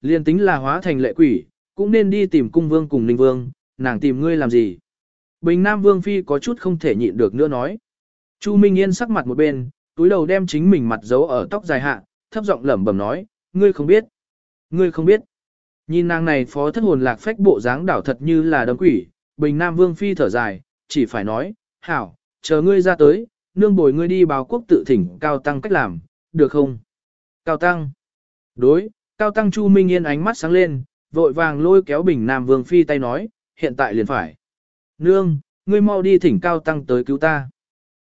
liền tính là hóa thành lệ quỷ, cũng nên đi tìm cung vương cùng ninh vương, nàng tìm ngươi làm gì. Bình Nam Vương Phi có chút không thể nhịn được nữa nói. Chu Minh Yên sắc mặt một bên, túi đầu đem chính mình mặt giấu ở tóc dài hạ, thấp giọng lẩm bẩm nói, ngươi không biết. Ngươi không biết. Nhìn nàng này phó thất hồn lạc phách bộ dáng đảo thật như là đấm quỷ, Bình Nam Vương Phi thở dài, chỉ phải nói, hảo, chờ ngươi ra tới, nương bồi ngươi đi báo quốc tự thỉnh Cao Tăng cách làm, được không? Cao Tăng. Đối, Cao Tăng Chu Minh Yên ánh mắt sáng lên, vội vàng lôi kéo Bình Nam Vương Phi tay nói, hiện tại liền phải. Nương, ngươi mau đi thỉnh Cao Tăng tới cứu ta.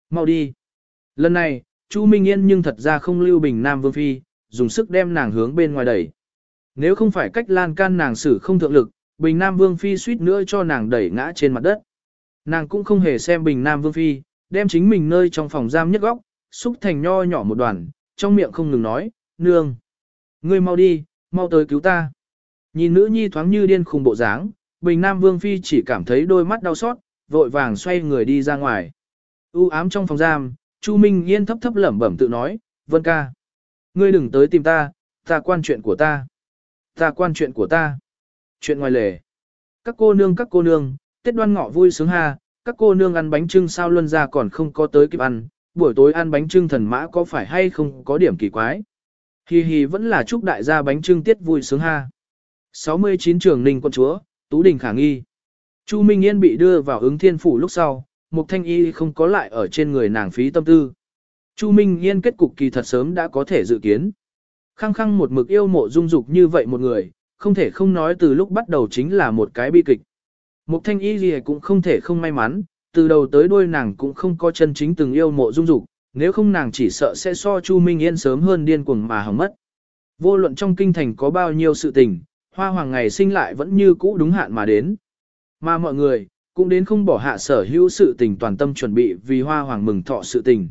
Mau đi. Lần này, Chu Minh Yên nhưng thật ra không lưu Bình Nam Vương Phi, dùng sức đem nàng hướng bên ngoài đẩy. Nếu không phải cách lan can nàng xử không thượng lực, Bình Nam Vương Phi suýt nữa cho nàng đẩy ngã trên mặt đất. Nàng cũng không hề xem Bình Nam Vương Phi, đem chính mình nơi trong phòng giam nhất góc, xúc thành nho nhỏ một đoàn, trong miệng không ngừng nói, nương. Ngươi mau đi, mau tới cứu ta. Nhìn nữ nhi thoáng như điên khùng bộ dáng, Bình Nam Vương Phi chỉ cảm thấy đôi mắt đau xót, vội vàng xoay người đi ra ngoài. U ám trong phòng giam, Chu Minh Yên thấp thấp lẩm bẩm tự nói, Vân ca. Ngươi đừng tới tìm ta, ta quan chuyện của ta. Ta quan chuyện của ta. Chuyện ngoài lề. Các cô nương các cô nương, Tết đoan ngọ vui sướng ha, các cô nương ăn bánh trưng sao luân ra còn không có tới kịp ăn, buổi tối ăn bánh trưng thần mã có phải hay không có điểm kỳ quái. Hi hi vẫn là chúc đại gia bánh trưng tiết vui sướng ha. 69 trường ninh quân chúa, Tú Đình khả nghi. Chu Minh Yên bị đưa vào ứng thiên phủ lúc sau, Mục Thanh Y không có lại ở trên người nàng phí tâm tư. Chu Minh Yên kết cục kỳ thật sớm đã có thể dự kiến. Khăng khăng một mực yêu mộ dung dục như vậy một người, không thể không nói từ lúc bắt đầu chính là một cái bi kịch. Mục Thanh Y gì cũng không thể không may mắn, từ đầu tới đuôi nàng cũng không có chân chính từng yêu mộ dung dục, nếu không nàng chỉ sợ sẽ so Chu Minh Yên sớm hơn điên cuồng mà hỏng mất. Vô luận trong kinh thành có bao nhiêu sự tình, hoa hoàng ngày sinh lại vẫn như cũ đúng hạn mà đến. Mà mọi người, cũng đến không bỏ hạ sở hữu sự tình toàn tâm chuẩn bị vì hoa hoàng mừng thọ sự tình.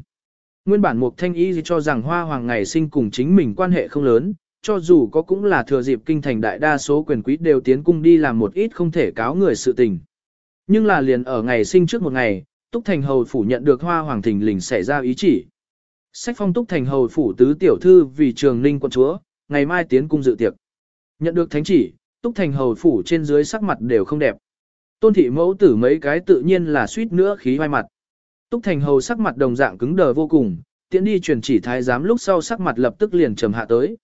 Nguyên bản Mục Thanh Y cho rằng hoa hoàng ngày sinh cùng chính mình quan hệ không lớn, cho dù có cũng là thừa dịp kinh thành đại đa số quyền quý đều tiến cung đi làm một ít không thể cáo người sự tình. Nhưng là liền ở ngày sinh trước một ngày, Túc Thành Hầu Phủ nhận được hoa hoàng thình lình xảy ra ý chỉ. Sách phong Túc Thành Hầu Phủ tứ tiểu thư vì trường ninh quận chúa, ngày mai tiến cung dự tiệc. Nhận được thánh chỉ, Túc Thành Hầu Phủ trên dưới sắc mặt đều không đẹp. Tôn thị mẫu tử mấy cái tự nhiên là suýt nữa khí hoai mặt. Túc Thành Hầu sắc mặt đồng dạng cứng đờ vô cùng, tiễn đi truyền chỉ thái giám lúc sau sắc mặt lập tức liền trầm hạ tới.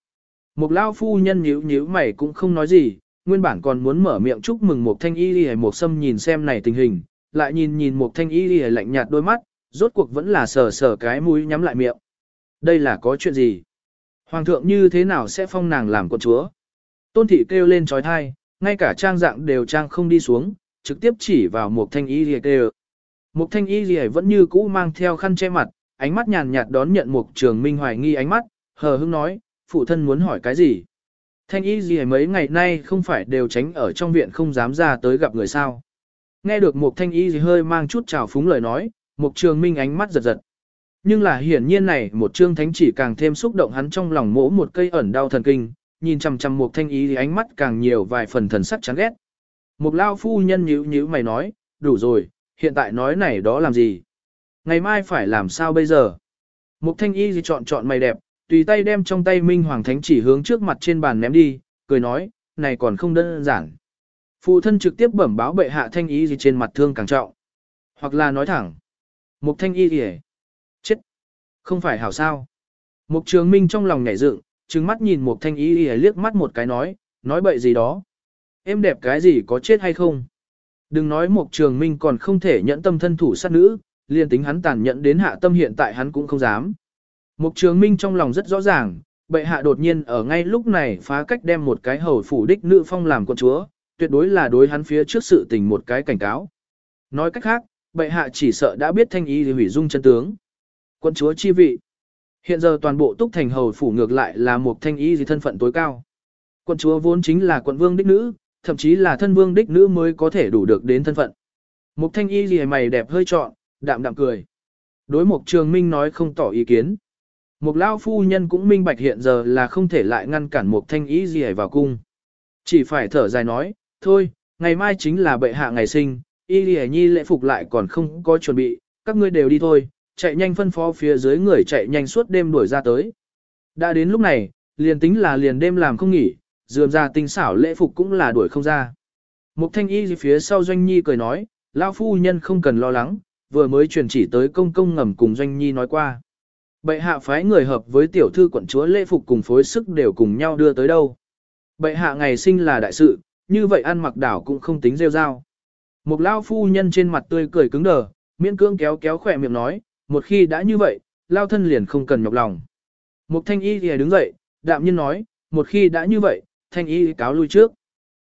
Một lao phu nhân nhíu nhíu mày cũng không nói gì, nguyên bản còn muốn mở miệng chúc mừng một thanh y lìa một sâm nhìn xem này tình hình, lại nhìn nhìn một thanh y lìa lạnh nhạt đôi mắt, rốt cuộc vẫn là sờ sờ cái mũi nhắm lại miệng. Đây là có chuyện gì? Hoàng thượng như thế nào sẽ phong nàng làm con chúa? Tôn thị kêu lên trói thai, ngay cả trang dạng đều trang không đi xuống, trực tiếp chỉ vào một thanh y lìa kêu. Một thanh y lìa vẫn như cũ mang theo khăn che mặt, ánh mắt nhàn nhạt đón nhận một trường minh hoài nghi ánh mắt, hờ hững nói, phụ thân muốn hỏi cái gì? Thanh y gì mấy ngày nay không phải đều tránh ở trong viện không dám ra tới gặp người sao? Nghe được một thanh y gì hơi mang chút trào phúng lời nói, một trường minh ánh mắt giật giật. Nhưng là hiển nhiên này một trương thánh chỉ càng thêm xúc động hắn trong lòng mỗ một cây ẩn đau thần kinh, nhìn chằm chằm một thanh y thì ánh mắt càng nhiều vài phần thần sắc chán ghét. Một lao phu nhân nhíu nhíu mày nói, đủ rồi, hiện tại nói này đó làm gì? Ngày mai phải làm sao bây giờ? Một thanh y gì chọn chọn mày đẹp, tùy tay đem trong tay Minh Hoàng Thánh chỉ hướng trước mặt trên bàn ném đi, cười nói, này còn không đơn giản. Phụ thân trực tiếp bẩm báo bệ hạ thanh y gì trên mặt thương càng trọng. Hoặc là nói thẳng, một thanh y gì chết, không phải hảo sao. Mục trường minh trong lòng nhảy dựng, trừng mắt nhìn một thanh y gì liếc mắt một cái nói, nói bậy gì đó. Em đẹp cái gì có chết hay không? Đừng nói Mục trường minh còn không thể nhẫn tâm thân thủ sát nữ, liền tính hắn tàn nhẫn đến hạ tâm hiện tại hắn cũng không dám. Mục trường minh trong lòng rất rõ ràng, bệ hạ đột nhiên ở ngay lúc này phá cách đem một cái hầu phủ đích nữ phong làm con chúa, tuyệt đối là đối hắn phía trước sự tình một cái cảnh cáo. Nói cách khác, bệ hạ chỉ sợ đã biết thanh ý thì hủy dung chân tướng. Quân chúa chi vị. Hiện giờ toàn bộ túc thành hầu phủ ngược lại là một thanh ý gì thân phận tối cao. Quân chúa vốn chính là quận vương đích nữ, thậm chí là thân vương đích nữ mới có thể đủ được đến thân phận. Mục thanh y gì mày đẹp hơi trọn, đạm đạm cười. Đối mục trường minh nói không tỏ ý kiến. Mục lao phu nhân cũng minh bạch hiện giờ là không thể lại ngăn cản một thanh y gì vào cung. Chỉ phải thở dài nói, thôi, ngày mai chính là bệ hạ ngày sinh, y lì nhi lễ phục lại còn không có chuẩn bị, các ngươi đều đi thôi, chạy nhanh phân phó phía dưới người chạy nhanh suốt đêm đuổi ra tới. Đã đến lúc này, liền tính là liền đêm làm không nghỉ, dườm ra tinh xảo lễ phục cũng là đuổi không ra. Mục thanh y phía sau doanh nhi cười nói, lão phu nhân không cần lo lắng, vừa mới truyền chỉ tới công công ngầm cùng doanh nhi nói qua. Bệ hạ phái người hợp với tiểu thư quận chúa lễ phục cùng phối sức đều cùng nhau đưa tới đâu. Bệ hạ ngày sinh là đại sự, như vậy ăn mặc đảo cũng không tính rêu rao. Một lao phu nhân trên mặt tươi cười cứng đờ, miễn cương kéo kéo khỏe miệng nói, một khi đã như vậy, lao thân liền không cần nhọc lòng. Mục thanh y thì đứng dậy, đạm nhiên nói, một khi đã như vậy, thanh y cáo lui trước.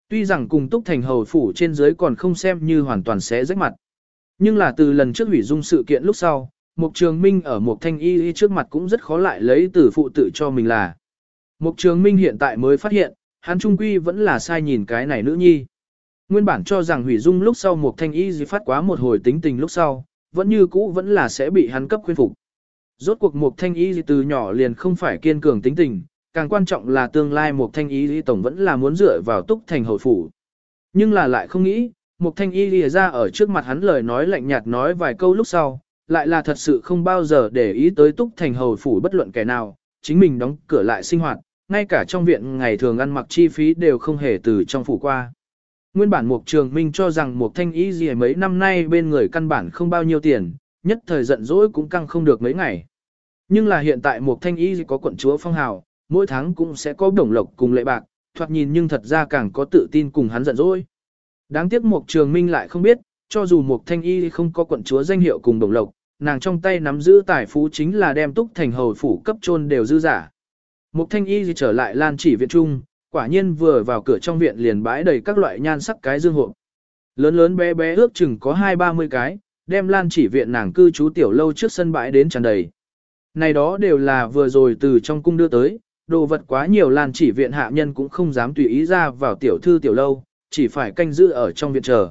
Tuy rằng cùng túc thành hầu phủ trên dưới còn không xem như hoàn toàn sẽ rách mặt. Nhưng là từ lần trước hủy dung sự kiện lúc sau, Mục Trường Minh ở Mục Thanh Y trước mặt cũng rất khó lại lấy từ phụ tự cho mình là. Mục Trường Minh hiện tại mới phát hiện, hắn trung quy vẫn là sai nhìn cái này nữ nhi. Nguyên bản cho rằng hủy dung lúc sau Mục Thanh Y phát quá một hồi tính tình lúc sau, vẫn như cũ vẫn là sẽ bị hắn cấp khuyên phục. Rốt cuộc Mục Thanh Y từ nhỏ liền không phải kiên cường tính tình, càng quan trọng là tương lai Mục Thanh Y tổng vẫn là muốn dựa vào túc thành hậu phủ. Nhưng là lại không nghĩ, Mục Thanh Y lìa ra ở trước mặt hắn lời nói lạnh nhạt nói vài câu lúc sau, lại là thật sự không bao giờ để ý tới túc thành hầu phủ bất luận kẻ nào, chính mình đóng cửa lại sinh hoạt, ngay cả trong viện ngày thường ăn mặc chi phí đều không hề từ trong phủ qua. Nguyên bản Mục Trường Minh cho rằng Mục Thanh Y gì mấy năm nay bên người căn bản không bao nhiêu tiền, nhất thời giận dỗi cũng căng không được mấy ngày. Nhưng là hiện tại Mục Thanh Y có quận chúa phong hào, mỗi tháng cũng sẽ có đồng lộc cùng lệ bạc, thoạt nhìn nhưng thật ra càng có tự tin cùng hắn giận dỗi. Đáng tiếc Mục Trường Minh lại không biết, cho dù Mục Thanh Y không có quận chúa danh hiệu cùng đồng lộc, nàng trong tay nắm giữ tài phú chính là đem túc thành hầu phủ cấp trôn đều dư giả. Mục thanh y gì trở lại lan chỉ viện trung, quả nhiên vừa vào cửa trong viện liền bãi đầy các loại nhan sắc cái dương hộp. Lớn lớn bé bé ước chừng có hai ba mươi cái, đem lan chỉ viện nàng cư trú tiểu lâu trước sân bãi đến tràn đầy. Này đó đều là vừa rồi từ trong cung đưa tới, đồ vật quá nhiều lan chỉ viện hạ nhân cũng không dám tùy ý ra vào tiểu thư tiểu lâu, chỉ phải canh giữ ở trong viện chờ.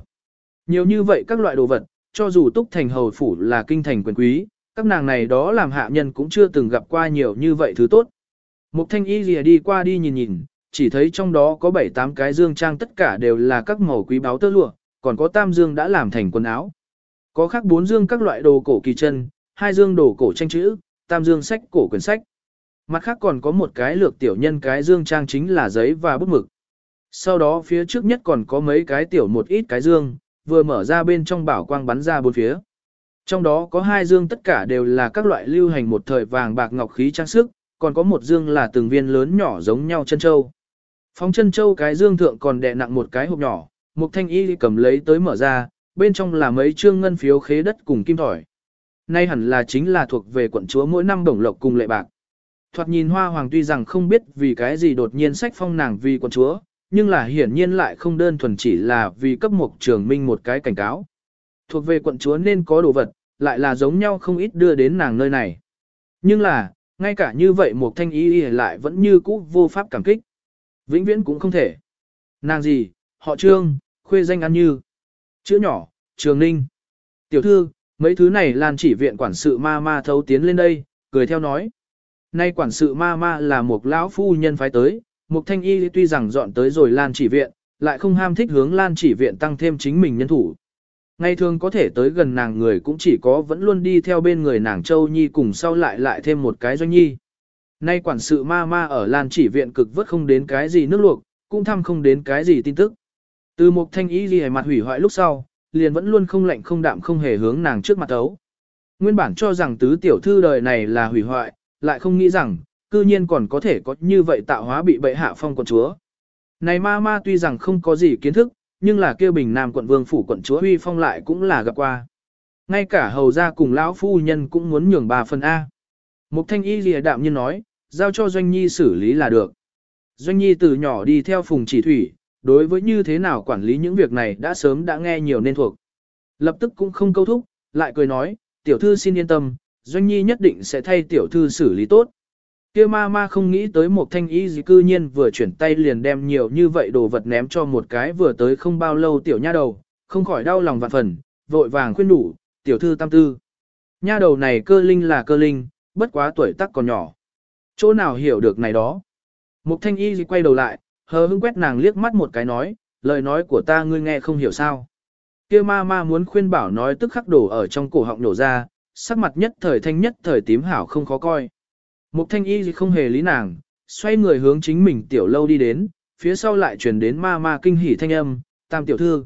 Nhiều như vậy các loại đồ vật, cho dù túc thành hầu phủ là kinh thành quyền quý, các nàng này đó làm hạ nhân cũng chưa từng gặp qua nhiều như vậy thứ tốt. Mục thanh y lìa đi qua đi nhìn nhìn, chỉ thấy trong đó có 7-8 cái dương trang tất cả đều là các màu quý báu tơ lụa, còn có tam dương đã làm thành quần áo. Có khác bốn dương các loại đồ cổ kỳ chân, hai dương đồ cổ tranh chữ, tam dương sách cổ quyển sách. Mặt khác còn có một cái lược tiểu nhân cái dương trang chính là giấy và bút mực. Sau đó phía trước nhất còn có mấy cái tiểu một ít cái dương, vừa mở ra bên trong bảo quang bắn ra bốn phía. Trong đó có hai dương tất cả đều là các loại lưu hành một thời vàng bạc ngọc khí trang sức, còn có một dương là từng viên lớn nhỏ giống nhau chân châu. Phóng chân châu cái dương thượng còn đè nặng một cái hộp nhỏ, một thanh y cầm lấy tới mở ra, bên trong là mấy trương ngân phiếu khế đất cùng kim thỏi. Nay hẳn là chính là thuộc về quận chúa mỗi năm đồng lộc cùng lệ bạc. Thoạt nhìn hoa hoàng tuy rằng không biết vì cái gì đột nhiên sách phong nàng vì quận chúa, nhưng là hiển nhiên lại không đơn thuần chỉ là vì cấp mục trường minh một cái cảnh cáo. Thuộc về quận chúa nên có đồ vật, lại là giống nhau không ít đưa đến nàng nơi này. Nhưng là, ngay cả như vậy một thanh y lại vẫn như cũ vô pháp cảm kích. Vĩnh viễn cũng không thể. Nàng gì, họ trương, khuê danh ăn như. Chữ nhỏ, trường ninh. Tiểu thư, mấy thứ này lan chỉ viện quản sự ma ma thấu tiến lên đây, cười theo nói. Nay quản sự ma ma là một lão phu nhân phái tới, Mục Thanh Y tuy rằng dọn tới rồi Lan chỉ viện, lại không ham thích hướng Lan chỉ viện tăng thêm chính mình nhân thủ. Ngày thường có thể tới gần nàng người cũng chỉ có vẫn luôn đi theo bên người nàng Châu Nhi cùng sau lại lại thêm một cái doanh nhi. Nay quản sự ma ma ở Lan chỉ viện cực vớt không đến cái gì nước luộc, cũng thăm không đến cái gì tin tức. Từ một Thanh ý ghi mặt hủy hoại lúc sau, liền vẫn luôn không lạnh không đạm không hề hướng nàng trước mặt ấu. Nguyên bản cho rằng tứ tiểu thư đời này là hủy hoại, lại không nghĩ rằng, cư nhiên còn có thể có như vậy tạo hóa bị bệ hạ phong quận chúa. Này ma ma tuy rằng không có gì kiến thức, nhưng là kêu bình nam quận vương phủ quận chúa huy phong lại cũng là gặp qua. Ngay cả hầu gia cùng lão phu nhân cũng muốn nhường bà phần A. Mục thanh y lìa đạm nhiên nói, giao cho doanh nhi xử lý là được. Doanh nhi từ nhỏ đi theo phùng chỉ thủy, đối với như thế nào quản lý những việc này đã sớm đã nghe nhiều nên thuộc. Lập tức cũng không câu thúc, lại cười nói, tiểu thư xin yên tâm, doanh nhi nhất định sẽ thay tiểu thư xử lý tốt. Kia ma ma không nghĩ tới một thanh y gì cư nhiên vừa chuyển tay liền đem nhiều như vậy đồ vật ném cho một cái vừa tới không bao lâu tiểu nha đầu, không khỏi đau lòng vạn phần, vội vàng khuyên đủ, tiểu thư tam tư. Nha đầu này cơ linh là cơ linh, bất quá tuổi tác còn nhỏ. Chỗ nào hiểu được này đó. Mục thanh y gì quay đầu lại, hờ hững quét nàng liếc mắt một cái nói, lời nói của ta ngươi nghe không hiểu sao. Kia ma ma muốn khuyên bảo nói tức khắc đổ ở trong cổ họng nổ ra, sắc mặt nhất thời thanh nhất thời tím hảo không khó coi. Mục thanh y không hề lý nàng, xoay người hướng chính mình tiểu lâu đi đến, phía sau lại truyền đến ma ma kinh hỉ thanh âm, tam tiểu thư.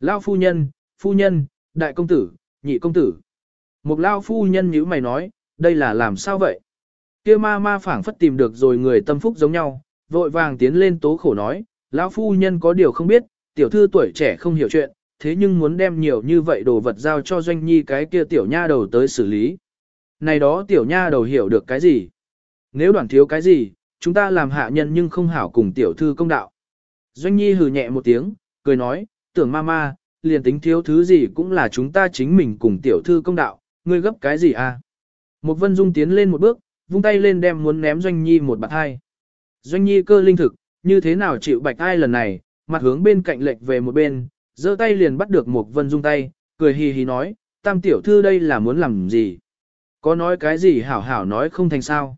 Lao phu nhân, phu nhân, đại công tử, nhị công tử. Một lao phu nhân nhíu mày nói, đây là làm sao vậy? Kia ma ma phảng phất tìm được rồi người tâm phúc giống nhau, vội vàng tiến lên tố khổ nói, lão phu nhân có điều không biết, tiểu thư tuổi trẻ không hiểu chuyện, thế nhưng muốn đem nhiều như vậy đồ vật giao cho doanh nhi cái kia tiểu nha đầu tới xử lý. Này đó tiểu nha đầu hiểu được cái gì? Nếu đoàn thiếu cái gì, chúng ta làm hạ nhân nhưng không hảo cùng tiểu thư công đạo. Doanh nhi hừ nhẹ một tiếng, cười nói, tưởng ma ma, liền tính thiếu thứ gì cũng là chúng ta chính mình cùng tiểu thư công đạo, ngươi gấp cái gì à? Một vân dung tiến lên một bước, vung tay lên đem muốn ném doanh nhi một bạc hai. Doanh nhi cơ linh thực, như thế nào chịu bạch ai lần này, mặt hướng bên cạnh lệch về một bên, giơ tay liền bắt được một vân dung tay, cười hì hì nói, tam tiểu thư đây là muốn làm gì? Có nói cái gì hảo hảo nói không thành sao?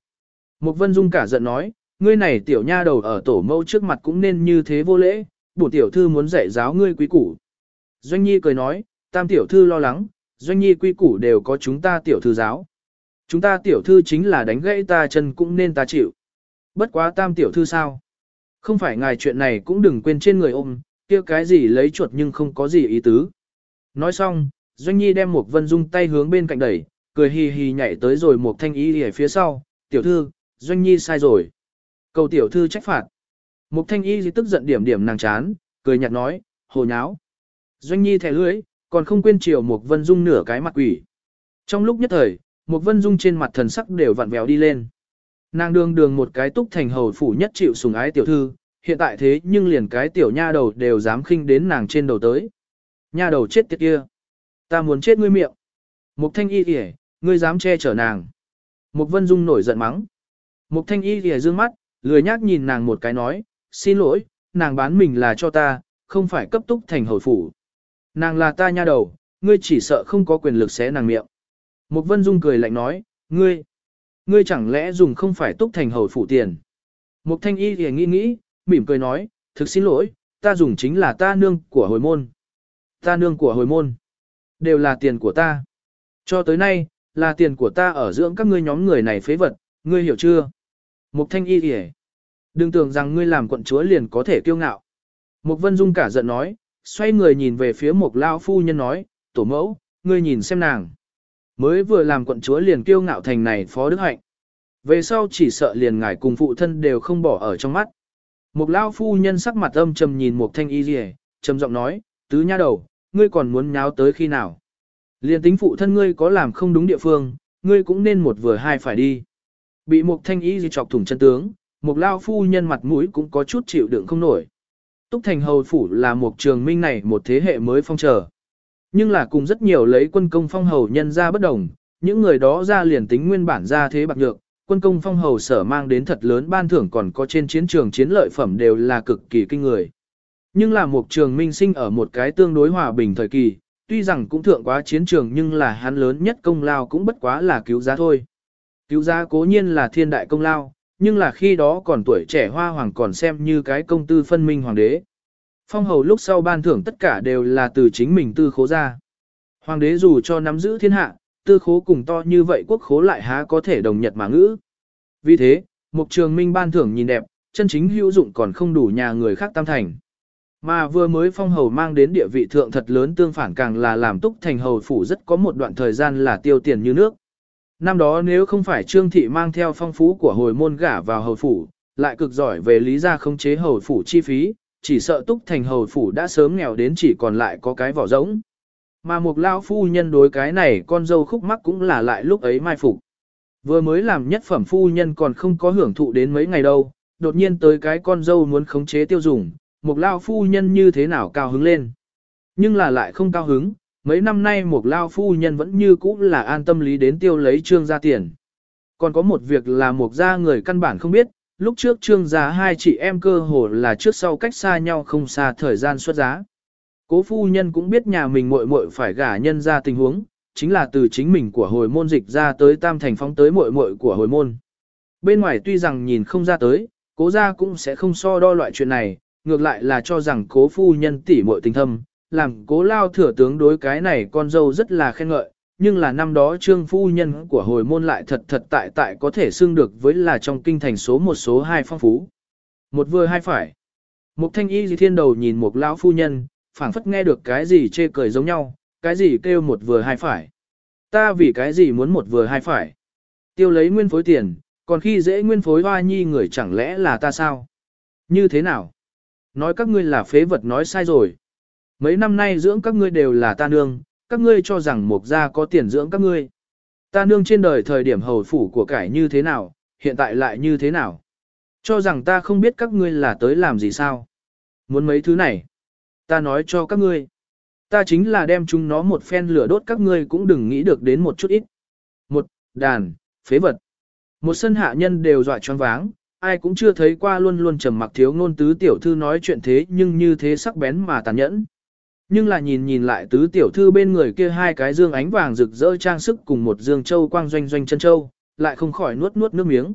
Mục vân dung cả giận nói, ngươi này tiểu nha đầu ở tổ mẫu trước mặt cũng nên như thế vô lễ, bổ tiểu thư muốn dạy giáo ngươi quý củ. Doanh nhi cười nói, tam tiểu thư lo lắng, doanh nhi quý củ đều có chúng ta tiểu thư giáo. Chúng ta tiểu thư chính là đánh gãy ta chân cũng nên ta chịu. Bất quá tam tiểu thư sao? Không phải ngài chuyện này cũng đừng quên trên người ôm, kia cái gì lấy chuột nhưng không có gì ý tứ. Nói xong, Doanh Nhi đem một vân dung tay hướng bên cạnh đẩy, cười hì hì nhảy tới rồi một thanh ý ở phía sau, tiểu thư, Doanh Nhi sai rồi. Cầu tiểu thư trách phạt. Mục thanh y tức giận điểm điểm nàng chán, cười nhạt nói, hồ nháo. Doanh Nhi thẻ lưỡi, còn không quên chiều một vân dung nửa cái mặt quỷ. Trong lúc nhất thời, một vân dung trên mặt thần sắc đều vặn vẹo đi lên. Nàng đường đường một cái túc thành hầu phủ nhất chịu sùng ái tiểu thư, hiện tại thế nhưng liền cái tiểu nha đầu đều dám khinh đến nàng trên đầu tới. Nha đầu chết tiệt kia. Ta muốn chết ngươi miệng. Mục thanh y kìa, ngươi dám che chở nàng. Mục vân dung nổi giận mắng. Mục thanh y lìa dương mắt, lười nhác nhìn nàng một cái nói, xin lỗi, nàng bán mình là cho ta, không phải cấp túc thành hồi phủ. Nàng là ta nha đầu, ngươi chỉ sợ không có quyền lực xé nàng miệng. Mục vân dung cười lạnh nói, ngươi, ngươi chẳng lẽ dùng không phải túc thành hầu phủ tiền. Mục thanh y thì nghĩ nghĩ, mỉm cười nói, thực xin lỗi, ta dùng chính là ta nương của hồi môn. Ta nương của hồi môn. Đều là tiền của ta. Cho tới nay, là tiền của ta ở dưỡng các ngươi nhóm người này phế vật, ngươi hiểu chưa? Mục thanh y kìa. Đừng tưởng rằng ngươi làm quận chúa liền có thể kiêu ngạo. Mục vân dung cả giận nói, xoay người nhìn về phía Mục lao phu nhân nói, tổ mẫu, ngươi nhìn xem nàng. Mới vừa làm quận chúa liền kiêu ngạo thành này phó đức hạnh. Về sau chỉ sợ liền ngài cùng phụ thân đều không bỏ ở trong mắt. Mục lao phu nhân sắc mặt âm trầm nhìn Mục thanh y kìa, trầm giọng nói, tứ nha đầu, ngươi còn muốn nháo tới khi nào? Liên tính phụ thân ngươi có làm không đúng địa phương, ngươi cũng nên một vừa hai phải đi. Bị một thanh y gì chọc thủng chân tướng, một lao phu nhân mặt mũi cũng có chút chịu đựng không nổi. Túc thành hầu phủ là một trường minh này một thế hệ mới phong trở. Nhưng là cùng rất nhiều lấy quân công phong hầu nhân ra bất đồng, những người đó ra liền tính nguyên bản ra thế bạc nhược, quân công phong hầu sở mang đến thật lớn ban thưởng còn có trên chiến trường chiến lợi phẩm đều là cực kỳ kinh người. Nhưng là một trường minh sinh ở một cái tương đối hòa bình thời kỳ, tuy rằng cũng thượng quá chiến trường nhưng là hắn lớn nhất công lao cũng bất quá là cứu giá thôi. Cứu giá cố nhiên là thiên đại công lao, nhưng là khi đó còn tuổi trẻ hoa hoàng còn xem như cái công tư phân minh hoàng đế. Phong hầu lúc sau ban thưởng tất cả đều là từ chính mình tư khố ra. Hoàng đế dù cho nắm giữ thiên hạ, tư khố cùng to như vậy quốc khố lại há có thể đồng nhật mà ngữ. Vì thế, mục trường minh ban thưởng nhìn đẹp, chân chính hữu dụng còn không đủ nhà người khác tam thành. Mà vừa mới phong hầu mang đến địa vị thượng thật lớn tương phản càng là làm túc thành hầu phủ rất có một đoạn thời gian là tiêu tiền như nước. Năm đó nếu không phải trương thị mang theo phong phú của hồi môn gả vào hầu phủ, lại cực giỏi về lý gia không chế hầu phủ chi phí, chỉ sợ túc thành hầu phủ đã sớm nghèo đến chỉ còn lại có cái vỏ rỗng. Mà một lao phu nhân đối cái này con dâu khúc mắc cũng là lại lúc ấy mai phục. Vừa mới làm nhất phẩm phu nhân còn không có hưởng thụ đến mấy ngày đâu, đột nhiên tới cái con dâu muốn khống chế tiêu dùng, một lao phu nhân như thế nào cao hứng lên. Nhưng là lại không cao hứng, mấy năm nay một lao phu nhân vẫn như cũ là an tâm lý đến tiêu lấy trương gia tiền. Còn có một việc là một gia người căn bản không biết, lúc trước trương gia hai chị em cơ hồ là trước sau cách xa nhau không xa thời gian xuất giá. Cố phu nhân cũng biết nhà mình muội muội phải gả nhân ra tình huống, chính là từ chính mình của hồi môn dịch ra tới tam thành phóng tới muội muội của hồi môn. Bên ngoài tuy rằng nhìn không ra tới, cố gia cũng sẽ không so đo loại chuyện này, ngược lại là cho rằng cố phu nhân tỉ muội tình thâm, làm cố lao thừa tướng đối cái này con dâu rất là khen ngợi, nhưng là năm đó trương phu nhân của hồi môn lại thật thật tại tại có thể xưng được với là trong kinh thành số một số hai phong phú. Một vừa hai phải. một thanh y gì thiên đầu nhìn một lão phu nhân, phảng phất nghe được cái gì chê cười giống nhau, cái gì kêu một vừa hai phải. Ta vì cái gì muốn một vừa hai phải. Tiêu lấy nguyên phối tiền, còn khi dễ nguyên phối hoa nhi người chẳng lẽ là ta sao? Như thế nào? Nói các ngươi là phế vật nói sai rồi. Mấy năm nay dưỡng các ngươi đều là ta nương, các ngươi cho rằng mục gia có tiền dưỡng các ngươi. Ta nương trên đời thời điểm hầu phủ của cải như thế nào, hiện tại lại như thế nào? Cho rằng ta không biết các ngươi là tới làm gì sao? Muốn mấy thứ này? Ta nói cho các ngươi. Ta chính là đem chúng nó một phen lửa đốt các ngươi cũng đừng nghĩ được đến một chút ít. Một, đàn, phế vật. Một sân hạ nhân đều dọa choáng váng, ai cũng chưa thấy qua luôn luôn trầm mặc thiếu ngôn tứ tiểu thư nói chuyện thế nhưng như thế sắc bén mà tàn nhẫn. Nhưng là nhìn nhìn lại tứ tiểu thư bên người kia hai cái dương ánh vàng rực rỡ trang sức cùng một dương châu quang doanh doanh chân châu, lại không khỏi nuốt nuốt nước miếng.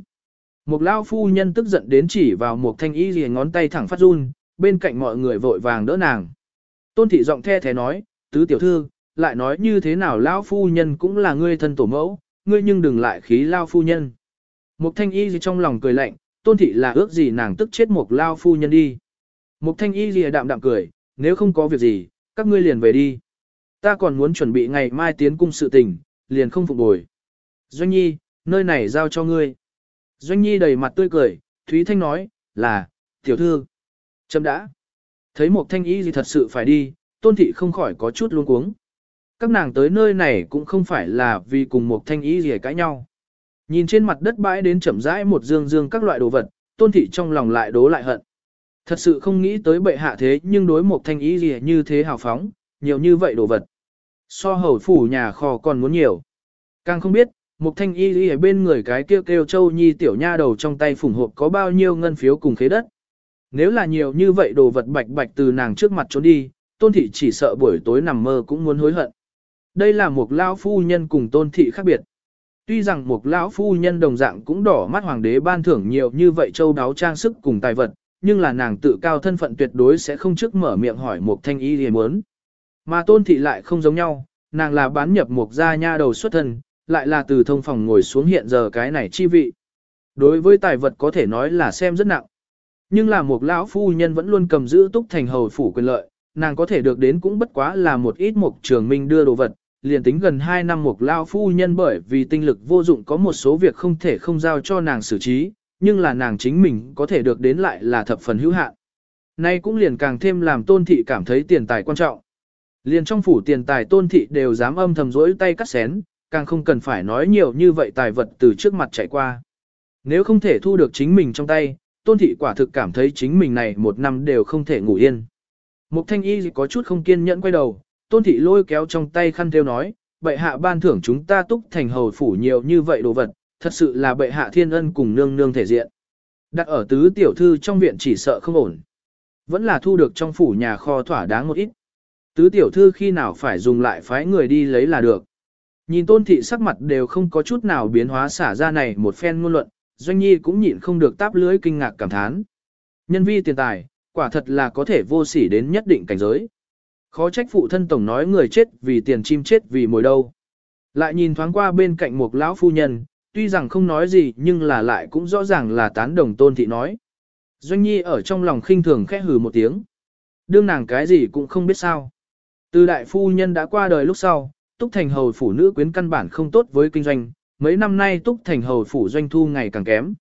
Một lao phu nhân tức giận đến chỉ vào một thanh y liền ngón tay thẳng phát run, bên cạnh mọi người vội vàng đỡ nàng. Tôn thị giọng the thế nói, tứ tiểu thư, lại nói như thế nào lao phu nhân cũng là ngươi thân tổ mẫu, ngươi nhưng đừng lại khí lao phu nhân. Một thanh y gì trong lòng cười lạnh, tôn thị là ước gì nàng tức chết một lao phu nhân đi. Một thanh y gì đạm đạm cười, nếu không có việc gì, các ngươi liền về đi. Ta còn muốn chuẩn bị ngày mai tiến cung sự tình, liền không phục bồi. Doanh Nhi, nơi này giao cho ngươi. Doanh Nhi đầy mặt tươi cười, Thúy Thanh nói, là, tiểu thư. Chấm đã. Thấy một thanh y gì thật sự phải đi, tôn thị không khỏi có chút luống cuống. Các nàng tới nơi này cũng không phải là vì cùng một thanh y gì cãi nhau. Nhìn trên mặt đất bãi đến chậm rãi một dương dương các loại đồ vật, tôn thị trong lòng lại đố lại hận. Thật sự không nghĩ tới bệ hạ thế nhưng đối một thanh ý gì như thế hào phóng, nhiều như vậy đồ vật. So hầu phủ nhà kho còn muốn nhiều. Càng không biết, một thanh y lý ở bên người cái kêu kêu châu nhi tiểu nha đầu trong tay phủng hộp có bao nhiêu ngân phiếu cùng khế đất. Nếu là nhiều như vậy đồ vật bạch bạch từ nàng trước mặt trốn đi, tôn thị chỉ sợ buổi tối nằm mơ cũng muốn hối hận. Đây là một lão phu nhân cùng tôn thị khác biệt. Tuy rằng một lão phu nhân đồng dạng cũng đỏ mắt hoàng đế ban thưởng nhiều như vậy châu đáo trang sức cùng tài vật, nhưng là nàng tự cao thân phận tuyệt đối sẽ không trước mở miệng hỏi một thanh y gì muốn. Mà tôn thị lại không giống nhau, nàng là bán nhập một gia nha đầu xuất thân, lại là từ thông phòng ngồi xuống hiện giờ cái này chi vị. Đối với tài vật có thể nói là xem rất nặng. Nhưng là một lão phu nhân vẫn luôn cầm giữ túc thành hầu phủ quyền lợi, nàng có thể được đến cũng bất quá là một ít mục trường minh đưa đồ vật, liền tính gần 2 năm một lao phu nhân bởi vì tinh lực vô dụng có một số việc không thể không giao cho nàng xử trí, nhưng là nàng chính mình có thể được đến lại là thập phần hữu hạn. Nay cũng liền càng thêm làm tôn thị cảm thấy tiền tài quan trọng. Liền trong phủ tiền tài tôn thị đều dám âm thầm rỗi tay cắt xén, càng không cần phải nói nhiều như vậy tài vật từ trước mặt chạy qua. Nếu không thể thu được chính mình trong tay, tôn thị quả thực cảm thấy chính mình này một năm đều không thể ngủ yên. Mục thanh y có chút không kiên nhẫn quay đầu, tôn thị lôi kéo trong tay khăn theo nói, bệ hạ ban thưởng chúng ta túc thành hầu phủ nhiều như vậy đồ vật, thật sự là bệ hạ thiên ân cùng nương nương thể diện. Đặt ở tứ tiểu thư trong viện chỉ sợ không ổn. Vẫn là thu được trong phủ nhà kho thỏa đáng một ít. Tứ tiểu thư khi nào phải dùng lại phái người đi lấy là được. Nhìn tôn thị sắc mặt đều không có chút nào biến hóa xả ra này một phen ngôn luận, doanh nhi cũng nhịn không được táp lưới kinh ngạc cảm thán. Nhân vi tiền tài, quả thật là có thể vô sỉ đến nhất định cảnh giới. Khó trách phụ thân tổng nói người chết vì tiền chim chết vì mồi đâu. Lại nhìn thoáng qua bên cạnh một lão phu nhân, tuy rằng không nói gì nhưng là lại cũng rõ ràng là tán đồng tôn thị nói. Doanh nhi ở trong lòng khinh thường khẽ hừ một tiếng. Đương nàng cái gì cũng không biết sao. Từ đại phu nhân đã qua đời lúc sau, Túc Thành Hầu phủ nữ quyến căn bản không tốt với kinh doanh, mấy năm nay Túc Thành Hầu phủ doanh thu ngày càng kém.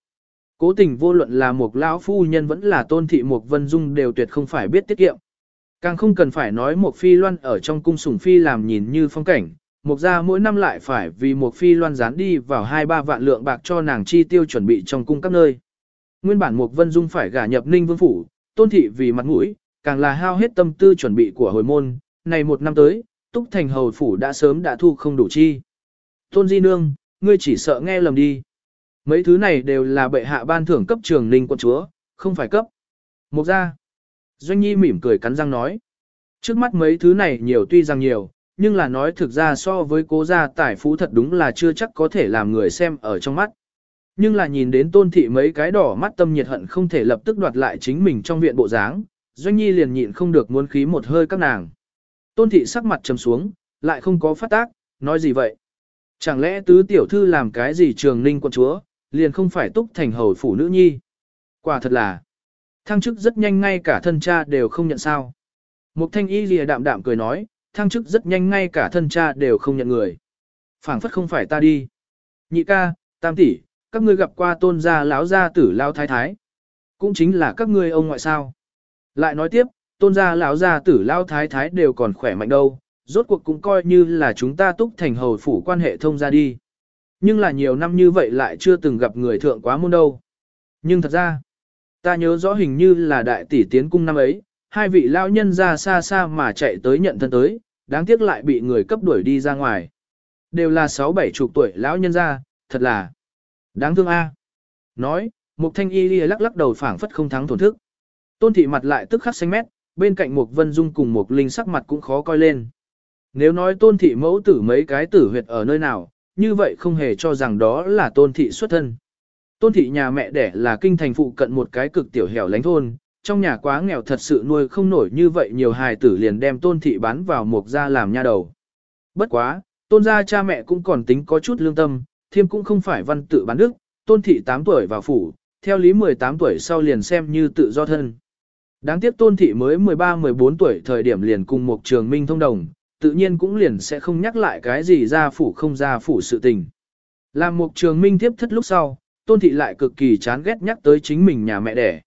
Cố tình vô luận là một lão phu nhân vẫn là tôn thị một vân dung đều tuyệt không phải biết tiết kiệm. Càng không cần phải nói một phi loan ở trong cung sủng phi làm nhìn như phong cảnh, Mộc gia mỗi năm lại phải vì một phi loan gián đi vào hai ba vạn lượng bạc cho nàng chi tiêu chuẩn bị trong cung các nơi. Nguyên bản Mộc Vân Dung phải gả nhập Ninh Vương phủ, Tôn thị vì mặt mũi, càng là hao hết tâm tư chuẩn bị của hồi môn, này một năm tới, Túc Thành hầu phủ đã sớm đã thu không đủ chi. Tôn Di Nương, ngươi chỉ sợ nghe lầm đi. Mấy thứ này đều là bệ hạ ban thưởng cấp trường Ninh quận chúa, không phải cấp. Mộc gia. Doanh Nhi mỉm cười cắn răng nói. Trước mắt mấy thứ này nhiều tuy rằng nhiều, nhưng là nói thực ra so với cố gia tài phú thật đúng là chưa chắc có thể làm người xem ở trong mắt. Nhưng là nhìn đến tôn thị mấy cái đỏ mắt tâm nhiệt hận không thể lập tức đoạt lại chính mình trong viện bộ dáng, doanh nhi liền nhịn không được muốn khí một hơi các nàng. Tôn thị sắc mặt trầm xuống, lại không có phát tác, nói gì vậy? Chẳng lẽ tứ tiểu thư làm cái gì trường ninh quân chúa, liền không phải túc thành hầu phủ nữ nhi? Quả thật là, Thăng chức rất nhanh ngay cả thân cha đều không nhận sao. Mục thanh y lìa đạm đạm cười nói, thăng chức rất nhanh ngay cả thân cha đều không nhận người. phảng phất không phải ta đi. Nhị ca, tam tỷ, các ngươi gặp qua tôn gia lão gia tử lao thái thái. Cũng chính là các ngươi ông ngoại sao. Lại nói tiếp, tôn gia lão gia tử lao thái thái đều còn khỏe mạnh đâu, rốt cuộc cũng coi như là chúng ta túc thành hầu phủ quan hệ thông ra đi. Nhưng là nhiều năm như vậy lại chưa từng gặp người thượng quá môn đâu. Nhưng thật ra, ta nhớ rõ hình như là đại tỷ tiến cung năm ấy, hai vị lão nhân ra xa xa mà chạy tới nhận thân tới, đáng tiếc lại bị người cấp đuổi đi ra ngoài. Đều là sáu bảy chục tuổi lão nhân ra, thật là đáng thương a. Nói, Mục Thanh Y lắc lắc đầu phảng phất không thắng thổn thức. Tôn thị mặt lại tức khắc xanh mét, bên cạnh Mục Vân Dung cùng Mục Linh sắc mặt cũng khó coi lên. Nếu nói tôn thị mẫu tử mấy cái tử huyệt ở nơi nào, như vậy không hề cho rằng đó là tôn thị xuất thân. Tôn thị nhà mẹ đẻ là kinh thành phụ cận một cái cực tiểu hẻo lánh thôn, trong nhà quá nghèo thật sự nuôi không nổi như vậy nhiều hài tử liền đem tôn thị bán vào mục gia làm nha đầu. Bất quá, tôn gia cha mẹ cũng còn tính có chút lương tâm, thiêm cũng không phải văn tự bán đức, tôn thị 8 tuổi vào phủ, theo lý 18 tuổi sau liền xem như tự do thân. Đáng tiếc tôn thị mới 13-14 tuổi thời điểm liền cùng một trường minh thông đồng, tự nhiên cũng liền sẽ không nhắc lại cái gì ra phủ không ra phủ sự tình. Làm một trường minh tiếp thất lúc sau, tôn thị lại cực kỳ chán ghét nhắc tới chính mình nhà mẹ đẻ.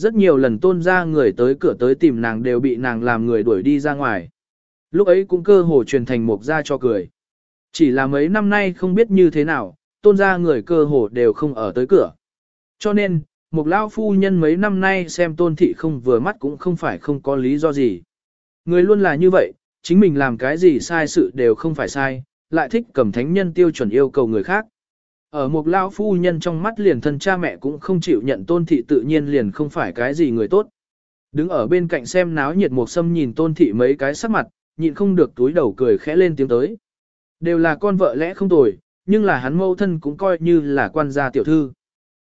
Rất nhiều lần tôn ra người tới cửa tới tìm nàng đều bị nàng làm người đuổi đi ra ngoài. Lúc ấy cũng cơ hồ truyền thành một ra cho cười. Chỉ là mấy năm nay không biết như thế nào, tôn ra người cơ hồ đều không ở tới cửa. Cho nên, một lao phu nhân mấy năm nay xem tôn thị không vừa mắt cũng không phải không có lý do gì. Người luôn là như vậy, chính mình làm cái gì sai sự đều không phải sai, lại thích cầm thánh nhân tiêu chuẩn yêu cầu người khác. Ở một lao phu nhân trong mắt liền thân cha mẹ cũng không chịu nhận tôn thị tự nhiên liền không phải cái gì người tốt. Đứng ở bên cạnh xem náo nhiệt một sâm nhìn tôn thị mấy cái sắc mặt, nhịn không được túi đầu cười khẽ lên tiếng tới. Đều là con vợ lẽ không tồi, nhưng là hắn mâu thân cũng coi như là quan gia tiểu thư.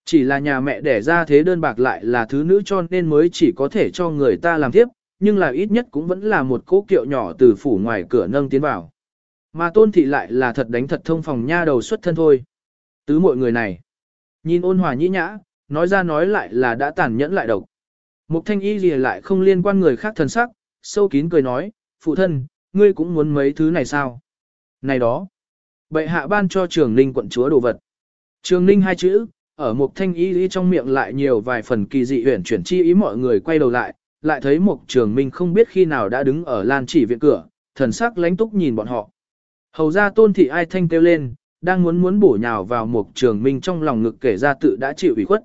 Chỉ là nhà mẹ đẻ ra thế đơn bạc lại là thứ nữ cho nên mới chỉ có thể cho người ta làm tiếp, nhưng là ít nhất cũng vẫn là một cố kiệu nhỏ từ phủ ngoài cửa nâng tiến vào. Mà tôn thị lại là thật đánh thật thông phòng nha đầu xuất thân thôi. Tứ mọi người này, nhìn ôn hòa nhĩ nhã, nói ra nói lại là đã tàn nhẫn lại độc. Mục thanh y gì lại không liên quan người khác thân sắc, sâu kín cười nói, phụ thân, ngươi cũng muốn mấy thứ này sao? Này đó, bệ hạ ban cho trường ninh quận chúa đồ vật. Trường ninh hai chữ, ở mục thanh y trong miệng lại nhiều vài phần kỳ dị huyển chuyển chi ý mọi người quay đầu lại, lại thấy mục trường minh không biết khi nào đã đứng ở lan chỉ viện cửa, thần sắc lánh túc nhìn bọn họ. Hầu ra tôn thị ai thanh kêu lên, đang muốn muốn bổ nhào vào mục trường minh trong lòng ngực kể ra tự đã chịu ủy khuất.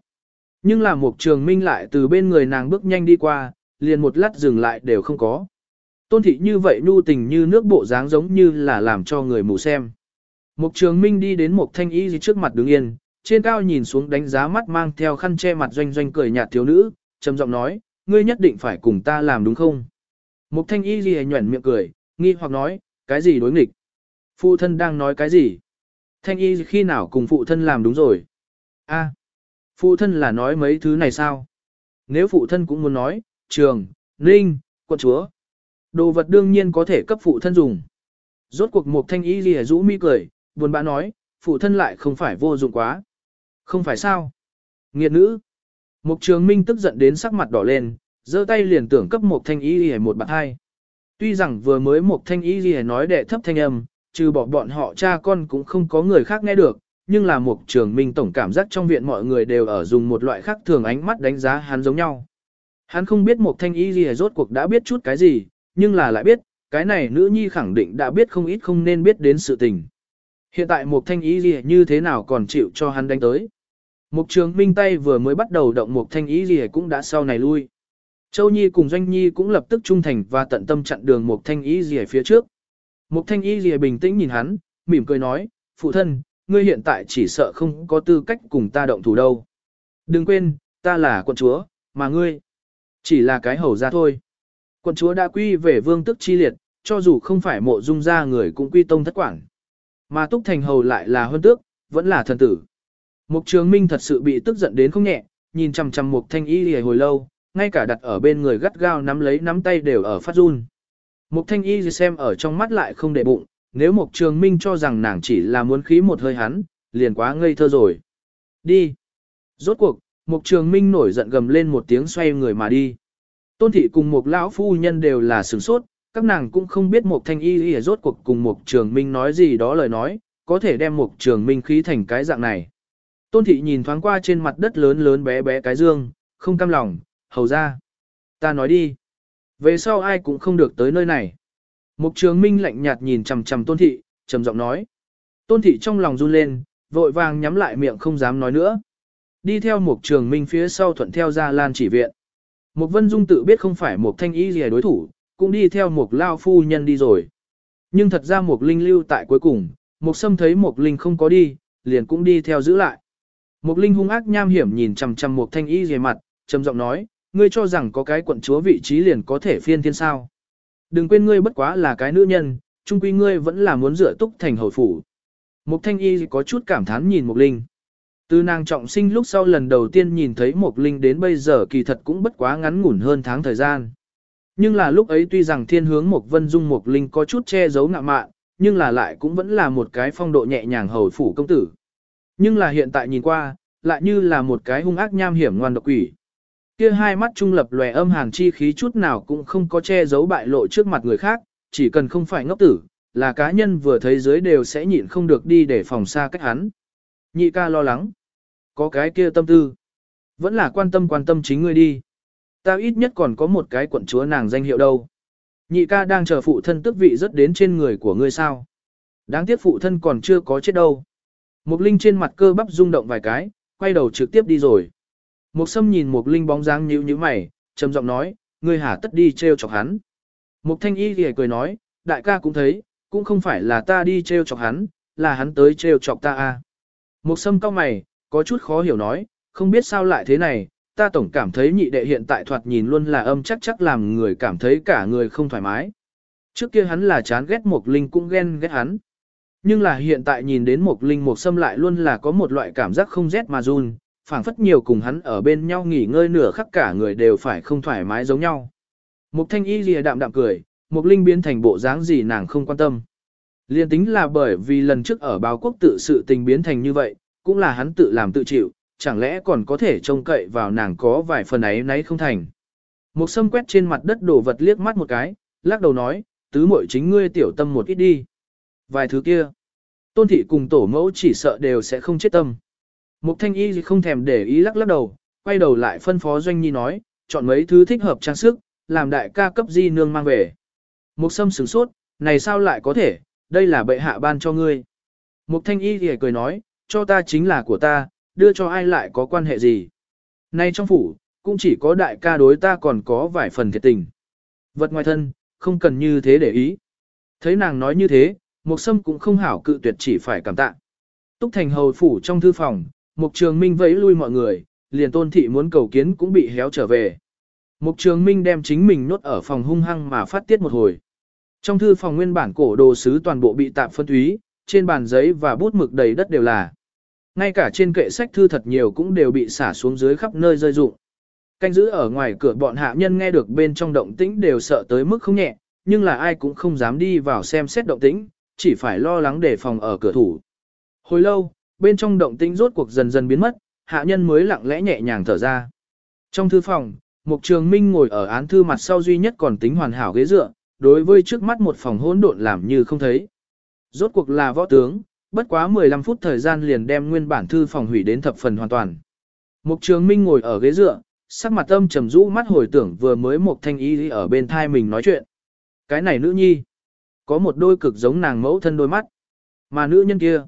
Nhưng là mục trường minh lại từ bên người nàng bước nhanh đi qua, liền một lát dừng lại đều không có. Tôn thị như vậy nu tình như nước bộ dáng giống như là làm cho người mù xem. Mục trường minh đi đến một thanh y trước mặt đứng yên, trên cao nhìn xuống đánh giá mắt mang theo khăn che mặt doanh doanh cười nhạt thiếu nữ, trầm giọng nói, ngươi nhất định phải cùng ta làm đúng không? Mục thanh y gì nhuẩn miệng cười, nghi hoặc nói, cái gì đối nghịch? Phụ thân đang nói cái gì? Thanh y khi nào cùng phụ thân làm đúng rồi? A, phụ thân là nói mấy thứ này sao? Nếu phụ thân cũng muốn nói, trường, ninh, quận chúa. Đồ vật đương nhiên có thể cấp phụ thân dùng. Rốt cuộc một thanh y gì rũ mi cười, buồn bã nói, phụ thân lại không phải vô dụng quá. Không phải sao? Nghiệt nữ. Mục trường minh tức giận đến sắc mặt đỏ lên, giơ tay liền tưởng cấp một thanh y gì một bạn hai. Tuy rằng vừa mới một thanh y gì nói đệ thấp thanh âm, trừ bỏ bọn họ cha con cũng không có người khác nghe được, nhưng là một trường minh tổng cảm giác trong viện mọi người đều ở dùng một loại khác thường ánh mắt đánh giá hắn giống nhau. Hắn không biết một thanh y gì rốt cuộc đã biết chút cái gì, nhưng là lại biết, cái này nữ nhi khẳng định đã biết không ít không nên biết đến sự tình. Hiện tại một thanh y gì như thế nào còn chịu cho hắn đánh tới. Mục trường minh tay vừa mới bắt đầu động một thanh y gì cũng đã sau này lui. Châu Nhi cùng Doanh Nhi cũng lập tức trung thành và tận tâm chặn đường một thanh y gì phía trước. Mục thanh y lìa bình tĩnh nhìn hắn, mỉm cười nói, phụ thân, ngươi hiện tại chỉ sợ không có tư cách cùng ta động thủ đâu. Đừng quên, ta là quận chúa, mà ngươi chỉ là cái hầu ra thôi. Quận chúa đã quy về vương tức chi liệt, cho dù không phải mộ dung ra người cũng quy tông thất quản. Mà túc thành hầu lại là huân tước, vẫn là thần tử. Mục trường minh thật sự bị tức giận đến không nhẹ, nhìn chằm chằm mục thanh y lìa hồi lâu, ngay cả đặt ở bên người gắt gao nắm lấy nắm tay đều ở phát run. Mục thanh y xem ở trong mắt lại không để bụng, nếu mục trường minh cho rằng nàng chỉ là muốn khí một hơi hắn, liền quá ngây thơ rồi. Đi. Rốt cuộc, Mục Trường Minh nổi giận gầm lên một tiếng xoay người mà đi. Tôn thị cùng mục lão phu nhân đều là sửng sốt, các nàng cũng không biết mục thanh y gì rốt cuộc cùng mục trường minh nói gì đó lời nói, có thể đem mục trường minh khí thành cái dạng này. Tôn thị nhìn thoáng qua trên mặt đất lớn lớn bé bé cái dương, không cam lòng, hầu ra. Ta nói đi. Về sau ai cũng không được tới nơi này. Mục trường minh lạnh nhạt nhìn chằm chằm tôn thị, trầm giọng nói. Tôn thị trong lòng run lên, vội vàng nhắm lại miệng không dám nói nữa. Đi theo mục trường minh phía sau thuận theo ra lan chỉ viện. Mục vân dung tự biết không phải Mục thanh y gì đối thủ, cũng đi theo mục lao phu nhân đi rồi. Nhưng thật ra mục linh lưu tại cuối cùng, mục sâm thấy mục linh không có đi, liền cũng đi theo giữ lại. Mục linh hung ác nham hiểm nhìn chằm chằm mục thanh y gì mặt, trầm giọng nói, ngươi cho rằng có cái quận chúa vị trí liền có thể phiên thiên sao. Đừng quên ngươi bất quá là cái nữ nhân, chung quy ngươi vẫn là muốn dựa túc thành hầu phủ. Mục thanh y có chút cảm thán nhìn mục linh. Từ nàng trọng sinh lúc sau lần đầu tiên nhìn thấy mục linh đến bây giờ kỳ thật cũng bất quá ngắn ngủn hơn tháng thời gian. Nhưng là lúc ấy tuy rằng thiên hướng mục vân dung mục linh có chút che giấu ngạ mạn, nhưng là lại cũng vẫn là một cái phong độ nhẹ nhàng hầu phủ công tử. Nhưng là hiện tại nhìn qua, lại như là một cái hung ác nham hiểm ngoan độc quỷ. Kia hai mắt trung lập lòe âm hàn chi khí chút nào cũng không có che giấu bại lộ trước mặt người khác, chỉ cần không phải ngốc tử, là cá nhân vừa thấy dưới đều sẽ nhịn không được đi để phòng xa cách hắn. Nhị ca lo lắng. Có cái kia tâm tư. Vẫn là quan tâm quan tâm chính ngươi đi. Ta ít nhất còn có một cái quận chúa nàng danh hiệu đâu. Nhị ca đang chờ phụ thân tức vị rất đến trên người của ngươi sao. Đáng tiếc phụ thân còn chưa có chết đâu. Mục Linh trên mặt cơ bắp rung động vài cái, quay đầu trực tiếp đi rồi. Mục Sâm nhìn Mục Linh bóng dáng nhíu nhíu mày, trầm giọng nói, ngươi hả tất đi treo chọc hắn. Mục Thanh Y thì cười nói, đại ca cũng thấy, cũng không phải là ta đi treo chọc hắn, là hắn tới treo chọc ta a. Mục Sâm cao mày, có chút khó hiểu nói, không biết sao lại thế này, ta tổng cảm thấy nhị đệ hiện tại thoạt nhìn luôn là âm chắc chắc làm người cảm thấy cả người không thoải mái. Trước kia hắn là chán ghét Mục Linh cũng ghen ghét hắn. Nhưng là hiện tại nhìn đến Mục Linh Mục Sâm lại luôn là có một loại cảm giác không rét mà run, phảng phất nhiều cùng hắn ở bên nhau nghỉ ngơi nửa khắc cả người đều phải không thoải mái giống nhau. Mục Thanh Y lìa đạm đạm cười, Mục Linh biến thành bộ dáng gì nàng không quan tâm. Liên tính là bởi vì lần trước ở báo quốc tự sự tình biến thành như vậy, cũng là hắn tự làm tự chịu, chẳng lẽ còn có thể trông cậy vào nàng có vài phần ấy nấy không thành. Một sâm quét trên mặt đất đổ vật liếc mắt một cái, lắc đầu nói, tứ muội chính ngươi tiểu tâm một ít đi. Vài thứ kia, tôn thị cùng tổ mẫu chỉ sợ đều sẽ không chết tâm. Mục thanh y không thèm để ý lắc lắc đầu, quay đầu lại phân phó doanh nhi nói, chọn mấy thứ thích hợp trang sức, làm đại ca cấp di nương mang về. Mục sâm sửng sốt, này sao lại có thể, đây là bệ hạ ban cho ngươi. Mục thanh y thì cười nói, cho ta chính là của ta, đưa cho ai lại có quan hệ gì. Nay trong phủ, cũng chỉ có đại ca đối ta còn có vài phần thiệt tình. Vật ngoài thân, không cần như thế để ý. Thấy nàng nói như thế, Mục Sâm cũng không hảo cự tuyệt chỉ phải cảm tạ. Túc Thành hầu phủ trong thư phòng, Mục Trường Minh vẫy lui mọi người, liền tôn thị muốn cầu kiến cũng bị héo trở về. Mục Trường Minh đem chính mình nốt ở phòng hung hăng mà phát tiết một hồi. Trong thư phòng nguyên bản cổ đồ sứ toàn bộ bị tạm phân thúy, trên bàn giấy và bút mực đầy đất đều là. Ngay cả trên kệ sách thư thật nhiều cũng đều bị xả xuống dưới khắp nơi rơi rụng. Canh giữ ở ngoài cửa bọn hạ nhân nghe được bên trong động tĩnh đều sợ tới mức không nhẹ, nhưng là ai cũng không dám đi vào xem xét động tĩnh, chỉ phải lo lắng để phòng ở cửa thủ. Hồi lâu, bên trong động tĩnh rốt cuộc dần dần biến mất, hạ nhân mới lặng lẽ nhẹ nhàng thở ra. Trong thư phòng, Mục Trường Minh ngồi ở án thư mặt sau duy nhất còn tính hoàn hảo ghế dựa, đối với trước mắt một phòng hỗn độn làm như không thấy. Rốt cuộc là võ tướng, bất quá 15 phút thời gian liền đem nguyên bản thư phòng hủy đến thập phần hoàn toàn. Mục Trường Minh ngồi ở ghế dựa, sắc mặt âm trầm rũ mắt hồi tưởng vừa mới một thanh y ở bên thai mình nói chuyện. Cái này nữ nhi, có một đôi cực giống nàng mẫu thân đôi mắt. Mà nữ nhân kia,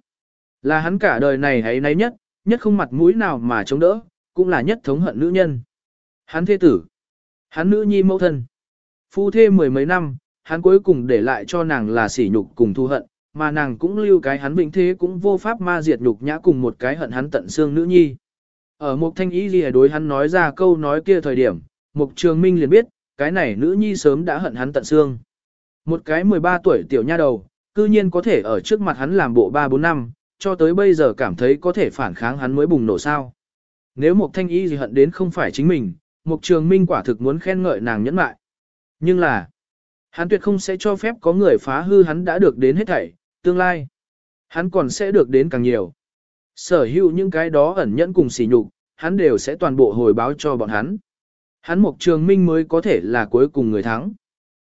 là hắn cả đời này hay nấy nhất, nhất không mặt mũi nào mà chống đỡ, cũng là nhất thống hận nữ nhân. Hắn thế tử, hắn nữ nhi mẫu thân. Phu thê mười mấy năm, hắn cuối cùng để lại cho nàng là sỉ nhục cùng thu hận, mà nàng cũng lưu cái hắn vĩnh thế cũng vô pháp ma diệt nhục nhã cùng một cái hận hắn tận xương nữ nhi. Ở một thanh ý lìa đối hắn nói ra câu nói kia thời điểm, mục trường minh liền biết, cái này nữ nhi sớm đã hận hắn tận xương. Một cái 13 tuổi tiểu nha đầu, cư nhiên có thể ở trước mặt hắn làm bộ 3-4 năm, cho tới bây giờ cảm thấy có thể phản kháng hắn mới bùng nổ sao. Nếu Mục thanh Y gì hận đến không phải chính mình, mục trường minh quả thực muốn khen ngợi nàng nhẫn mại. Nhưng là, hắn tuyệt không sẽ cho phép có người phá hư hắn đã được đến hết thảy, tương lai. Hắn còn sẽ được đến càng nhiều. Sở hữu những cái đó ẩn nhẫn cùng sỉ nhục, hắn đều sẽ toàn bộ hồi báo cho bọn hắn. Hắn Mục Trường Minh mới có thể là cuối cùng người thắng.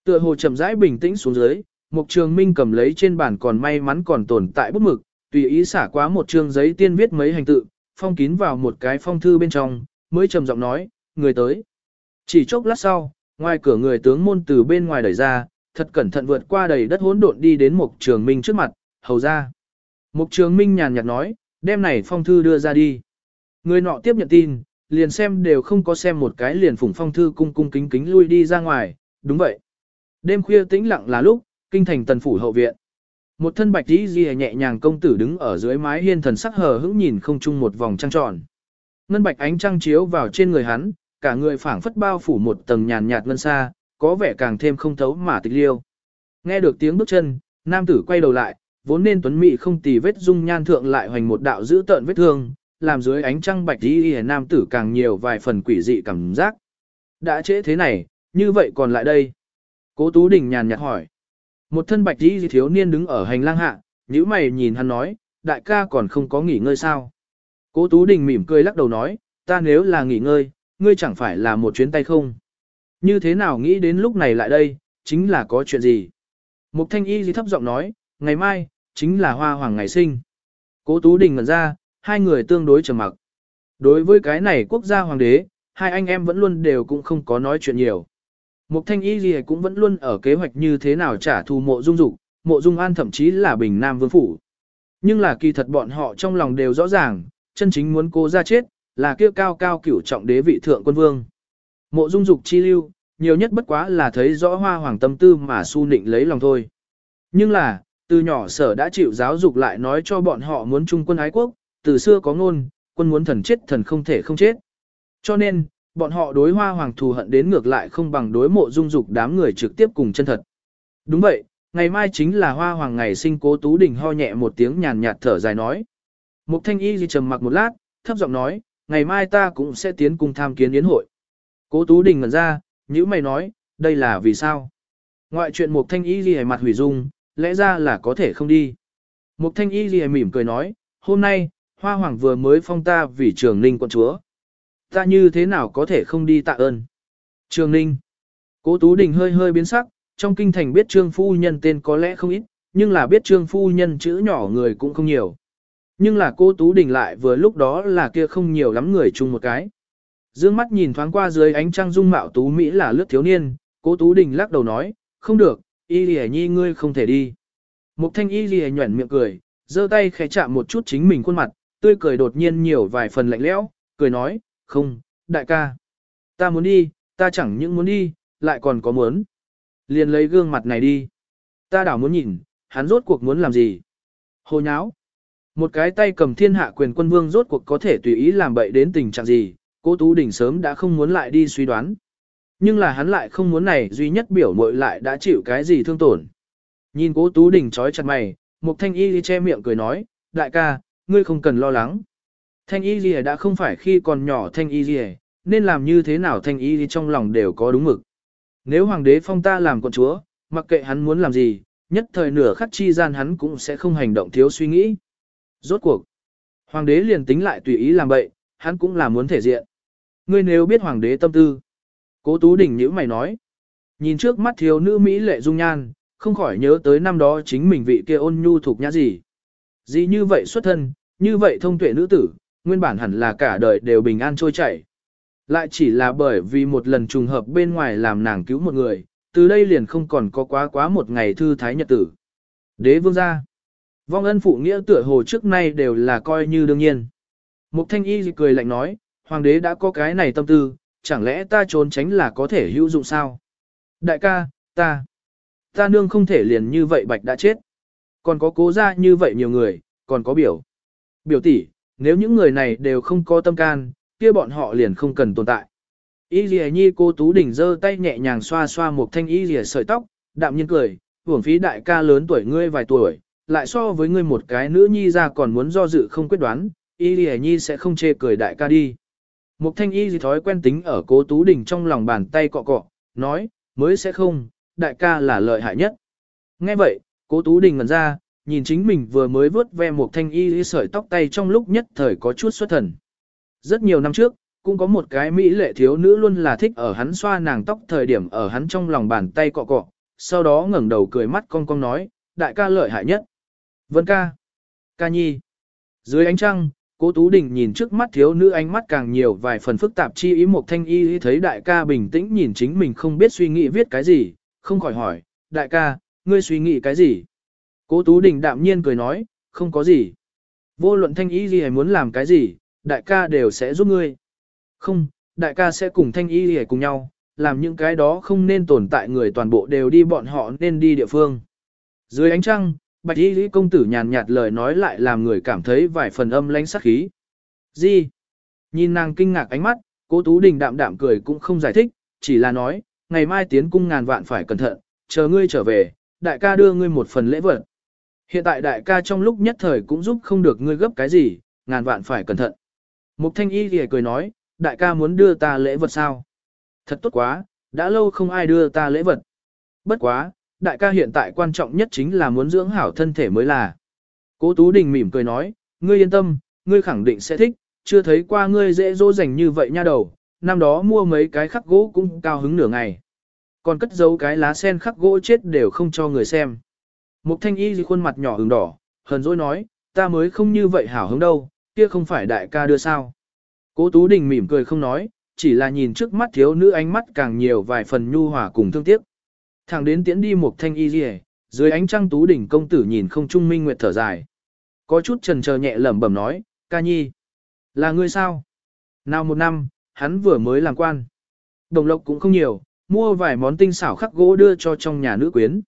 Tựa hồ chậm rãi bình tĩnh xuống dưới, Mục Trường Minh cầm lấy trên bàn còn may mắn còn tồn tại bút mực, tùy ý xả quá một chương giấy tiên viết mấy hành tự, phong kín vào một cái phong thư bên trong, mới trầm giọng nói, người tới. Chỉ chốc lát sau, ngoài cửa người tướng môn từ bên ngoài đẩy ra, thật cẩn thận vượt qua đầy đất hỗn độn đi đến Mục Trường Minh trước mặt, hầu ra. Mục Trường Minh nhàn nhạt nói, đem này phong thư đưa ra đi. Người nọ tiếp nhận tin, liền xem đều không có xem một cái liền phủng phong thư cung cung kính kính lui đi ra ngoài, đúng vậy. Đêm khuya tĩnh lặng là lúc, kinh thành tần phủ hậu viện. Một thân bạch tí ghi nhẹ nhàng công tử đứng ở dưới mái hiên thần sắc hờ hững nhìn không chung một vòng trăng tròn. Ngân bạch ánh trăng chiếu vào trên người hắn, cả người phảng phất bao phủ một tầng nhàn nhạt ngân xa, có vẻ càng thêm không thấu mà tịch liêu. Nghe được tiếng bước chân, nam tử quay đầu lại, vốn nên tuấn mỹ không tì vết dung nhan thượng lại hoành một đạo giữ tợn vết thương, làm dưới ánh trăng bạch y nam tử càng nhiều vài phần quỷ dị cảm giác. Đã trễ thế này, như vậy còn lại đây. Cố Tú Đình nhàn nhạt hỏi. Một thân bạch y thiếu niên đứng ở hành lang hạ, nhíu mày nhìn hắn nói, đại ca còn không có nghỉ ngơi sao. Cố Tú Đình mỉm cười lắc đầu nói, ta nếu là nghỉ ngơi, ngươi chẳng phải là một chuyến tay không. Như thế nào nghĩ đến lúc này lại đây, chính là có chuyện gì. Mục thanh y gì thấp giọng nói, ngày mai, chính là hoa hoàng ngày sinh. Cố Tú Đình ngẩn ra, hai người tương đối trầm mặc. Đối với cái này quốc gia hoàng đế, hai anh em vẫn luôn đều cũng không có nói chuyện nhiều. Mục thanh y gì cũng vẫn luôn ở kế hoạch như thế nào trả thù mộ dung dục, mộ dung an thậm chí là bình nam vương phủ. Nhưng là kỳ thật bọn họ trong lòng đều rõ ràng, chân chính muốn cố ra chết, là kia cao cao cửu trọng đế vị thượng quân vương. Mộ dung dục chi lưu, nhiều nhất bất quá là thấy rõ hoa hoàng tâm tư mà su nịnh lấy lòng thôi. Nhưng là, từ nhỏ sở đã chịu giáo dục lại nói cho bọn họ muốn chung quân ái quốc, từ xưa có ngôn, quân muốn thần chết thần không thể không chết. Cho nên, bọn họ đối hoa hoàng thù hận đến ngược lại không bằng đối mộ dung dục đám người trực tiếp cùng chân thật. Đúng vậy, ngày mai chính là hoa hoàng ngày sinh cố tú đình ho nhẹ một tiếng nhàn nhạt thở dài nói. Mục thanh y gì trầm mặc một lát, thấp giọng nói, ngày mai ta cũng sẽ tiến cùng tham kiến yến hội. Cố tú đình ngẩn ra, nhữ mày nói, đây là vì sao? Ngoại chuyện mục thanh y gì mặt hủy dung, lẽ ra là có thể không đi. Mục thanh y gì mỉm cười nói, hôm nay, hoa hoàng vừa mới phong ta vì trường ninh quận chúa. Ta như thế nào có thể không đi tạ ơn? Trường ninh. Cố Tú Đình hơi hơi biến sắc, trong kinh thành biết trương phu nhân tên có lẽ không ít, nhưng là biết trương phu nhân chữ nhỏ người cũng không nhiều. Nhưng là cô Tú Đình lại vừa lúc đó là kia không nhiều lắm người chung một cái. Dương mắt nhìn thoáng qua dưới ánh trăng dung mạo Tú Mỹ là lướt thiếu niên, cô Tú Đình lắc đầu nói, không được, y lì nhi ngươi không thể đi. Mục thanh y lì nhuẩn miệng cười, giơ tay khẽ chạm một chút chính mình khuôn mặt, tươi cười đột nhiên nhiều vài phần lạnh lẽo, cười nói, không, đại ca. Ta muốn đi, ta chẳng những muốn đi, lại còn có muốn. Liền lấy gương mặt này đi. Ta đảo muốn nhìn, hắn rốt cuộc muốn làm gì. Hồ nháo. Một cái tay cầm thiên hạ quyền quân vương rốt cuộc có thể tùy ý làm bậy đến tình trạng gì, cố Tú Đình sớm đã không muốn lại đi suy đoán. Nhưng là hắn lại không muốn này duy nhất biểu mội lại đã chịu cái gì thương tổn. Nhìn cố Tú Đình trói chặt mày, Mục Thanh Y che miệng cười nói, đại ca, ngươi không cần lo lắng. Thanh Y gì đã không phải khi còn nhỏ Thanh Y gì, nên làm như thế nào Thanh Y trong lòng đều có đúng mực. Nếu Hoàng đế phong ta làm con chúa, mặc kệ hắn muốn làm gì, nhất thời nửa khắc chi gian hắn cũng sẽ không hành động thiếu suy nghĩ. Rốt cuộc, Hoàng đế liền tính lại tùy ý làm bậy, hắn cũng là muốn thể diện. Ngươi nếu biết Hoàng đế tâm tư, Cố Tú đỉnh nhữ mày nói. Nhìn trước mắt thiếu nữ Mỹ lệ dung nhan, không khỏi nhớ tới năm đó chính mình vị kia ôn nhu thuộc nhã gì. Gì như vậy xuất thân, như vậy thông tuệ nữ tử, nguyên bản hẳn là cả đời đều bình an trôi chảy. Lại chỉ là bởi vì một lần trùng hợp bên ngoài làm nàng cứu một người, từ đây liền không còn có quá quá một ngày thư thái nhật tử. Đế vương gia. Vong ân phụ nghĩa tựa hồ trước nay đều là coi như đương nhiên. Mục thanh y cười lạnh nói, hoàng đế đã có cái này tâm tư, chẳng lẽ ta trốn tránh là có thể hữu dụng sao? Đại ca, ta, ta nương không thể liền như vậy bạch đã chết. Còn có cố ra như vậy nhiều người, còn có biểu. Biểu tỷ, nếu những người này đều không có tâm can, kia bọn họ liền không cần tồn tại. Y lìa nhi cô Tú Đình giơ tay nhẹ nhàng xoa xoa một thanh y lìa sợi tóc, đạm nhiên cười, hưởng phí đại ca lớn tuổi ngươi vài tuổi, lại so với ngươi một cái nữ nhi ra còn muốn do dự không quyết đoán, y lìa nhi sẽ không chê cười đại ca đi. Một thanh y Lìa thói quen tính ở cô tú đình trong lòng bàn tay cọ cọ, nói, mới sẽ không, đại ca là lợi hại nhất. Nghe vậy, cô tú đình ngẩn ra, nhìn chính mình vừa mới vớt ve một thanh y sợi tóc tay trong lúc nhất thời có chút xuất thần. Rất nhiều năm trước, cũng có một cái mỹ lệ thiếu nữ luôn là thích ở hắn xoa nàng tóc thời điểm ở hắn trong lòng bàn tay cọ cọ, sau đó ngẩng đầu cười mắt cong cong nói, đại ca lợi hại nhất. Vân ca. Ca nhi. Dưới ánh trăng, cố Tú Đình nhìn trước mắt thiếu nữ ánh mắt càng nhiều vài phần phức tạp chi ý một thanh y thấy đại ca bình tĩnh nhìn chính mình không biết suy nghĩ viết cái gì, không khỏi hỏi, đại ca, ngươi suy nghĩ cái gì? Cố Tú Đình đạm nhiên cười nói, không có gì. Vô luận thanh y gì hay muốn làm cái gì, đại ca đều sẽ giúp ngươi. Không, đại ca sẽ cùng thanh y gì cùng nhau, làm những cái đó không nên tồn tại người toàn bộ đều đi bọn họ nên đi địa phương. Dưới ánh trăng, bạch y lý công tử nhàn nhạt lời nói lại làm người cảm thấy vài phần âm lãnh sắc khí. Gì? Nhìn nàng kinh ngạc ánh mắt, cố Tú Đình đạm đạm cười cũng không giải thích, chỉ là nói, ngày mai tiến cung ngàn vạn phải cẩn thận, chờ ngươi trở về, đại ca đưa ngươi một phần lễ vật. Hiện tại đại ca trong lúc nhất thời cũng giúp không được ngươi gấp cái gì, ngàn vạn phải cẩn thận. Mục thanh y thì cười nói, đại ca muốn đưa ta lễ vật sao? Thật tốt quá, đã lâu không ai đưa ta lễ vật. Bất quá, đại ca hiện tại quan trọng nhất chính là muốn dưỡng hảo thân thể mới là. Cố Tú Đình mỉm cười nói, ngươi yên tâm, ngươi khẳng định sẽ thích, chưa thấy qua ngươi dễ dỗ dành như vậy nha đầu, năm đó mua mấy cái khắc gỗ cũng cao hứng nửa ngày. Còn cất giấu cái lá sen khắc gỗ chết đều không cho người xem. Mục thanh y khuôn mặt nhỏ hứng đỏ, hờn dỗi nói, ta mới không như vậy hảo hứng đâu, kia không phải đại ca đưa sao. Cố Tú Đình mỉm cười không nói, chỉ là nhìn trước mắt thiếu nữ ánh mắt càng nhiều vài phần nhu hòa cùng thương tiếc. Thẳng đến tiễn đi một thanh y rìa, dưới ánh trăng Tú Đình công tử nhìn không trung minh nguyệt thở dài. Có chút trần chờ nhẹ lẩm bẩm nói, ca nhi. Là ngươi sao? Nào một năm, hắn vừa mới làm quan. Đồng lộc cũng không nhiều, mua vài món tinh xảo khắc gỗ đưa cho trong nhà nữ quyến.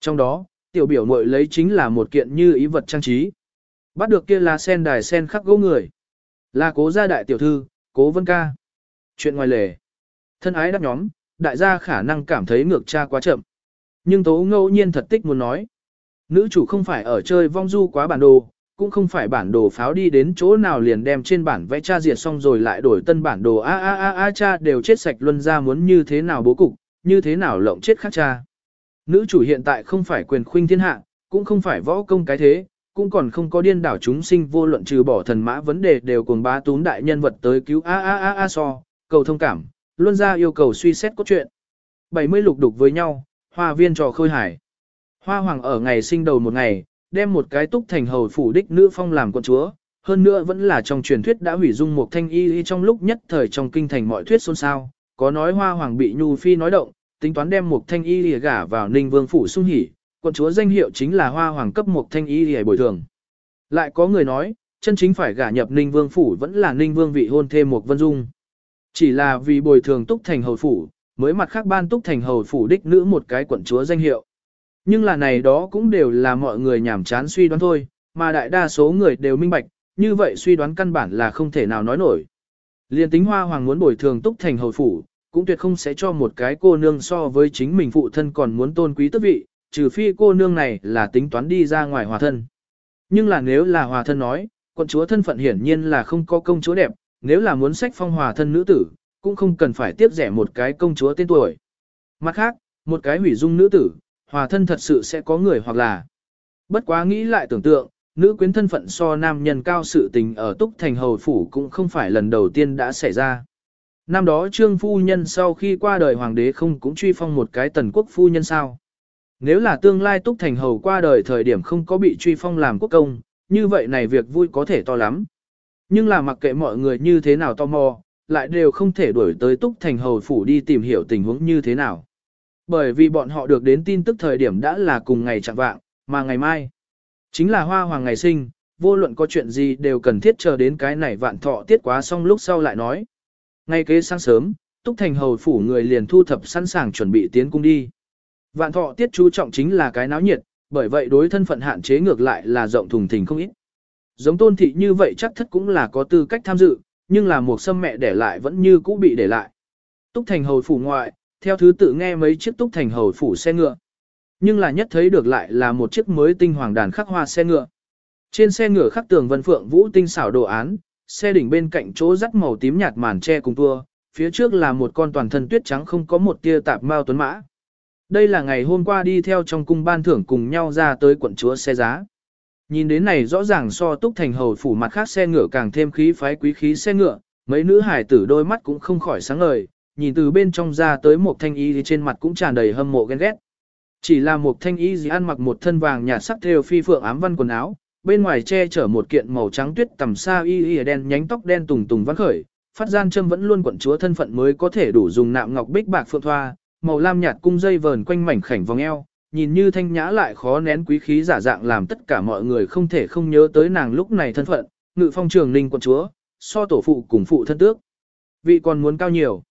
Trong đó, tiểu biểu muội lấy chính là một kiện như ý vật trang trí. Bắt được kia là sen đài sen khắc gỗ người. Là cố gia đại tiểu thư, cố vân ca. Chuyện ngoài lề. Thân ái đáp nhóm, đại gia khả năng cảm thấy ngược cha quá chậm. Nhưng tố ngẫu nhiên thật tích muốn nói. Nữ chủ không phải ở chơi vong du quá bản đồ, cũng không phải bản đồ pháo đi đến chỗ nào liền đem trên bản vẽ cha diệt xong rồi lại đổi tân bản đồ a a a a cha đều chết sạch luân ra muốn như thế nào bố cục, như thế nào lộng chết khác cha. Nữ chủ hiện tại không phải quyền khuynh thiên hạ, cũng không phải võ công cái thế, cũng còn không có điên đảo chúng sinh vô luận trừ bỏ thần mã vấn đề đều cùng bá tún đại nhân vật tới cứu a a a a so, cầu thông cảm, luôn ra yêu cầu suy xét cốt truyện. 70 lục đục với nhau, hoa viên trò khơi hải. Hoa hoàng ở ngày sinh đầu một ngày, đem một cái túc thành hầu phủ đích nữ phong làm con chúa, hơn nữa vẫn là trong truyền thuyết đã hủy dung một thanh y trong lúc nhất thời trong kinh thành mọi thuyết xôn xao, có nói hoa hoàng bị nhu phi nói động, tính toán đem một thanh y lìa gả vào ninh vương phủ sung hỉ, quận chúa danh hiệu chính là hoa hoàng cấp một thanh y lìa bồi thường. Lại có người nói, chân chính phải gả nhập ninh vương phủ vẫn là ninh vương vị hôn thêm một vân dung. Chỉ là vì bồi thường túc thành hầu phủ, mới mặt khác ban túc thành hầu phủ đích nữ một cái quận chúa danh hiệu. Nhưng là này đó cũng đều là mọi người nhảm chán suy đoán thôi, mà đại đa số người đều minh bạch, như vậy suy đoán căn bản là không thể nào nói nổi. Liên tính hoa hoàng muốn bồi thường túc thành hầu phủ, cũng tuyệt không sẽ cho một cái cô nương so với chính mình phụ thân còn muốn tôn quý tước vị, trừ phi cô nương này là tính toán đi ra ngoài hòa thân. Nhưng là nếu là hòa thân nói, quận chúa thân phận hiển nhiên là không có công chúa đẹp, nếu là muốn sách phong hòa thân nữ tử, cũng không cần phải tiếp rẻ một cái công chúa tên tuổi. Mặt khác, một cái hủy dung nữ tử, hòa thân thật sự sẽ có người hoặc là. Bất quá nghĩ lại tưởng tượng, nữ quyến thân phận so nam nhân cao sự tình ở túc thành hầu phủ cũng không phải lần đầu tiên đã xảy ra. Năm đó trương phu nhân sau khi qua đời hoàng đế không cũng truy phong một cái tần quốc phu nhân sao. Nếu là tương lai túc thành hầu qua đời thời điểm không có bị truy phong làm quốc công, như vậy này việc vui có thể to lắm. Nhưng là mặc kệ mọi người như thế nào tò mò, lại đều không thể đuổi tới túc thành hầu phủ đi tìm hiểu tình huống như thế nào. Bởi vì bọn họ được đến tin tức thời điểm đã là cùng ngày chẳng vạng, mà ngày mai. Chính là hoa hoàng ngày sinh, vô luận có chuyện gì đều cần thiết chờ đến cái này vạn thọ tiết quá xong lúc sau lại nói. Ngay kế sáng sớm, túc thành hầu phủ người liền thu thập sẵn sàng chuẩn bị tiến cung đi. Vạn thọ tiết chú trọng chính là cái náo nhiệt, bởi vậy đối thân phận hạn chế ngược lại là rộng thùng thình không ít. Giống tôn thị như vậy chắc thất cũng là có tư cách tham dự, nhưng là một sâm mẹ để lại vẫn như cũ bị để lại. Túc thành hầu phủ ngoại, theo thứ tự nghe mấy chiếc túc thành hầu phủ xe ngựa. Nhưng là nhất thấy được lại là một chiếc mới tinh hoàng đàn khắc hoa xe ngựa. Trên xe ngựa khắc tường vân phượng vũ tinh xảo đồ án, xe đỉnh bên cạnh chỗ rắc màu tím nhạt màn che cùng tua, phía trước là một con toàn thân tuyết trắng không có một tia tạp mao tuấn mã. Đây là ngày hôm qua đi theo trong cung ban thưởng cùng nhau ra tới quận chúa xe giá. Nhìn đến này rõ ràng so túc thành hầu phủ mặt khác xe ngựa càng thêm khí phái quý khí xe ngựa, Mấy nữ hải tử đôi mắt cũng không khỏi sáng ngời, nhìn từ bên trong ra tới một thanh y thì trên mặt cũng tràn đầy hâm mộ ghen ghét. Chỉ là một thanh y gì ăn mặc một thân vàng nhạt sắc theo phi phượng ám văn quần áo, bên ngoài che chở một kiện màu trắng tuyết tầm xa y y đen nhánh tóc đen tùng tùng vắt khởi, phát gian châm vẫn luôn quận chúa thân phận mới có thể đủ dùng nạm ngọc bích bạc phượng thoa, màu lam nhạt cung dây vờn quanh mảnh khảnh vòng eo, nhìn như thanh nhã lại khó nén quý khí giả dạng làm tất cả mọi người không thể không nhớ tới nàng lúc này thân phận, ngự phong trường ninh quận chúa, so tổ phụ cùng phụ thân tước. Vị còn muốn cao nhiều.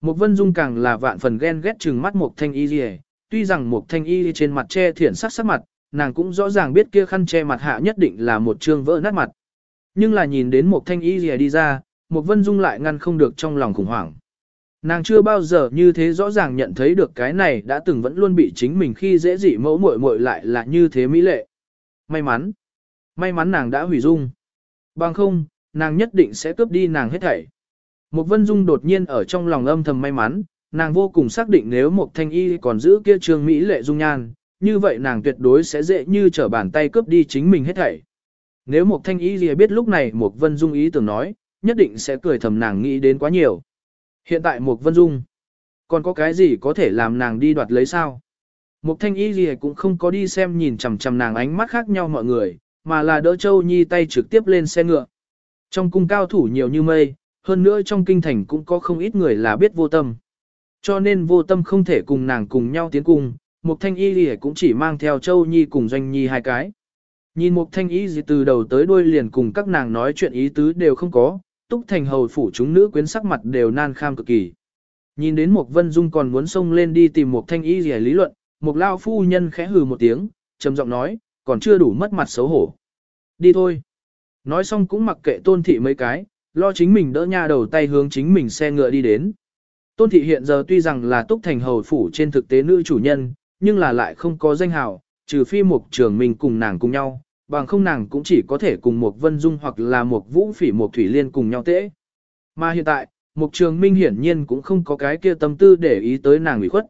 Một vân dung càng là vạn phần ghen ghét chừng mắt một thanh y gì tuy rằng một thanh y trên mặt che thiển sắc sắc mặt, nàng cũng rõ ràng biết kia khăn che mặt hạ nhất định là một trương vỡ nát mặt. Nhưng là nhìn đến một thanh y gì đi ra, một vân dung lại ngăn không được trong lòng khủng hoảng. Nàng chưa bao giờ như thế rõ ràng nhận thấy được cái này đã từng vẫn luôn bị chính mình khi dễ dị mẫu muội muội lại là như thế mỹ lệ. May mắn. May mắn nàng đã hủy dung. Bằng không, nàng nhất định sẽ cướp đi nàng hết thảy. Một vân dung đột nhiên ở trong lòng âm thầm may mắn, nàng vô cùng xác định nếu một thanh y còn giữ kia trương mỹ lệ dung nhan, như vậy nàng tuyệt đối sẽ dễ như trở bàn tay cướp đi chính mình hết thảy. Nếu một thanh y gì biết lúc này một vân dung ý tưởng nói, nhất định sẽ cười thầm nàng nghĩ đến quá nhiều. Hiện tại một vân dung, còn có cái gì có thể làm nàng đi đoạt lấy sao? Một thanh y gì cũng không có đi xem nhìn chằm chằm nàng ánh mắt khác nhau mọi người, mà là đỡ châu nhi tay trực tiếp lên xe ngựa. Trong cung cao thủ nhiều như mây, hơn nữa trong kinh thành cũng có không ít người là biết vô tâm. Cho nên vô tâm không thể cùng nàng cùng nhau tiến cung, Mục Thanh Y Lì cũng chỉ mang theo Châu Nhi cùng Doanh Nhi hai cái. Nhìn Mục Thanh Y gì từ đầu tới đuôi liền cùng các nàng nói chuyện ý tứ đều không có, Túc Thành hầu phủ chúng nữ quyến sắc mặt đều nan kham cực kỳ. Nhìn đến Mục Vân Dung còn muốn xông lên đi tìm Mục Thanh Y gì lý luận, Mục Lao phu nhân khẽ hừ một tiếng, trầm giọng nói, còn chưa đủ mất mặt xấu hổ. Đi thôi. Nói xong cũng mặc kệ tôn thị mấy cái, lo chính mình đỡ nha đầu tay hướng chính mình xe ngựa đi đến. Tôn thị hiện giờ tuy rằng là túc thành hầu phủ trên thực tế nữ chủ nhân, nhưng là lại không có danh hào, trừ phi một trường mình cùng nàng cùng nhau, bằng không nàng cũng chỉ có thể cùng một vân dung hoặc là một vũ phỉ một thủy liên cùng nhau tễ. Mà hiện tại, một trường minh hiển nhiên cũng không có cái kia tâm tư để ý tới nàng ủy khuất.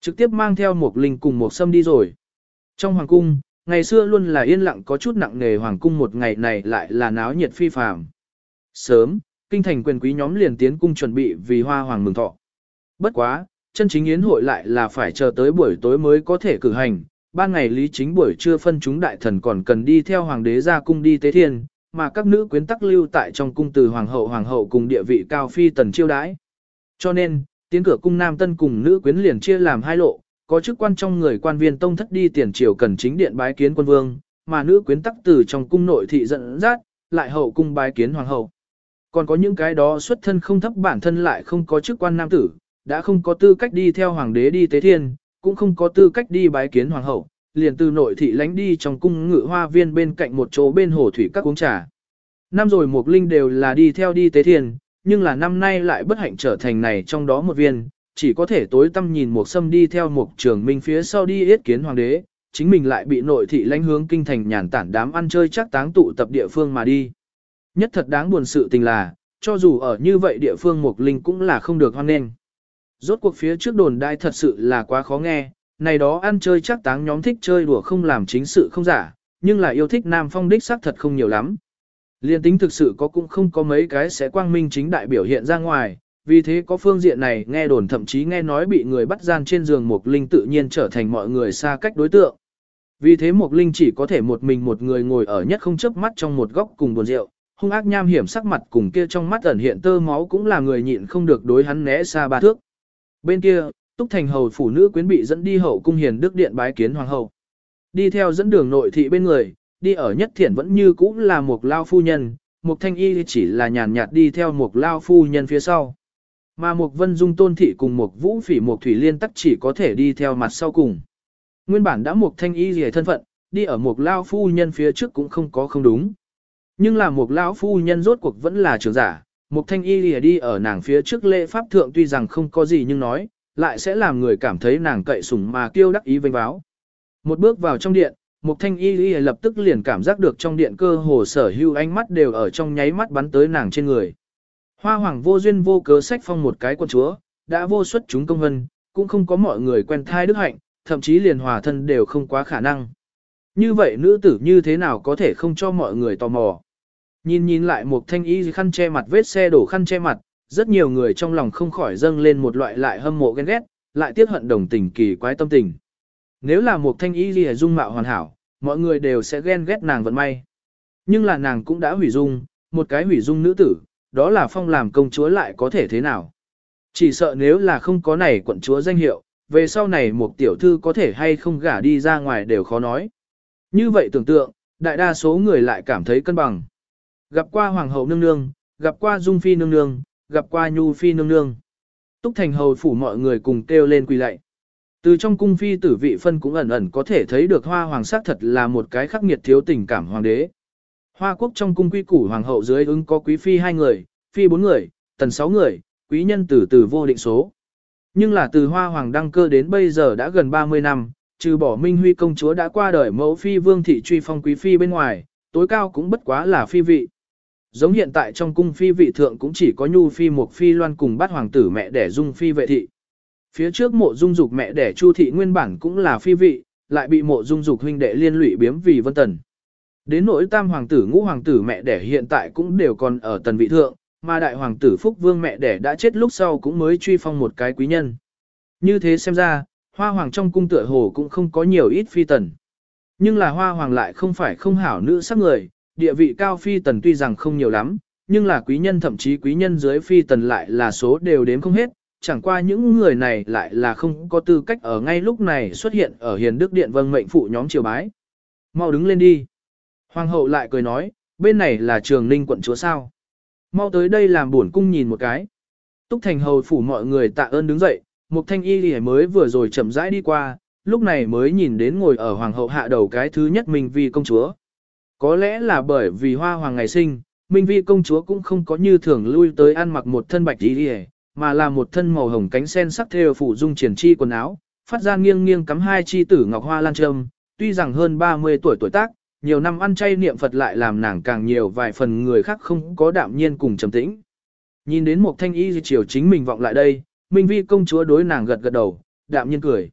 Trực tiếp mang theo một linh cùng một sâm đi rồi. Trong hoàng cung, ngày xưa luôn là yên lặng có chút nặng nề hoàng cung một ngày này lại là náo nhiệt phi phàm. Sớm, kinh thành quyền quý nhóm liền tiến cung chuẩn bị vì hoa hoàng mừng thọ. Bất quá, chân chính yến hội lại là phải chờ tới buổi tối mới có thể cử hành, ban ngày lý chính buổi trưa phân chúng đại thần còn cần đi theo hoàng đế ra cung đi tế thiên, mà các nữ quyến tắc lưu tại trong cung từ hoàng hậu hoàng hậu cùng địa vị cao phi tần chiêu đãi. Cho nên, tiến cửa cung nam tân cùng nữ quyến liền chia làm hai lộ, có chức quan trong người quan viên tông thất đi tiền triều cần chính điện bái kiến quân vương, mà nữ quyến tắc từ trong cung nội thị dẫn dắt, lại hậu cung bái kiến hoàng hậu. Còn có những cái đó xuất thân không thấp bản thân lại không có chức quan nam tử, đã không có tư cách đi theo hoàng đế đi tế thiên, cũng không có tư cách đi bái kiến hoàng hậu, liền từ nội thị lánh đi trong cung ngự hoa viên bên cạnh một chỗ bên hồ thủy các uống trà. Năm rồi một linh đều là đi theo đi tế thiên, nhưng là năm nay lại bất hạnh trở thành này trong đó một viên, chỉ có thể tối tâm nhìn một sâm đi theo một trường minh phía sau đi yết kiến hoàng đế, chính mình lại bị nội thị lánh hướng kinh thành nhàn tản đám ăn chơi chắc táng tụ tập địa phương mà đi. Nhất thật đáng buồn sự tình là, cho dù ở như vậy địa phương Mục Linh cũng là không được hoan nghênh. Rốt cuộc phía trước đồn đai thật sự là quá khó nghe, này đó ăn chơi chắc táng nhóm thích chơi đùa không làm chính sự không giả, nhưng là yêu thích Nam Phong đích xác thật không nhiều lắm. Liên tính thực sự có cũng không có mấy cái sẽ quang minh chính đại biểu hiện ra ngoài, vì thế có phương diện này nghe đồn thậm chí nghe nói bị người bắt gian trên giường Mục Linh tự nhiên trở thành mọi người xa cách đối tượng. Vì thế Mục Linh chỉ có thể một mình một người ngồi ở nhất không chớp mắt trong một góc cùng buồn rượu, hung ác nham hiểm sắc mặt cùng kia trong mắt ẩn hiện tơ máu cũng là người nhịn không được đối hắn né xa ba thước. Bên kia, Túc Thành hầu phủ nữ quyến bị dẫn đi hậu cung hiền đức điện bái kiến hoàng hậu. Đi theo dẫn đường nội thị bên người, đi ở nhất thiện vẫn như cũ là một lao phu nhân, một thanh y chỉ là nhàn nhạt đi theo một lao phu nhân phía sau. Mà một vân dung tôn thị cùng một vũ phỉ một thủy liên tắc chỉ có thể đi theo mặt sau cùng. Nguyên bản đã một thanh y gì thân phận, đi ở một lao phu nhân phía trước cũng không có không đúng. Nhưng là một lão phu nhân rốt cuộc vẫn là trưởng giả, Mục thanh y lìa đi ở nàng phía trước lễ pháp thượng tuy rằng không có gì nhưng nói, lại sẽ làm người cảm thấy nàng cậy sủng mà kiêu đắc ý vênh báo. Một bước vào trong điện, mục thanh y lìa lập tức liền cảm giác được trong điện cơ hồ sở hưu ánh mắt đều ở trong nháy mắt bắn tới nàng trên người. Hoa hoàng vô duyên vô cớ sách phong một cái quân chúa, đã vô xuất chúng công hân, cũng không có mọi người quen thai đức hạnh, thậm chí liền hòa thân đều không quá khả năng. Như vậy nữ tử như thế nào có thể không cho mọi người tò mò. Nhìn nhìn lại một thanh y khăn che mặt vết xe đổ khăn che mặt, rất nhiều người trong lòng không khỏi dâng lên một loại lại hâm mộ ghen ghét, lại tiếc hận đồng tình kỳ quái tâm tình. Nếu là một thanh y gì dung mạo hoàn hảo, mọi người đều sẽ ghen ghét nàng vận may. Nhưng là nàng cũng đã hủy dung, một cái hủy dung nữ tử, đó là phong làm công chúa lại có thể thế nào. Chỉ sợ nếu là không có này quận chúa danh hiệu, về sau này một tiểu thư có thể hay không gả đi ra ngoài đều khó nói. Như vậy tưởng tượng, đại đa số người lại cảm thấy cân bằng. Gặp qua hoàng hậu nương nương, gặp qua dung phi nương nương, gặp qua nhu phi nương nương. Túc thành hầu phủ mọi người cùng kêu lên quỳ lạy. Từ trong cung phi tử vị phân cũng ẩn ẩn có thể thấy được hoa hoàng sắc thật là một cái khắc nghiệt thiếu tình cảm hoàng đế. Hoa quốc trong cung quy củ hoàng hậu dưới ứng có quý phi hai người, phi bốn người, tần sáu người, quý nhân tử tử vô định số. Nhưng là từ hoa hoàng đăng cơ đến bây giờ đã gần 30 năm, trừ bỏ Minh Huy công chúa đã qua đời mẫu phi vương thị truy phong quý phi bên ngoài, tối cao cũng bất quá là phi vị. Giống hiện tại trong cung phi vị thượng cũng chỉ có nhu phi một phi loan cùng bắt hoàng tử mẹ đẻ dung phi vệ thị. Phía trước mộ dung dục mẹ đẻ chu thị nguyên bản cũng là phi vị, lại bị mộ dung dục huynh đệ liên lụy biếm vì vân tần. Đến nỗi tam hoàng tử ngũ hoàng tử mẹ đẻ hiện tại cũng đều còn ở tần vị thượng, mà đại hoàng tử phúc vương mẹ đẻ đã chết lúc sau cũng mới truy phong một cái quý nhân. Như thế xem ra, hoa hoàng trong cung tựa hồ cũng không có nhiều ít phi tần. Nhưng là hoa hoàng lại không phải không hảo nữ sắc người, địa vị cao phi tần tuy rằng không nhiều lắm, nhưng là quý nhân thậm chí quý nhân dưới phi tần lại là số đều đếm không hết, chẳng qua những người này lại là không có tư cách ở ngay lúc này xuất hiện ở hiền đức điện vâng mệnh phụ nhóm triều bái. Mau đứng lên đi. Hoàng hậu lại cười nói, bên này là trường ninh quận chúa sao. Mau tới đây làm buồn cung nhìn một cái. Túc thành hầu phủ mọi người tạ ơn đứng dậy, một thanh y lì mới vừa rồi chậm rãi đi qua, lúc này mới nhìn đến ngồi ở hoàng hậu hạ đầu cái thứ nhất mình vì công chúa. Có lẽ là bởi vì hoa hoàng ngày sinh, Minh Vi công chúa cũng không có như thường lui tới ăn mặc một thân bạch y lì mà là một thân màu hồng cánh sen sắc theo phủ dung triển chi quần áo, phát ra nghiêng nghiêng cắm hai chi tử ngọc hoa lan trâm, tuy rằng hơn 30 tuổi tuổi tác, nhiều năm ăn chay niệm Phật lại làm nàng càng nhiều vài phần người khác không có đạm nhiên cùng trầm tĩnh. Nhìn đến một thanh y di chiều chính mình vọng lại đây, Minh Vi công chúa đối nàng gật gật đầu, đạm nhiên cười.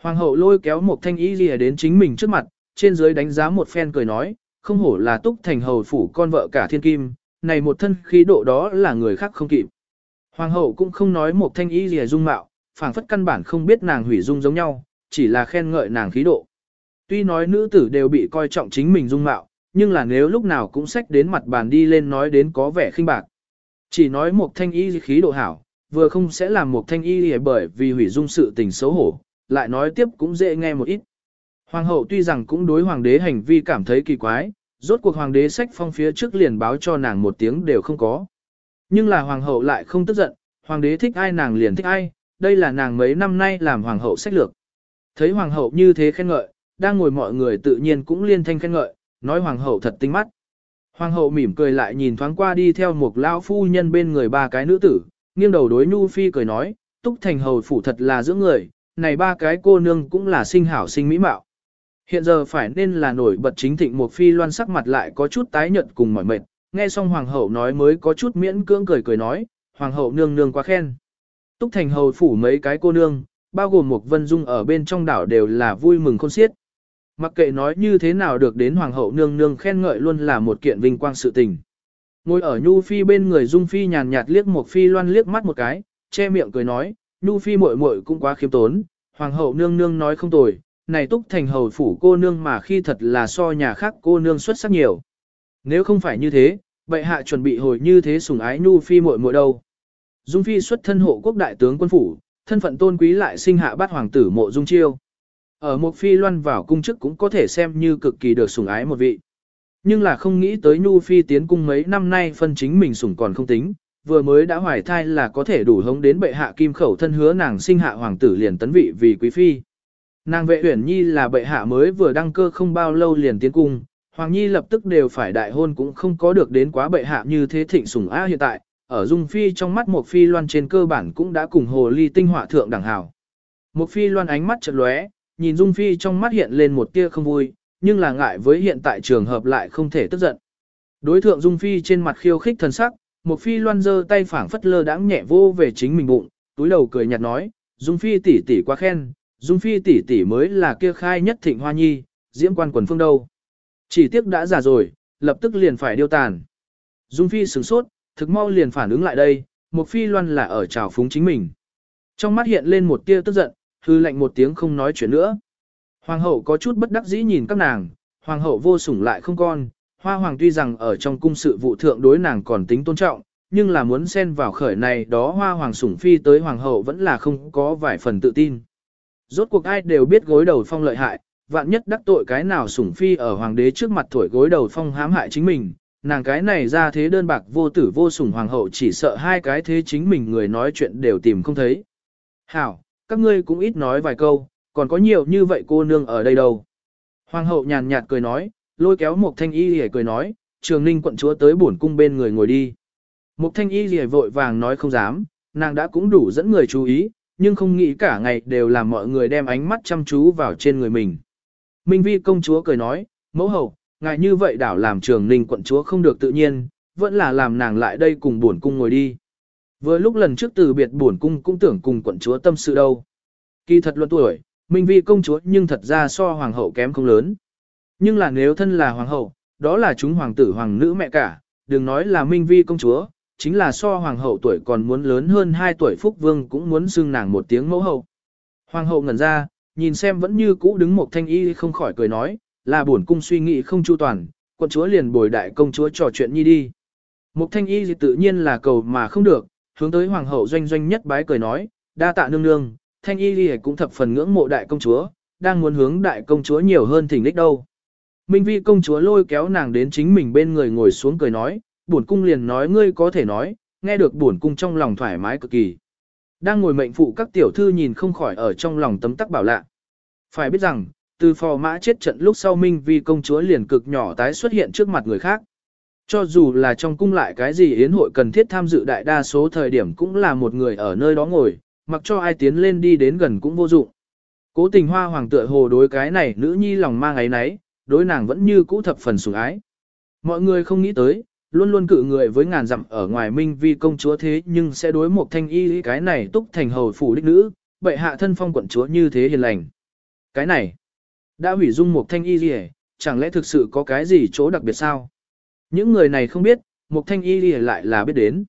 Hoàng hậu lôi kéo một thanh y di đến chính mình trước mặt, trên dưới đánh giá một phen cười nói, không hổ là túc thành hầu phủ con vợ cả thiên kim, này một thân khí độ đó là người khác không kịp. Hoàng hậu cũng không nói một thanh y gì dung mạo, phảng phất căn bản không biết nàng hủy dung giống nhau, chỉ là khen ngợi nàng khí độ. Tuy nói nữ tử đều bị coi trọng chính mình dung mạo, nhưng là nếu lúc nào cũng xách đến mặt bàn đi lên nói đến có vẻ khinh bạc. Chỉ nói một thanh y khí độ hảo, vừa không sẽ làm một thanh y bởi vì hủy dung sự tình xấu hổ, lại nói tiếp cũng dễ nghe một ít. Hoàng hậu tuy rằng cũng đối hoàng đế hành vi cảm thấy kỳ quái, rốt cuộc hoàng đế sách phong phía trước liền báo cho nàng một tiếng đều không có. Nhưng là hoàng hậu lại không tức giận, hoàng đế thích ai nàng liền thích ai, đây là nàng mấy năm nay làm hoàng hậu sách lược. Thấy hoàng hậu như thế khen ngợi, đang ngồi mọi người tự nhiên cũng liên thanh khen ngợi, nói hoàng hậu thật tinh mắt. Hoàng hậu mỉm cười lại nhìn thoáng qua đi theo một lão phu nhân bên người ba cái nữ tử, nghiêng đầu đối Nhu Phi cười nói, túc thành hầu phủ thật là giữa người, này ba cái cô nương cũng là sinh hảo sinh mỹ mạo. Hiện giờ phải nên là nổi bật chính thịnh một phi loan sắc mặt lại có chút tái nhợt cùng mỏi mệt, nghe xong hoàng hậu nói mới có chút miễn cưỡng cười cười nói, hoàng hậu nương nương quá khen. Túc thành hầu phủ mấy cái cô nương, bao gồm một vân dung ở bên trong đảo đều là vui mừng khôn xiết. Mặc kệ nói như thế nào được đến hoàng hậu nương nương khen ngợi luôn là một kiện vinh quang sự tình. Ngồi ở Nhu Phi bên người Dung Phi nhàn nhạt liếc một Phi loan liếc mắt một cái, che miệng cười nói, Nhu Phi muội muội cũng quá khiêm tốn, hoàng hậu nương nương nói không tồi, này túc thành hầu phủ cô nương mà khi thật là so nhà khác cô nương xuất sắc nhiều. Nếu không phải như thế, bệ hạ chuẩn bị hồi như thế sủng ái Nhu Phi muội muội đâu. Dung Phi xuất thân hộ quốc đại tướng quân phủ, thân phận tôn quý lại sinh hạ bát hoàng tử mộ Dung Chiêu. Ở một Phi loan vào cung chức cũng có thể xem như cực kỳ được sủng ái một vị. Nhưng là không nghĩ tới Nhu Phi tiến cung mấy năm nay phân chính mình sủng còn không tính, vừa mới đã hoài thai là có thể đủ hống đến bệ hạ kim khẩu thân hứa nàng sinh hạ hoàng tử liền tấn vị vì quý phi. Nàng vệ uyển nhi là bệ hạ mới vừa đăng cơ không bao lâu liền tiến cung, hoàng nhi lập tức đều phải đại hôn cũng không có được đến quá bệ hạ như thế thịnh sủng a hiện tại, ở dung phi trong mắt một phi loan trên cơ bản cũng đã cùng hồ ly tinh họa thượng đẳng hảo. Một phi loan ánh mắt chợt lóe, nhìn dung phi trong mắt hiện lên một tia không vui, nhưng là ngại với hiện tại trường hợp lại không thể tức giận. Đối thượng dung phi trên mặt khiêu khích thần sắc, một phi loan giơ tay phảng phất lơ đãng nhẹ vô về chính mình bụng, túi đầu cười nhạt nói, dung phi tỷ tỷ quá khen, dung phi tỷ tỷ mới là kia khai nhất thịnh hoa nhi, diễm quan quần phương đâu. Chỉ tiếc đã già rồi, lập tức liền phải điêu tàn. Dung Phi sửng sốt, thực mau liền phản ứng lại đây, một Phi Loan là ở trào phúng chính mình. Trong mắt hiện lên một tia tức giận, hư lạnh một tiếng không nói chuyện nữa. Hoàng hậu có chút bất đắc dĩ nhìn các nàng, hoàng hậu vô sủng lại không con, hoa hoàng tuy rằng ở trong cung sự vụ thượng đối nàng còn tính tôn trọng, nhưng là muốn xen vào khởi này đó hoa hoàng sủng phi tới hoàng hậu vẫn là không có vài phần tự tin. Rốt cuộc ai đều biết gối đầu phong lợi hại, vạn nhất đắc tội cái nào sủng phi ở hoàng đế trước mặt thổi gối đầu phong hãm hại chính mình, nàng cái này ra thế đơn bạc vô tử vô sủng hoàng hậu chỉ sợ hai cái thế chính mình người nói chuyện đều tìm không thấy. Hảo, các ngươi cũng ít nói vài câu, còn có nhiều như vậy cô nương ở đây đâu. Hoàng hậu nhàn nhạt cười nói, lôi kéo một thanh y hề cười nói, trường ninh quận chúa tới bổn cung bên người ngồi đi. Một thanh y hề vội vàng nói không dám, nàng đã cũng đủ dẫn người chú ý, nhưng không nghĩ cả ngày đều làm mọi người đem ánh mắt chăm chú vào trên người mình. Minh vi công chúa cười nói, mẫu hậu, ngài như vậy đảo làm trường ninh quận chúa không được tự nhiên, vẫn là làm nàng lại đây cùng buồn cung ngồi đi. Vừa lúc lần trước từ biệt buồn cung cũng tưởng cùng quận chúa tâm sự đâu. Kỳ thật luận tuổi, Minh Vi công chúa nhưng thật ra so hoàng hậu kém không lớn. Nhưng là nếu thân là hoàng hậu, đó là chúng hoàng tử hoàng nữ mẹ cả, đừng nói là Minh Vi công chúa, chính là so hoàng hậu tuổi còn muốn lớn hơn 2 tuổi Phúc Vương cũng muốn xưng nàng một tiếng mẫu hậu. Hoàng hậu ngẩn ra, nhìn xem vẫn như cũ đứng một thanh y không khỏi cười nói, là bổn cung suy nghĩ không chu toàn, quận chúa liền bồi đại công chúa trò chuyện nhi đi. Một thanh y tự nhiên là cầu mà không được, hướng tới hoàng hậu doanh doanh nhất bái cười nói, đa tạ nương nương, thanh y thì cũng thập phần ngưỡng mộ đại công chúa, đang muốn hướng đại công chúa nhiều hơn thỉnh đích đâu. Minh vi công chúa lôi kéo nàng đến chính mình bên người ngồi xuống cười nói, bổn cung liền nói ngươi có thể nói, nghe được bổn cung trong lòng thoải mái cực kỳ. Đang ngồi mệnh phụ các tiểu thư nhìn không khỏi ở trong lòng tấm tắc bảo lạ. Phải biết rằng, từ phò mã chết trận lúc sau Minh vi công chúa liền cực nhỏ tái xuất hiện trước mặt người khác. Cho dù là trong cung lại cái gì yến hội cần thiết tham dự đại đa số thời điểm cũng là một người ở nơi đó ngồi, mặc cho ai tiến lên đi đến gần cũng vô dụng. Cố tình hoa hoàng tựa hồ đối cái này nữ nhi lòng mang ấy nấy, đối nàng vẫn như cũ thập phần sủng ái. Mọi người không nghĩ tới, luôn luôn cự người với ngàn dặm ở ngoài minh vi công chúa thế nhưng sẽ đối một thanh y cái này túc thành hầu phủ đích nữ, bệ hạ thân phong quận chúa như thế hiền lành. Cái này, đã hủy dung một thanh y gì chẳng lẽ thực sự có cái gì chỗ đặc biệt sao? Những người này không biết, một thanh y gì lại là biết đến.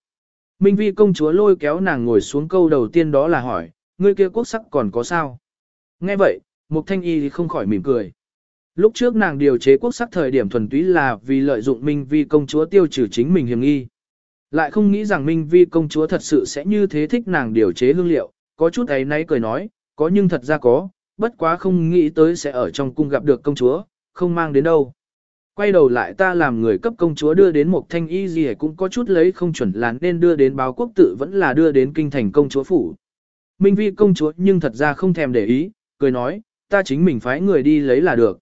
Minh vi công chúa lôi kéo nàng ngồi xuống câu đầu tiên đó là hỏi, ngươi kia quốc sắc còn có sao? Nghe vậy, một Thanh Y không khỏi mỉm cười. Lúc trước nàng điều chế quốc sắc thời điểm thuần túy là vì lợi dụng Minh Vi công chúa tiêu trừ chính mình hiểm nghi. Lại không nghĩ rằng Minh Vi công chúa thật sự sẽ như thế thích nàng điều chế hương liệu, có chút ấy nấy cười nói, có nhưng thật ra có, bất quá không nghĩ tới sẽ ở trong cung gặp được công chúa, không mang đến đâu quay đầu lại ta làm người cấp công chúa đưa đến một thanh y gì cũng có chút lấy không chuẩn là nên đưa đến báo quốc tự vẫn là đưa đến kinh thành công chúa phủ. Minh vi công chúa nhưng thật ra không thèm để ý, cười nói, ta chính mình phái người đi lấy là được.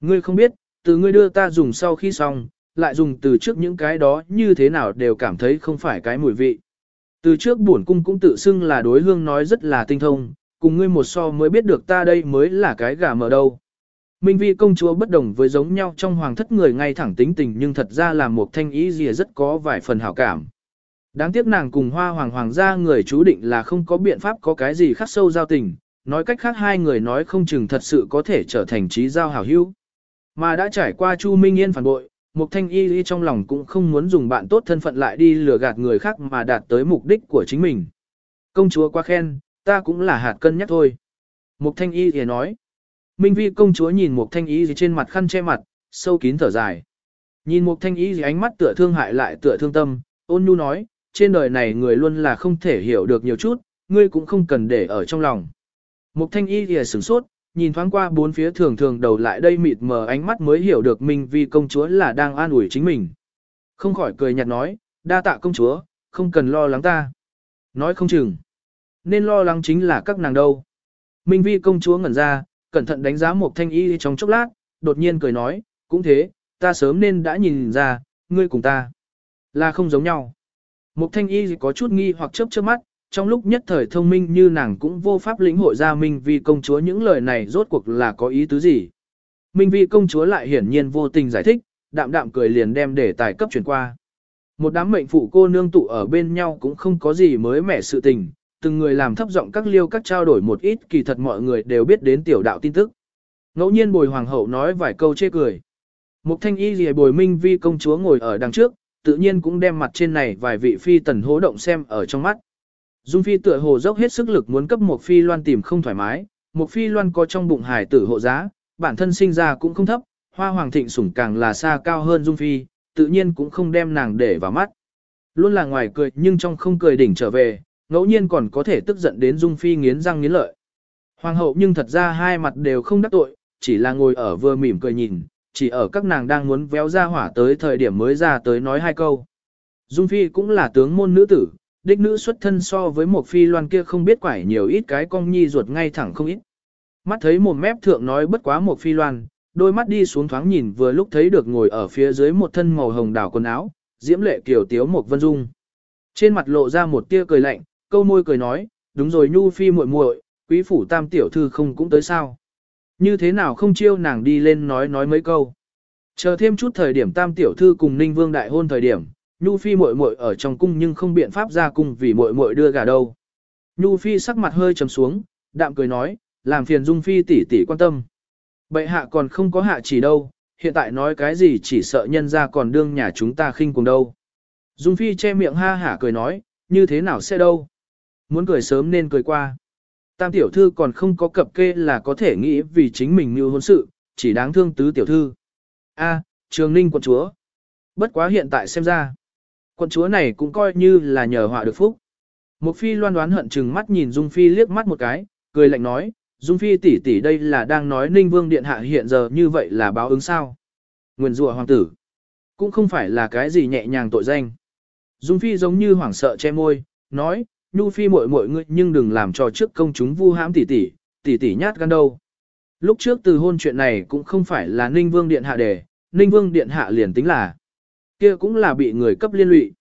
Ngươi không biết, từ ngươi đưa ta dùng sau khi xong, lại dùng từ trước những cái đó như thế nào đều cảm thấy không phải cái mùi vị. Từ trước bổn cung cũng tự xưng là đối hương nói rất là tinh thông, cùng ngươi một so mới biết được ta đây mới là cái gà mở đâu. Minh vi công chúa bất đồng với giống nhau trong hoàng thất người ngay thẳng tính tình nhưng thật ra là một thanh ý gì rất có vài phần hảo cảm. Đáng tiếc nàng cùng hoa hoàng hoàng gia người chú định là không có biện pháp có cái gì khắc sâu giao tình, nói cách khác hai người nói không chừng thật sự có thể trở thành trí giao hảo hữu. Mà đã trải qua Chu Minh Yên phản bội, mục thanh y y trong lòng cũng không muốn dùng bạn tốt thân phận lại đi lừa gạt người khác mà đạt tới mục đích của chính mình. Công chúa quá khen, ta cũng là hạt cân nhắc thôi. Mục thanh y Y nói. Minh vi công chúa nhìn mục thanh Y Y trên mặt khăn che mặt, sâu kín thở dài. Nhìn mục thanh Y Y ánh mắt tựa thương hại lại tựa thương tâm, ôn nhu nói, trên đời này người luôn là không thể hiểu được nhiều chút, ngươi cũng không cần để ở trong lòng. mục thanh Y Y sửng sốt, nhìn thoáng qua bốn phía thường thường đầu lại đây mịt mờ ánh mắt mới hiểu được Minh vi công chúa là đang an ủi chính mình. Không khỏi cười nhạt nói, đa tạ công chúa, không cần lo lắng ta. Nói không chừng. Nên lo lắng chính là các nàng đâu. Minh vi công chúa ngẩn ra, cẩn thận đánh giá một thanh y trong chốc lát, đột nhiên cười nói, cũng thế, ta sớm nên đã nhìn ra, ngươi cùng ta là không giống nhau. Một thanh y có chút nghi hoặc chớp chớp mắt, trong lúc nhất thời thông minh như nàng cũng vô pháp lĩnh hội ra Minh Vi công chúa những lời này rốt cuộc là có ý tứ gì. Minh Vi công chúa lại hiển nhiên vô tình giải thích, đạm đạm cười liền đem để tài cấp chuyển qua. Một đám mệnh phụ cô nương tụ ở bên nhau cũng không có gì mới mẻ sự tình, từng người làm thấp giọng các liêu các trao đổi một ít kỳ thật mọi người đều biết đến tiểu đạo tin tức. Ngẫu nhiên bồi hoàng hậu nói vài câu chê cười. Mục thanh y gì bồi minh vi công chúa ngồi ở đằng trước, tự nhiên cũng đem mặt trên này vài vị phi tần hố động xem ở trong mắt. Dung phi tựa hồ dốc hết sức lực muốn cấp một phi loan tìm không thoải mái, một phi loan có trong bụng hải tử hộ giá, bản thân sinh ra cũng không thấp, hoa hoàng thịnh sủng càng là xa cao hơn Dung phi, tự nhiên cũng không đem nàng để vào mắt. Luôn là ngoài cười nhưng trong không cười đỉnh trở về, ngẫu nhiên còn có thể tức giận đến Dung phi nghiến răng nghiến lợi. Hoàng hậu nhưng thật ra hai mặt đều không đắc tội, chỉ là ngồi ở vừa mỉm cười nhìn, chỉ ở các nàng đang muốn véo ra hỏa tới thời điểm mới ra tới nói hai câu. Dung Phi cũng là tướng môn nữ tử, đích nữ xuất thân so với một phi loan kia không biết quải nhiều ít cái cong nhi ruột ngay thẳng không ít. Mắt thấy một mép thượng nói bất quá một phi loan, đôi mắt đi xuống thoáng nhìn vừa lúc thấy được ngồi ở phía dưới một thân màu hồng đảo quần áo, diễm lệ kiểu tiếu một vân dung. Trên mặt lộ ra một tia cười lạnh, câu môi cười nói, đúng rồi nhu phi muội muội, quý phủ tam tiểu thư không cũng tới sao. Như thế nào không chiêu nàng đi lên nói nói mấy câu. Chờ thêm chút thời điểm tam tiểu thư cùng ninh vương đại hôn thời điểm, Nhu Phi muội muội ở trong cung nhưng không biện pháp ra cung vì muội muội đưa gà đâu. Nhu Phi sắc mặt hơi trầm xuống, đạm cười nói, làm phiền Dung Phi tỷ tỷ quan tâm. Bệ hạ còn không có hạ chỉ đâu, hiện tại nói cái gì chỉ sợ nhân ra còn đương nhà chúng ta khinh cùng đâu. Dung Phi che miệng ha hả cười nói, như thế nào sẽ đâu. Muốn cười sớm nên cười qua. Tam tiểu thư còn không có cập kê là có thể nghĩ vì chính mình như hôn sự, chỉ đáng thương tứ tiểu thư. A, Trường Ninh quận chúa. Bất quá hiện tại xem ra, quận chúa này cũng coi như là nhờ họa được phúc. Một phi loan đoán hận chừng mắt nhìn Dung Phi liếc mắt một cái, cười lạnh nói, Dung Phi tỷ tỷ đây là đang nói Ninh Vương Điện Hạ hiện giờ như vậy là báo ứng sao. Nguyên rủa hoàng tử, cũng không phải là cái gì nhẹ nhàng tội danh. Dung Phi giống như hoảng sợ che môi, nói, Nhu Phi muội muội ngươi nhưng đừng làm cho trước công chúng vu hãm tỷ tỷ, tỷ tỷ nhát gan đâu. Lúc trước từ hôn chuyện này cũng không phải là Ninh Vương Điện Hạ đề, Ninh Vương Điện Hạ liền tính là kia cũng là bị người cấp liên lụy.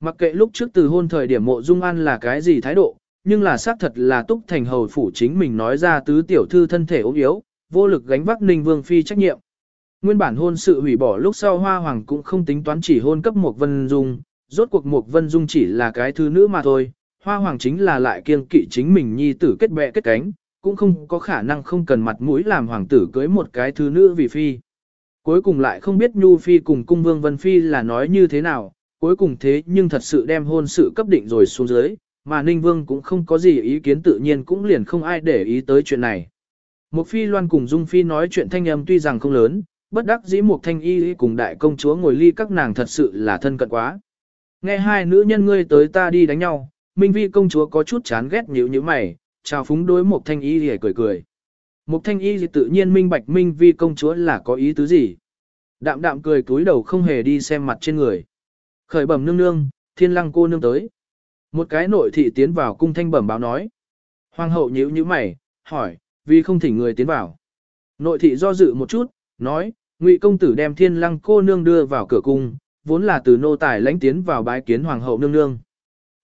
Mặc kệ lúc trước từ hôn thời điểm mộ dung an là cái gì thái độ, nhưng là xác thật là túc thành hầu phủ chính mình nói ra tứ tiểu thư thân thể ốm yếu, vô lực gánh vác Ninh Vương Phi trách nhiệm. Nguyên bản hôn sự hủy bỏ lúc sau Hoa Hoàng cũng không tính toán chỉ hôn cấp một Vân Dung, rốt cuộc một Vân Dung chỉ là cái thứ nữ mà thôi, Hoa Hoàng chính là lại kiêng kỵ chính mình nhi tử kết bè kết cánh, cũng không có khả năng không cần mặt mũi làm hoàng tử cưới một cái thứ nữ vì phi. Cuối cùng lại không biết Nhu Phi cùng cung Vương Vân Phi là nói như thế nào, cuối cùng thế nhưng thật sự đem hôn sự cấp định rồi xuống dưới, mà Ninh Vương cũng không có gì ý kiến tự nhiên cũng liền không ai để ý tới chuyện này. Một Phi Loan cùng Dung Phi nói chuyện thanh âm tuy rằng không lớn, bất đắc dĩ một thanh y cùng đại công chúa ngồi ly các nàng thật sự là thân cận quá. Nghe hai nữ nhân ngươi tới ta đi đánh nhau, Minh Vi công chúa có chút chán ghét nhíu như mày, chào phúng đối một thanh y thì cười cười. Một thanh y thì tự nhiên minh bạch Minh Vi công chúa là có ý tứ gì. Đạm đạm cười cúi đầu không hề đi xem mặt trên người. Khởi bẩm nương nương, thiên lăng cô nương tới. Một cái nội thị tiến vào cung thanh bẩm báo nói. Hoàng hậu nhíu nhíu mày, hỏi, vì không thỉnh người tiến vào. Nội thị do dự một chút, nói, ngụy công tử đem thiên lăng cô nương đưa vào cửa cung, vốn là từ nô tài lãnh tiến vào bái kiến hoàng hậu nương nương.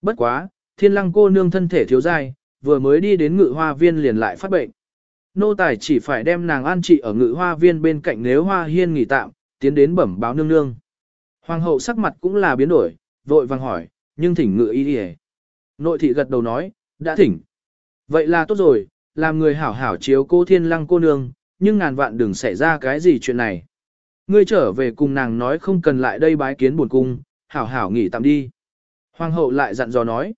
Bất quá, thiên lăng cô nương thân thể thiếu dai, vừa mới đi đến ngự hoa viên liền lại phát bệnh. Nô tài chỉ phải đem nàng an trị ở ngự hoa viên bên cạnh nếu hoa hiên nghỉ tạm, tiến đến bẩm báo nương nương. Hoàng hậu sắc mặt cũng là biến đổi, vội vàng hỏi, nhưng thỉnh ngự y đi Nội thị gật đầu nói, đã thỉnh. Vậy là tốt rồi, làm người hảo hảo chiếu cô thiên lăng cô nương, nhưng ngàn vạn đừng xảy ra cái gì chuyện này. Ngươi trở về cùng nàng nói không cần lại đây bái kiến buồn cung, hảo hảo nghỉ tạm đi. Hoàng hậu lại dặn dò nói.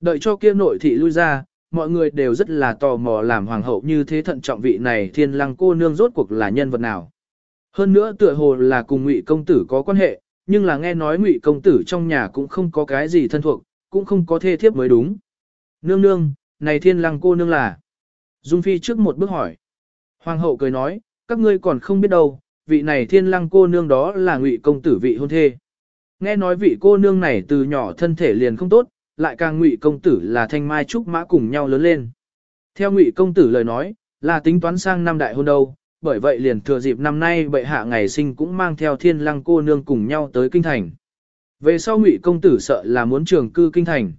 Đợi cho kia nội thị lui ra, mọi người đều rất là tò mò làm hoàng hậu như thế thận trọng vị này thiên lăng cô nương rốt cuộc là nhân vật nào. Hơn nữa tựa hồ là cùng ngụy công tử có quan hệ, nhưng là nghe nói ngụy công tử trong nhà cũng không có cái gì thân thuộc, cũng không có thê thiếp mới đúng. Nương nương, này thiên lăng cô nương là. Dung Phi trước một bước hỏi. Hoàng hậu cười nói, các ngươi còn không biết đâu, vị này thiên lăng cô nương đó là ngụy công tử vị hôn thê. Nghe nói vị cô nương này từ nhỏ thân thể liền không tốt, lại càng ngụy công tử là thanh mai trúc mã cùng nhau lớn lên. Theo ngụy công tử lời nói, là tính toán sang năm đại hôn đâu, bởi vậy liền thừa dịp năm nay bệ hạ ngày sinh cũng mang theo thiên lăng cô nương cùng nhau tới kinh thành. Về sau ngụy công tử sợ là muốn trường cư kinh thành.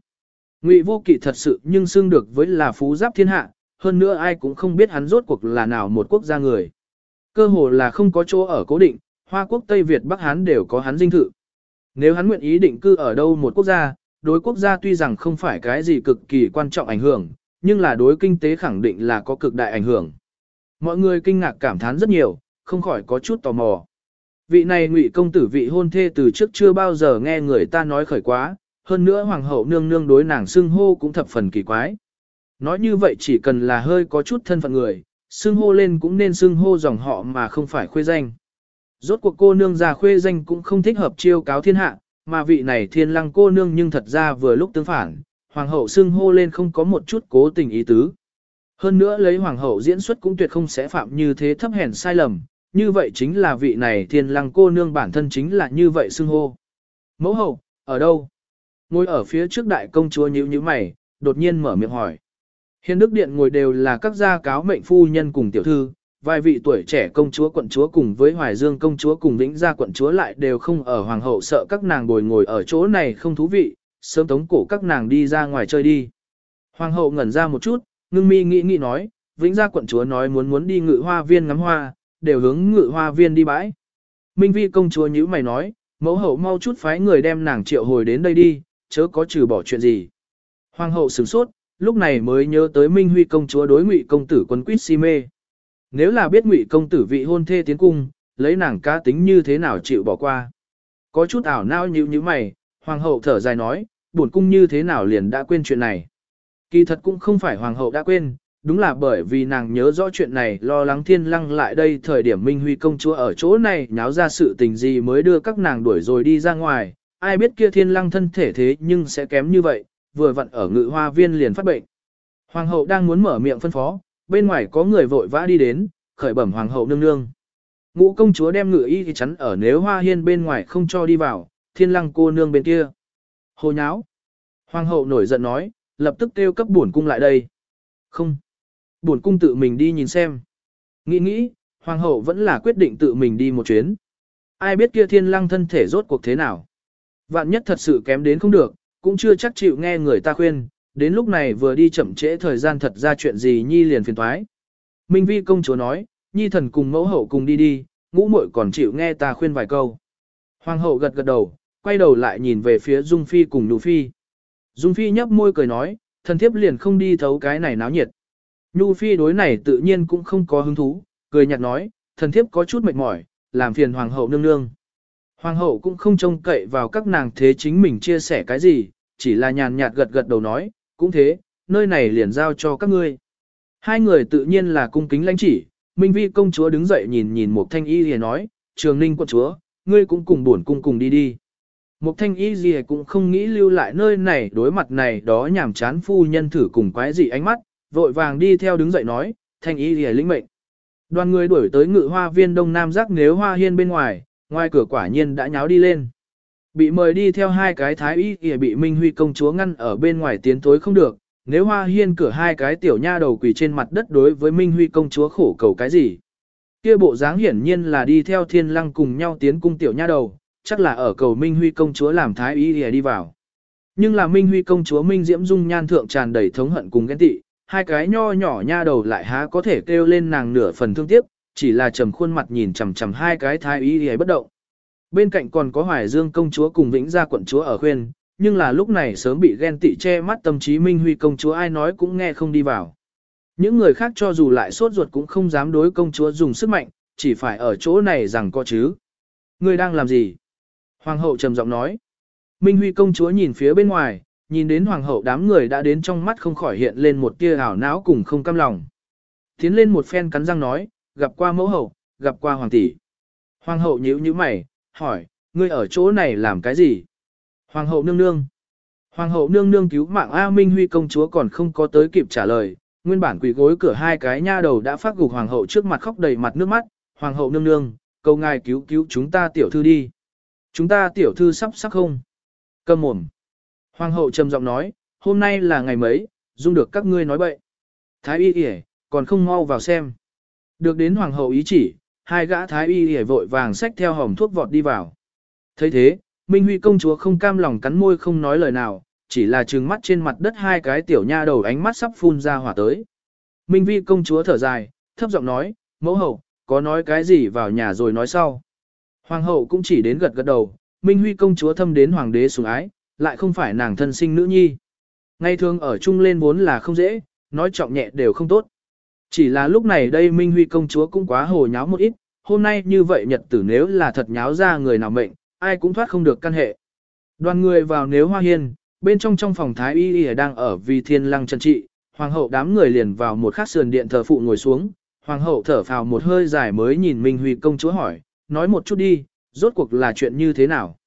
Ngụy vô kỵ thật sự nhưng xưng được với là phú giáp thiên hạ, hơn nữa ai cũng không biết hắn rốt cuộc là nào một quốc gia người. Cơ hồ là không có chỗ ở cố định, Hoa quốc Tây Việt Bắc Hán đều có hắn dinh thự. Nếu hắn nguyện ý định cư ở đâu một quốc gia, đối quốc gia tuy rằng không phải cái gì cực kỳ quan trọng ảnh hưởng, nhưng là đối kinh tế khẳng định là có cực đại ảnh hưởng. Mọi người kinh ngạc cảm thán rất nhiều, không khỏi có chút tò mò. Vị này ngụy công tử vị hôn thê từ trước chưa bao giờ nghe người ta nói khởi quá, hơn nữa hoàng hậu nương nương đối nàng xưng hô cũng thập phần kỳ quái. Nói như vậy chỉ cần là hơi có chút thân phận người, xưng hô lên cũng nên xưng hô dòng họ mà không phải khuê danh. Rốt cuộc cô nương già khuê danh cũng không thích hợp chiêu cáo thiên hạ, mà vị này thiên lăng cô nương nhưng thật ra vừa lúc tương phản, hoàng hậu xưng hô lên không có một chút cố tình ý tứ. Hơn nữa lấy hoàng hậu diễn xuất cũng tuyệt không sẽ phạm như thế thấp hèn sai lầm, như vậy chính là vị này thiên lăng cô nương bản thân chính là như vậy xưng hô. Mẫu hậu, ở đâu? Ngồi ở phía trước đại công chúa nhíu nhíu mày, đột nhiên mở miệng hỏi. Hiền đức điện ngồi đều là các gia cáo mệnh phu nhân cùng tiểu thư, vài vị tuổi trẻ công chúa quận chúa cùng với Hoài Dương công chúa cùng Vĩnh Gia quận chúa lại đều không ở hoàng hậu sợ các nàng bồi ngồi ở chỗ này không thú vị, sớm tống cổ các nàng đi ra ngoài chơi đi. Hoàng hậu ngẩn ra một chút, ngưng mi nghĩ nghĩ nói, Vĩnh Gia quận chúa nói muốn muốn đi ngự hoa viên ngắm hoa, đều hướng ngự hoa viên đi bãi. Minh vi công chúa nhíu mày nói, mẫu hậu mau chút phái người đem nàng triệu hồi đến đây đi, chớ có trừ bỏ chuyện gì. Hoàng hậu sửng sốt, lúc này mới nhớ tới Minh Huy công chúa đối ngụy công tử quân quýt si mê. Nếu là biết ngụy công tử vị hôn thê tiến cung, lấy nàng cá tính như thế nào chịu bỏ qua. Có chút ảo não như như mày, hoàng hậu thở dài nói, buồn cung như thế nào liền đã quên chuyện này. Kỳ thật cũng không phải hoàng hậu đã quên, đúng là bởi vì nàng nhớ rõ chuyện này lo lắng thiên lăng lại đây thời điểm Minh Huy công chúa ở chỗ này nháo ra sự tình gì mới đưa các nàng đuổi rồi đi ra ngoài, ai biết kia thiên lăng thân thể thế nhưng sẽ kém như vậy, vừa vặn ở ngự hoa viên liền phát bệnh. Hoàng hậu đang muốn mở miệng phân phó, bên ngoài có người vội vã đi đến, khởi bẩm hoàng hậu nương nương. Ngũ công chúa đem ngự y thì chắn ở nếu hoa hiên bên ngoài không cho đi vào, thiên lăng cô nương bên kia. Hồ nháo. Hoàng hậu nổi giận nói, lập tức kêu cấp bổn cung lại đây. Không. Bổn cung tự mình đi nhìn xem. Nghĩ nghĩ, hoàng hậu vẫn là quyết định tự mình đi một chuyến. Ai biết kia thiên lăng thân thể rốt cuộc thế nào. Vạn nhất thật sự kém đến không được, cũng chưa chắc chịu nghe người ta khuyên, đến lúc này vừa đi chậm trễ thời gian thật ra chuyện gì nhi liền phiền thoái. Minh vi công chúa nói, nhi thần cùng mẫu hậu cùng đi đi, ngũ muội còn chịu nghe ta khuyên vài câu. Hoàng hậu gật gật đầu, quay đầu lại nhìn về phía Dung Phi cùng Nhu Phi. Dung Phi nhấp môi cười nói, thần thiếp liền không đi thấu cái này náo nhiệt. Nhu Phi đối này tự nhiên cũng không có hứng thú, cười nhạt nói, thần thiếp có chút mệt mỏi, làm phiền hoàng hậu nương nương. Hoàng hậu cũng không trông cậy vào các nàng thế chính mình chia sẻ cái gì, chỉ là nhàn nhạt gật gật đầu nói, cũng thế, nơi này liền giao cho các ngươi. Hai người tự nhiên là cung kính lãnh chỉ, Minh Vi công chúa đứng dậy nhìn nhìn một thanh y Lìa nói, trường ninh quận chúa, ngươi cũng cùng buồn cung cùng đi đi. Một thanh y Lìa cũng không nghĩ lưu lại nơi này đối mặt này đó nhảm chán phu nhân thử cùng quái dị ánh mắt, vội vàng đi theo đứng dậy nói, thanh y Lìa lĩnh mệnh. Đoàn người đuổi tới ngự hoa viên đông nam giác nếu hoa hiên bên ngoài, ngoài cửa quả nhiên đã nháo đi lên. Bị mời đi theo hai cái thái y kìa bị Minh Huy công chúa ngăn ở bên ngoài tiến tối không được, nếu hoa hiên cửa hai cái tiểu nha đầu quỳ trên mặt đất đối với Minh Huy công chúa khổ cầu cái gì. Kia bộ dáng hiển nhiên là đi theo thiên lăng cùng nhau tiến cung tiểu nha đầu, chắc là ở cầu Minh Huy công chúa làm thái y kìa đi vào. Nhưng là Minh Huy công chúa Minh Diễm Dung nhan thượng tràn đầy thống hận cùng ghen tị, hai cái nho nhỏ nha đầu lại há có thể kêu lên nàng nửa phần thương tiếc, chỉ là trầm khuôn mặt nhìn chằm chằm hai cái thái y kìa bất động. Bên cạnh còn có Hoài Dương công chúa cùng Vĩnh Gia quận chúa ở khuyên, nhưng là lúc này sớm bị ghen tị che mắt tâm trí Minh Huy công chúa ai nói cũng nghe không đi vào. Những người khác cho dù lại sốt ruột cũng không dám đối công chúa dùng sức mạnh, chỉ phải ở chỗ này rằng có chứ. Người đang làm gì? Hoàng hậu trầm giọng nói. Minh Huy công chúa nhìn phía bên ngoài, nhìn đến hoàng hậu đám người đã đến trong mắt không khỏi hiện lên một tia ảo não cùng không cam lòng. Tiến lên một phen cắn răng nói, gặp qua mẫu hậu, gặp qua hoàng tỷ. Hoàng hậu nhíu nhíu mày, hỏi, ngươi ở chỗ này làm cái gì? Hoàng hậu nương nương. Hoàng hậu nương nương cứu mạng A Minh Huy công chúa còn không có tới kịp trả lời, nguyên bản quỳ gối cửa hai cái nha đầu đã phát gục hoàng hậu trước mặt khóc đầy mặt nước mắt, hoàng hậu nương nương, cầu ngài cứu cứu chúng ta tiểu thư đi. Chúng ta tiểu thư sắp sắc không? Cầm mồm. Hoàng hậu trầm giọng nói, hôm nay là ngày mấy, dung được các ngươi nói bậy. Thái y kìa, còn không mau vào xem. Được đến hoàng hậu ý chỉ, hai gã thái y hề vội vàng xách theo hòm thuốc vọt đi vào. thấy thế, Minh Huy công chúa không cam lòng cắn môi không nói lời nào, chỉ là trừng mắt trên mặt đất hai cái tiểu nha đầu ánh mắt sắp phun ra hỏa tới. Minh Vi công chúa thở dài, thấp giọng nói, mẫu hậu, có nói cái gì vào nhà rồi nói sau. Hoàng hậu cũng chỉ đến gật gật đầu, Minh Huy công chúa thâm đến hoàng đế sủng ái, lại không phải nàng thân sinh nữ nhi. Ngay thường ở chung lên vốn là không dễ, nói trọng nhẹ đều không tốt. Chỉ là lúc này đây Minh Huy công chúa cũng quá hồ nháo một ít, hôm nay như vậy nhật tử nếu là thật nháo ra người nào mệnh, ai cũng thoát không được căn hệ. Đoàn người vào nếu hoa hiên, bên trong trong phòng thái y y đang ở vì thiên lăng chân trị, hoàng hậu đám người liền vào một khắc sườn điện thờ phụ ngồi xuống, hoàng hậu thở phào một hơi dài mới nhìn Minh Huy công chúa hỏi, nói một chút đi, rốt cuộc là chuyện như thế nào.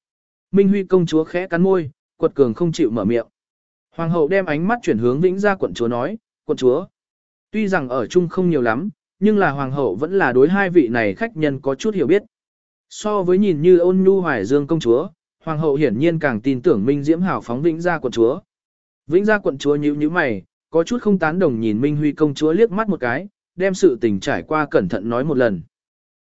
Minh Huy công chúa khẽ cắn môi, quật cường không chịu mở miệng. Hoàng hậu đem ánh mắt chuyển hướng vĩnh ra quận chúa nói, quận chúa. Tuy rằng ở chung không nhiều lắm, nhưng là hoàng hậu vẫn là đối hai vị này khách nhân có chút hiểu biết. So với nhìn như ôn nhu hoài dương công chúa, hoàng hậu hiển nhiên càng tin tưởng Minh Diễm hảo phóng vĩnh gia quận chúa. Vĩnh gia quận chúa nhíu nhíu mày, có chút không tán đồng nhìn Minh Huy công chúa liếc mắt một cái, đem sự tình trải qua cẩn thận nói một lần.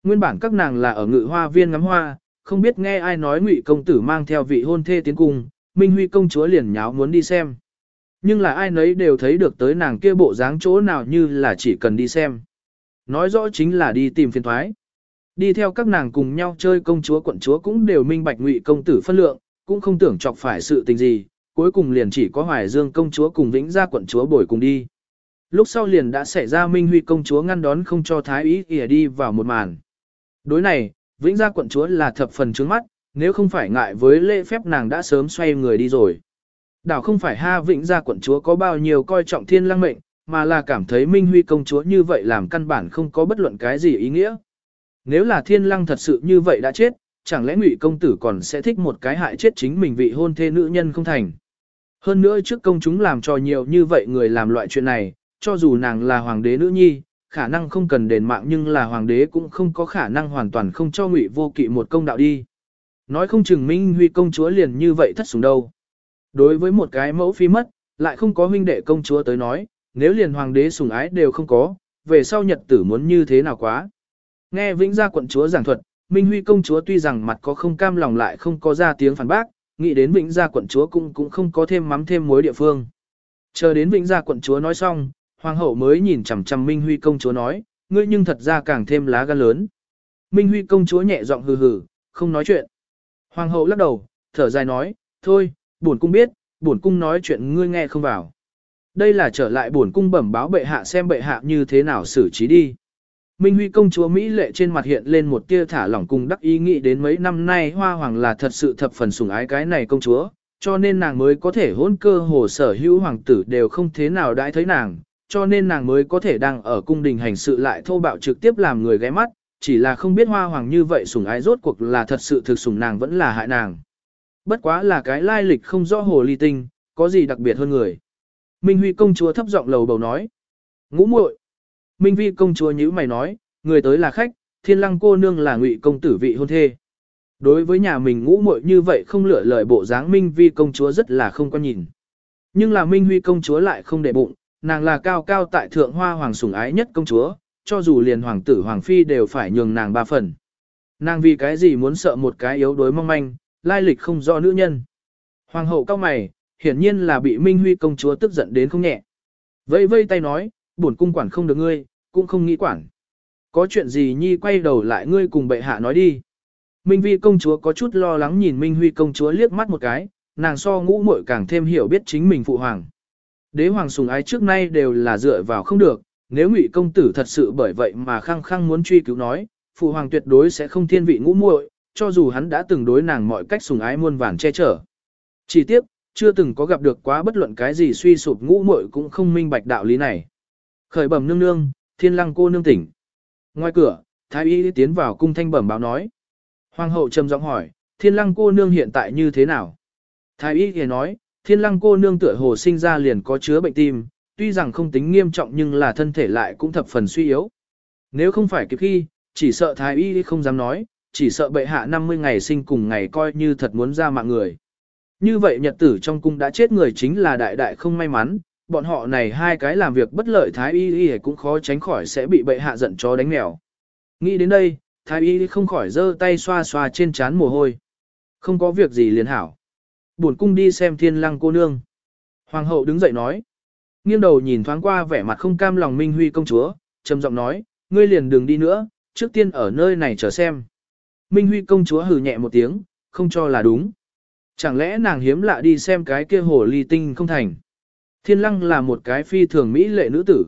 Nguyên bản các nàng là ở ngự hoa viên ngắm hoa, không biết nghe ai nói ngụy công tử mang theo vị hôn thê tiến cung, Minh Huy công chúa liền nháo muốn đi xem. Nhưng là ai nấy đều thấy được tới nàng kia bộ dáng chỗ nào như là chỉ cần đi xem. Nói rõ chính là đi tìm phiền thoái. Đi theo các nàng cùng nhau chơi công chúa quận chúa cũng đều minh bạch ngụy công tử phân lượng, cũng không tưởng chọc phải sự tình gì, cuối cùng liền chỉ có Hoài Dương công chúa cùng Vĩnh Gia quận chúa bồi cùng đi. Lúc sau liền đã xảy ra Minh Huy công chúa ngăn đón không cho Thái Ý ỉa đi vào một màn. Đối này, Vĩnh Gia quận chúa là thập phần trướng mắt, nếu không phải ngại với lễ phép nàng đã sớm xoay người đi rồi. Đảo không phải ha Vĩnh Gia quận chúa có bao nhiêu coi trọng thiên Lang mệnh, mà là cảm thấy Minh Huy công chúa như vậy làm căn bản không có bất luận cái gì ý nghĩa. Nếu là thiên Lang thật sự như vậy đã chết, chẳng lẽ ngụy công tử còn sẽ thích một cái hại chết chính mình vị hôn thê nữ nhân không thành. Hơn nữa trước công chúng làm cho nhiều như vậy người làm loại chuyện này, cho dù nàng là hoàng đế nữ nhi, khả năng không cần đền mạng nhưng là hoàng đế cũng không có khả năng hoàn toàn không cho ngụy vô kỵ một công đạo đi. Nói không chừng Minh Huy công chúa liền như vậy thất sủng đâu. Đối với một cái mẫu phi mất, lại không có huynh đệ công chúa tới nói, nếu liền hoàng đế sủng ái đều không có, về sau nhật tử muốn như thế nào quá. Nghe Vĩnh Gia quận chúa giảng thuật, Minh Huy công chúa tuy rằng mặt có không cam lòng lại không có ra tiếng phản bác, nghĩ đến Vĩnh Gia quận chúa cũng cũng không có thêm mắm thêm muối địa phương. Chờ đến Vĩnh Gia quận chúa nói xong, hoàng hậu mới nhìn chằm chằm Minh Huy công chúa nói, ngươi nhưng thật ra càng thêm lá gan lớn. Minh Huy công chúa nhẹ giọng hừ hừ, không nói chuyện. Hoàng hậu lắc đầu, thở dài nói, thôi, bổn cung biết, bổn cung nói chuyện ngươi nghe không vào. Đây là trở lại bổn cung bẩm báo bệ hạ xem bệ hạ như thế nào xử trí đi. Minh Huy công chúa Mỹ lệ trên mặt hiện lên một tia thả lỏng cùng đắc ý nghĩ đến mấy năm nay hoa hoàng là thật sự thập phần sủng ái cái này công chúa, cho nên nàng mới có thể hôn cơ hồ sở hữu hoàng tử đều không thế nào đãi thấy nàng, cho nên nàng mới có thể đang ở cung đình hành sự lại thô bạo trực tiếp làm người ghé mắt, chỉ là không biết hoa hoàng như vậy sủng ái rốt cuộc là thật sự thực sủng nàng vẫn là hại nàng. Bất quá là cái lai lịch không rõ hồ ly tinh, có gì đặc biệt hơn người. Minh Huy công chúa thấp giọng lầu bầu nói. Ngũ muội Minh Vi công chúa nhữ mày nói, người tới là khách, thiên lăng cô nương là ngụy công tử vị hôn thê. Đối với nhà mình ngũ muội như vậy không lựa lời bộ dáng Minh Vi công chúa rất là không quan nhìn. Nhưng là Minh Huy công chúa lại không để bụng, nàng là cao cao tại thượng hoa hoàng sủng ái nhất công chúa, cho dù liền hoàng tử hoàng phi đều phải nhường nàng ba phần. Nàng vì cái gì muốn sợ một cái yếu đuối mong manh, lai lịch không do nữ nhân. Hoàng hậu cao mày, hiển nhiên là bị Minh Huy công chúa tức giận đến không nhẹ. Vây vây tay nói, bổn cung quản không được ngươi, cũng không nghĩ quản. Có chuyện gì nhi quay đầu lại ngươi cùng bệ hạ nói đi. Minh Vi công chúa có chút lo lắng nhìn Minh Huy công chúa liếc mắt một cái, nàng so ngũ muội càng thêm hiểu biết chính mình phụ hoàng. Đế hoàng sùng ái trước nay đều là dựa vào không được, nếu ngụy công tử thật sự bởi vậy mà khăng khăng muốn truy cứu nói, phụ hoàng tuyệt đối sẽ không thiên vị ngũ muội, cho dù hắn đã từng đối nàng mọi cách sùng ái muôn vàn che chở. Chỉ tiếp, chưa từng có gặp được quá bất luận cái gì suy sụp ngũ muội cũng không minh bạch đạo lý này. Khởi bẩm nương nương, thiên lăng cô nương tỉnh. Ngoài cửa, thái y tiến vào cung thanh bẩm báo nói. Hoàng hậu trầm giọng hỏi, thiên lăng cô nương hiện tại như thế nào? Thái y thì nói, thiên lăng cô nương tựa hồ sinh ra liền có chứa bệnh tim, tuy rằng không tính nghiêm trọng nhưng là thân thể lại cũng thập phần suy yếu. Nếu không phải kịp khi, chỉ sợ thái y không dám nói, chỉ sợ bệ hạ 50 ngày sinh cùng ngày coi như thật muốn ra mạng người. Như vậy nhật tử trong cung đã chết người chính là đại đại không may mắn, bọn họ này hai cái làm việc bất lợi thái y y cũng khó tránh khỏi sẽ bị bệ hạ giận chó đánh mèo. Nghĩ đến đây, thái y không khỏi giơ tay xoa xoa trên trán mồ hôi. Không có việc gì liền hảo. Buồn cung đi xem thiên lăng cô nương. Hoàng hậu đứng dậy nói. Nghiêng đầu nhìn thoáng qua vẻ mặt không cam lòng Minh Huy công chúa, trầm giọng nói, ngươi liền đừng đi nữa, trước tiên ở nơi này chờ xem. Minh Huy công chúa hừ nhẹ một tiếng, không cho là đúng. Chẳng lẽ nàng hiếm lạ đi xem cái kia hồ ly tinh không thành. Thiên lăng là một cái phi thường mỹ lệ nữ tử.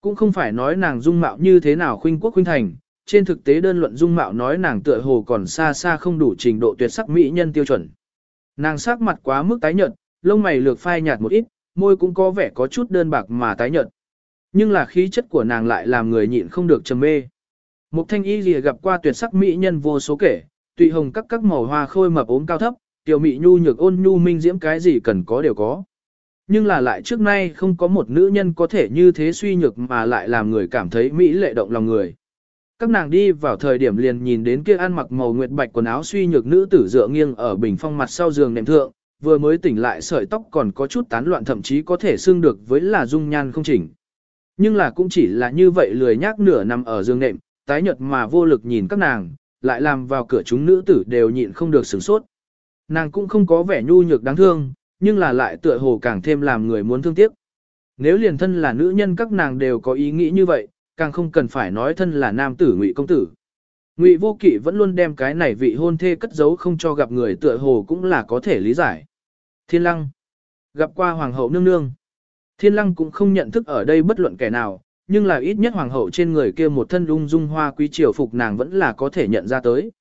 Cũng không phải nói nàng dung mạo như thế nào khuynh quốc khuynh thành, trên thực tế đơn luận dung mạo nói nàng tựa hồ còn xa xa không đủ trình độ tuyệt sắc mỹ nhân tiêu chuẩn. Nàng sắc mặt quá mức tái nhợt, lông mày lược phai nhạt một ít, môi cũng có vẻ có chút đơn bạc mà tái nhợt. Nhưng là khí chất của nàng lại làm người nhịn không được trầm mê. Mục thanh y lìa gặp qua tuyệt sắc mỹ nhân vô số kể, tùy hồng các các màu hoa khôi mập ốm cao thấp, tiểu mỹ nhu nhược ôn nhu minh diễm cái gì cần có đều có. Nhưng là lại trước nay không có một nữ nhân có thể như thế suy nhược mà lại làm người cảm thấy mỹ lệ động lòng người. Các nàng đi vào thời điểm liền nhìn đến kia ăn mặc màu nguyệt bạch quần áo suy nhược nữ tử dựa nghiêng ở bình phong mặt sau giường nệm thượng, vừa mới tỉnh lại sợi tóc còn có chút tán loạn thậm chí có thể xương được với là dung nhan không chỉnh. Nhưng là cũng chỉ là như vậy lười nhác nửa nằm ở giường nệm, tái nhợt mà vô lực nhìn các nàng, lại làm vào cửa chúng nữ tử đều nhịn không được sửng sốt. Nàng cũng không có vẻ nhu nhược đáng thương, nhưng là lại tựa hồ càng thêm làm người muốn thương tiếc. Nếu liền thân là nữ nhân các nàng đều có ý nghĩ như vậy, càng không cần phải nói thân là nam tử ngụy công tử. Ngụy vô kỵ vẫn luôn đem cái này vị hôn thê cất giấu không cho gặp người tựa hồ cũng là có thể lý giải. Thiên lăng. Gặp qua hoàng hậu nương nương. Thiên lăng cũng không nhận thức ở đây bất luận kẻ nào, nhưng là ít nhất hoàng hậu trên người kia một thân lung dung hoa quý triều phục nàng vẫn là có thể nhận ra tới.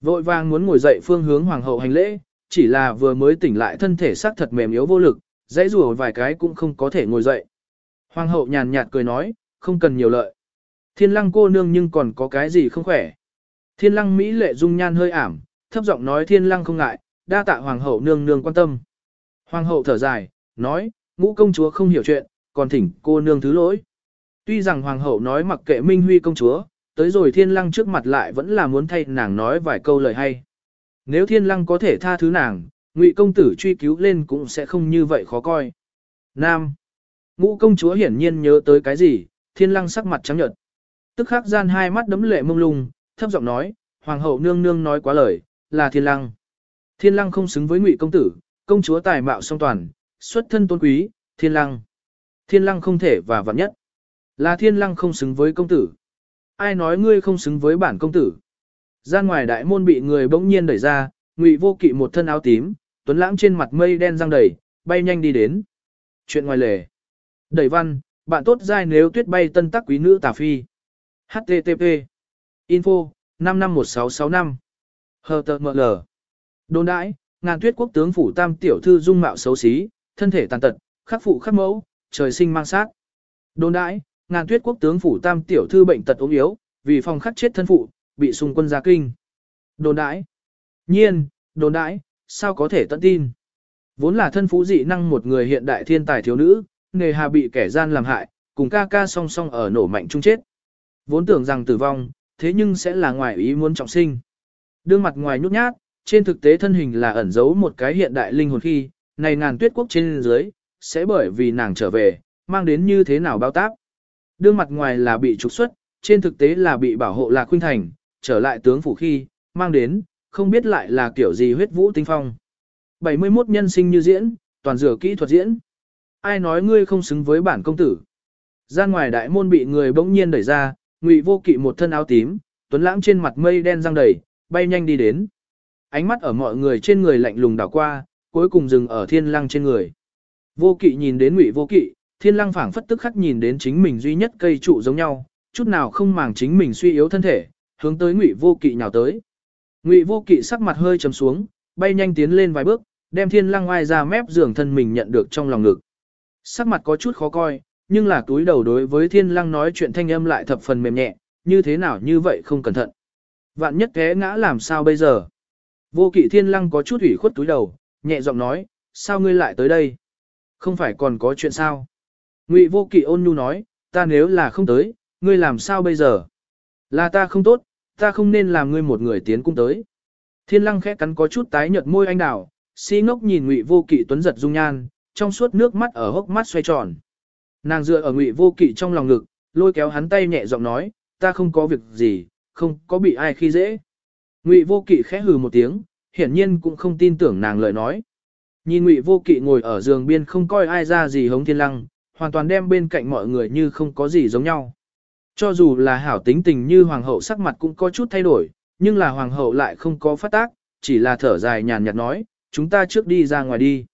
Vội vàng muốn ngồi dậy phương hướng hoàng hậu hành lễ, chỉ là vừa mới tỉnh lại thân thể xác thật mềm yếu vô lực, dãy rùa vài cái cũng không có thể ngồi dậy. Hoàng hậu nhàn nhạt cười nói, không cần nhiều lợi. Thiên lăng cô nương nhưng còn có cái gì không khỏe. Thiên lăng Mỹ lệ dung nhan hơi ảm, thấp giọng nói thiên lăng không ngại, đa tạ hoàng hậu nương nương quan tâm. Hoàng hậu thở dài, nói, ngũ công chúa không hiểu chuyện, còn thỉnh cô nương thứ lỗi. Tuy rằng hoàng hậu nói mặc kệ Minh Huy công chúa, tới rồi thiên lăng trước mặt lại vẫn là muốn thay nàng nói vài câu lời hay. Nếu thiên lăng có thể tha thứ nàng, ngụy công tử truy cứu lên cũng sẽ không như vậy khó coi. Nam. Ngũ công chúa hiển nhiên nhớ tới cái gì, thiên lăng sắc mặt trắng nhợt. Tức khắc gian hai mắt đấm lệ mông lung, thấp giọng nói, hoàng hậu nương nương nói quá lời, là thiên lăng. Thiên lăng không xứng với ngụy công tử, công chúa tài mạo song toàn, xuất thân tôn quý, thiên lăng. Thiên lăng không thể và vạn nhất. Là thiên lăng không xứng với công tử. Ai nói ngươi không xứng với bản công tử. Ra ngoài đại môn bị người bỗng nhiên đẩy ra, ngụy vô kỵ một thân áo tím, tuấn lãng trên mặt mây đen răng đầy, bay nhanh đi đến. Chuyện ngoài lề. Đẩy văn, bạn tốt giai nếu tuyết bay tân tắc quý nữ tà phi. HTTP. Info, 551665. HTML. Đồn đãi, ngàn tuyết quốc tướng phủ tam tiểu thư dung mạo xấu xí, thân thể tàn tật, khắc phụ khắc mẫu, trời sinh mang sát. Đồn đãi, ngàn tuyết quốc tướng phủ tam tiểu thư bệnh tật ốm yếu, vì phòng khắc chết thân phụ, bị xung quân gia kinh. Đồn đãi. Nhiên, đồn đãi, sao có thể tận tin. Vốn là thân phú dị năng một người hiện đại thiên tài thiếu nữ, nghề hà bị kẻ gian làm hại, cùng ca ca song song ở nổ mạnh chung chết. Vốn tưởng rằng tử vong, thế nhưng sẽ là ngoài ý muốn trọng sinh. Đương mặt ngoài nhút nhát, trên thực tế thân hình là ẩn giấu một cái hiện đại linh hồn khi, này ngàn tuyết quốc trên dưới, sẽ bởi vì nàng trở về, mang đến như thế nào bao táp. Đương mặt ngoài là bị trục xuất, trên thực tế là bị bảo hộ lạc khuynh thành, trở lại tướng phủ khi, mang đến, không biết lại là kiểu gì huyết vũ tinh phong. 71 nhân sinh như diễn, toàn dựa kỹ thuật diễn. Ai nói ngươi không xứng với bản công tử. Ra ngoài đại môn bị người bỗng nhiên đẩy ra, ngụy vô kỵ một thân áo tím, tuấn lãng trên mặt mây đen răng đầy, bay nhanh đi đến. Ánh mắt ở mọi người trên người lạnh lùng đảo qua, cuối cùng dừng ở thiên lăng trên người. Vô kỵ nhìn đến ngụy vô kỵ, thiên lăng phảng phất tức khắc nhìn đến chính mình duy nhất cây trụ giống nhau, chút nào không màng chính mình suy yếu thân thể, hướng tới ngụy vô kỵ nhào tới. Ngụy vô kỵ sắc mặt hơi trầm xuống, bay nhanh tiến lên vài bước, đem thiên lăng oai ra mép giường thân mình nhận được trong lòng ngực. Sắc mặt có chút khó coi, nhưng là túi đầu đối với thiên lăng nói chuyện thanh âm lại thập phần mềm nhẹ, như thế nào như vậy không cẩn thận. Vạn nhất té ngã làm sao bây giờ? Vô kỵ thiên lăng có chút ủy khuất túi đầu, nhẹ giọng nói, sao ngươi lại tới đây? Không phải còn có chuyện sao? Ngụy vô kỵ ôn nhu nói, ta nếu là không tới, ngươi làm sao bây giờ? Là ta không tốt, ta không nên làm ngươi một người tiến cung tới. Thiên lăng khẽ cắn có chút tái nhợt môi anh đào, si ngốc nhìn ngụy vô kỵ tuấn giật dung nhan, trong suốt nước mắt ở hốc mắt xoay tròn. Nàng dựa ở ngụy vô kỵ trong lòng ngực, lôi kéo hắn tay nhẹ giọng nói, ta không có việc gì, không có bị ai khi dễ. Ngụy vô kỵ khẽ hừ một tiếng, hiển nhiên cũng không tin tưởng nàng lời nói. Nhìn ngụy vô kỵ ngồi ở giường biên không coi ai ra gì hống thiên lăng, hoàn toàn đem bên cạnh mọi người như không có gì giống nhau. Cho dù là hảo tính tình như hoàng hậu sắc mặt cũng có chút thay đổi, nhưng là hoàng hậu lại không có phát tác, chỉ là thở dài nhàn nhạt nói, chúng ta trước đi ra ngoài đi.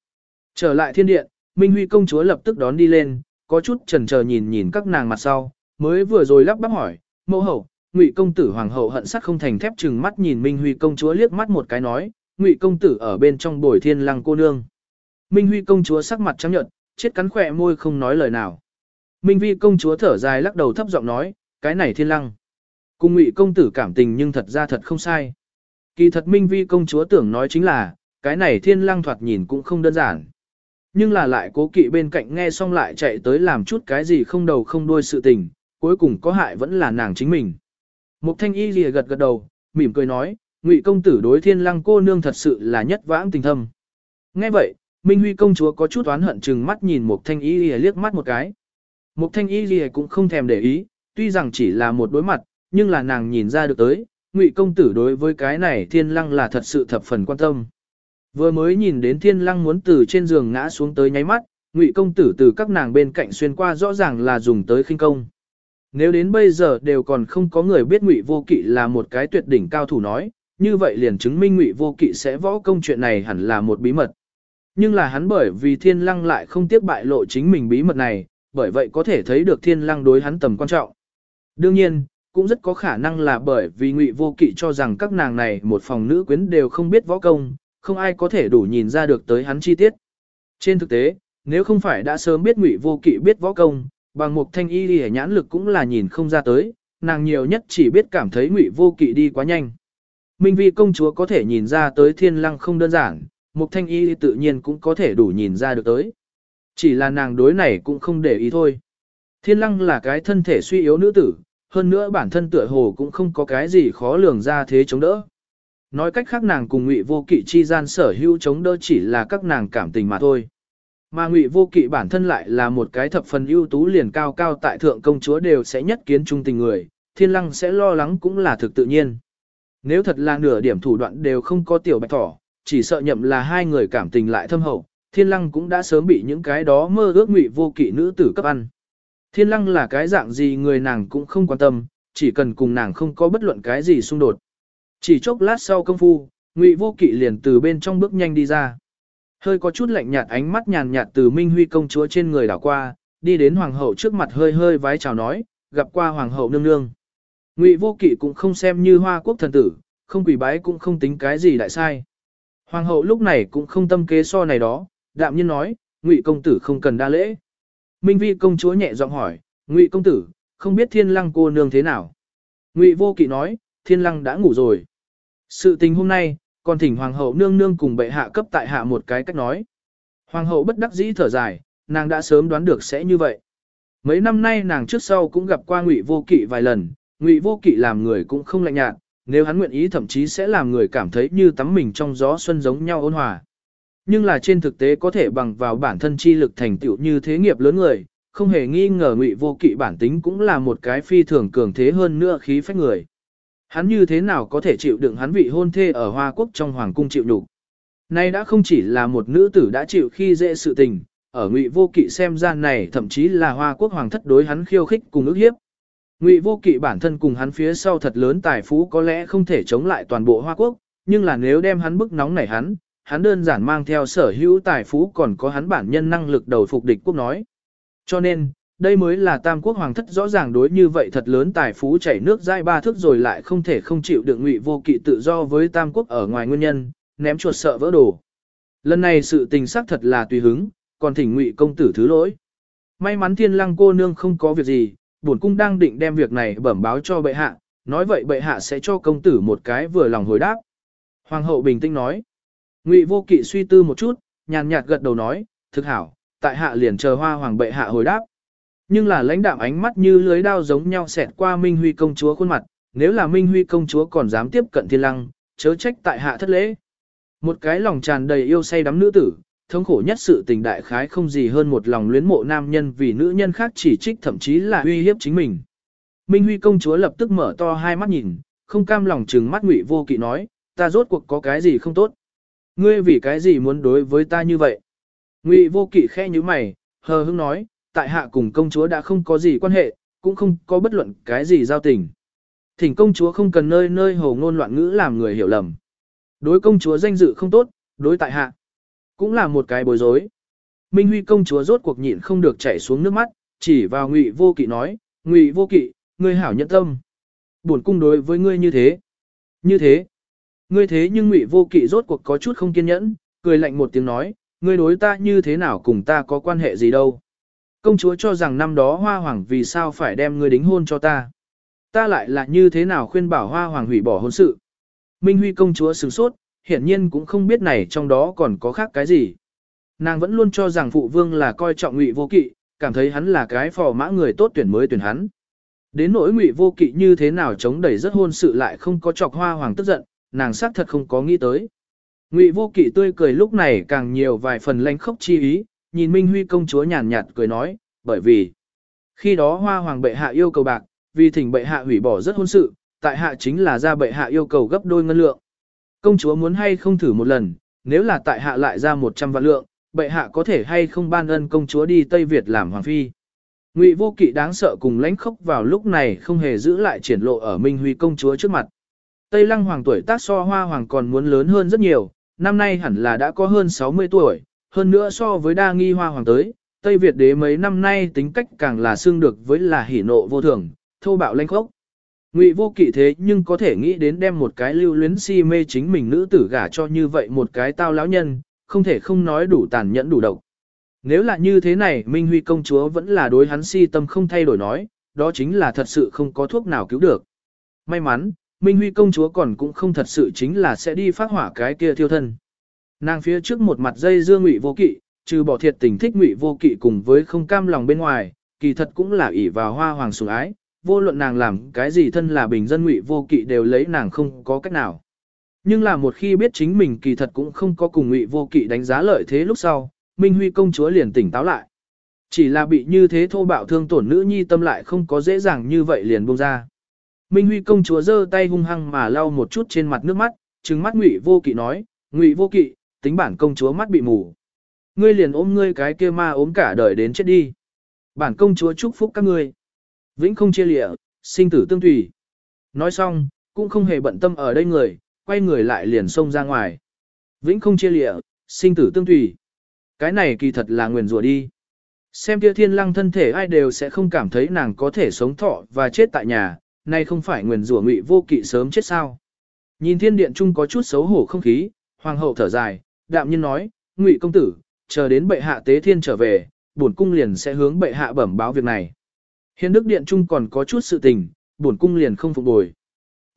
Trở lại thiên điện, Minh Huy công chúa lập tức đón đi lên, có chút chần chờ nhìn nhìn các nàng mặt sau, mới vừa rồi lắp bắp hỏi, mẫu hậu, Ngụy công tử hoàng hậu hận sắc không thành thép chừng mắt nhìn Minh Huy công chúa liếc mắt một cái nói, Ngụy công tử ở bên trong bồi thiên lăng cô nương. Minh Huy công chúa sắc mặt trắng nhợt, chết cắn khỏe môi không nói lời nào. Minh Vi công chúa thở dài lắc đầu thấp giọng nói, cái này thiên lăng. Cùng Ngụy công tử cảm tình nhưng thật ra thật không sai. Kỳ thật Minh Vi công chúa tưởng nói chính là, cái này thiên lăng thoạt nhìn cũng không đơn giản. Nhưng là lại cố kỵ bên cạnh nghe xong lại chạy tới làm chút cái gì không đầu không đuôi sự tình, cuối cùng có hại vẫn là nàng chính mình. Mục thanh y lìa gật gật đầu, mỉm cười nói, ngụy công tử đối thiên lăng cô nương thật sự là nhất vãng tình thâm. Nghe vậy, Minh Huy công chúa có chút oán hận chừng mắt nhìn Mục thanh y lìa liếc mắt một cái. Mục thanh y lìa cũng không thèm để ý, tuy rằng chỉ là một đối mặt, nhưng là nàng nhìn ra được tới, ngụy công tử đối với cái này thiên lăng là thật sự thập phần quan tâm. Vừa mới nhìn đến thiên lăng muốn từ trên giường ngã xuống tới nháy mắt, ngụy công tử từ các nàng bên cạnh xuyên qua rõ ràng là dùng tới khinh công. Nếu đến bây giờ đều còn không có người biết ngụy vô kỵ là một cái tuyệt đỉnh cao thủ nói, như vậy liền chứng minh ngụy vô kỵ sẽ võ công chuyện này hẳn là một bí mật. Nhưng là hắn bởi vì thiên lăng lại không tiếc bại lộ chính mình bí mật này, bởi vậy có thể thấy được thiên lăng đối hắn tầm quan trọng. Đương nhiên, cũng rất có khả năng là bởi vì ngụy vô kỵ cho rằng các nàng này một phòng nữ quyến đều không biết võ công, không ai có thể đủ nhìn ra được tới hắn chi tiết. Trên thực tế, nếu không phải đã sớm biết ngụy vô kỵ biết võ công, bằng một thanh y đi nhãn lực cũng là nhìn không ra tới, nàng nhiều nhất chỉ biết cảm thấy ngụy vô kỵ đi quá nhanh. Minh vi công chúa có thể nhìn ra tới thiên lăng không đơn giản, Mục thanh y tự nhiên cũng có thể đủ nhìn ra được tới. Chỉ là nàng đối này cũng không để ý thôi. Thiên lăng là cái thân thể suy yếu nữ tử, hơn nữa bản thân tựa hồ cũng không có cái gì khó lường ra thế chống đỡ. Nói cách khác nàng cùng ngụy vô kỵ chi gian sở hữu chống đỡ chỉ là các nàng cảm tình mà thôi. Mà ngụy vô kỵ bản thân lại là một cái thập phần ưu tú liền cao cao tại thượng công chúa đều sẽ nhất kiến trung tình người, thiên lăng sẽ lo lắng cũng là thực tự nhiên. Nếu thật là nửa điểm thủ đoạn đều không có tiểu bạch thỏ, chỉ sợ nhậm là hai người cảm tình lại thâm hậu, thiên lăng cũng đã sớm bị những cái đó mơ ước ngụy vô kỵ nữ tử cấp ăn. Thiên lăng là cái dạng gì người nàng cũng không quan tâm, chỉ cần cùng nàng không có bất luận cái gì xung đột. Chỉ chốc lát sau công phu, ngụy vô kỵ liền từ bên trong bước nhanh đi ra. Hơi có chút lạnh nhạt ánh mắt nhàn nhạt từ Minh Huy công chúa trên người đảo qua, đi đến hoàng hậu trước mặt hơi hơi vái chào nói, gặp qua hoàng hậu nương nương. Ngụy vô kỵ cũng không xem như hoa quốc thần tử, không quỷ bái cũng không tính cái gì đại sai. Hoàng hậu lúc này cũng không tâm kế so này đó, đạm nhiên nói, Ngụy công tử không cần đa lễ. Minh Vi công chúa nhẹ giọng hỏi, Ngụy công tử, không biết Thiên Lăng cô nương thế nào? Ngụy Vô Kỵ nói, Thiên Lăng đã ngủ rồi. Sự tình hôm nay, còn thỉnh hoàng hậu nương nương cùng bệ hạ cấp tại hạ một cái cách nói. Hoàng hậu bất đắc dĩ thở dài, nàng đã sớm đoán được sẽ như vậy. Mấy năm nay nàng trước sau cũng gặp qua Ngụy Vô Kỵ vài lần, Ngụy Vô Kỵ làm người cũng không lạnh nhạt, nếu hắn nguyện ý thậm chí sẽ làm người cảm thấy như tắm mình trong gió xuân giống nhau ôn hòa. Nhưng là trên thực tế có thể bằng vào bản thân chi lực thành tựu như thế nghiệp lớn người, không hề nghi ngờ Ngụy Vô Kỵ bản tính cũng là một cái phi thường cường thế hơn nữa khí phách người. Hắn như thế nào có thể chịu đựng hắn vị hôn thê ở Hoa Quốc trong Hoàng cung chịu nhục? Nay đã không chỉ là một nữ tử đã chịu khi dễ sự tình, ở Ngụy Vô Kỵ xem ra này thậm chí là Hoa Quốc Hoàng thất đối hắn khiêu khích cùng ức hiếp. Ngụy Vô Kỵ bản thân cùng hắn phía sau thật lớn tài phú có lẽ không thể chống lại toàn bộ Hoa Quốc, nhưng là nếu đem hắn bức nóng nảy hắn, hắn đơn giản mang theo sở hữu tài phú còn có hắn bản nhân năng lực đầu phục địch quốc nói. Cho nên, đây mới là tam quốc hoàng thất rõ ràng đối như vậy thật lớn tài phú chảy nước dai ba thước rồi lại không thể không chịu được ngụy vô kỵ tự do với tam quốc ở ngoài nguyên nhân, ném chuột sợ vỡ đồ. Lần này sự tình xác thật là tùy hứng, còn thỉnh ngụy công tử thứ lỗi. May mắn thiên lăng cô nương không có việc gì, bổn cung đang định đem việc này bẩm báo cho bệ hạ, nói vậy bệ hạ sẽ cho công tử một cái vừa lòng hồi đáp. Hoàng hậu bình tĩnh nói. Ngụy vô kỵ suy tư một chút, nhàn nhạt gật đầu nói, thực hảo, tại hạ liền chờ hoa hoàng bệ hạ hồi đáp. Nhưng là lãnh đạm ánh mắt như lưới đao giống nhau xẹt qua Minh Huy công chúa khuôn mặt, nếu là Minh Huy công chúa còn dám tiếp cận thiên lăng, chớ trách tại hạ thất lễ. Một cái lòng tràn đầy yêu say đắm nữ tử, thống khổ nhất sự tình đại khái không gì hơn một lòng luyến mộ nam nhân vì nữ nhân khác chỉ trích thậm chí là uy hiếp chính mình. Minh Huy công chúa lập tức mở to hai mắt nhìn, không cam lòng trừng mắt Ngụy Vô Kỵ nói, ta rốt cuộc có cái gì không tốt? Ngươi vì cái gì muốn đối với ta như vậy? Ngụy Vô Kỵ khẽ như mày, hờ hững nói, tại hạ cùng công chúa đã không có gì quan hệ, cũng không có bất luận cái gì giao tình. Thỉnh công chúa không cần nơi nơi hồ ngôn loạn ngữ làm người hiểu lầm. Đối công chúa danh dự không tốt, đối tại hạ. Cũng là một cái bối rối. Minh Huy công chúa rốt cuộc nhịn không được chảy xuống nước mắt, chỉ vào Ngụy Vô Kỵ nói, Ngụy Vô Kỵ, ngươi hảo nhẫn tâm. Buồn cung đối với ngươi như thế. Như thế. Ngươi thế nhưng ngụy vô kỵ rốt cuộc có chút không kiên nhẫn, cười lạnh một tiếng nói, ngươi đối ta như thế nào cùng ta có quan hệ gì đâu. Công chúa cho rằng năm đó hoa hoàng vì sao phải đem ngươi đính hôn cho ta. Ta lại là như thế nào khuyên bảo hoa hoàng hủy bỏ hôn sự. Minh Huy công chúa sửng sốt, hiển nhiên cũng không biết này trong đó còn có khác cái gì. Nàng vẫn luôn cho rằng phụ vương là coi trọng ngụy vô kỵ, cảm thấy hắn là cái phò mã người tốt tuyển mới tuyển hắn. Đến nỗi ngụy vô kỵ như thế nào chống đẩy rất hôn sự lại không có chọc hoa hoàng tức giận, nàng xác thật không có nghĩ tới. Ngụy vô kỵ tươi cười lúc này càng nhiều vài phần lanh khốc chi ý, nhìn Minh Huy công chúa nhàn nhạt cười nói, bởi vì khi đó hoa hoàng bệ hạ yêu cầu bạc, vì thỉnh bệ hạ hủy bỏ rất hôn sự, tại hạ chính là ra bệ hạ yêu cầu gấp đôi ngân lượng. Công chúa muốn hay không thử một lần, nếu là tại hạ lại ra 100 vạn lượng, bệ hạ có thể hay không ban ân công chúa đi Tây Việt làm hoàng phi. Ngụy vô kỵ đáng sợ cùng lãnh khốc vào lúc này không hề giữ lại triển lộ ở Minh Huy công chúa trước mặt. Tây Lăng hoàng tuổi tác so hoa hoàng còn muốn lớn hơn rất nhiều, năm nay hẳn là đã có hơn 60 tuổi, hơn nữa so với đa nghi hoa hoàng tới, Tây Việt đế mấy năm nay tính cách càng là xương được với là hỉ nộ vô thường, thô bạo lãnh khốc. Ngụy vô kỵ thế nhưng có thể nghĩ đến đem một cái lưu luyến si mê chính mình nữ tử gả cho như vậy một cái tao lão nhân, không thể không nói đủ tàn nhẫn đủ độc. Nếu là như thế này Minh Huy công chúa vẫn là đối hắn si tâm không thay đổi nói, đó chính là thật sự không có thuốc nào cứu được. May mắn, Minh Huy công chúa còn cũng không thật sự chính là sẽ đi phát hỏa cái kia thiêu thân. Nàng phía trước một mặt dây dưa ngụy vô kỵ, trừ bỏ thiệt tình thích ngụy vô kỵ cùng với không cam lòng bên ngoài, kỳ thật cũng là ỷ vào hoa hoàng sủng ái, vô luận nàng làm cái gì thân là bình dân ngụy vô kỵ đều lấy nàng không có cách nào. Nhưng là một khi biết chính mình kỳ thật cũng không có cùng ngụy vô kỵ đánh giá lợi thế lúc sau, Minh Huy công chúa liền tỉnh táo lại. Chỉ là bị như thế thô bạo thương tổn nữ nhi tâm lại không có dễ dàng như vậy liền buông ra. Minh Huy công chúa giơ tay hung hăng mà lau một chút trên mặt nước mắt, trừng mắt Ngụy Vô Kỵ nói, "Ngụy Vô Kỵ, tính bản công chúa mắt bị mù. Ngươi liền ôm ngươi cái kia ma ốm cả đời đến chết đi. Bản công chúa chúc phúc các ngươi. Vĩnh không chia lịa, sinh tử tương tùy." Nói xong, cũng không hề bận tâm ở đây người, quay người lại liền xông ra ngoài. Vĩnh không chia lịa, sinh tử tương tùy. Cái này kỳ thật là nguyền rủa đi. Xem kia thiên lăng thân thể ai đều sẽ không cảm thấy nàng có thể sống thọ và chết tại nhà, nay không phải nguyền rủa ngụy vô kỵ sớm chết sao. Nhìn thiên điện Chung có chút xấu hổ không khí, hoàng hậu thở dài, đạm nhiên nói, ngụy công tử, chờ đến bệ hạ tế thiên trở về, bổn cung liền sẽ hướng bệ hạ bẩm báo việc này. Hiền đức điện trung còn có chút sự tình, bổn cung liền không phục bồi.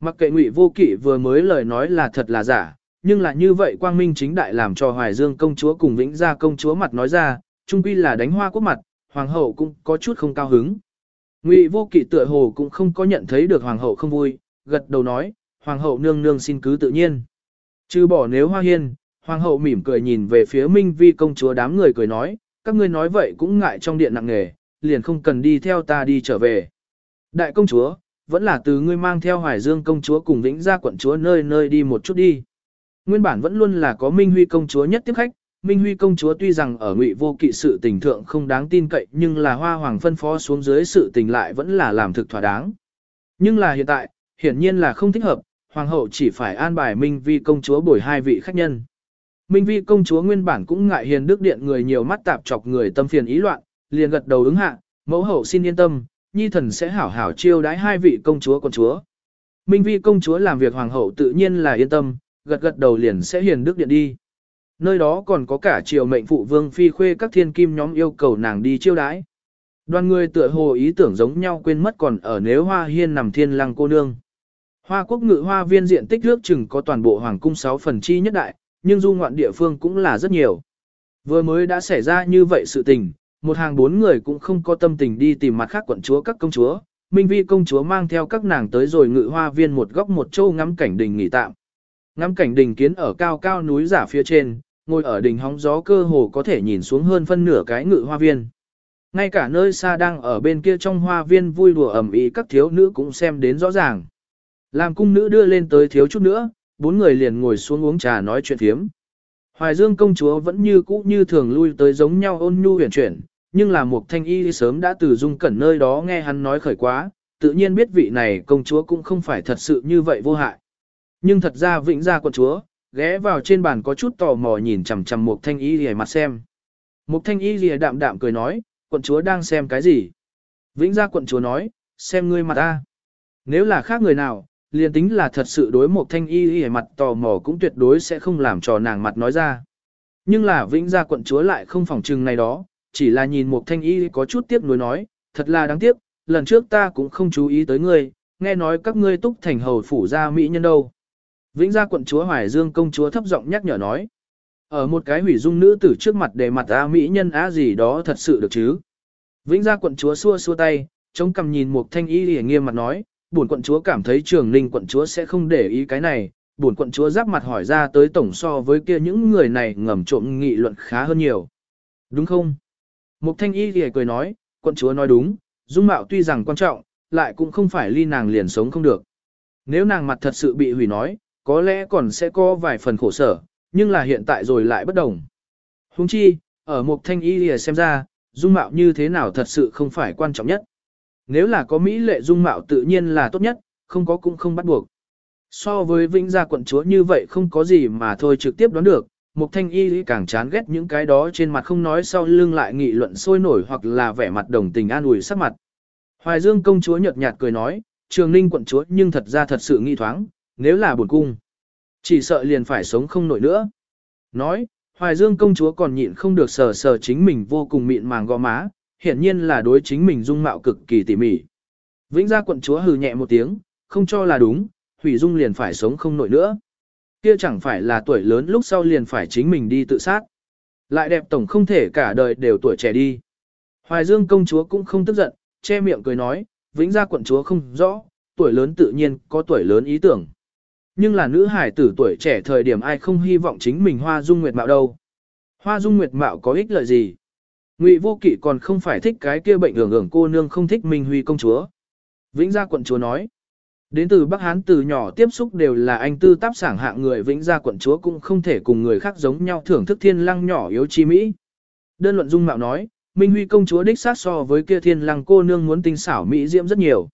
Mặc kệ ngụy vô kỵ vừa mới lời nói là thật là giả, nhưng là như vậy quang minh chính đại làm cho hoài dương công chúa cùng vĩnh gia công chúa mặt nói ra, trung quy là đánh hoa quốc mặt, hoàng hậu cũng có chút không cao hứng. Ngụy vô kỵ tựa hồ cũng không có nhận thấy được hoàng hậu không vui, gật đầu nói, hoàng hậu nương nương xin cứ tự nhiên. Chứ bỏ nếu hoa hiên, hoàng hậu mỉm cười nhìn về phía minh vi công chúa đám người cười nói, các ngươi nói vậy cũng ngại trong điện nặng nghề, liền không cần đi theo ta đi trở về. Đại công chúa, vẫn là từ ngươi mang theo hoài dương công chúa cùng vĩnh gia quận chúa nơi nơi đi một chút đi. Nguyên bản vẫn luôn là có Minh Huy công chúa nhất tiếp khách, Minh Huy công chúa tuy rằng ở ngụy vô kỵ sự tình thượng không đáng tin cậy nhưng là hoa hoàng phân phó xuống dưới sự tình lại vẫn là làm thực thỏa đáng. Nhưng là hiện tại, hiển nhiên là không thích hợp, hoàng hậu chỉ phải an bài Minh Vi công chúa bồi hai vị khách nhân. Minh Vi công chúa nguyên bản cũng ngại hiền đức điện người nhiều mắt tạp chọc người tâm phiền ý loạn, liền gật đầu ứng hạ, mẫu hậu xin yên tâm, nhi thần sẽ hảo hảo chiêu đái hai vị công chúa con chúa. Minh Vi công chúa làm việc hoàng hậu tự nhiên là yên tâm, gật gật đầu liền sẽ hiền đức điện đi. Nơi đó còn có cả triều mệnh phụ vương phi khuê các thiên kim nhóm yêu cầu nàng đi chiêu đái Đoàn người tựa hồ ý tưởng giống nhau quên mất còn ở nếu hoa hiên nằm thiên lăng cô nương. Hoa quốc ngự hoa viên diện tích nước chừng có toàn bộ hoàng cung 6 phần chi nhất đại, nhưng du ngoạn địa phương cũng là rất nhiều. Vừa mới đã xảy ra như vậy sự tình, một hàng bốn người cũng không có tâm tình đi tìm mặt khác quận chúa các công chúa. Minh vi công chúa mang theo các nàng tới rồi ngự hoa viên một góc một châu ngắm cảnh đình nghỉ tạm. Ngắm cảnh đình kiến ở cao cao núi giả phía trên, ngồi ở đỉnh hóng gió cơ hồ có thể nhìn xuống hơn phân nửa cái ngự hoa viên. Ngay cả nơi xa đang ở bên kia trong hoa viên vui đùa ẩm ý các thiếu nữ cũng xem đến rõ ràng. Làm cung nữ đưa lên tới thiếu chút nữa, bốn người liền ngồi xuống uống trà nói chuyện thiếm. Hoài Dương công chúa vẫn như cũ như thường lui tới giống nhau ôn nhu huyền chuyển, nhưng là một thanh y sớm đã từ dung cẩn nơi đó nghe hắn nói khởi quá, tự nhiên biết vị này công chúa cũng không phải thật sự như vậy vô hại. Nhưng thật ra vĩnh gia quận chúa, ghé vào trên bàn có chút tò mò nhìn chằm chằm một thanh y lìa mặt xem. Một thanh y lìa đạm đạm cười nói, quận chúa đang xem cái gì? Vĩnh gia quận chúa nói, xem ngươi mặt ta. Nếu là khác người nào, liền tính là thật sự đối một thanh y lìa mặt tò mò cũng tuyệt đối sẽ không làm trò nàng mặt nói ra. Nhưng là vĩnh gia quận chúa lại không phỏng trừng này đó, chỉ là nhìn một thanh y có chút tiếc nuối nói, thật là đáng tiếc, lần trước ta cũng không chú ý tới ngươi, nghe nói các ngươi túc thành hầu phủ gia mỹ nhân đâu. Vĩnh gia quận chúa Hoài Dương công chúa thấp giọng nhắc nhở nói. Ở một cái hủy dung nữ tử trước mặt để mặt a mỹ nhân á gì đó thật sự được chứ. Vĩnh gia quận chúa xua xua tay, chống cằm nhìn một thanh y lìa nghiêm mặt nói, bổn quận chúa cảm thấy trường ninh quận chúa sẽ không để ý cái này, bổn quận chúa giáp mặt hỏi ra tới tổng so với kia những người này ngầm trộm nghị luận khá hơn nhiều. Đúng không? Mục thanh y lìa cười nói, quận chúa nói đúng, dung mạo tuy rằng quan trọng, lại cũng không phải ly nàng liền sống không được. Nếu nàng mặt thật sự bị hủy nói, có lẽ còn sẽ có vài phần khổ sở, nhưng là hiện tại rồi lại bất đồng. Huống chi, ở một thanh y lìa xem ra, dung mạo như thế nào thật sự không phải quan trọng nhất. Nếu là có mỹ lệ dung mạo tự nhiên là tốt nhất, không có cũng không bắt buộc. So với vĩnh gia quận chúa như vậy không có gì mà thôi trực tiếp đoán được, Mục thanh y càng chán ghét những cái đó trên mặt không nói sau lưng lại nghị luận sôi nổi hoặc là vẻ mặt đồng tình an ủi sắc mặt. Hoài Dương công chúa nhợt nhạt cười nói, trường ninh quận chúa nhưng thật ra thật sự nghi thoáng, nếu là buồn cung. Chỉ sợ liền phải sống không nổi nữa. Nói, Hoài Dương công chúa còn nhịn không được sờ sờ chính mình vô cùng mịn màng gò má, hiển nhiên là đối chính mình dung mạo cực kỳ tỉ mỉ. Vĩnh gia quận chúa hừ nhẹ một tiếng, không cho là đúng, hủy dung liền phải sống không nổi nữa. Kia chẳng phải là tuổi lớn lúc sau liền phải chính mình đi tự sát. Lại đẹp tổng không thể cả đời đều tuổi trẻ đi. Hoài Dương công chúa cũng không tức giận, che miệng cười nói, vĩnh gia quận chúa không rõ, tuổi lớn tự nhiên có tuổi lớn ý tưởng. Nhưng là nữ hải tử tuổi trẻ thời điểm ai không hy vọng chính mình hoa dung nguyệt mạo đâu. Hoa dung nguyệt mạo có ích lợi gì? Ngụy vô kỵ còn không phải thích cái kia bệnh hưởng hưởng cô nương không thích Minh Huy công chúa. Vĩnh gia quận chúa nói. Đến từ Bắc Hán từ nhỏ tiếp xúc đều là anh tư táp sảng hạng người vĩnh gia quận chúa cũng không thể cùng người khác giống nhau thưởng thức thiên lăng nhỏ yếu chi Mỹ. Đơn luận dung mạo nói, Minh Huy công chúa đích sát so với kia thiên lăng cô nương muốn tinh xảo Mỹ diễm rất nhiều.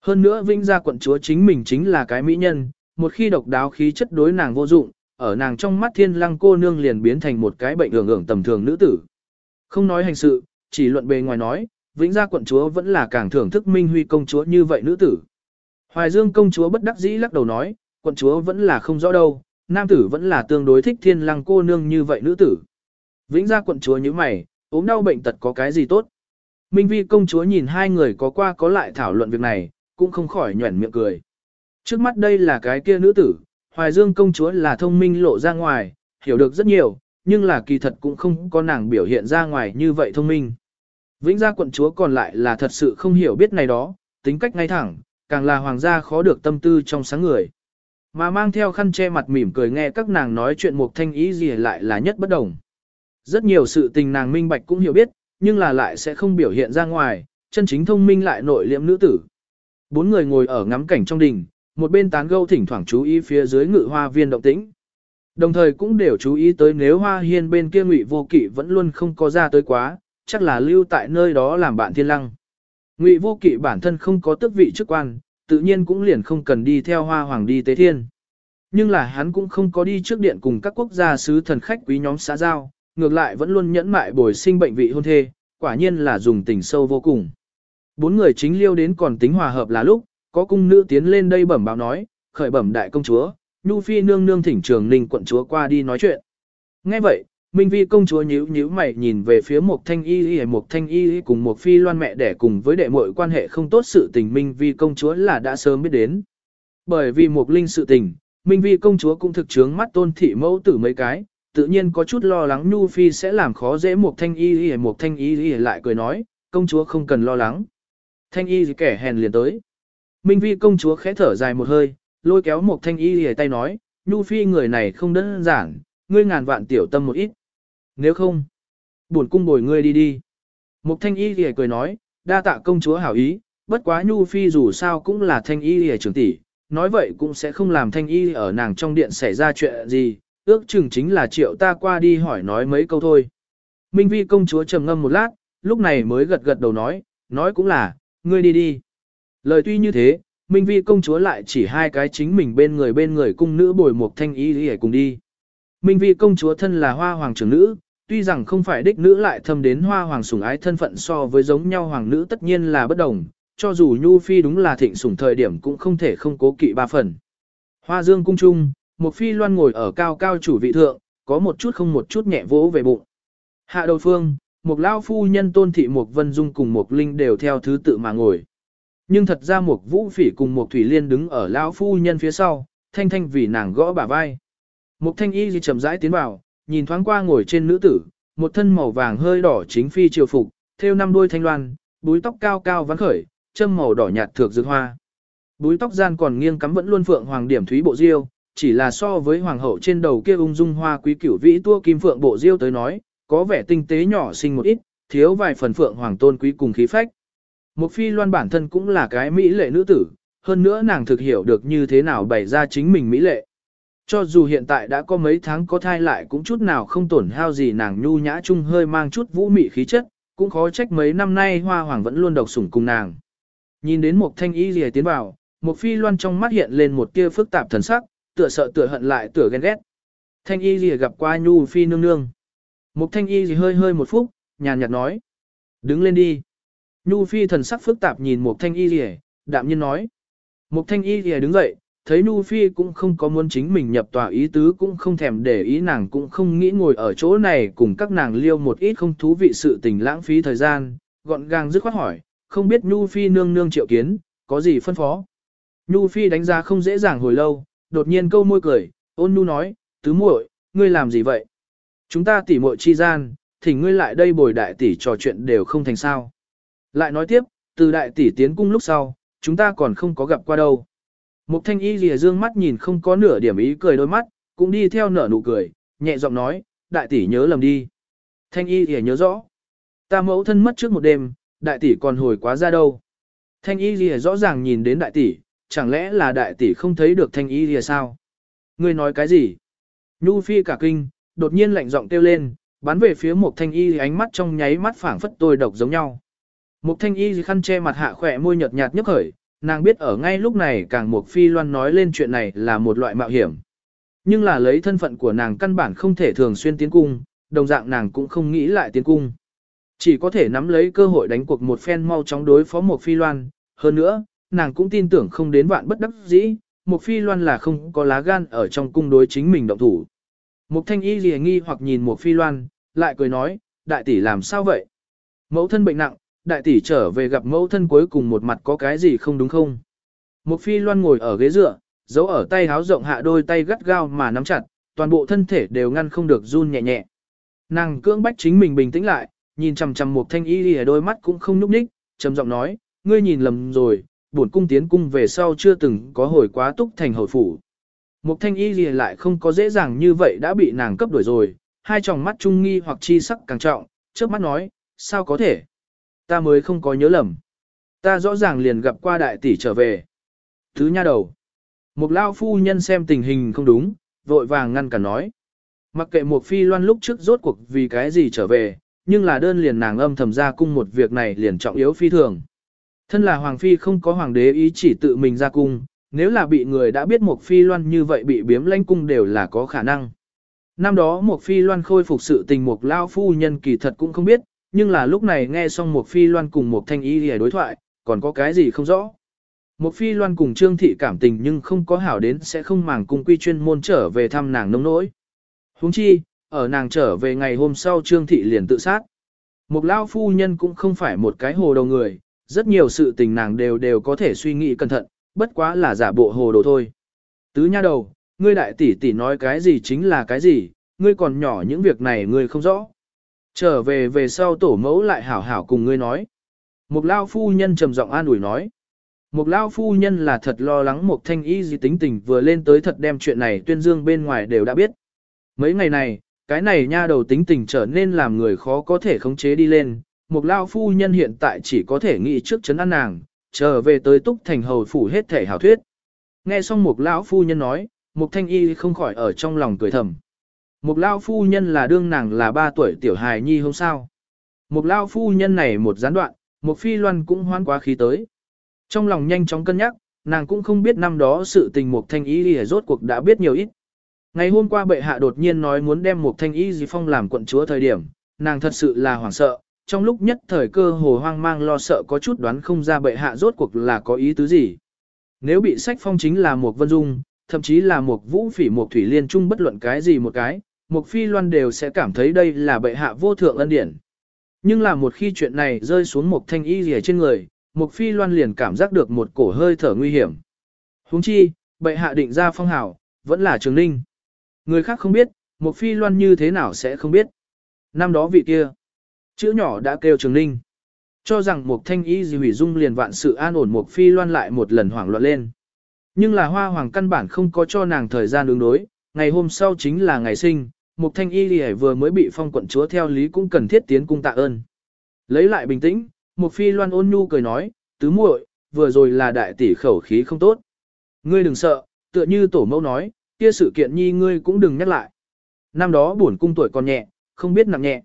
Hơn nữa vĩnh gia quận chúa chính mình chính là cái Mỹ nhân, một khi độc đáo khí chất đối nàng vô dụng, ở nàng trong mắt thiên lăng cô nương liền biến thành một cái bệnh ưởng ưởng tầm thường nữ tử. Không nói hành sự, chỉ luận bề ngoài nói, vĩnh gia quận chúa vẫn là càng thưởng thức Minh Huy công chúa như vậy nữ tử. Hoài Dương công chúa bất đắc dĩ lắc đầu nói, quận chúa vẫn là không rõ đâu, nam tử vẫn là tương đối thích thiên lăng cô nương như vậy nữ tử. Vĩnh gia quận chúa như mày, ốm đau bệnh tật có cái gì tốt. Minh Vi công chúa nhìn hai người có qua có lại thảo luận việc này, cũng không khỏi nhuẩn miệng cười. Trước mắt đây là cái kia nữ tử, Hoài Dương công chúa là thông minh lộ ra ngoài, hiểu được rất nhiều, nhưng là kỳ thật cũng không có nàng biểu hiện ra ngoài như vậy thông minh. Vĩnh gia quận chúa còn lại là thật sự không hiểu biết này đó, tính cách ngay thẳng, càng là hoàng gia khó được tâm tư trong sáng người. Mà mang theo khăn che mặt mỉm cười nghe các nàng nói chuyện một thanh ý gì lại là nhất bất đồng. Rất nhiều sự tình nàng minh bạch cũng hiểu biết, nhưng là lại sẽ không biểu hiện ra ngoài, chân chính thông minh lại nội liễm nữ tử. Bốn người ngồi ở ngắm cảnh trong đình, một bên tán gâu thỉnh thoảng chú ý phía dưới ngự hoa viên động tĩnh. Đồng thời cũng đều chú ý tới nếu hoa hiên bên kia ngụy vô kỵ vẫn luôn không có ra tới quá, chắc là lưu tại nơi đó làm bạn thiên lăng. Ngụy vô kỵ bản thân không có tước vị chức quan, tự nhiên cũng liền không cần đi theo hoa hoàng đi tế thiên. Nhưng là hắn cũng không có đi trước điện cùng các quốc gia sứ thần khách quý nhóm xã giao, ngược lại vẫn luôn nhẫn mại bồi sinh bệnh vị hôn thê, quả nhiên là dùng tình sâu vô cùng. Bốn người chính liêu đến còn tính hòa hợp là lúc, có cung nữ tiến lên đây bẩm báo nói, khởi bẩm đại công chúa, Nhu Phi nương nương thỉnh trường ninh quận chúa qua đi nói chuyện. Nghe vậy, Minh Vi công chúa nhíu nhíu mày nhìn về phía một thanh y y một thanh y cùng một phi loan mẹ đẻ cùng với đệ muội quan hệ không tốt sự tình Minh Vi công chúa là đã sớm biết đến. Bởi vì một linh sự tình, Minh Vi công chúa cũng thực chướng mắt tôn thị mẫu tử mấy cái, tự nhiên có chút lo lắng Nhu Phi sẽ làm khó dễ một thanh y y một thanh y y lại cười nói, công chúa không cần lo lắng. Thanh y kẻ hèn liền tới. Minh Vi công chúa khẽ thở dài một hơi, lôi kéo một thanh y y tay nói, Nhu Phi người này không đơn giản, ngươi ngàn vạn tiểu tâm một ít. Nếu không, buồn cung bồi ngươi đi đi. Mục thanh y thì cười nói, đa tạ công chúa hảo ý, bất quá nhu phi dù sao cũng là thanh y thì trưởng tỷ, nói vậy cũng sẽ không làm thanh y ở nàng trong điện xảy ra chuyện gì, ước chừng chính là triệu ta qua đi hỏi nói mấy câu thôi. Minh vi công chúa trầm ngâm một lát, lúc này mới gật gật đầu nói, nói cũng là, ngươi đi đi. Lời tuy như thế, Minh vi công chúa lại chỉ hai cái chính mình bên người bên người cung nữ bồi một thanh y thì cùng đi. Minh vi công chúa thân là hoa hoàng trưởng nữ, tuy rằng không phải đích nữ lại thâm đến hoa hoàng sủng ái thân phận so với giống nhau hoàng nữ tất nhiên là bất đồng, cho dù Nhu Phi đúng là thịnh sủng thời điểm cũng không thể không cố kỵ ba phần. Hoa dương cung trung, một phi loan ngồi ở cao cao chủ vị thượng, có một chút không một chút nhẹ vỗ về bụng. Hạ đầu phương, một lao phu nhân tôn thị một vân dung cùng một linh đều theo thứ tự mà ngồi. Nhưng thật ra một vũ phỉ cùng một thủy liên đứng ở lão phu nhân phía sau, thanh thanh vì nàng gõ bả vai. Một thanh y gì chậm rãi tiến vào, nhìn thoáng qua ngồi trên nữ tử, một thân màu vàng hơi đỏ chính phi triều phục, theo năm đuôi thanh loan, búi tóc cao cao vắn khởi, châm màu đỏ nhạt thược dược hoa. Búi tóc gian còn nghiêng cắm vẫn luôn phượng hoàng điểm thúy bộ diêu, chỉ là so với hoàng hậu trên đầu kia ung dung hoa quý cửu vĩ tua kim phượng bộ diêu tới nói, có vẻ tinh tế nhỏ xinh một ít, thiếu vài phần phượng hoàng tôn quý cùng khí phách. Một phi loan bản thân cũng là cái mỹ lệ nữ tử, hơn nữa nàng thực hiểu được như thế nào bày ra chính mình mỹ lệ. Cho dù hiện tại đã có mấy tháng có thai lại cũng chút nào không tổn hao gì nàng nhu nhã chung hơi mang chút vũ mị khí chất, cũng khó trách mấy năm nay hoa hoàng vẫn luôn độc sủng cùng nàng. Nhìn đến một thanh y rìa tiến vào, một phi loan trong mắt hiện lên một tia phức tạp thần sắc, tựa sợ tựa hận lại tựa ghen ghét. Thanh y rìa gặp qua nhu phi nương nương. Một thanh y rìa hơi hơi một phút, nhàn nhạt nói. Đứng lên đi. Nhu phi thần sắc phức tạp nhìn một thanh y rìa, đạm nhiên nói. Một thanh y rìa đứng dậy, thấy Nhu Phi cũng không có muốn chính mình nhập tòa ý tứ cũng không thèm để ý nàng cũng không nghĩ ngồi ở chỗ này cùng các nàng liêu một ít không thú vị sự tình lãng phí thời gian, gọn gàng dứt khoát hỏi, không biết Nhu Phi nương nương triệu kiến, có gì phân phó. Nhu Phi đánh giá không dễ dàng hồi lâu, đột nhiên câu môi cười, ôn Nhu nói, tứ muội, ngươi làm gì vậy? Chúng ta tỉ muội chi gian, thỉnh ngươi lại đây bồi đại tỷ trò chuyện đều không thành sao. Lại nói tiếp, từ đại tỷ tiến cung lúc sau, chúng ta còn không có gặp qua đâu. Mục thanh y lìa dương mắt nhìn không có nửa điểm ý cười đôi mắt, cũng đi theo nở nụ cười, nhẹ giọng nói, đại tỷ nhớ lầm đi. Thanh y lìa nhớ rõ. Ta mẫu thân mất trước một đêm, đại tỷ còn hồi quá ra đâu. Thanh y lìa rõ ràng nhìn đến đại tỷ, chẳng lẽ là đại tỷ không thấy được thanh y lìa sao? Ngươi nói cái gì? Nhu phi cả kinh, đột nhiên lạnh giọng kêu lên, bắn về phía một thanh y ánh mắt trong nháy mắt phảng phất tôi độc giống nhau. Một thanh y khăn che mặt hạ khỏe môi nhợt nhạt nhấp khởi, nàng biết ở ngay lúc này càng một phi loan nói lên chuyện này là một loại mạo hiểm. Nhưng là lấy thân phận của nàng căn bản không thể thường xuyên tiến cung, đồng dạng nàng cũng không nghĩ lại tiến cung. Chỉ có thể nắm lấy cơ hội đánh cuộc một phen mau chóng đối phó một phi loan, hơn nữa, nàng cũng tin tưởng không đến vạn bất đắc dĩ, một phi loan là không có lá gan ở trong cung đối chính mình động thủ. Một thanh y lìa nghi hoặc nhìn một phi loan, lại cười nói, đại tỷ làm sao vậy? Mẫu thân bệnh nặng, đại tỷ trở về gặp mẫu thân cuối cùng một mặt có cái gì không đúng không? Một phi loan ngồi ở ghế dựa, giấu ở tay háo rộng hạ đôi tay gắt gao mà nắm chặt, toàn bộ thân thể đều ngăn không được run nhẹ nhẹ. Nàng cưỡng bách chính mình bình tĩnh lại, nhìn chằm chằm một thanh y ở đôi mắt cũng không nhúc nhích, trầm giọng nói, ngươi nhìn lầm rồi, bổn cung tiến cung về sau chưa từng có hồi quá túc thành hồi phủ. Một thanh y lìa lại không có dễ dàng như vậy đã bị nàng cấp đuổi rồi, hai tròng mắt trung nghi hoặc chi sắc càng trọng, trước mắt nói, sao có thể? Ta mới không có nhớ lầm. Ta rõ ràng liền gặp qua đại tỷ trở về. Thứ nha đầu. Một lao phu nhân xem tình hình không đúng, vội vàng ngăn cản nói. Mặc kệ một phi loan lúc trước rốt cuộc vì cái gì trở về, nhưng là đơn liền nàng âm thầm ra cung một việc này liền trọng yếu phi thường. Thân là hoàng phi không có hoàng đế ý chỉ tự mình ra cung, nếu là bị người đã biết một phi loan như vậy bị biếm lãnh cung đều là có khả năng. Năm đó một phi loan khôi phục sự tình một lao phu nhân kỳ thật cũng không biết, nhưng là lúc này nghe xong một phi loan cùng một thanh y lìa đối thoại, còn có cái gì không rõ. Một phi loan cùng trương thị cảm tình nhưng không có hảo đến sẽ không màng cùng quy chuyên môn trở về thăm nàng nông nỗi. huống chi, ở nàng trở về ngày hôm sau trương thị liền tự sát. Một lao phu nhân cũng không phải một cái hồ đầu người, rất nhiều sự tình nàng đều đều có thể suy nghĩ cẩn thận, bất quá là giả bộ hồ đồ thôi. Tứ nha đầu, ngươi đại tỷ tỷ nói cái gì chính là cái gì, ngươi còn nhỏ những việc này ngươi không rõ. Trở về về sau tổ mẫu lại hảo hảo cùng ngươi nói. Một lao phu nhân trầm giọng an ủi nói. Một lao phu nhân là thật lo lắng một thanh y gì tính tình vừa lên tới thật đem chuyện này tuyên dương bên ngoài đều đã biết. Mấy ngày này, cái này nha đầu tính tình trở nên làm người khó có thể khống chế đi lên. Một lao phu nhân hiện tại chỉ có thể nghĩ trước chấn an nàng, trở về tới túc thành hầu phủ hết thể hảo thuyết. Nghe xong một lão phu nhân nói, một thanh y không khỏi ở trong lòng cười thầm. Một lao phu nhân là đương nàng là ba tuổi tiểu hài nhi hôm sao. Một lao phu nhân này một gián đoạn, một phi loan cũng hoan quá khí tới. Trong lòng nhanh chóng cân nhắc, nàng cũng không biết năm đó sự tình một thanh ý gì rốt cuộc đã biết nhiều ít. Ngày hôm qua bệ hạ đột nhiên nói muốn đem một thanh ý gì phong làm quận chúa thời điểm, nàng thật sự là hoảng sợ, trong lúc nhất thời cơ hồ hoang mang lo sợ có chút đoán không ra bệ hạ rốt cuộc là có ý tứ gì. Nếu bị sách phong chính là một vân dung, thậm chí là một vũ phỉ một thủy liên trung bất luận cái gì một cái, Mục phi loan đều sẽ cảm thấy đây là bệ hạ vô thượng ân điển. Nhưng là một khi chuyện này rơi xuống một thanh y rìa trên người, Mục phi loan liền cảm giác được một cổ hơi thở nguy hiểm. huống chi, bệ hạ định ra phong hảo, vẫn là trường ninh. Người khác không biết, Mục phi loan như thế nào sẽ không biết. Năm đó vị kia, chữ nhỏ đã kêu trường ninh. Cho rằng một thanh y gì hủy dung liền vạn sự an ổn Mục phi loan lại một lần hoảng loạn lên. Nhưng là hoa hoàng căn bản không có cho nàng thời gian ứng đối, ngày hôm sau chính là ngày sinh, Mục thanh y gì vừa mới bị phong quận chúa theo lý cũng cần thiết tiến cung tạ ơn. Lấy lại bình tĩnh, Mục phi loan ôn nhu cười nói, tứ muội, vừa rồi là đại tỷ khẩu khí không tốt. Ngươi đừng sợ, tựa như tổ mẫu nói, kia sự kiện nhi ngươi cũng đừng nhắc lại. Năm đó buồn cung tuổi còn nhẹ, không biết nặng nhẹ.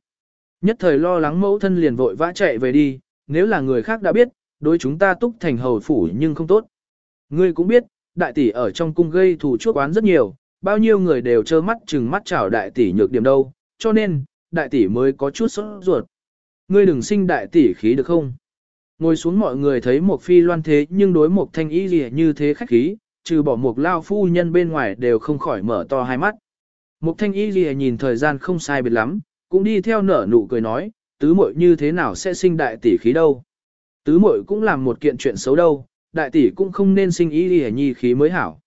Nhất thời lo lắng mẫu thân liền vội vã chạy về đi, nếu là người khác đã biết, đối chúng ta túc thành hầu phủ nhưng không tốt. Ngươi cũng biết, đại tỷ ở trong cung gây thù chuốc oán rất nhiều, bao nhiêu người đều trơ mắt chừng mắt chào đại tỷ nhược điểm đâu, cho nên, đại tỷ mới có chút sốt ruột. Ngươi đừng sinh đại tỷ khí được không? Ngồi xuống mọi người thấy một phi loan thế nhưng đối một thanh ý gì như thế khách khí, trừ bỏ một lao phu nhân bên ngoài đều không khỏi mở to hai mắt. Một thanh ý gì nhìn thời gian không sai biệt lắm, cũng đi theo nở nụ cười nói, tứ muội như thế nào sẽ sinh đại tỷ khí đâu. Tứ muội cũng làm một kiện chuyện xấu đâu, đại tỷ cũng không nên sinh ý gì nhi khí mới hảo.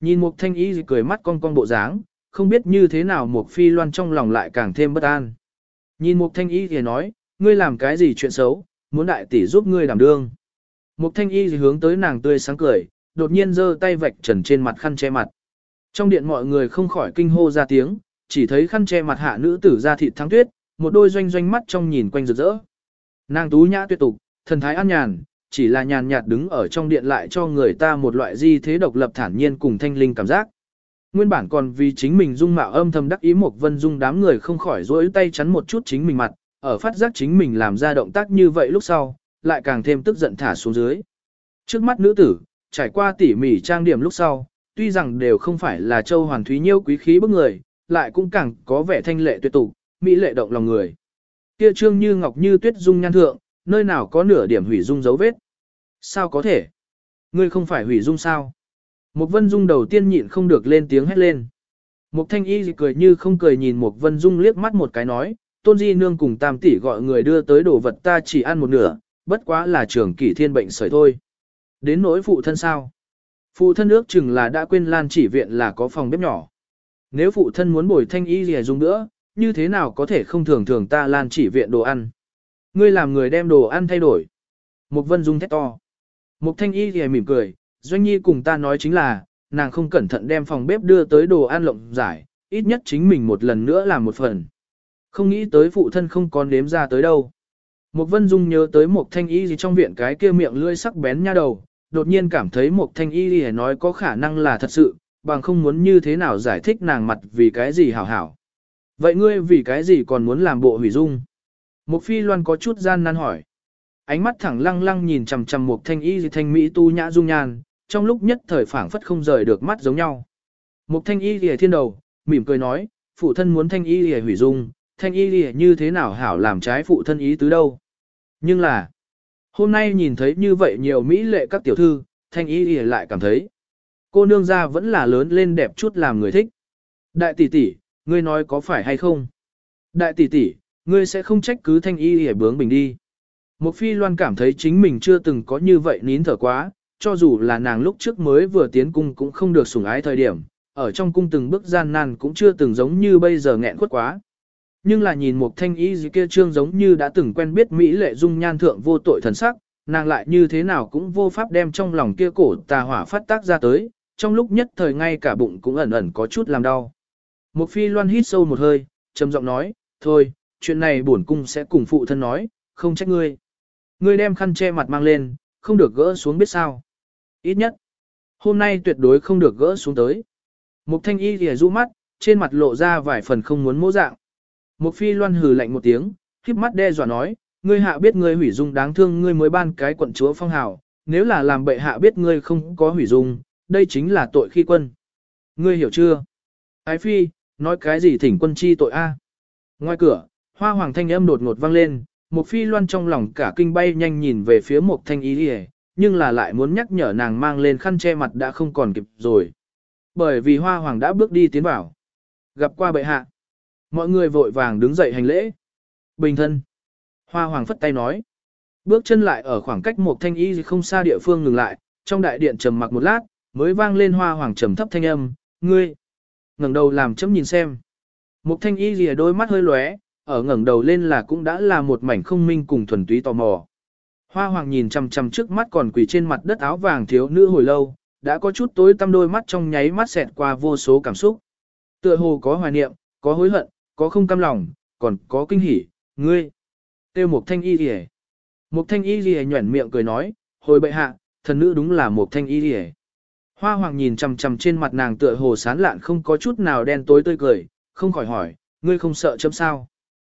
Nhìn Mục thanh Y cười mắt cong cong bộ dáng, không biết như thế nào Mục phi loan trong lòng lại càng thêm bất an. Nhìn Mục thanh Y thì nói, ngươi làm cái gì chuyện xấu, muốn đại tỷ giúp ngươi đảm đương. Mục thanh y thì hướng tới nàng tươi sáng cười, đột nhiên giơ tay vạch trần trên mặt khăn che mặt. Trong điện mọi người không khỏi kinh hô ra tiếng, chỉ thấy khăn che mặt hạ nữ tử ra thịt thắng tuyết, một đôi doanh doanh mắt trong nhìn quanh rực rỡ. Nàng tú nhã tuyệt tục, thần thái an nhàn, chỉ là nhàn nhạt đứng ở trong điện lại cho người ta một loại di thế độc lập thản nhiên cùng thanh linh cảm giác. Nguyên bản còn vì chính mình dung mạo âm thầm đắc ý một vân dung đám người không khỏi rỗi tay chắn một chút chính mình mặt, ở phát giác chính mình làm ra động tác như vậy lúc sau, lại càng thêm tức giận thả xuống dưới. Trước mắt nữ tử, trải qua tỉ mỉ trang điểm lúc sau, tuy rằng đều không phải là châu hoàn thúy nhiêu quý khí bức người, lại cũng càng có vẻ thanh lệ tuyệt tục, mỹ lệ động lòng người. Kia trương như ngọc như tuyết dung nhan thượng, nơi nào có nửa điểm hủy dung dấu vết. Sao có thể? Ngươi không phải hủy dung sao? Một vân dung đầu tiên nhịn không được lên tiếng hét lên. Một thanh y cười như không cười nhìn một vân dung liếc mắt một cái nói, tôn di nương cùng tam tỷ gọi người đưa tới đồ vật ta chỉ ăn một nửa, bất quá là trường kỷ thiên bệnh sởi thôi. Đến nỗi phụ thân sao? Phụ thân ước chừng là đã quên lan chỉ viện là có phòng bếp nhỏ. Nếu phụ thân muốn bồi thanh y gì dùng nữa, như thế nào có thể không thường thường ta lan chỉ viện đồ ăn? Ngươi làm người đem đồ ăn thay đổi. Mục vân dung thét to. Mục thanh y thì mỉm cười, doanh nhi cùng ta nói chính là, nàng không cẩn thận đem phòng bếp đưa tới đồ ăn lộng giải, ít nhất chính mình một lần nữa làm một phần. Không nghĩ tới phụ thân không còn đếm ra tới đâu. Mục vân dung nhớ tới Mục thanh y gì trong viện cái kia miệng lưỡi sắc bén nha đầu, đột nhiên cảm thấy Mục thanh y gì nói có khả năng là thật sự, bằng không muốn như thế nào giải thích nàng mặt vì cái gì hảo hảo. Vậy ngươi vì cái gì còn muốn làm bộ hủy dung? Một phi loan có chút gian nan hỏi. Ánh mắt thẳng lăng lăng nhìn chằm chằm một thanh y gì thanh mỹ tu nhã dung nhan, trong lúc nhất thời phảng phất không rời được mắt giống nhau. Một thanh y lìa thiên đầu, mỉm cười nói, phụ thân muốn thanh y lìa hủy dung, thanh y lìa như thế nào hảo làm trái phụ thân ý tứ đâu. Nhưng là, hôm nay nhìn thấy như vậy nhiều mỹ lệ các tiểu thư, thanh y lìa lại cảm thấy, cô nương gia vẫn là lớn lên đẹp chút làm người thích. Đại tỷ tỷ, ngươi nói có phải hay không? Đại tỷ tỷ, ngươi sẽ không trách cứ thanh y hề bướng bình đi. Một phi loan cảm thấy chính mình chưa từng có như vậy nín thở quá, cho dù là nàng lúc trước mới vừa tiến cung cũng không được sủng ái thời điểm, ở trong cung từng bước gian nan cũng chưa từng giống như bây giờ nghẹn khuất quá. Nhưng là nhìn một thanh y gì kia trương giống như đã từng quen biết Mỹ lệ dung nhan thượng vô tội thần sắc, nàng lại như thế nào cũng vô pháp đem trong lòng kia cổ tà hỏa phát tác ra tới, trong lúc nhất thời ngay cả bụng cũng ẩn ẩn có chút làm đau. Một phi loan hít sâu một hơi, trầm giọng nói, thôi, chuyện này bổn cung sẽ cùng phụ thân nói, không trách ngươi. Ngươi đem khăn che mặt mang lên, không được gỡ xuống biết sao. Ít nhất, hôm nay tuyệt đối không được gỡ xuống tới. Một thanh y thì rũ mắt, trên mặt lộ ra vài phần không muốn mỗ dạng. Một phi loan hừ lạnh một tiếng, khiếp mắt đe dọa nói, ngươi hạ biết ngươi hủy dung đáng thương ngươi mới ban cái quận chúa phong hào, nếu là làm bệ hạ biết ngươi không có hủy dung, đây chính là tội khi quân. Ngươi hiểu chưa? Ái phi, nói cái gì thỉnh quân chi tội a? Ngoài cửa, hoa hoàng thanh âm đột ngột vang lên, một phi loan trong lòng cả kinh bay nhanh nhìn về phía một thanh y đi nhưng là lại muốn nhắc nhở nàng mang lên khăn che mặt đã không còn kịp rồi. Bởi vì hoa hoàng đã bước đi tiến vào. Gặp qua bệ hạ. Mọi người vội vàng đứng dậy hành lễ. Bình thân. Hoa hoàng phất tay nói. Bước chân lại ở khoảng cách một thanh y không xa địa phương ngừng lại, trong đại điện trầm mặc một lát, mới vang lên hoa hoàng trầm thấp thanh âm, ngươi. ngẩng đầu làm chấm nhìn xem. Một thanh y lìa đôi mắt hơi lóe, ở ngẩng đầu lên là cũng đã là một mảnh không minh cùng thuần túy tò mò. Hoa hoàng nhìn chằm chằm trước mắt còn quỳ trên mặt đất áo vàng thiếu nữ hồi lâu, đã có chút tối tăm đôi mắt trong nháy mắt xẹt qua vô số cảm xúc. Tựa hồ có hoài niệm, có hối hận, có không cam lòng, còn có kinh hỉ, ngươi. Tiêu một thanh y lìa. Một thanh y lìa nhuẩn miệng cười nói, hồi bệ hạ, thần nữ đúng là một thanh y lìa. Hoa hoàng nhìn chằm chằm trên mặt nàng tựa hồ sán lạn không có chút nào đen tối tươi cười, không khỏi hỏi, ngươi không sợ chấm sao.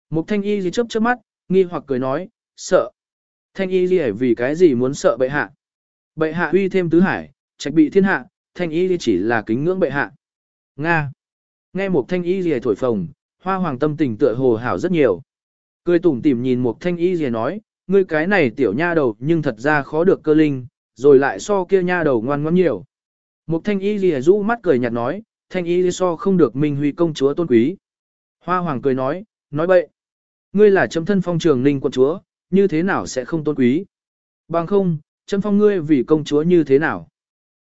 Mục thanh y gì chớp chớp mắt, nghi hoặc cười nói, sợ. Thanh y gì vì cái gì muốn sợ bệ hạ. Bệ hạ uy thêm tứ hải, trạch bị thiên hạ, thanh y chỉ là kính ngưỡng bệ hạ. Nga. Nghe một thanh y gì thổi phồng, hoa hoàng tâm tình tựa hồ hảo rất nhiều. Cười tủm tỉm nhìn một thanh y gì nói, ngươi cái này tiểu nha đầu nhưng thật ra khó được cơ linh, rồi lại so kia nha đầu ngoan ngoãn nhiều. Một thanh y gì rũ mắt cười nhạt nói, thanh y so không được minh huy công chúa tôn quý. Hoa hoàng cười nói, nói bậy. Ngươi là chấm thân phong trường ninh quận chúa, như thế nào sẽ không tôn quý? Bằng không, chấm phong ngươi vì công chúa như thế nào?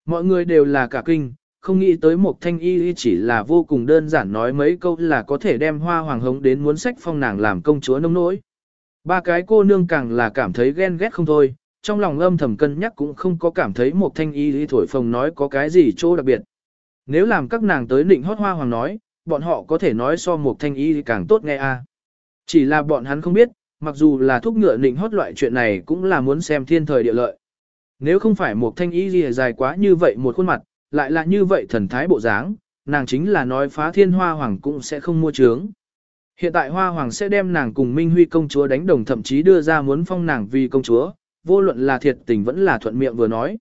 Mọi người đều là cả kinh, không nghĩ tới một thanh y chỉ là vô cùng đơn giản nói mấy câu là có thể đem hoa hoàng hống đến muốn sách phong nàng làm công chúa nông nỗi. Ba cái cô nương càng là cảm thấy ghen ghét không thôi, trong lòng âm thầm cân nhắc cũng không có cảm thấy một thanh y thổi phồng nói có cái gì chỗ đặc biệt. Nếu làm các nàng tới định hót hoa hoàng nói, bọn họ có thể nói so một thanh y càng tốt nghe a. Chỉ là bọn hắn không biết, mặc dù là thúc ngựa nịnh hót loại chuyện này cũng là muốn xem thiên thời địa lợi. Nếu không phải một thanh y gì dài quá như vậy một khuôn mặt, lại là như vậy thần thái bộ dáng, nàng chính là nói phá thiên hoa hoàng cũng sẽ không mua trướng. Hiện tại hoa hoàng sẽ đem nàng cùng Minh Huy công chúa đánh đồng thậm chí đưa ra muốn phong nàng vì công chúa, vô luận là thiệt tình vẫn là thuận miệng vừa nói.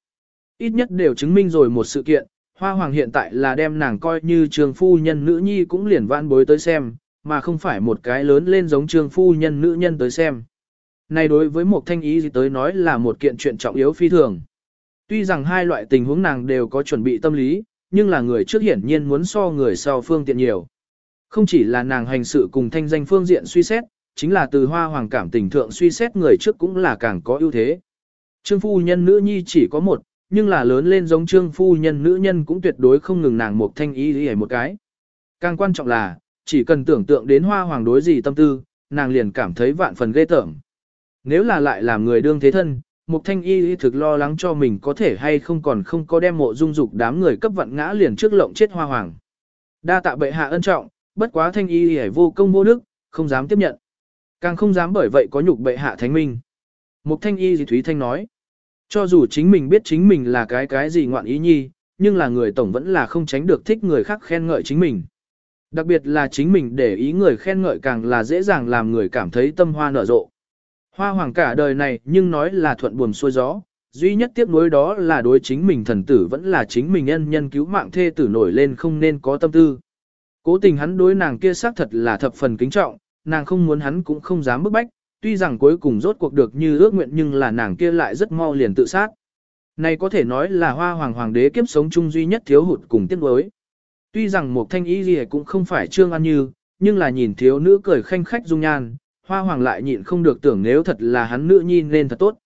Ít nhất đều chứng minh rồi một sự kiện, hoa hoàng hiện tại là đem nàng coi như trường phu nhân nữ nhi cũng liền vãn bối tới xem, mà không phải một cái lớn lên giống trương phu nhân nữ nhân tới xem. Này đối với một thanh ý gì tới nói là một kiện chuyện trọng yếu phi thường. Tuy rằng hai loại tình huống nàng đều có chuẩn bị tâm lý, nhưng là người trước hiển nhiên muốn so người sau phương tiện nhiều. Không chỉ là nàng hành sự cùng thanh danh phương diện suy xét, chính là từ hoa hoàng cảm tình thượng suy xét người trước cũng là càng có ưu thế. Trương phu nhân nữ nhi chỉ có một, nhưng là lớn lên giống trương phu nhân nữ nhân cũng tuyệt đối không ngừng nàng một thanh ý gì một cái. Càng quan trọng là, chỉ cần tưởng tượng đến hoa hoàng đối gì tâm tư, nàng liền cảm thấy vạn phần ghê tởm. Nếu là lại làm người đương thế thân, Mục Thanh Y thực lo lắng cho mình có thể hay không còn không có đem mộ dung dục đám người cấp vận ngã liền trước lộng chết hoa hoàng. Đa tạ bệ hạ ân trọng, bất quá Thanh Y hề vô công vô đức, không dám tiếp nhận. Càng không dám bởi vậy có nhục bệ hạ thánh minh. Mục Thanh Y gì Thúy Thanh nói. Cho dù chính mình biết chính mình là cái cái gì ngoạn ý nhi, nhưng là người tổng vẫn là không tránh được thích người khác khen ngợi chính mình. Đặc biệt là chính mình để ý người khen ngợi càng là dễ dàng làm người cảm thấy tâm hoa nở rộ. Hoa hoàng cả đời này nhưng nói là thuận buồm xuôi gió, duy nhất tiếc nuối đó là đối chính mình thần tử vẫn là chính mình nhân nhân cứu mạng thê tử nổi lên không nên có tâm tư. Cố tình hắn đối nàng kia xác thật là thập phần kính trọng, nàng không muốn hắn cũng không dám bức bách, tuy rằng cuối cùng rốt cuộc được như ước nguyện nhưng là nàng kia lại rất mau liền tự sát. Này có thể nói là hoa hoàng hoàng đế kiếp sống chung duy nhất thiếu hụt cùng tiếc nuối. Tuy rằng một thanh y gì cũng không phải trương ăn như, nhưng là nhìn thiếu nữ cười khanh khách dung nhan, hoa hoàng lại nhịn không được tưởng nếu thật là hắn nữ nhi nên thật tốt.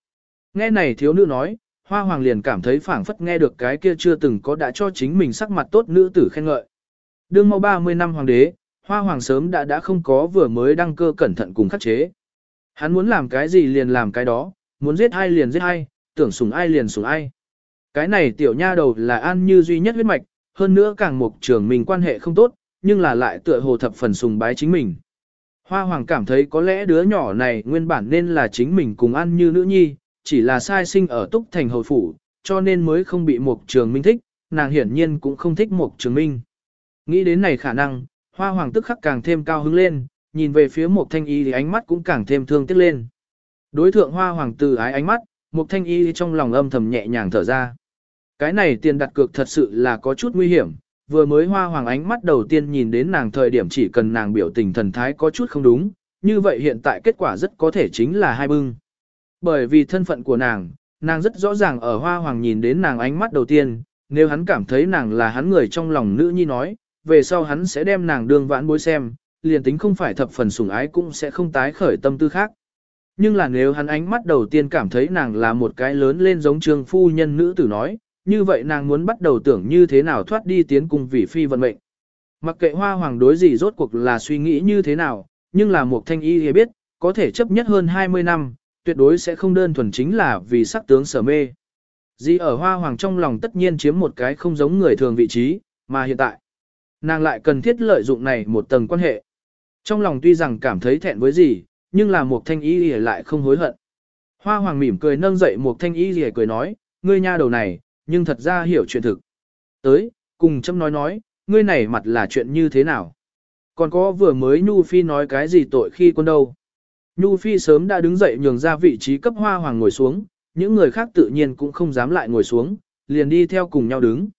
Nghe này thiếu nữ nói, hoa hoàng liền cảm thấy phảng phất nghe được cái kia chưa từng có đã cho chính mình sắc mặt tốt nữ tử khen ngợi. Đương mau 30 năm hoàng đế, hoa hoàng sớm đã đã không có vừa mới đăng cơ cẩn thận cùng khắc chế. Hắn muốn làm cái gì liền làm cái đó, muốn giết ai liền giết ai, tưởng sủng ai liền sủng ai. Cái này tiểu nha đầu là an như duy nhất huyết mạch, hơn nữa càng mục trường mình quan hệ không tốt, nhưng là lại tựa hồ thập phần sùng bái chính mình. Hoa hoàng cảm thấy có lẽ đứa nhỏ này nguyên bản nên là chính mình cùng ăn như nữ nhi, chỉ là sai sinh ở túc thành hồi phủ, cho nên mới không bị mục trường minh thích, nàng hiển nhiên cũng không thích mục trường minh. Nghĩ đến này khả năng, hoa hoàng tức khắc càng thêm cao hứng lên, nhìn về phía mục thanh y thì ánh mắt cũng càng thêm thương tiếc lên. Đối thượng hoa hoàng từ ái ánh mắt, mục thanh y trong lòng âm thầm nhẹ nhàng thở ra. Cái này tiền đặt cược thật sự là có chút nguy hiểm, vừa mới hoa hoàng ánh mắt đầu tiên nhìn đến nàng thời điểm chỉ cần nàng biểu tình thần thái có chút không đúng, như vậy hiện tại kết quả rất có thể chính là hai bưng. Bởi vì thân phận của nàng, nàng rất rõ ràng ở hoa hoàng nhìn đến nàng ánh mắt đầu tiên, nếu hắn cảm thấy nàng là hắn người trong lòng nữ nhi nói, về sau hắn sẽ đem nàng đương vãn bối xem, liền tính không phải thập phần sủng ái cũng sẽ không tái khởi tâm tư khác. Nhưng là nếu hắn ánh mắt đầu tiên cảm thấy nàng là một cái lớn lên giống trương phu nhân nữ tử nói, như vậy nàng muốn bắt đầu tưởng như thế nào thoát đi tiến cùng vì phi vận mệnh. Mặc kệ hoa hoàng đối gì rốt cuộc là suy nghĩ như thế nào, nhưng là một thanh y thì biết, có thể chấp nhất hơn 20 năm, tuyệt đối sẽ không đơn thuần chính là vì sắc tướng sở mê. Di ở hoa hoàng trong lòng tất nhiên chiếm một cái không giống người thường vị trí, mà hiện tại, nàng lại cần thiết lợi dụng này một tầng quan hệ. Trong lòng tuy rằng cảm thấy thẹn với gì, nhưng là một thanh y lại không hối hận. Hoa hoàng mỉm cười nâng dậy một thanh y lìa cười nói, ngươi nha đầu này, nhưng thật ra hiểu chuyện thực. Tới, cùng châm nói nói, ngươi này mặt là chuyện như thế nào? Còn có vừa mới Nhu Phi nói cái gì tội khi quân đâu? Nhu Phi sớm đã đứng dậy nhường ra vị trí cấp hoa hoàng ngồi xuống, những người khác tự nhiên cũng không dám lại ngồi xuống, liền đi theo cùng nhau đứng.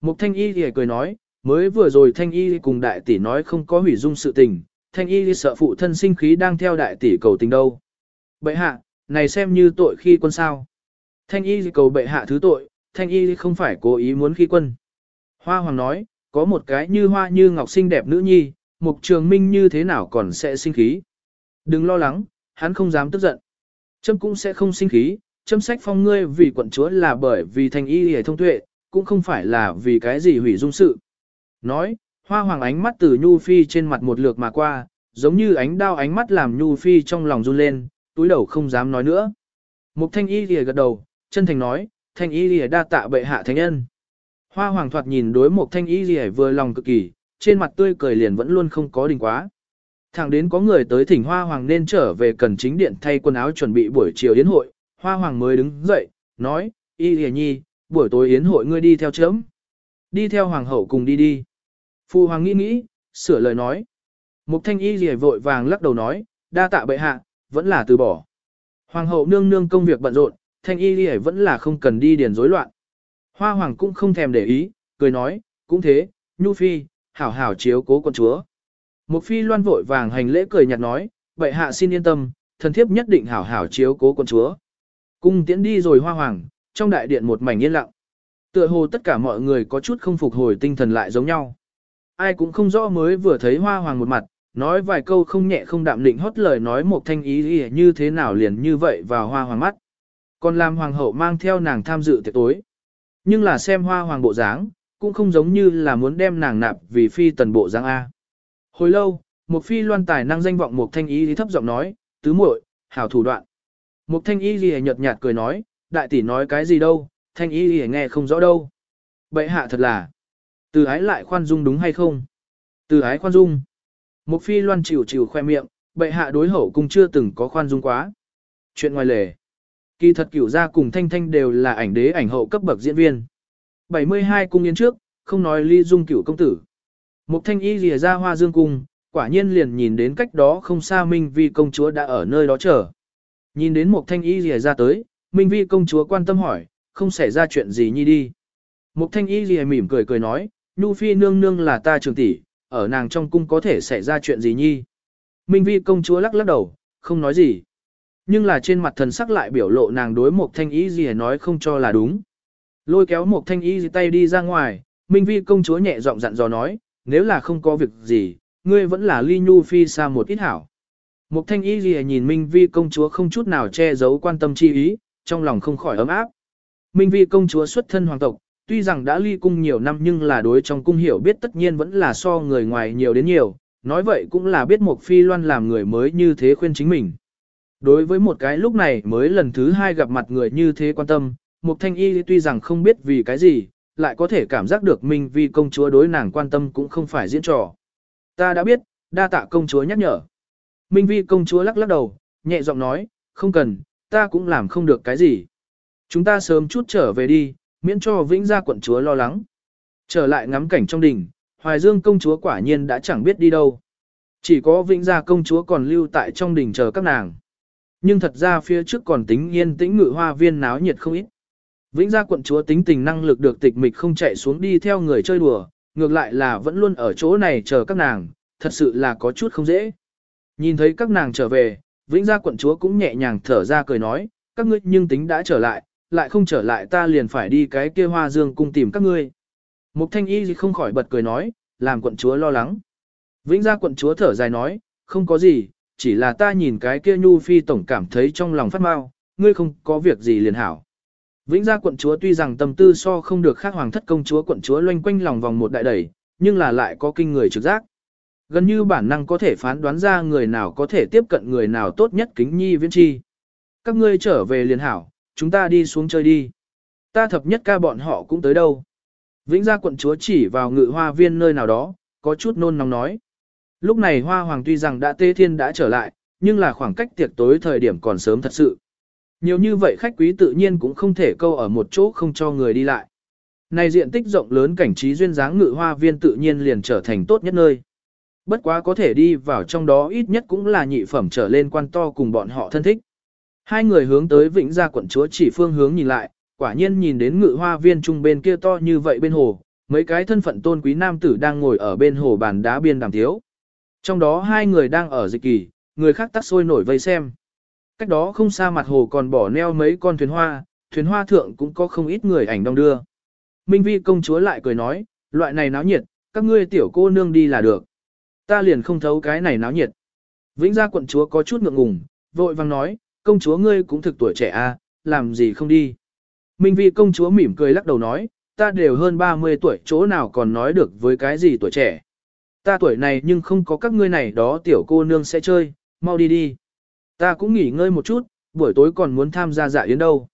Mục Thanh Y thì cười nói, mới vừa rồi Thanh Y cùng đại tỷ nói không có hủy dung sự tình, Thanh Y sợ phụ thân sinh khí đang theo đại tỷ cầu tình đâu. Bệ hạ, này xem như tội khi quân sao. Thanh Y cầu bệ hạ thứ tội, Thanh Y không phải cố ý muốn khi quân. Hoa Hoàng nói, có một cái như hoa như ngọc xinh đẹp nữ nhi, Mục Trường Minh như thế nào còn sẽ sinh khí. Đừng lo lắng, hắn không dám tức giận. Trâm cũng sẽ không sinh khí, châm sách phong ngươi vì quận chúa là bởi vì Thanh y hề thông tuệ, cũng không phải là vì cái gì hủy dung sự. Nói, hoa hoàng ánh mắt từ Nhu Phi trên mặt một lượt mà qua, giống như ánh đao ánh mắt làm Nhu Phi trong lòng run lên, túi đầu không dám nói nữa. Mục thanh y hề gật đầu, chân thành nói, thanh y lìa đa tạ bệ hạ thánh nhân. Hoa hoàng thoạt nhìn đối một thanh y lìa vừa lòng cực kỳ, trên mặt tươi cười liền vẫn luôn không có đình quá. Thẳng đến có người tới thỉnh hoa hoàng nên trở về cần chính điện thay quần áo chuẩn bị buổi chiều yến hội, hoa hoàng mới đứng dậy, nói, y lìa nhi, buổi tối yến hội ngươi đi theo chớm. Đi theo hoàng hậu cùng đi đi. Phu hoàng nghĩ nghĩ, sửa lời nói. Mục thanh y lìa vội vàng lắc đầu nói, đa tạ bệ hạ, vẫn là từ bỏ. Hoàng hậu nương nương công việc bận rộn, thanh y lìa vẫn là không cần đi điền rối loạn. Hoa hoàng cũng không thèm để ý, cười nói, cũng thế, nhu phi, hảo hảo chiếu cố con chúa. Một phi loan vội vàng hành lễ cười nhạt nói, bệ hạ xin yên tâm, thần thiếp nhất định hảo hảo chiếu cố con chúa. Cung tiễn đi rồi hoa hoàng, trong đại điện một mảnh yên lặng. Tựa hồ tất cả mọi người có chút không phục hồi tinh thần lại giống nhau. Ai cũng không rõ mới vừa thấy hoa hoàng một mặt, nói vài câu không nhẹ không đạm định hót lời nói một thanh ý như thế nào liền như vậy vào hoa hoàng mắt. Còn làm hoàng hậu mang theo nàng tham dự tiệc tối. Nhưng là xem hoa hoàng bộ dáng, cũng không giống như là muốn đem nàng nạp vì phi tần bộ dáng A. Hồi lâu, một phi loan tài năng danh vọng một thanh ý thấp giọng nói, tứ muội, hảo thủ đoạn. một thanh y gì nhợt nhạt cười nói, đại tỷ nói cái gì đâu, thanh y gì nghe không rõ đâu. Bệ hạ thật là, từ ái lại khoan dung đúng hay không? Từ ái khoan dung. một phi loan chịu chịu khoe miệng, bệ hạ đối hậu cũng chưa từng có khoan dung quá. Chuyện ngoài lề. Kỳ thật cửu gia cùng thanh thanh đều là ảnh đế ảnh hậu cấp bậc diễn viên. 72 cung yến trước, không nói ly dung cửu công tử. Mục thanh y lìa ra hoa dương cung, quả nhiên liền nhìn đến cách đó không xa minh vi công chúa đã ở nơi đó chờ. Nhìn đến một thanh y rìa ra tới, Minh Vi công chúa quan tâm hỏi, không xảy ra chuyện gì nhi đi. Một thanh y rìa mỉm cười cười nói, Nhu Phi nương nương là ta trường tỷ, ở nàng trong cung có thể xảy ra chuyện gì nhi. Minh Vi công chúa lắc lắc đầu, không nói gì. Nhưng là trên mặt thần sắc lại biểu lộ nàng đối một thanh y gì nói không cho là đúng. Lôi kéo một thanh y gì tay đi ra ngoài, Minh Vi công chúa nhẹ giọng dặn dò nói, nếu là không có việc gì, ngươi vẫn là ly nhu phi xa một ít hảo. Mục thanh y gì nhìn Minh Vi công chúa không chút nào che giấu quan tâm chi ý, trong lòng không khỏi ấm áp. Minh Vi công chúa xuất thân hoàng tộc, tuy rằng đã ly cung nhiều năm nhưng là đối trong cung hiểu biết tất nhiên vẫn là so người ngoài nhiều đến nhiều, nói vậy cũng là biết Mục Phi Loan làm người mới như thế khuyên chính mình. Đối với một cái lúc này mới lần thứ hai gặp mặt người như thế quan tâm, Mục Thanh Y tuy rằng không biết vì cái gì, lại có thể cảm giác được Minh Vi công chúa đối nàng quan tâm cũng không phải diễn trò. Ta đã biết, đa tạ công chúa nhắc nhở. Minh Vi công chúa lắc lắc đầu, nhẹ giọng nói, không cần, ta cũng làm không được cái gì. Chúng ta sớm chút trở về đi, miễn cho vĩnh gia quận chúa lo lắng. Trở lại ngắm cảnh trong đình, Hoài Dương công chúa quả nhiên đã chẳng biết đi đâu. Chỉ có vĩnh gia công chúa còn lưu tại trong đình chờ các nàng. Nhưng thật ra phía trước còn tính yên tĩnh ngự hoa viên náo nhiệt không ít. Vĩnh gia quận chúa tính tình năng lực được tịch mịch không chạy xuống đi theo người chơi đùa, ngược lại là vẫn luôn ở chỗ này chờ các nàng, thật sự là có chút không dễ. Nhìn thấy các nàng trở về, Vĩnh Gia quận chúa cũng nhẹ nhàng thở ra cười nói, các ngươi nhưng tính đã trở lại, lại không trở lại ta liền phải đi cái kia hoa dương cung tìm các ngươi. Mục thanh y không khỏi bật cười nói, làm quận chúa lo lắng. Vĩnh Gia quận chúa thở dài nói, không có gì, chỉ là ta nhìn cái kia nhu phi tổng cảm thấy trong lòng phát mau, ngươi không có việc gì liền hảo. Vĩnh gia quận chúa tuy rằng tâm tư so không được khác hoàng thất công chúa quận chúa loanh quanh lòng vòng một đại đẩy, nhưng là lại có kinh người trực giác. Gần như bản năng có thể phán đoán ra người nào có thể tiếp cận người nào tốt nhất kính nhi viễn chi. Các ngươi trở về liền hảo, chúng ta đi xuống chơi đi. Ta thập nhất ca bọn họ cũng tới đâu. Vĩnh gia quận chúa chỉ vào ngự hoa viên nơi nào đó, có chút nôn nóng nói. Lúc này hoa hoàng tuy rằng đã tê thiên đã trở lại, nhưng là khoảng cách tiệc tối thời điểm còn sớm thật sự. Nhiều như vậy khách quý tự nhiên cũng không thể câu ở một chỗ không cho người đi lại. Này diện tích rộng lớn cảnh trí duyên dáng ngự hoa viên tự nhiên liền trở thành tốt nhất nơi. Bất quá có thể đi vào trong đó ít nhất cũng là nhị phẩm trở lên quan to cùng bọn họ thân thích. Hai người hướng tới vĩnh gia quận chúa chỉ phương hướng nhìn lại, quả nhiên nhìn đến ngự hoa viên trung bên kia to như vậy bên hồ, mấy cái thân phận tôn quý nam tử đang ngồi ở bên hồ bàn đá biên đàm thiếu. Trong đó hai người đang ở dịch kỳ, người khác tắt sôi nổi vây xem. Cách đó không xa mặt hồ còn bỏ neo mấy con thuyền hoa, thuyền hoa thượng cũng có không ít người ảnh đông đưa. Minh Vi công chúa lại cười nói, loại này náo nhiệt, các ngươi tiểu cô nương đi là được. Ta liền không thấu cái này náo nhiệt. Vĩnh gia quận chúa có chút ngượng ngùng, vội vang nói, công chúa ngươi cũng thực tuổi trẻ à, làm gì không đi. Minh Vi công chúa mỉm cười lắc đầu nói, ta đều hơn 30 tuổi chỗ nào còn nói được với cái gì tuổi trẻ. Ta tuổi này nhưng không có các ngươi này đó tiểu cô nương sẽ chơi, mau đi đi. Ta cũng nghỉ ngơi một chút, buổi tối còn muốn tham gia dạ yến đâu.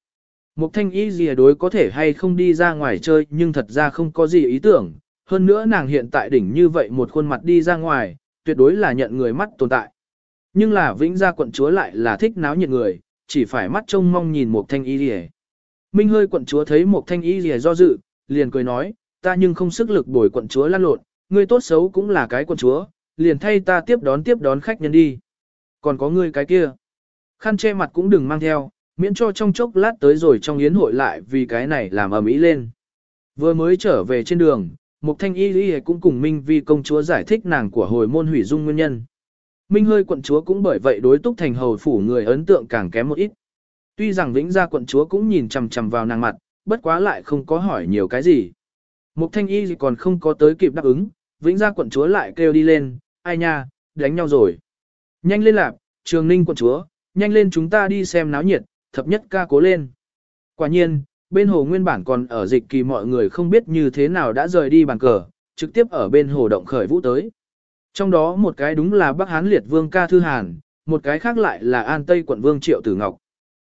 Mục thanh y gì đối có thể hay không đi ra ngoài chơi nhưng thật ra không có gì ý tưởng. Hơn nữa nàng hiện tại đỉnh như vậy một khuôn mặt đi ra ngoài, tuyệt đối là nhận người mắt tồn tại. Nhưng là vĩnh gia quận chúa lại là thích náo nhiệt người, chỉ phải mắt trông mong nhìn một thanh y gì Minh hơi quận chúa thấy một thanh y gì do dự, liền cười nói, ta nhưng không sức lực bồi quận chúa lăn lộn, ngươi tốt xấu cũng là cái quận chúa, liền thay ta tiếp đón tiếp đón khách nhân đi. Còn có ngươi cái kia. Khăn che mặt cũng đừng mang theo, miễn cho trong chốc lát tới rồi trong yến hội lại vì cái này làm ầm ĩ lên. Vừa mới trở về trên đường, Mục Thanh Y Lý cũng cùng Minh Vi công chúa giải thích nàng của hồi môn hủy dung nguyên nhân. Minh hơi quận chúa cũng bởi vậy đối túc thành hầu phủ người ấn tượng càng kém một ít. Tuy rằng vĩnh gia quận chúa cũng nhìn chằm chằm vào nàng mặt, bất quá lại không có hỏi nhiều cái gì. Mục Thanh Y còn không có tới kịp đáp ứng, vĩnh gia quận chúa lại kêu đi lên, ai nha, đánh nhau rồi. Nhanh lên lạp, trường ninh quận chúa, nhanh lên chúng ta đi xem náo nhiệt, thập nhất ca cố lên. Quả nhiên, bên hồ nguyên bản còn ở dịch kỳ mọi người không biết như thế nào đã rời đi bàn cờ, trực tiếp ở bên hồ động khởi vũ tới. Trong đó một cái đúng là Bắc Hán Liệt Vương Ca Thư Hàn, một cái khác lại là An Tây quận Vương Triệu Tử Ngọc.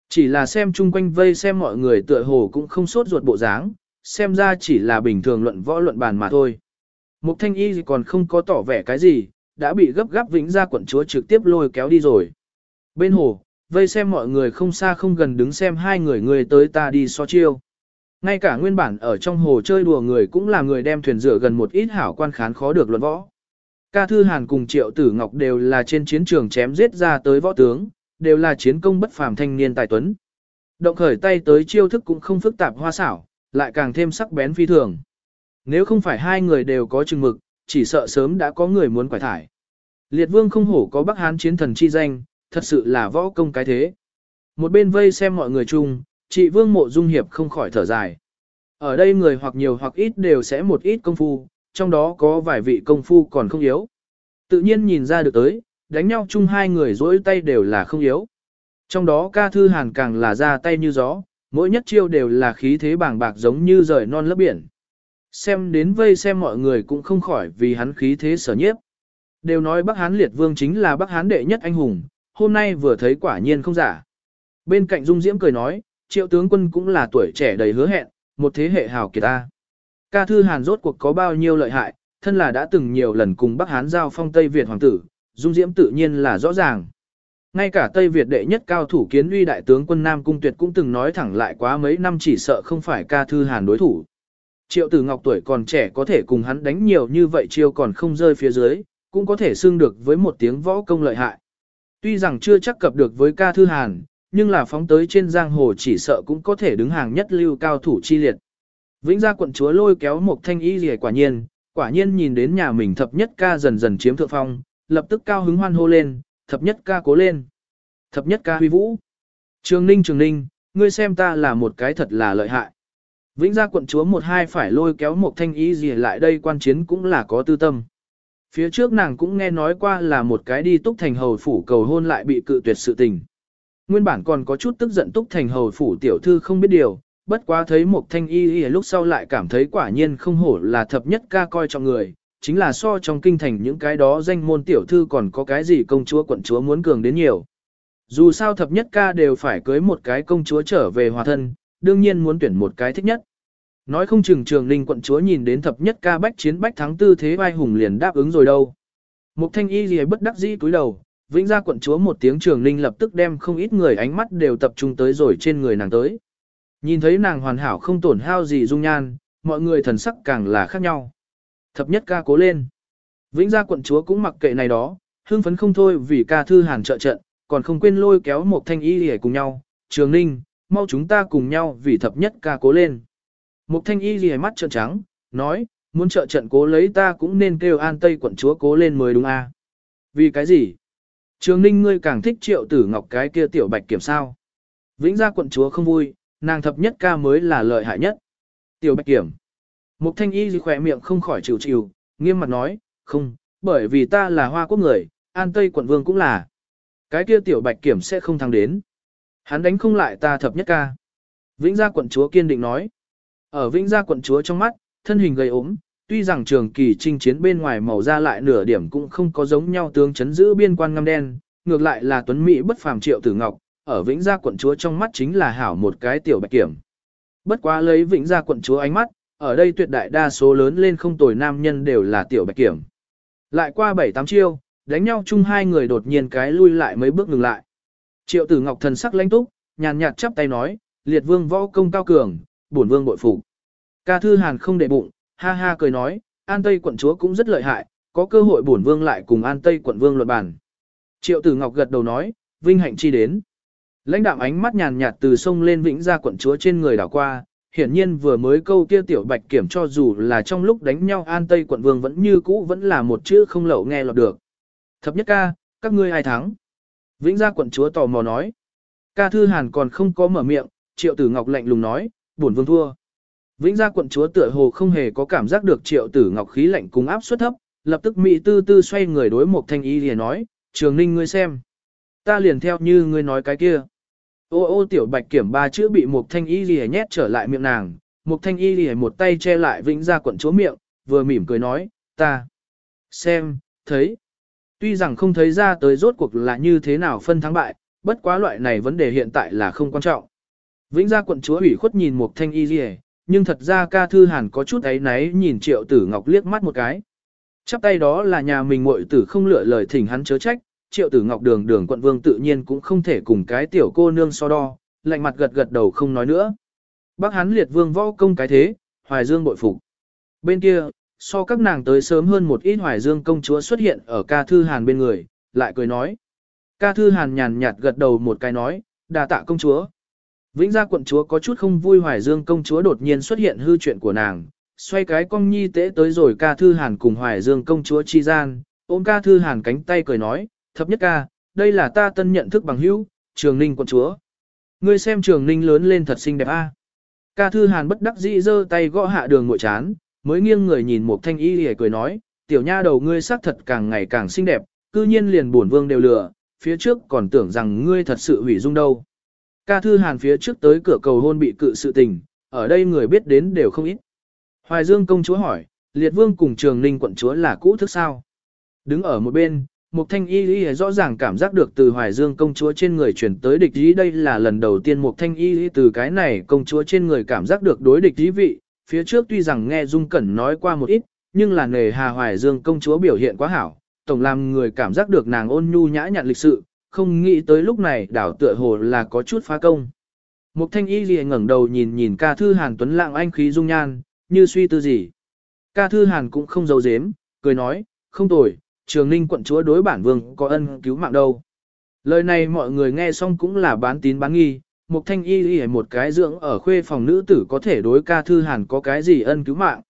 Chỉ là xem chung quanh vây xem mọi người tựa hồ cũng không sốt ruột bộ dáng, xem ra chỉ là bình thường luận võ luận bàn mà thôi. Mục Thanh Y còn không có tỏ vẻ cái gì, đã bị gấp gáp vĩnh ra quận chúa trực tiếp lôi kéo đi rồi. Bên hồ, vây xem mọi người không xa không gần đứng xem hai người người tới ta đi so chiêu. Ngay cả nguyên bản ở trong hồ chơi đùa người cũng là người đem thuyền rửa gần một ít hảo quan khán khó được luận võ. Ca Thư Hàn cùng Triệu Tử Ngọc đều là trên chiến trường chém giết ra tới võ tướng, đều là chiến công bất phàm thanh niên tài tuấn. Động khởi tay tới chiêu thức cũng không phức tạp hoa xảo, lại càng thêm sắc bén phi thường. Nếu không phải hai người đều có chừng mực, chỉ sợ sớm đã có người muốn quải thải. Liệt vương không hổ có Bắc Hán chiến thần chi danh, thật sự là võ công cái thế. Một bên vây xem mọi người chung, chị vương mộ dung hiệp không khỏi thở dài. Ở đây người hoặc nhiều hoặc ít đều sẽ một ít công phu, trong đó có vài vị công phu còn không yếu. Tự nhiên nhìn ra được tới, đánh nhau chung hai người dỗi tay đều là không yếu. Trong đó ca thư hàn càng là ra tay như gió, mỗi nhất chiêu đều là khí thế bàng bạc giống như rời non lấp biển. Xem đến vây xem mọi người cũng không khỏi vì hắn khí thế sở nhiếp. Đều nói Bắc Hán Liệt Vương chính là Bắc Hán đệ nhất anh hùng, hôm nay vừa thấy quả nhiên không giả. Bên cạnh Dung Diễm cười nói, triệu tướng quân cũng là tuổi trẻ đầy hứa hẹn, một thế hệ hào kiệt ta. Ca thư Hàn rốt cuộc có bao nhiêu lợi hại, thân là đã từng nhiều lần cùng Bắc Hán giao phong Tây Việt hoàng tử, Dung Diễm tự nhiên là rõ ràng. Ngay cả Tây Việt đệ nhất cao thủ kiến uy đại tướng quân Nam Cung Tuyệt cũng từng nói thẳng lại quá mấy năm chỉ sợ không phải ca thư Hàn đối thủ. Triệu Tử Ngọc tuổi còn trẻ có thể cùng hắn đánh nhiều như vậy chiêu còn không rơi phía dưới, cũng có thể xưng được với một tiếng võ công lợi hại. Tuy rằng chưa chắc cập được với ca thư hàn, nhưng là phóng tới trên giang hồ chỉ sợ cũng có thể đứng hàng nhất lưu cao thủ chi liệt. Vĩnh gia quận chúa lôi kéo một thanh y rìa quả nhiên, quả nhiên nhìn đến nhà mình thập nhất ca dần dần chiếm thượng phong, lập tức cao hứng hoan hô lên, thập nhất ca cố lên. Thập nhất ca huy vũ. Trường ninh trường ninh, ngươi xem ta là một cái thật là lợi hại. Vĩnh gia quận chúa một hai phải lôi kéo một thanh ý gì lại đây quan chiến cũng là có tư tâm. Phía trước nàng cũng nghe nói qua là một cái đi túc thành hầu phủ cầu hôn lại bị cự tuyệt sự tình. Nguyên bản còn có chút tức giận túc thành hầu phủ tiểu thư không biết điều, bất quá thấy một thanh y y lúc sau lại cảm thấy quả nhiên không hổ là thập nhất ca coi trọng người, chính là so trong kinh thành những cái đó danh môn tiểu thư còn có cái gì công chúa quận chúa muốn cường đến nhiều. Dù sao thập nhất ca đều phải cưới một cái công chúa trở về hòa thân, đương nhiên muốn tuyển một cái thích nhất. Nói không chừng trường linh quận chúa nhìn đến thập nhất ca bách chiến bách thắng tư thế vai hùng liền đáp ứng rồi đâu. Mục thanh y gì bất đắc dĩ cúi đầu, vĩnh ra quận chúa một tiếng trường linh lập tức đem không ít người ánh mắt đều tập trung tới rồi trên người nàng tới. Nhìn thấy nàng hoàn hảo không tổn hao gì dung nhan, mọi người thần sắc càng là khác nhau. Thập nhất ca cố lên. Vĩnh gia quận chúa cũng mặc kệ này đó, hưng phấn không thôi vì ca thư hàn trợ trận, còn không quên lôi kéo một thanh y để cùng nhau. Trường ninh, mau chúng ta cùng nhau vì thập nhất ca cố lên. Một thanh y ghi mắt trợn trắng, nói, muốn trợ trận cố lấy ta cũng nên kêu an tây quận chúa cố lên mới đúng a. À? Vì cái gì? Trường ninh ngươi càng thích triệu tử ngọc cái kia tiểu bạch kiểm sao. Vĩnh gia quận chúa không vui, nàng thập nhất ca mới là lợi hại nhất. Tiểu bạch kiểm. Mục thanh y gì khỏe miệng không khỏi chịu chịu, nghiêm mặt nói, không, bởi vì ta là hoa quốc người, an tây quận vương cũng là. Cái kia tiểu bạch kiểm sẽ không thăng đến. Hắn đánh không lại ta thập nhất ca. Vĩnh gia quận chúa kiên định nói. Ở Vĩnh gia quận chúa trong mắt, thân hình gầy ốm, tuy rằng trường kỳ chinh chiến bên ngoài màu da lại nửa điểm cũng không có giống nhau tướng chấn giữ biên quan ngăm đen, ngược lại là tuấn mỹ bất phàm triệu tử ngọc, ở Vĩnh gia quận chúa trong mắt chính là hảo một cái tiểu bạch kiểm. Bất quá lấy Vĩnh gia quận chúa ánh mắt, ở đây tuyệt đại đa số lớn lên không tồi nam nhân đều là tiểu bạch kiểm. Lại qua 7-8 chiêu, đánh nhau chung hai người đột nhiên cái lui lại mấy bước ngừng lại. Triệu tử ngọc thần sắc lãnh túc, nhàn nhạt chắp tay nói, liệt vương võ công cao cường, bổn vương bội phục. Ca thư hàn không để bụng, ha ha cười nói, an tây quận chúa cũng rất lợi hại, có cơ hội bổn vương lại cùng an tây quận vương luận bàn. Triệu tử ngọc gật đầu nói, vinh hạnh chi đến. Lãnh đạm ánh mắt nhàn nhạt từ sông lên vĩnh ra quận chúa trên người đảo qua, hiển nhiên vừa mới câu kia tiểu bạch kiểm cho dù là trong lúc đánh nhau an tây quận vương vẫn như cũ vẫn là một chữ không lậu nghe lọt được. Thập nhất ca, các ngươi ai thắng? Vĩnh gia quận chúa tò mò nói. Ca thư hàn còn không có mở miệng, triệu tử ngọc lạnh lùng nói, bổn vương thua. Vĩnh gia quận chúa tựa hồ không hề có cảm giác được triệu tử ngọc khí lạnh cùng áp suất thấp, lập tức mị tư tư xoay người đối một thanh y liền nói, trường ninh ngươi xem. Ta liền theo như ngươi nói cái kia. Ô ô tiểu bạch kiểm ba chữ bị một thanh y lìa nhét trở lại miệng nàng, một thanh y lìa một tay che lại vĩnh ra quận chúa miệng, vừa mỉm cười nói, ta xem, thấy. Tuy rằng không thấy ra tới rốt cuộc là như thế nào phân thắng bại, bất quá loại này vấn đề hiện tại là không quan trọng. Vĩnh gia quận chúa ủy khuất nhìn một thanh y lìa, nhưng thật ra ca thư hàn có chút ấy náy nhìn triệu tử ngọc liếc mắt một cái. Chắp tay đó là nhà mình muội tử không lựa lời thỉnh hắn chớ trách, triệu tử ngọc đường đường quận vương tự nhiên cũng không thể cùng cái tiểu cô nương so đo, lạnh mặt gật gật đầu không nói nữa. Bác hắn liệt vương võ công cái thế, hoài dương bội phục. Bên kia, so các nàng tới sớm hơn một ít hoài dương công chúa xuất hiện ở ca thư hàn bên người, lại cười nói. Ca thư hàn nhàn nhạt gật đầu một cái nói, đà tạ công chúa. Vĩnh gia quận chúa có chút không vui hoài dương công chúa đột nhiên xuất hiện hư chuyện của nàng, xoay cái cong nhi tế tới rồi ca thư hàn cùng hoài dương công chúa chi gian, ôm ca thư hàn cánh tay cười nói, thập nhất ca, đây là ta tân nhận thức bằng hữu, trường ninh quận chúa. Ngươi xem trường ninh lớn lên thật xinh đẹp a. Ca thư hàn bất đắc dĩ giơ tay gõ hạ đường ngội chán, mới nghiêng người nhìn một thanh y hề cười nói, tiểu nha đầu ngươi sắc thật càng ngày càng xinh đẹp, cư nhiên liền bổn vương đều lừa, phía trước còn tưởng rằng ngươi thật sự hủy dung đâu. Ca thư hàn phía trước tới cửa cầu hôn bị cự sự tình, ở đây người biết đến đều không ít. Hoài Dương công chúa hỏi, liệt vương cùng trường ninh quận chúa là cũ thức sao? Đứng ở một bên, Mục thanh y y rõ ràng cảm giác được từ hoài dương công chúa trên người chuyển tới địch ý đây là lần đầu tiên mục thanh y y từ cái này công chúa trên người cảm giác được đối địch ý vị, phía trước tuy rằng nghe Dung Cẩn nói qua một ít, nhưng là nề hà hoài dương công chúa biểu hiện quá hảo, tổng làm người cảm giác được nàng ôn nhu nhã nhặn lịch sự, không nghĩ tới lúc này đảo tựa hồ là có chút phá công. Mục thanh y liền ngẩng đầu nhìn nhìn ca thư hàn tuấn lạng anh khí dung nhan, như suy tư gì. Ca thư hàn cũng không giấu giếm, cười nói, không tồi trường ninh quận chúa đối bản vương có ân cứu mạng đâu. Lời này mọi người nghe xong cũng là bán tín bán nghi, một thanh y y một cái dưỡng ở khuê phòng nữ tử có thể đối ca thư hàn có cái gì ân cứu mạng.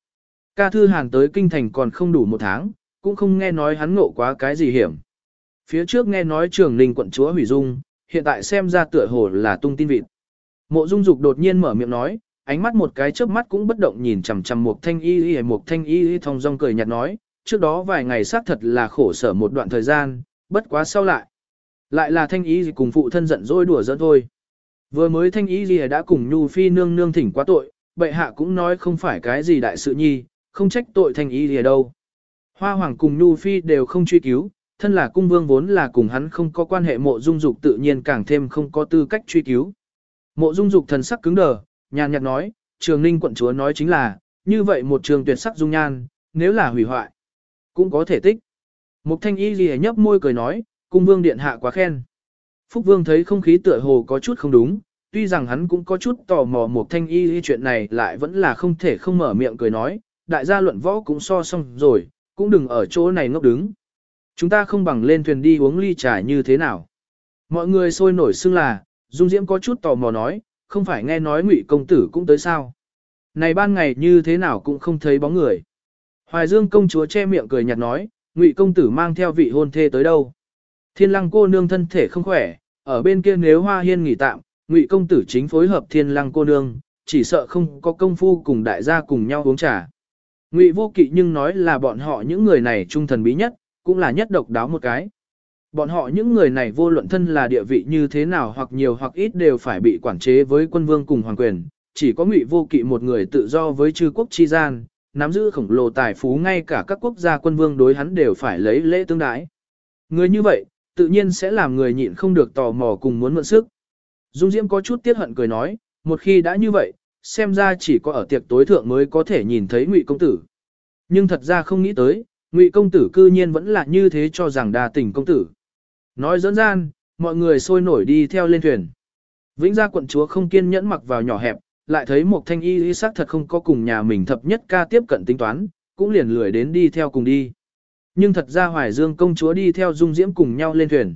Ca thư hàn tới kinh thành còn không đủ một tháng, cũng không nghe nói hắn ngộ quá cái gì hiểm. Phía trước nghe nói trường ninh quận chúa hủy dung, hiện tại xem ra tựa hồ là tung tin vịt. Mộ dung dục đột nhiên mở miệng nói, ánh mắt một cái chớp mắt cũng bất động nhìn chằm chằm một thanh y y một thanh y y thong dong cười nhạt nói, trước đó vài ngày xác thật là khổ sở một đoạn thời gian, bất quá sau lại. Lại là thanh y cùng phụ thân giận dỗi đùa giỡn thôi. Vừa mới thanh ý gì đã cùng Nhu Phi nương nương thỉnh quá tội, bệ hạ cũng nói không phải cái gì đại sự nhi, không trách tội thanh ý gì đâu. Hoa hoàng cùng Nhu Phi đều không truy cứu, thân là cung vương vốn là cùng hắn không có quan hệ mộ dung dục tự nhiên càng thêm không có tư cách truy cứu. Mộ dung dục thần sắc cứng đờ, nhàn nhạt nói, trường ninh quận chúa nói chính là, như vậy một trường tuyệt sắc dung nhan, nếu là hủy hoại, cũng có thể tích. Mục thanh y gì nhấp môi cười nói, cung vương điện hạ quá khen. Phúc vương thấy không khí tựa hồ có chút không đúng, tuy rằng hắn cũng có chút tò mò một thanh y chuyện này lại vẫn là không thể không mở miệng cười nói, đại gia luận võ cũng so xong rồi, cũng đừng ở chỗ này ngốc đứng. Chúng ta không bằng lên thuyền đi uống ly trà như thế nào. Mọi người sôi nổi xưng là, Dung Diễm có chút tò mò nói, không phải nghe nói ngụy công tử cũng tới sao. Này ban ngày như thế nào cũng không thấy bóng người. Hoài Dương công chúa che miệng cười nhạt nói, ngụy công tử mang theo vị hôn thê tới đâu. Thiên lăng cô nương thân thể không khỏe, ở bên kia nếu hoa hiên nghỉ tạm, ngụy công tử chính phối hợp thiên lăng cô nương, chỉ sợ không có công phu cùng đại gia cùng nhau uống trà. Ngụy vô kỵ nhưng nói là bọn họ những người này trung thần bí nhất, cũng là nhất độc đáo một cái. Bọn họ những người này vô luận thân là địa vị như thế nào hoặc nhiều hoặc ít đều phải bị quản chế với quân vương cùng hoàng quyền, chỉ có ngụy vô kỵ một người tự do với chư quốc chi gian, nắm giữ khổng lồ tài phú ngay cả các quốc gia quân vương đối hắn đều phải lấy lễ tương đái. Người như vậy, tự nhiên sẽ làm người nhịn không được tò mò cùng muốn mượn sức. Dung Diễm có chút tiếc hận cười nói, một khi đã như vậy, xem ra chỉ có ở tiệc tối thượng mới có thể nhìn thấy Ngụy công tử. Nhưng thật ra không nghĩ tới, Ngụy công tử cư nhiên vẫn là như thế cho rằng đa tình công tử. Nói dẫn gian, mọi người sôi nổi đi theo lên thuyền. Vĩnh gia quận chúa không kiên nhẫn mặc vào nhỏ hẹp, lại thấy một thanh y y sắc thật không có cùng nhà mình thập nhất ca tiếp cận tính toán, cũng liền lười đến đi theo cùng đi. Nhưng thật ra Hoài Dương công chúa đi theo Dung Diễm cùng nhau lên thuyền.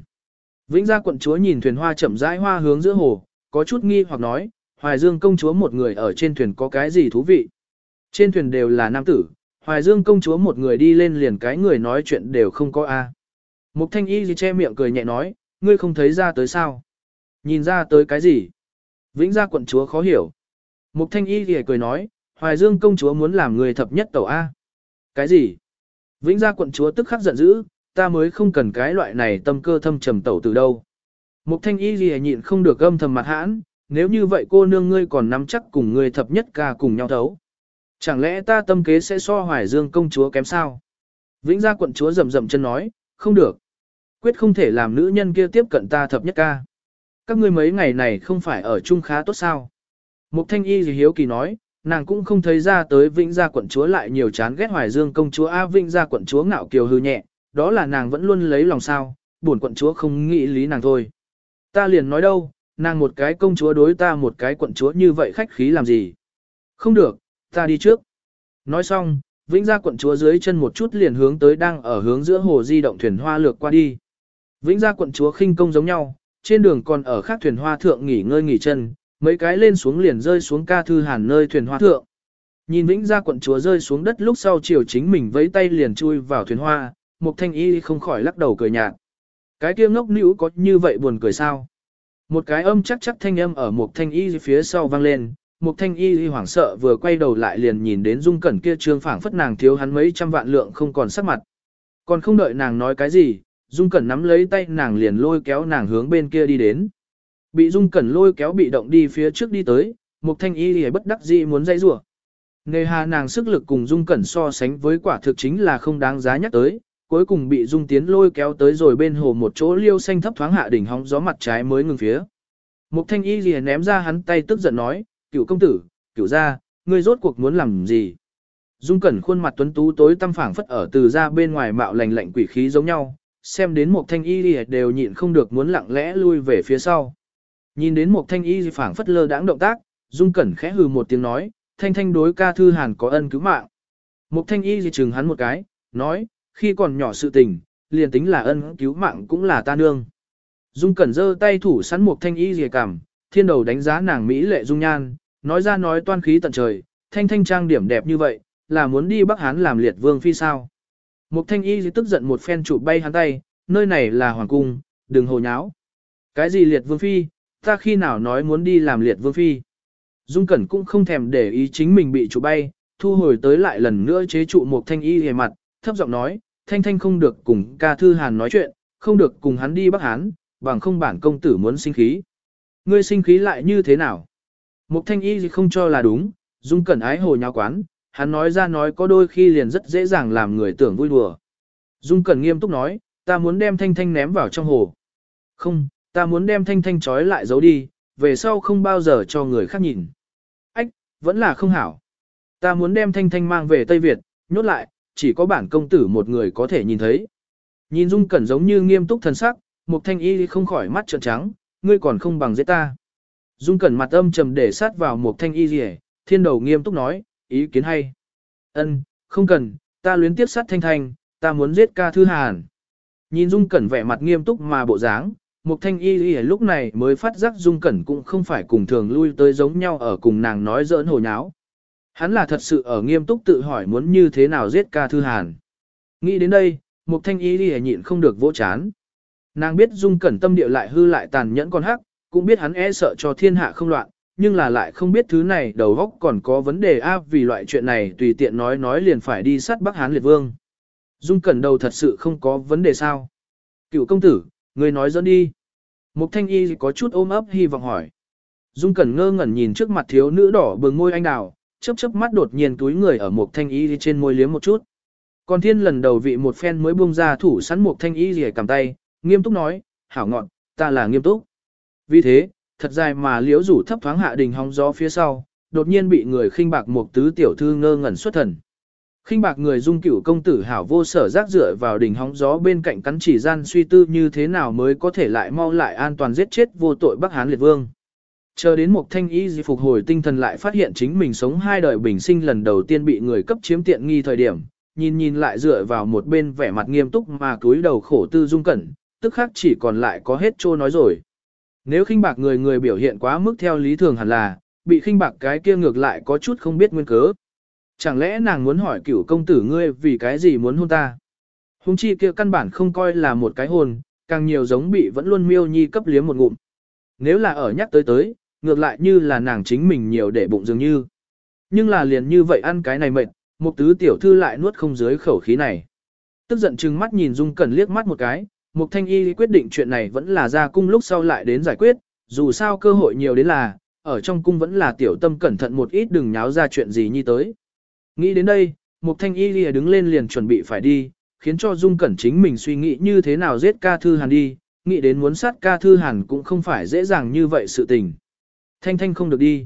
Vĩnh gia quận chúa nhìn thuyền hoa chậm rãi hoa hướng giữa hồ, có chút nghi hoặc nói, Hoài Dương công chúa một người ở trên thuyền có cái gì thú vị. Trên thuyền đều là nam tử, Hoài Dương công chúa một người đi lên liền cái người nói chuyện đều không có a. Mục thanh y gì che miệng cười nhẹ nói, ngươi không thấy ra tới sao? Nhìn ra tới cái gì? Vĩnh gia quận chúa khó hiểu. Mục thanh y thì cười nói, Hoài Dương công chúa muốn làm người thập nhất tẩu A. Cái gì? Vĩnh gia quận chúa tức khắc giận dữ, ta mới không cần cái loại này tâm cơ thâm trầm tẩu từ đâu. Mục thanh y gì nhịn không được âm thầm mặt hãn, nếu như vậy cô nương ngươi còn nắm chắc cùng ngươi thập nhất ca cùng nhau thấu. Chẳng lẽ ta tâm kế sẽ so Hoài Dương công chúa kém sao? Vĩnh gia quận chúa rầm rầm chân nói, không được. Quyết không thể làm nữ nhân kia tiếp cận ta thập nhất ca. Các ngươi mấy ngày này không phải ở chung khá tốt sao? Mục thanh y gì hiếu kỳ nói, nàng cũng không thấy ra tới vĩnh gia quận chúa lại nhiều chán ghét hoài dương công chúa A vĩnh gia quận chúa ngạo kiều hư nhẹ, đó là nàng vẫn luôn lấy lòng sao, buồn quận chúa không nghĩ lý nàng thôi. Ta liền nói đâu, nàng một cái công chúa đối ta một cái quận chúa như vậy khách khí làm gì. Không được, ta đi trước. Nói xong, vĩnh gia quận chúa dưới chân một chút liền hướng tới đang ở hướng giữa hồ di động thuyền hoa lược qua đi. Vĩnh gia quận chúa khinh công giống nhau, trên đường còn ở khác thuyền hoa thượng nghỉ ngơi nghỉ chân, mấy cái lên xuống liền rơi xuống ca thư hàn nơi thuyền hoa thượng. Nhìn Vĩnh gia quận chúa rơi xuống đất lúc sau chiều chính mình vẫy tay liền chui vào thuyền hoa, một Thanh Y không khỏi lắc đầu cười nhạt. Cái kia ngốc nữ có như vậy buồn cười sao? Một cái âm chắc chắc thanh âm ở một Thanh Y phía sau vang lên, một Thanh Y hoảng sợ vừa quay đầu lại liền nhìn đến Dung Cẩn kia trương phảng phất nàng thiếu hắn mấy trăm vạn lượng không còn sắc mặt. Còn không đợi nàng nói cái gì, Dung Cẩn nắm lấy tay nàng liền lôi kéo nàng hướng bên kia đi đến. Bị Dung Cẩn lôi kéo bị động đi phía trước đi tới, Mục Thanh Y thì bất đắc dĩ muốn dây rủa. Nề hà nàng sức lực cùng Dung Cẩn so sánh với quả thực chính là không đáng giá nhắc tới, cuối cùng bị Dung Tiến lôi kéo tới rồi bên hồ một chỗ liêu xanh thấp thoáng hạ đỉnh hóng gió mặt trái mới ngừng phía. Mục Thanh Y liền ném ra hắn tay tức giận nói, cựu công tử, cựu gia, ngươi rốt cuộc muốn làm gì? Dung Cẩn khuôn mặt tuấn tú tối tăm phảng phất ở từ ra bên ngoài mạo lành lạnh quỷ khí giống nhau, xem đến một thanh y đều nhịn không được muốn lặng lẽ lui về phía sau. Nhìn đến một thanh y phảng phất lơ đãng động tác, Dung Cẩn khẽ hừ một tiếng nói, thanh thanh đối ca thư hàn có ân cứu mạng. Một thanh y chừng hắn một cái, nói, khi còn nhỏ sự tình, liền tính là ân cứu mạng cũng là ta nương. Dung Cẩn giơ tay thủ sẵn một thanh y dìa cảm, thiên đầu đánh giá nàng Mỹ lệ dung nhan, nói ra nói toan khí tận trời, thanh thanh trang điểm đẹp như vậy, là muốn đi Bắc Hán làm liệt vương phi sao. Một thanh y tức giận một phen chụp bay hắn tay, nơi này là hoàng cung, đừng hồ nháo. Cái gì liệt vương phi, ta khi nào nói muốn đi làm liệt vương phi. Dung Cẩn cũng không thèm để ý chính mình bị trụ bay, thu hồi tới lại lần nữa chế trụ một thanh y hề mặt, thấp giọng nói, thanh thanh không được cùng ca thư hàn nói chuyện, không được cùng hắn đi Bắc Hán, bằng không bản công tử muốn sinh khí. Ngươi sinh khí lại như thế nào? một thanh y gì không cho là đúng, dung cẩn ái hồ nháo quán, hắn nói ra nói có đôi khi liền rất dễ dàng làm người tưởng vui đùa. Dung cẩn nghiêm túc nói, ta muốn đem thanh thanh ném vào trong hồ. Không, ta muốn đem thanh thanh trói lại giấu đi, về sau không bao giờ cho người khác nhìn. Ách, vẫn là không hảo. Ta muốn đem thanh thanh mang về Tây Việt, nhốt lại, chỉ có bản công tử một người có thể nhìn thấy. Nhìn Dung Cẩn giống như nghiêm túc thần sắc, Mục Thanh Y không khỏi mắt trợn trắng, ngươi còn không bằng dễ ta. Dung Cẩn mặt âm trầm để sát vào Mục Thanh Y rìa, thiên đầu nghiêm túc nói, ý kiến hay. Ân, không cần, ta luyến tiếp sát Thanh Thanh, ta muốn giết ca thư hàn. Nhìn Dung Cẩn vẻ mặt nghiêm túc mà bộ dáng, Mục Thanh Y Y lúc này mới phát giác Dung Cẩn cũng không phải cùng thường lui tới giống nhau ở cùng nàng nói giỡn hồ nháo. Hắn là thật sự ở nghiêm túc tự hỏi muốn như thế nào giết ca thư hàn. Nghĩ đến đây, Mục Thanh Y Y nhịn không được vỗ chán. Nàng biết Dung Cẩn tâm địa lại hư lại tàn nhẫn con hắc, cũng biết hắn e sợ cho thiên hạ không loạn, nhưng là lại không biết thứ này đầu góc còn có vấn đề a vì loại chuyện này tùy tiện nói nói liền phải đi sát Bắc Hán Liệt Vương. Dung Cẩn đầu thật sự không có vấn đề sao? Cựu công tử, người nói dẫn đi. Mục Thanh Y có chút ôm ấp hy vọng hỏi. Dung Cẩn ngơ ngẩn nhìn trước mặt thiếu nữ đỏ bừng môi anh đào, chớp chớp mắt đột nhiên túi người ở Mục Thanh Y trên môi liếm một chút. Còn thiên lần đầu vị một phen mới buông ra thủ sẵn Mục Thanh Y rìa cầm tay, nghiêm túc nói, hảo ngọn, ta là nghiêm túc. Vì thế, thật dài mà liễu rủ thấp thoáng hạ đình hóng gió phía sau, đột nhiên bị người khinh bạc mục tứ tiểu thư ngơ ngẩn xuất thần. Khinh bạc người dung cửu công tử hảo vô sở rác rửa vào đỉnh hóng gió bên cạnh cắn chỉ gian suy tư như thế nào mới có thể lại mau lại an toàn giết chết vô tội Bắc Hán liệt vương. Chờ đến một thanh y di phục hồi tinh thần lại phát hiện chính mình sống hai đời bình sinh lần đầu tiên bị người cấp chiếm tiện nghi thời điểm, nhìn nhìn lại dựa vào một bên vẻ mặt nghiêm túc mà cúi đầu khổ tư dung cẩn, tức khác chỉ còn lại có hết trô nói rồi. Nếu khinh bạc người người biểu hiện quá mức theo lý thường hẳn là, bị khinh bạc cái kia ngược lại có chút không biết nguyên cớ. Chẳng lẽ nàng muốn hỏi cửu công tử ngươi vì cái gì muốn hôn ta? Hùng chi kia căn bản không coi là một cái hôn, càng nhiều giống bị vẫn luôn miêu nhi cấp liếm một ngụm. Nếu là ở nhắc tới tới, ngược lại như là nàng chính mình nhiều để bụng dường như. Nhưng là liền như vậy ăn cái này mệt, một tứ tiểu thư lại nuốt không dưới khẩu khí này. Tức giận chừng mắt nhìn Dung Cẩn liếc mắt một cái, Mục Thanh Y quyết định chuyện này vẫn là ra cung lúc sau lại đến giải quyết, dù sao cơ hội nhiều đến là, ở trong cung vẫn là tiểu tâm cẩn thận một ít đừng nháo ra chuyện gì như tới. Nghĩ đến đây, Mục Thanh Y lìa đứng lên liền chuẩn bị phải đi, khiến cho Dung Cẩn chính mình suy nghĩ như thế nào giết ca thư hàn đi, nghĩ đến muốn sát ca thư hàn cũng không phải dễ dàng như vậy sự tình. Thanh Thanh không được đi.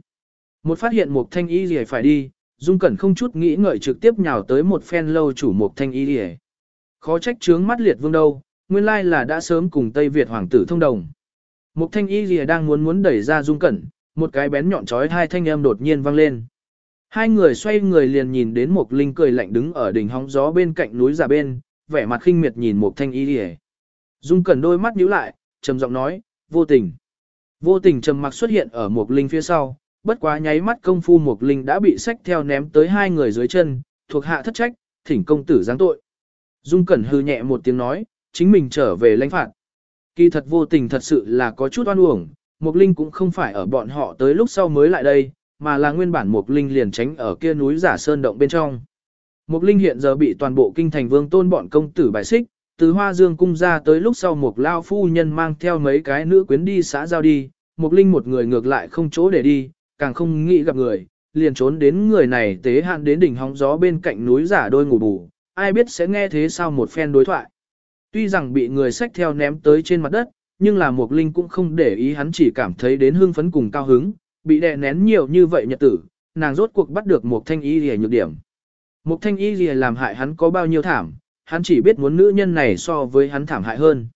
Một phát hiện Mục Thanh Y lìa phải đi, Dung Cẩn không chút nghĩ ngợi trực tiếp nhào tới một phen lâu chủ Mục Thanh Y lìa. Khó trách trướng mắt liệt vương đâu, nguyên lai là đã sớm cùng Tây Việt hoàng tử thông đồng. Mục thanh y lìa đang muốn muốn đẩy ra dung cẩn, một cái bén nhọn chói hai thanh âm đột nhiên vang lên. Hai người xoay người liền nhìn đến một linh cười lạnh đứng ở đỉnh hóng gió bên cạnh núi giả bên, vẻ mặt khinh miệt nhìn một thanh y đi Dung cẩn đôi mắt nhíu lại, trầm giọng nói, vô tình. Vô tình trầm mặc xuất hiện ở một linh phía sau, bất quá nháy mắt công phu một linh đã bị sách theo ném tới hai người dưới chân, thuộc hạ thất trách, thỉnh công tử giáng tội. Dung cẩn hư nhẹ một tiếng nói, chính mình trở về lãnh phạt. Kỳ thật vô tình thật sự là có chút oan uổng, Mục Linh cũng không phải ở bọn họ tới lúc sau mới lại đây, mà là nguyên bản Mục Linh liền tránh ở kia núi giả sơn động bên trong. Mục Linh hiện giờ bị toàn bộ kinh thành vương tôn bọn công tử bài xích, từ Hoa Dương cung ra tới lúc sau Mục Lao phu nhân mang theo mấy cái nữ quyến đi xã giao đi, Mục Linh một người ngược lại không chỗ để đi, càng không nghĩ gặp người, liền trốn đến người này tế hạn đến đỉnh hóng gió bên cạnh núi giả đôi ngủ bù, ai biết sẽ nghe thế sao một phen đối thoại. Tuy rằng bị người xách theo ném tới trên mặt đất, nhưng là Mục Linh cũng không để ý hắn chỉ cảm thấy đến hưng phấn cùng cao hứng, bị đè nén nhiều như vậy nhật tử, nàng rốt cuộc bắt được một thanh y lìa nhược điểm. Một thanh y lìa làm hại hắn có bao nhiêu thảm, hắn chỉ biết muốn nữ nhân này so với hắn thảm hại hơn.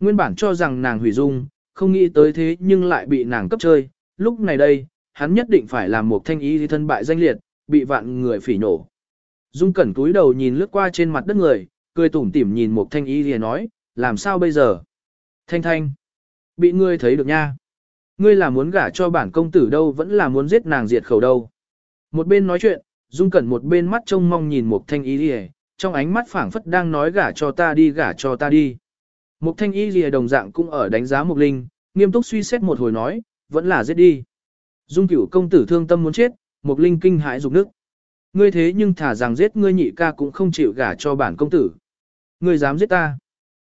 Nguyên bản cho rằng nàng hủy dung, không nghĩ tới thế nhưng lại bị nàng cấp chơi, lúc này đây, hắn nhất định phải làm một thanh y thân bại danh liệt, bị vạn người phỉ nổ. Dung cẩn túi đầu nhìn lướt qua trên mặt đất người, cười tủm tỉm nhìn một thanh y lìa nói, làm sao bây giờ? Thanh thanh, bị ngươi thấy được nha. Ngươi là muốn gả cho bản công tử đâu vẫn là muốn giết nàng diệt khẩu đâu. Một bên nói chuyện, Dung Cẩn một bên mắt trông mong nhìn Mục thanh y lìa, trong ánh mắt phảng phất đang nói gả cho ta đi gả cho ta đi. Mục thanh y lìa đồng dạng cũng ở đánh giá Mục Linh, nghiêm túc suy xét một hồi nói, vẫn là giết đi. Dung cửu công tử thương tâm muốn chết, Mục Linh kinh hãi rục nước. Ngươi thế nhưng thả rằng giết ngươi nhị ca cũng không chịu gả cho bản công tử. Ngươi dám giết ta.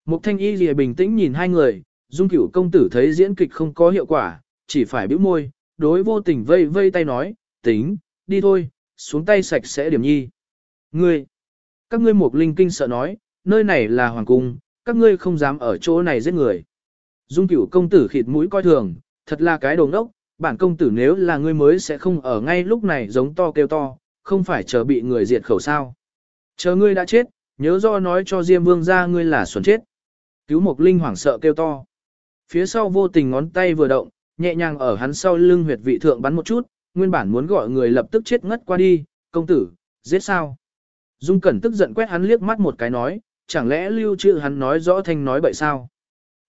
Mục thanh y lìa bình tĩnh nhìn hai người, dung cửu công tử thấy diễn kịch không có hiệu quả, chỉ phải bĩu môi, đối vô tình vây vây tay nói, tính, đi thôi, xuống tay sạch sẽ điểm nhi. Ngươi, các ngươi Mục Linh kinh sợ nói, nơi này là hoàng cung, các ngươi không dám ở chỗ này giết người. Dung cửu công tử khịt mũi coi thường, thật là cái đồ ngốc, bản công tử nếu là ngươi mới sẽ không ở ngay lúc này giống to kêu to, không phải chờ bị người diệt khẩu sao. Chờ ngươi đã chết, nhớ do nói cho Diêm Vương ra ngươi là xuẩn chết. Cứu Mộc Linh hoảng sợ kêu to. Phía sau vô tình ngón tay vừa động, nhẹ nhàng ở hắn sau lưng huyệt vị thượng bắn một chút, nguyên bản muốn gọi người lập tức chết ngất qua đi, công tử, giết sao. Dung Cẩn tức giận quét hắn liếc mắt một cái nói, chẳng lẽ lưu trữ hắn nói rõ thanh nói bậy sao?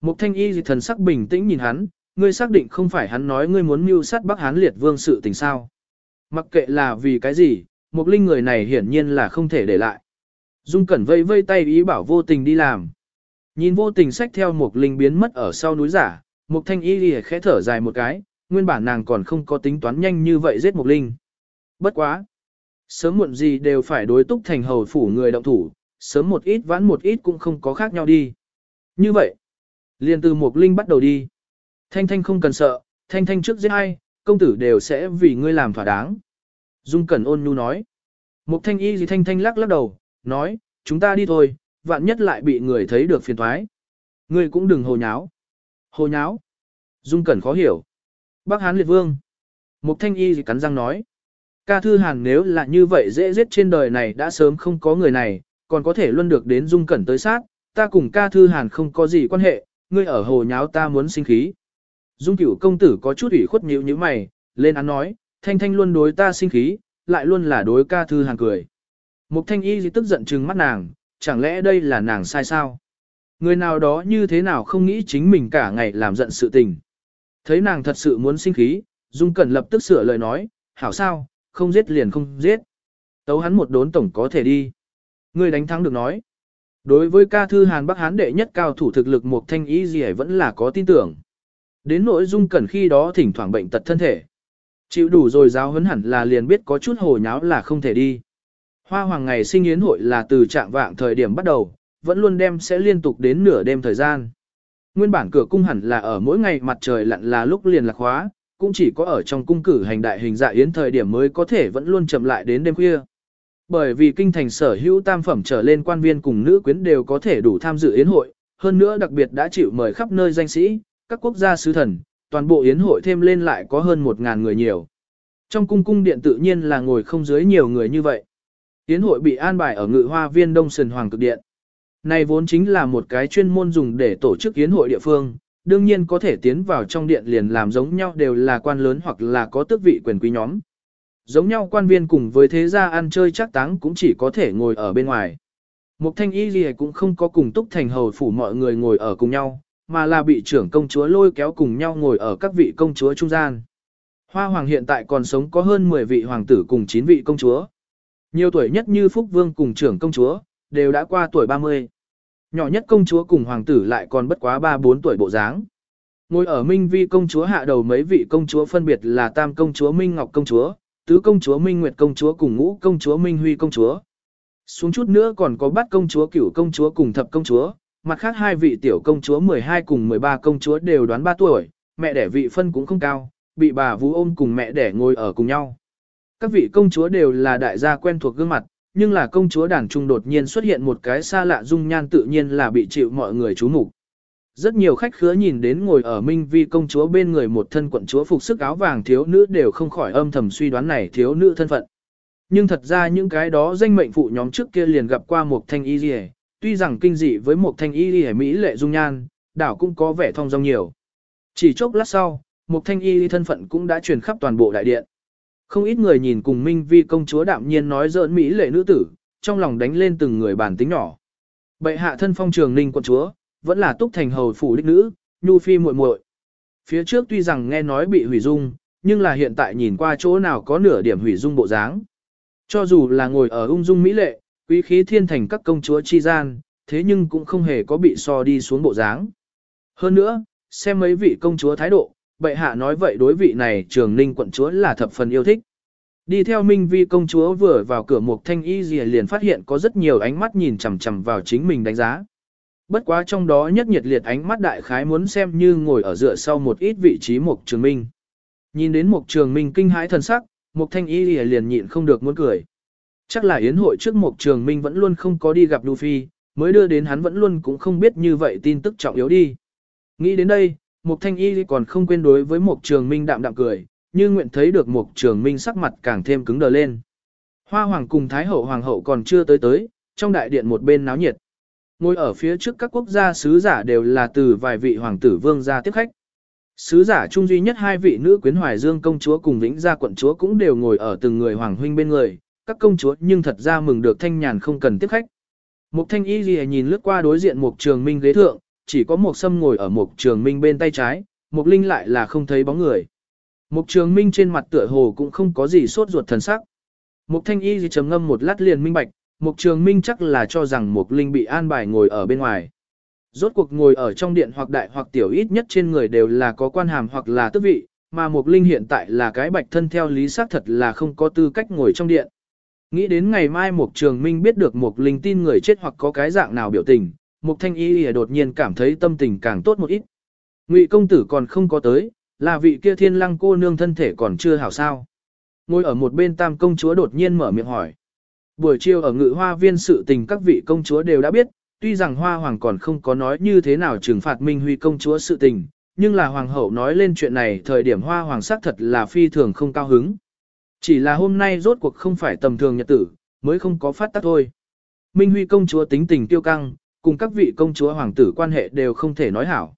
Mục thanh y gì thần sắc bình tĩnh nhìn hắn, ngươi xác định không phải hắn nói ngươi muốn mưu sát Bắc Hán liệt vương sự tình sao? Mặc kệ là vì cái gì, mục linh người này hiển nhiên là không thể để lại. Dung Cẩn vây vây tay ý bảo vô tình đi làm. Nhìn vô tình sách theo một linh biến mất ở sau núi giả, một thanh y lìa khẽ thở dài một cái, nguyên bản nàng còn không có tính toán nhanh như vậy giết một linh. Bất quá. Sớm muộn gì đều phải đối túc thành hầu phủ người động thủ, sớm một ít vãn một ít cũng không có khác nhau đi. Như vậy, liền từ một Linh bắt đầu đi. Thanh Thanh không cần sợ, Thanh Thanh trước giết ai, công tử đều sẽ vì ngươi làm thỏa đáng. Dung Cẩn ôn nhu nói. Mục Thanh y gì Thanh Thanh lắc lắc đầu, nói, chúng ta đi thôi, vạn nhất lại bị người thấy được phiền thoái. Ngươi cũng đừng hồ nháo. Hồ nháo. Dung Cẩn khó hiểu. Bác Hán Liệt Vương. Mục Thanh y gì cắn răng nói. Ca Thư Hàn nếu là như vậy dễ giết trên đời này đã sớm không có người này, còn có thể luôn được đến dung cẩn tới sát, ta cùng ca thư hàn không có gì quan hệ, ngươi ở hồ nháo ta muốn sinh khí. Dung cửu công tử có chút ủy khuất nhíu như mày, lên án nói, thanh thanh luôn đối ta sinh khí, lại luôn là đối ca thư hàn cười. Mục thanh y gì tức giận trừng mắt nàng, chẳng lẽ đây là nàng sai sao? Người nào đó như thế nào không nghĩ chính mình cả ngày làm giận sự tình. Thấy nàng thật sự muốn sinh khí, Dung Cẩn lập tức sửa lời nói, hảo sao, không giết liền không giết. Tấu hắn một đốn tổng có thể đi. người đánh thắng được nói. Đối với ca thư Hàn Bắc Hán đệ nhất cao thủ thực lực một thanh ý gì vẫn là có tin tưởng. Đến nội dung cần khi đó thỉnh thoảng bệnh tật thân thể. Chịu đủ rồi giáo huấn hẳn là liền biết có chút hồ nháo là không thể đi. Hoa hoàng ngày sinh yến hội là từ trạng vạng thời điểm bắt đầu, vẫn luôn đem sẽ liên tục đến nửa đêm thời gian. Nguyên bản cửa cung hẳn là ở mỗi ngày mặt trời lặn là lúc liền lạc hóa, cũng chỉ có ở trong cung cử hành đại hình dạ yến thời điểm mới có thể vẫn luôn chậm lại đến đêm khuya. Bởi vì kinh thành sở hữu tam phẩm trở lên quan viên cùng nữ quyến đều có thể đủ tham dự yến hội, hơn nữa đặc biệt đã chịu mời khắp nơi danh sĩ, các quốc gia sứ thần, toàn bộ yến hội thêm lên lại có hơn 1.000 người nhiều. Trong cung cung điện tự nhiên là ngồi không dưới nhiều người như vậy. Yến hội bị an bài ở ngự hoa viên Đông Sơn Hoàng cực điện. Này vốn chính là một cái chuyên môn dùng để tổ chức yến hội địa phương, đương nhiên có thể tiến vào trong điện liền làm giống nhau đều là quan lớn hoặc là có tước vị quyền quý nhóm. Giống nhau quan viên cùng với thế gia ăn chơi chắc táng cũng chỉ có thể ngồi ở bên ngoài. Mục thanh y gì cũng không có cùng túc thành hầu phủ mọi người ngồi ở cùng nhau, mà là bị trưởng công chúa lôi kéo cùng nhau ngồi ở các vị công chúa trung gian. Hoa hoàng hiện tại còn sống có hơn 10 vị hoàng tử cùng 9 vị công chúa. Nhiều tuổi nhất như Phúc Vương cùng trưởng công chúa, đều đã qua tuổi 30. Nhỏ nhất công chúa cùng hoàng tử lại còn bất quá 3-4 tuổi bộ dáng. Ngồi ở Minh Vi công chúa hạ đầu mấy vị công chúa phân biệt là Tam công chúa Minh Ngọc công chúa, tứ công chúa Minh Nguyệt công chúa cùng ngũ công chúa Minh Huy công chúa. Xuống chút nữa còn có bát công chúa cửu công chúa cùng thập công chúa, mặt khác hai vị tiểu công chúa 12 cùng 13 công chúa đều đoán 3 tuổi, mẹ đẻ vị phân cũng không cao, bị bà vú ôm cùng mẹ đẻ ngồi ở cùng nhau. Các vị công chúa đều là đại gia quen thuộc gương mặt, nhưng là công chúa đàn trung đột nhiên xuất hiện một cái xa lạ dung nhan tự nhiên là bị chịu mọi người chú mục. Rất nhiều khách khứa nhìn đến ngồi ở Minh Vi công chúa bên người một thân quận chúa phục sức áo vàng thiếu nữ đều không khỏi âm thầm suy đoán này thiếu nữ thân phận. Nhưng thật ra những cái đó danh mệnh phụ nhóm trước kia liền gặp qua một thanh y liề, tuy rằng kinh dị với một thanh y liề Mỹ lệ dung nhan, đảo cũng có vẻ thông dong nhiều. Chỉ chốc lát sau, một thanh y thân phận cũng đã truyền khắp toàn bộ đại điện. Không ít người nhìn cùng Minh Vi công chúa đạm nhiên nói giỡn Mỹ lệ nữ tử, trong lòng đánh lên từng người bản tính nhỏ. Bệ hạ thân phong trường ninh quận chúa, vẫn là túc thành hầu phủ đích nữ, nhu phi muội muội. Phía trước tuy rằng nghe nói bị hủy dung, nhưng là hiện tại nhìn qua chỗ nào có nửa điểm hủy dung bộ dáng. Cho dù là ngồi ở ung dung mỹ lệ, quý khí thiên thành các công chúa chi gian, thế nhưng cũng không hề có bị so đi xuống bộ dáng. Hơn nữa, xem mấy vị công chúa thái độ, bệ hạ nói vậy đối vị này trường ninh quận chúa là thập phần yêu thích. Đi theo Minh Vi công chúa vừa vào cửa Mục thanh y gì liền phát hiện có rất nhiều ánh mắt nhìn chằm chằm vào chính mình đánh giá. Bất quá trong đó nhất nhiệt liệt ánh mắt đại khái muốn xem như ngồi ở dựa sau một ít vị trí Mục trường minh. Nhìn đến Mục trường minh kinh hãi thần sắc, Mục thanh y liền nhịn không được muốn cười. Chắc là yến hội trước Mục trường minh vẫn luôn không có đi gặp Luffy, mới đưa đến hắn vẫn luôn cũng không biết như vậy tin tức trọng yếu đi. Nghĩ đến đây, một thanh y còn không quên đối với một trường minh đạm đạm cười, như nguyện thấy được một trường minh sắc mặt càng thêm cứng đờ lên. Hoa hoàng cùng thái hậu hoàng hậu còn chưa tới tới, trong đại điện một bên náo nhiệt. Ngồi ở phía trước các quốc gia sứ giả đều là từ vài vị hoàng tử vương gia tiếp khách. Sứ giả trung duy nhất hai vị nữ quyến hoài dương công chúa cùng vĩnh gia quận chúa cũng đều ngồi ở từng người hoàng huynh bên người, các công chúa nhưng thật ra mừng được thanh nhàn không cần tiếp khách. Mục thanh y gì nhìn lướt qua đối diện mục trường minh ghế thượng, chỉ có một sâm ngồi ở mục trường minh bên tay trái, mục linh lại là không thấy bóng người. Mục trường minh trên mặt tựa hồ cũng không có gì sốt ruột thần sắc. Mục thanh y gì trầm ngâm một lát liền minh bạch, mục trường minh chắc là cho rằng mục linh bị an bài ngồi ở bên ngoài. Rốt cuộc ngồi ở trong điện hoặc đại hoặc tiểu ít nhất trên người đều là có quan hàm hoặc là tước vị, mà mục linh hiện tại là cái bạch thân theo lý xác thật là không có tư cách ngồi trong điện. Nghĩ đến ngày mai Mục Trường Minh biết được Mục Linh tin người chết hoặc có cái dạng nào biểu tình, Mục Thanh Y đột nhiên cảm thấy tâm tình càng tốt một ít. Ngụy công tử còn không có tới, là vị kia thiên lăng cô nương thân thể còn chưa hảo sao. Ngồi ở một bên tam công chúa đột nhiên mở miệng hỏi. Buổi chiều ở ngự hoa viên sự tình các vị công chúa đều đã biết, tuy rằng hoa hoàng còn không có nói như thế nào trừng phạt Minh Huy công chúa sự tình, nhưng là hoàng hậu nói lên chuyện này thời điểm hoa hoàng sắc thật là phi thường không cao hứng. Chỉ là hôm nay rốt cuộc không phải tầm thường nhật tử, mới không có phát tác thôi. Minh Huy công chúa tính tình tiêu căng, cùng các vị công chúa hoàng tử quan hệ đều không thể nói hảo.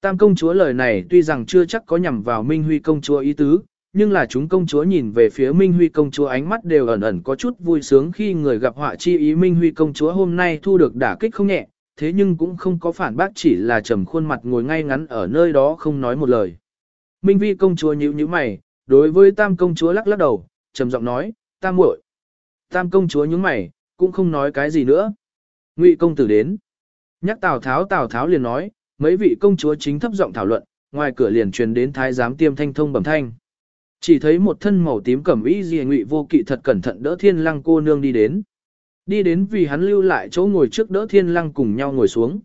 Tam công chúa lời này tuy rằng chưa chắc có nhằm vào Minh Huy công chúa ý tứ, nhưng là chúng công chúa nhìn về phía Minh Huy công chúa ánh mắt đều ẩn ẩn có chút vui sướng khi người gặp họa chi ý Minh Huy công chúa hôm nay thu được đả kích không nhẹ, thế nhưng cũng không có phản bác chỉ là trầm khuôn mặt ngồi ngay ngắn ở nơi đó không nói một lời. Minh Vi công chúa nhíu nhíu mày, đối với tam công chúa lắc lắc đầu, trầm giọng nói, tam muội. Tam công chúa nhướng mày, cũng không nói cái gì nữa. Ngụy công tử đến. Nhắc Tào Tháo Tào Tháo liền nói, mấy vị công chúa chính thấp giọng thảo luận, ngoài cửa liền truyền đến thái giám tiêm thanh thông bẩm thanh. Chỉ thấy một thân màu tím cẩm y gì ngụy vô kỵ thật cẩn thận đỡ thiên lăng cô nương đi đến. Đi đến vì hắn lưu lại chỗ ngồi trước đỡ thiên lăng cùng nhau ngồi xuống.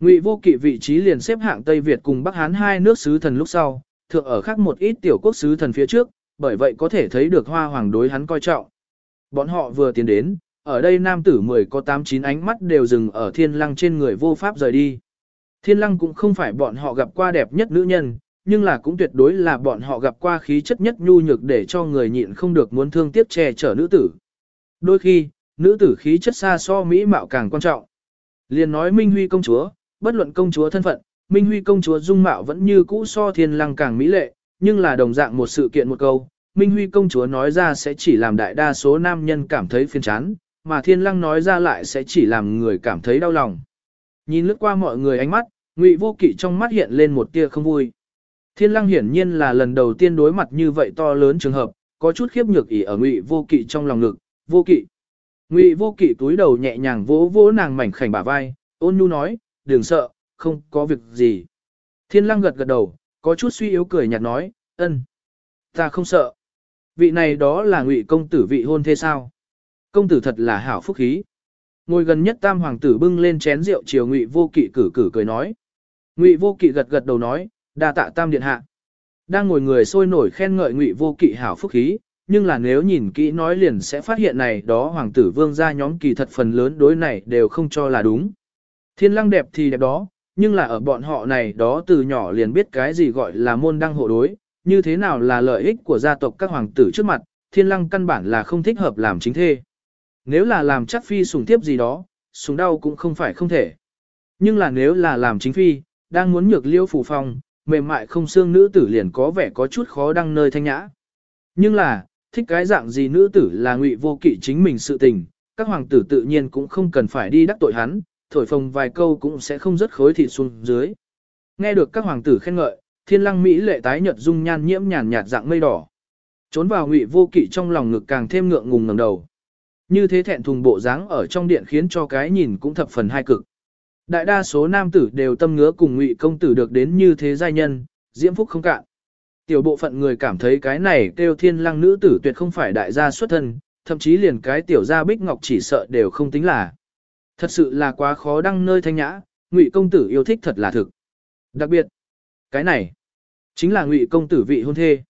Ngụy vô kỵ vị trí liền xếp hạng Tây Việt cùng Bắc Hán hai nước sứ thần lúc sau, thượng ở khác một ít tiểu quốc sứ thần phía trước, bởi vậy có thể thấy được hoa hoàng đối hắn coi trọng. Bọn họ vừa tiến đến, ở đây nam tử 10 có 8-9 ánh mắt đều dừng ở thiên lăng trên người vô pháp rời đi. Thiên lăng cũng không phải bọn họ gặp qua đẹp nhất nữ nhân, nhưng là cũng tuyệt đối là bọn họ gặp qua khí chất nhất nhu nhược để cho người nhịn không được muốn thương tiếc che chở nữ tử. Đôi khi, nữ tử khí chất xa so mỹ mạo càng quan trọng. Liền nói Minh Huy công chúa, bất luận công chúa thân phận, Minh Huy công chúa dung mạo vẫn như cũ so thiên lăng càng mỹ lệ, nhưng là đồng dạng một sự kiện một câu, Minh Huy công chúa nói ra sẽ chỉ làm đại đa số nam nhân cảm thấy phiền chán, mà thiên lăng nói ra lại sẽ chỉ làm người cảm thấy đau lòng. Nhìn lướt qua mọi người ánh mắt, Ngụy Vô Kỵ trong mắt hiện lên một tia không vui. Thiên lăng hiển nhiên là lần đầu tiên đối mặt như vậy to lớn trường hợp, có chút khiếp nhược ỉ ở Ngụy Vô Kỵ trong lòng ngực, Vô Kỵ. Ngụy Vô Kỵ túi đầu nhẹ nhàng vỗ vỗ nàng mảnh khảnh bả vai, ôn nhu nói, đừng sợ, không có việc gì. Thiên lăng gật gật đầu, có chút suy yếu cười nhạt nói, ân, ta không sợ. Vị này đó là ngụy công tử vị hôn thế sao? Công tử thật là hảo phúc khí. Ngồi gần nhất tam hoàng tử bưng lên chén rượu chiều ngụy vô kỵ cử cử cười nói. Ngụy vô kỵ gật gật đầu nói, đa tạ tam điện hạ. Đang ngồi người sôi nổi khen ngợi ngụy vô kỵ hảo phúc khí, nhưng là nếu nhìn kỹ nói liền sẽ phát hiện này đó hoàng tử vương gia nhóm kỳ thật phần lớn đối này đều không cho là đúng. Thiên lăng đẹp thì đẹp đó, nhưng là ở bọn họ này đó từ nhỏ liền biết cái gì gọi là môn đăng hộ đối, như thế nào là lợi ích của gia tộc các hoàng tử trước mặt, thiên lăng căn bản là không thích hợp làm chính thê. Nếu là làm chắc phi sùng tiếp gì đó, sùng đau cũng không phải không thể. Nhưng là nếu là làm chính phi, đang muốn nhược liêu phủ phong, mềm mại không xương nữ tử liền có vẻ có chút khó đăng nơi thanh nhã. Nhưng là, thích cái dạng gì nữ tử là ngụy vô kỵ chính mình sự tình, các hoàng tử tự nhiên cũng không cần phải đi đắc tội hắn, thổi phồng vài câu cũng sẽ không rất khối thịt xuống dưới. Nghe được các hoàng tử khen ngợi, thiên lăng Mỹ lệ tái nhợt dung nhan nhiễm nhàn nhạt dạng mây đỏ. Trốn vào ngụy vô kỵ trong lòng ngực càng thêm ngượng ngùng ngẩng đầu. Như thế thẹn thùng bộ dáng ở trong điện khiến cho cái nhìn cũng thập phần hai cực. Đại đa số nam tử đều tâm ngứa cùng ngụy công tử được đến như thế giai nhân, diễm phúc không cạn. Tiểu bộ phận người cảm thấy cái này kêu thiên lăng nữ tử tuyệt không phải đại gia xuất thân, thậm chí liền cái tiểu gia bích ngọc chỉ sợ đều không tính là. Thật sự là quá khó đăng nơi thanh nhã, ngụy công tử yêu thích thật là thực. Đặc biệt, cái này, chính là ngụy công tử vị hôn thê.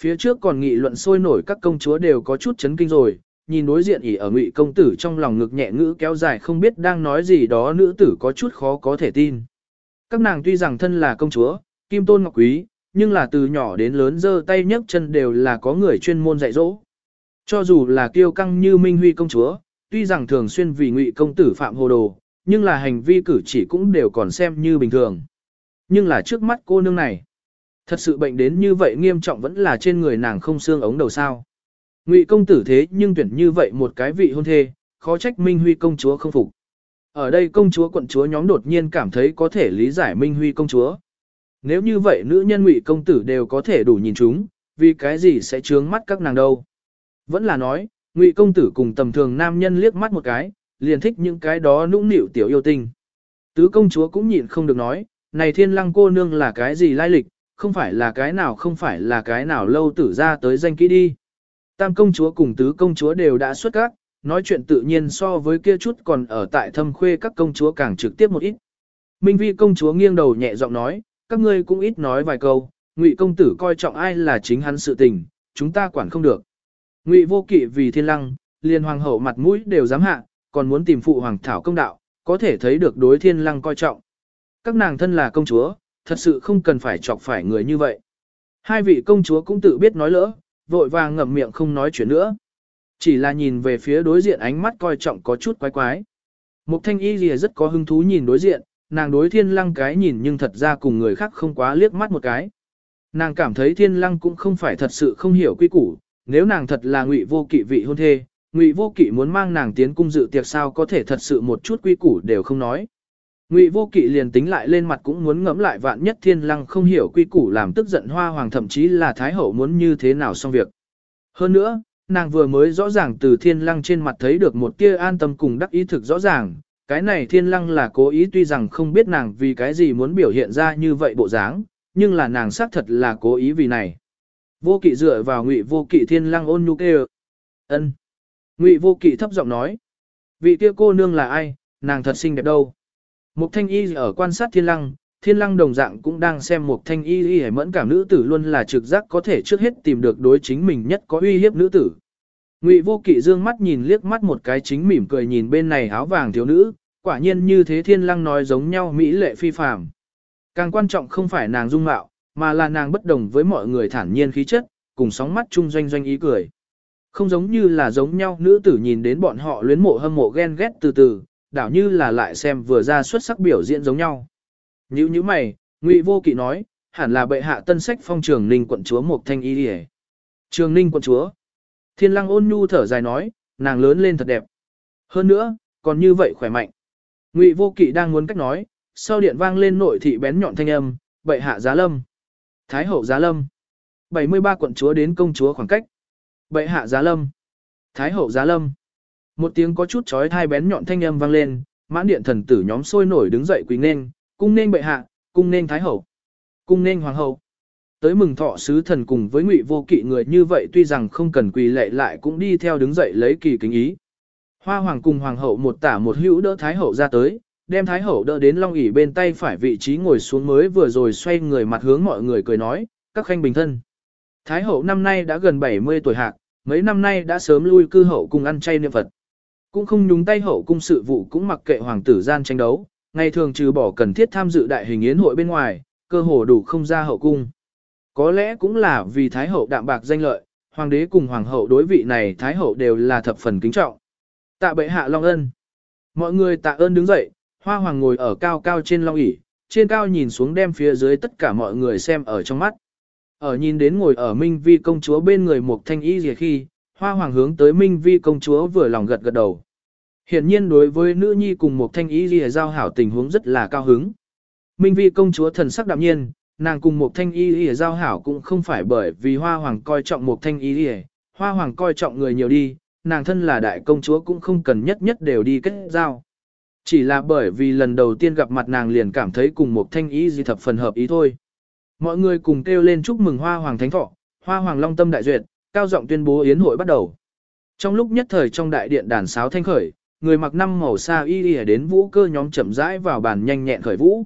Phía trước còn nghị luận sôi nổi các công chúa đều có chút chấn kinh rồi, nhìn đối diện ỉ ở ngụy công tử trong lòng ngực nhẹ ngữ kéo dài không biết đang nói gì đó nữ tử có chút khó có thể tin. Các nàng tuy rằng thân là công chúa, kim tôn ngọc quý, nhưng là từ nhỏ đến lớn giơ tay nhấc chân đều là có người chuyên môn dạy dỗ. Cho dù là kiêu căng như Minh Huy công chúa, tuy rằng thường xuyên vì ngụy công tử phạm hồ đồ, nhưng là hành vi cử chỉ cũng đều còn xem như bình thường. Nhưng là trước mắt cô nương này, thật sự bệnh đến như vậy nghiêm trọng vẫn là trên người nàng không xương ống đầu sao. Ngụy công tử thế nhưng tuyển như vậy một cái vị hôn thê, khó trách Minh Huy công chúa không phục. Ở đây công chúa quận chúa nhóm đột nhiên cảm thấy có thể lý giải Minh Huy công chúa. Nếu như vậy nữ nhân Ngụy công tử đều có thể đủ nhìn chúng, vì cái gì sẽ trướng mắt các nàng đâu. Vẫn là nói, Ngụy công tử cùng tầm thường nam nhân liếc mắt một cái, liền thích những cái đó nũng nịu tiểu yêu tinh. Tứ công chúa cũng nhịn không được nói, này thiên lăng cô nương là cái gì lai lịch, không phải là cái nào không phải là cái nào lâu tử ra tới danh kỹ đi. Tam công chúa cùng tứ công chúa đều đã xuất các, nói chuyện tự nhiên so với kia chút còn ở tại thâm khuê các công chúa càng trực tiếp một ít. Minh vi công chúa nghiêng đầu nhẹ giọng nói, các ngươi cũng ít nói vài câu, ngụy công tử coi trọng ai là chính hắn sự tình, chúng ta quản không được. Ngụy vô kỵ vì thiên lăng, liền hoàng hậu mặt mũi đều dám hạ, còn muốn tìm phụ hoàng thảo công đạo, có thể thấy được đối thiên lăng coi trọng. Các nàng thân là công chúa, thật sự không cần phải chọc phải người như vậy. Hai vị công chúa cũng tự biết nói lỡ, vội vàng ngậm miệng không nói chuyện nữa. Chỉ là nhìn về phía đối diện ánh mắt coi trọng có chút quái quái. Mục thanh y lìa rất có hứng thú nhìn đối diện, nàng đối thiên lăng cái nhìn nhưng thật ra cùng người khác không quá liếc mắt một cái. Nàng cảm thấy thiên lăng cũng không phải thật sự không hiểu quy củ, nếu nàng thật là ngụy vô kỵ vị hôn thê, ngụy vô kỵ muốn mang nàng tiến cung dự tiệc sao có thể thật sự một chút quy củ đều không nói. Ngụy vô kỵ liền tính lại lên mặt cũng muốn ngẫm lại vạn nhất thiên lăng không hiểu quy củ làm tức giận hoa hoàng thậm chí là thái hậu muốn như thế nào xong việc. Hơn nữa, nàng vừa mới rõ ràng từ thiên lăng trên mặt thấy được một tia an tâm cùng đắc ý thực rõ ràng, cái này thiên lăng là cố ý tuy rằng không biết nàng vì cái gì muốn biểu hiện ra như vậy bộ dáng, nhưng là nàng xác thật là cố ý vì này. Vô kỵ dựa vào ngụy vô kỵ thiên lăng ôn nhu kêu. ân. Ngụy vô kỵ thấp giọng nói. Vị kia cô nương là ai, nàng thật xinh đẹp đâu. Mục thanh y ở quan sát thiên lăng, thiên lăng đồng dạng cũng đang xem mục thanh y y mẫn cảm nữ tử luôn là trực giác có thể trước hết tìm được đối chính mình nhất có uy hiếp nữ tử. Ngụy vô kỵ dương mắt nhìn liếc mắt một cái chính mỉm cười nhìn bên này áo vàng thiếu nữ, quả nhiên như thế thiên lăng nói giống nhau mỹ lệ phi phàm. Càng quan trọng không phải nàng dung mạo, mà là nàng bất đồng với mọi người thản nhiên khí chất, cùng sóng mắt chung doanh doanh ý cười. Không giống như là giống nhau nữ tử nhìn đến bọn họ luyến mộ hâm mộ ghen ghét từ từ, đảo như là lại xem vừa ra xuất sắc biểu diễn giống nhau. Như như mày, Ngụy Vô Kỵ nói, hẳn là bệ hạ tân sách phong trường ninh quận chúa một thanh y đi Trường ninh quận chúa. Thiên lăng ôn nhu thở dài nói, nàng lớn lên thật đẹp. Hơn nữa, còn như vậy khỏe mạnh. Ngụy Vô Kỵ đang muốn cách nói, sau điện vang lên nội thị bén nhọn thanh âm, bệ hạ giá lâm. Thái hậu giá lâm. 73 quận chúa đến công chúa khoảng cách. Bệ hạ giá lâm. Thái hậu giá lâm. Một tiếng có chút chói thai bén nhọn thanh âm vang lên, mãn điện thần tử nhóm sôi nổi đứng dậy quỳ nên, cung nên bệ hạ, cung nên thái hậu, cung nên hoàng hậu. Tới mừng thọ sứ thần cùng với ngụy vô kỵ người như vậy tuy rằng không cần quỳ lệ lại cũng đi theo đứng dậy lấy kỳ kính ý. Hoa hoàng cùng hoàng hậu một tả một hữu đỡ thái hậu ra tới, đem thái hậu đỡ đến long ỷ bên tay phải vị trí ngồi xuống mới vừa rồi xoay người mặt hướng mọi người cười nói, các khanh bình thân. Thái hậu năm nay đã gần 70 tuổi hạc, mấy năm nay đã sớm lui cư hậu cùng ăn chay niệm Phật. Cũng không nhúng tay hậu cung sự vụ cũng mặc kệ hoàng tử gian tranh đấu, ngày thường trừ bỏ cần thiết tham dự đại hình yến hội bên ngoài, cơ hồ đủ không ra hậu cung. Có lẽ cũng là vì thái hậu đạm bạc danh lợi, hoàng đế cùng hoàng hậu đối vị này thái hậu đều là thập phần kính trọng. Tạ bệ hạ long ân. Mọi người tạ ơn đứng dậy, hoa hoàng ngồi ở cao cao trên long ỷ, trên cao nhìn xuống đem phía dưới tất cả mọi người xem ở trong mắt. Ở nhìn đến ngồi ở Minh Vi công chúa bên người một thanh y gì khi, hoa hoàng hướng tới Minh Vi công chúa vừa lòng gật gật đầu. Hiện nhiên đối với nữ nhi cùng một thanh y lìa giao hảo tình huống rất là cao hứng. Minh Vi công chúa thần sắc đạm nhiên, nàng cùng một thanh y lìa giao hảo cũng không phải bởi vì hoa hoàng coi trọng một thanh y lìa, hoa hoàng coi trọng người nhiều đi, nàng thân là đại công chúa cũng không cần nhất nhất đều đi kết giao. Chỉ là bởi vì lần đầu tiên gặp mặt nàng liền cảm thấy cùng một thanh ý gì thập phần hợp ý thôi. Mọi người cùng kêu lên chúc mừng hoa hoàng thánh thọ, hoa hoàng long tâm đại duyệt, cao giọng tuyên bố yến hội bắt đầu. Trong lúc nhất thời trong đại điện đàn sáo thanh khởi, người mặc năm màu xa y y đến vũ cơ nhóm chậm rãi vào bàn nhanh nhẹn khởi vũ.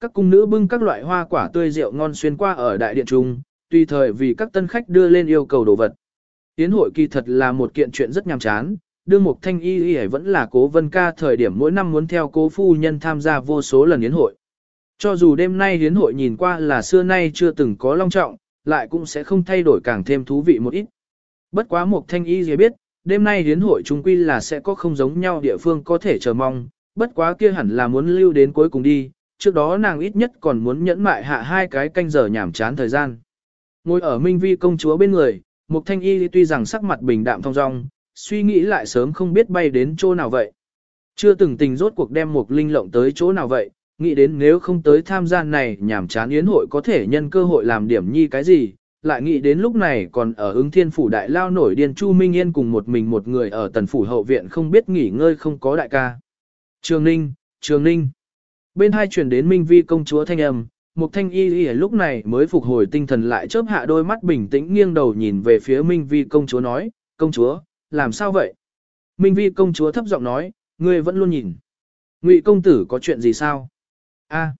Các cung nữ bưng các loại hoa quả tươi rượu ngon xuyên qua ở đại điện trung, tùy thời vì các tân khách đưa lên yêu cầu đồ vật. Yến hội kỳ thật là một kiện chuyện rất nhàm chán, đương một thanh y y vẫn là cố vân ca thời điểm mỗi năm muốn theo cố phu nhân tham gia vô số lần yến hội. Cho dù đêm nay yến hội nhìn qua là xưa nay chưa từng có long trọng, lại cũng sẽ không thay đổi càng thêm thú vị một ít. Bất quá một thanh y gì biết, đêm nay hiến hội trung quy là sẽ có không giống nhau địa phương có thể chờ mong, bất quá kia hẳn là muốn lưu đến cuối cùng đi, trước đó nàng ít nhất còn muốn nhẫn mại hạ hai cái canh giờ nhảm chán thời gian. Ngồi ở Minh Vi công chúa bên người, Mục Thanh Y tuy rằng sắc mặt bình đạm thong dong, suy nghĩ lại sớm không biết bay đến chỗ nào vậy. Chưa từng tình rốt cuộc đem Mục Linh lộng tới chỗ nào vậy, nghĩ đến nếu không tới tham gia này nhảm chán yến hội có thể nhân cơ hội làm điểm nhi cái gì, lại nghĩ đến lúc này còn ở ứng thiên phủ đại lao nổi điên Chu Minh Yên cùng một mình một người ở tần phủ hậu viện không biết nghỉ ngơi không có đại ca. Trường Ninh, Trường Ninh. Bên hai truyền đến Minh Vi công chúa thanh âm, Mục Thanh Y Y lúc này mới phục hồi tinh thần lại chớp hạ đôi mắt bình tĩnh nghiêng đầu nhìn về phía Minh Vi công chúa nói, công chúa, làm sao vậy? Minh Vi công chúa thấp giọng nói, ngươi vẫn luôn nhìn. Ngụy công tử có chuyện gì sao? A.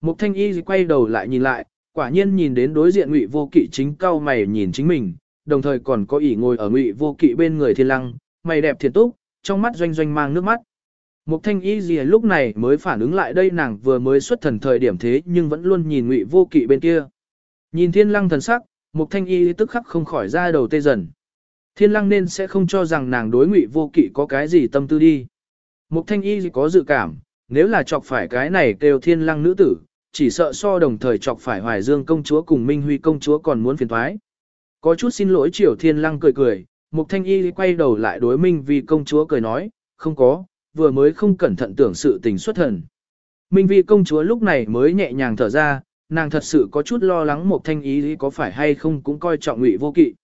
Mục Thanh Y quay đầu lại nhìn lại, quả nhiên nhìn đến đối diện Ngụy Vô Kỵ chính cao mày nhìn chính mình, đồng thời còn có ỷ ngồi ở Ngụy Vô Kỵ bên người Thiên Lăng, mày đẹp thiệt túc, trong mắt doanh doanh mang nước mắt. Mục thanh y gì lúc này mới phản ứng lại đây nàng vừa mới xuất thần thời điểm thế nhưng vẫn luôn nhìn ngụy vô kỵ bên kia. Nhìn thiên lăng thần sắc, mục thanh y tức khắc không khỏi ra đầu tê dần. Thiên lăng nên sẽ không cho rằng nàng đối ngụy vô kỵ có cái gì tâm tư đi. Mục thanh y có dự cảm, nếu là chọc phải cái này kêu thiên lăng nữ tử, chỉ sợ so đồng thời chọc phải hoài dương công chúa cùng minh huy công chúa còn muốn phiền thoái. Có chút xin lỗi triều thiên lăng cười cười, mục thanh y quay đầu lại đối minh vì công chúa cười nói, không có, vừa mới không cẩn thận tưởng sự tình xuất thần. Minh vi công chúa lúc này mới nhẹ nhàng thở ra, nàng thật sự có chút lo lắng một thanh ý có phải hay không cũng coi trọng ngụy vô kỵ.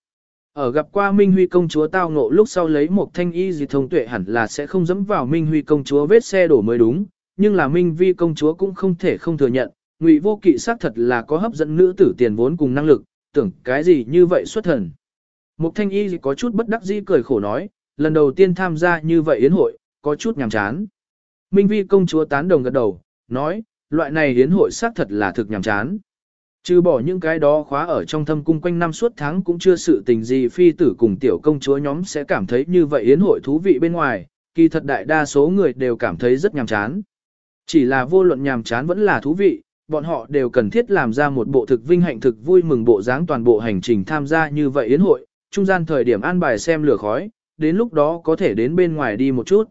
Ở gặp qua Minh Huy công chúa tao ngộ lúc sau lấy một thanh y gì thông tuệ hẳn là sẽ không dẫm vào Minh Huy công chúa vết xe đổ mới đúng, nhưng là Minh Vi công chúa cũng không thể không thừa nhận, Ngụy Vô Kỵ xác thật là có hấp dẫn nữ tử tiền vốn cùng năng lực, tưởng cái gì như vậy xuất thần. Mục Thanh Y có chút bất đắc dĩ cười khổ nói, lần đầu tiên tham gia như vậy yến hội, có chút nhàm chán. Minh Vi công chúa tán đồng gật đầu, nói, loại này yến hội xác thật là thực nhàm chán. Trừ bỏ những cái đó khóa ở trong thâm cung quanh năm suốt tháng cũng chưa sự tình gì phi tử cùng tiểu công chúa nhóm sẽ cảm thấy như vậy yến hội thú vị bên ngoài, kỳ thật đại đa số người đều cảm thấy rất nhàm chán. Chỉ là vô luận nhàm chán vẫn là thú vị, bọn họ đều cần thiết làm ra một bộ thực vinh hạnh thực vui mừng bộ dáng toàn bộ hành trình tham gia như vậy yến hội, trung gian thời điểm an bài xem lửa khói, đến lúc đó có thể đến bên ngoài đi một chút.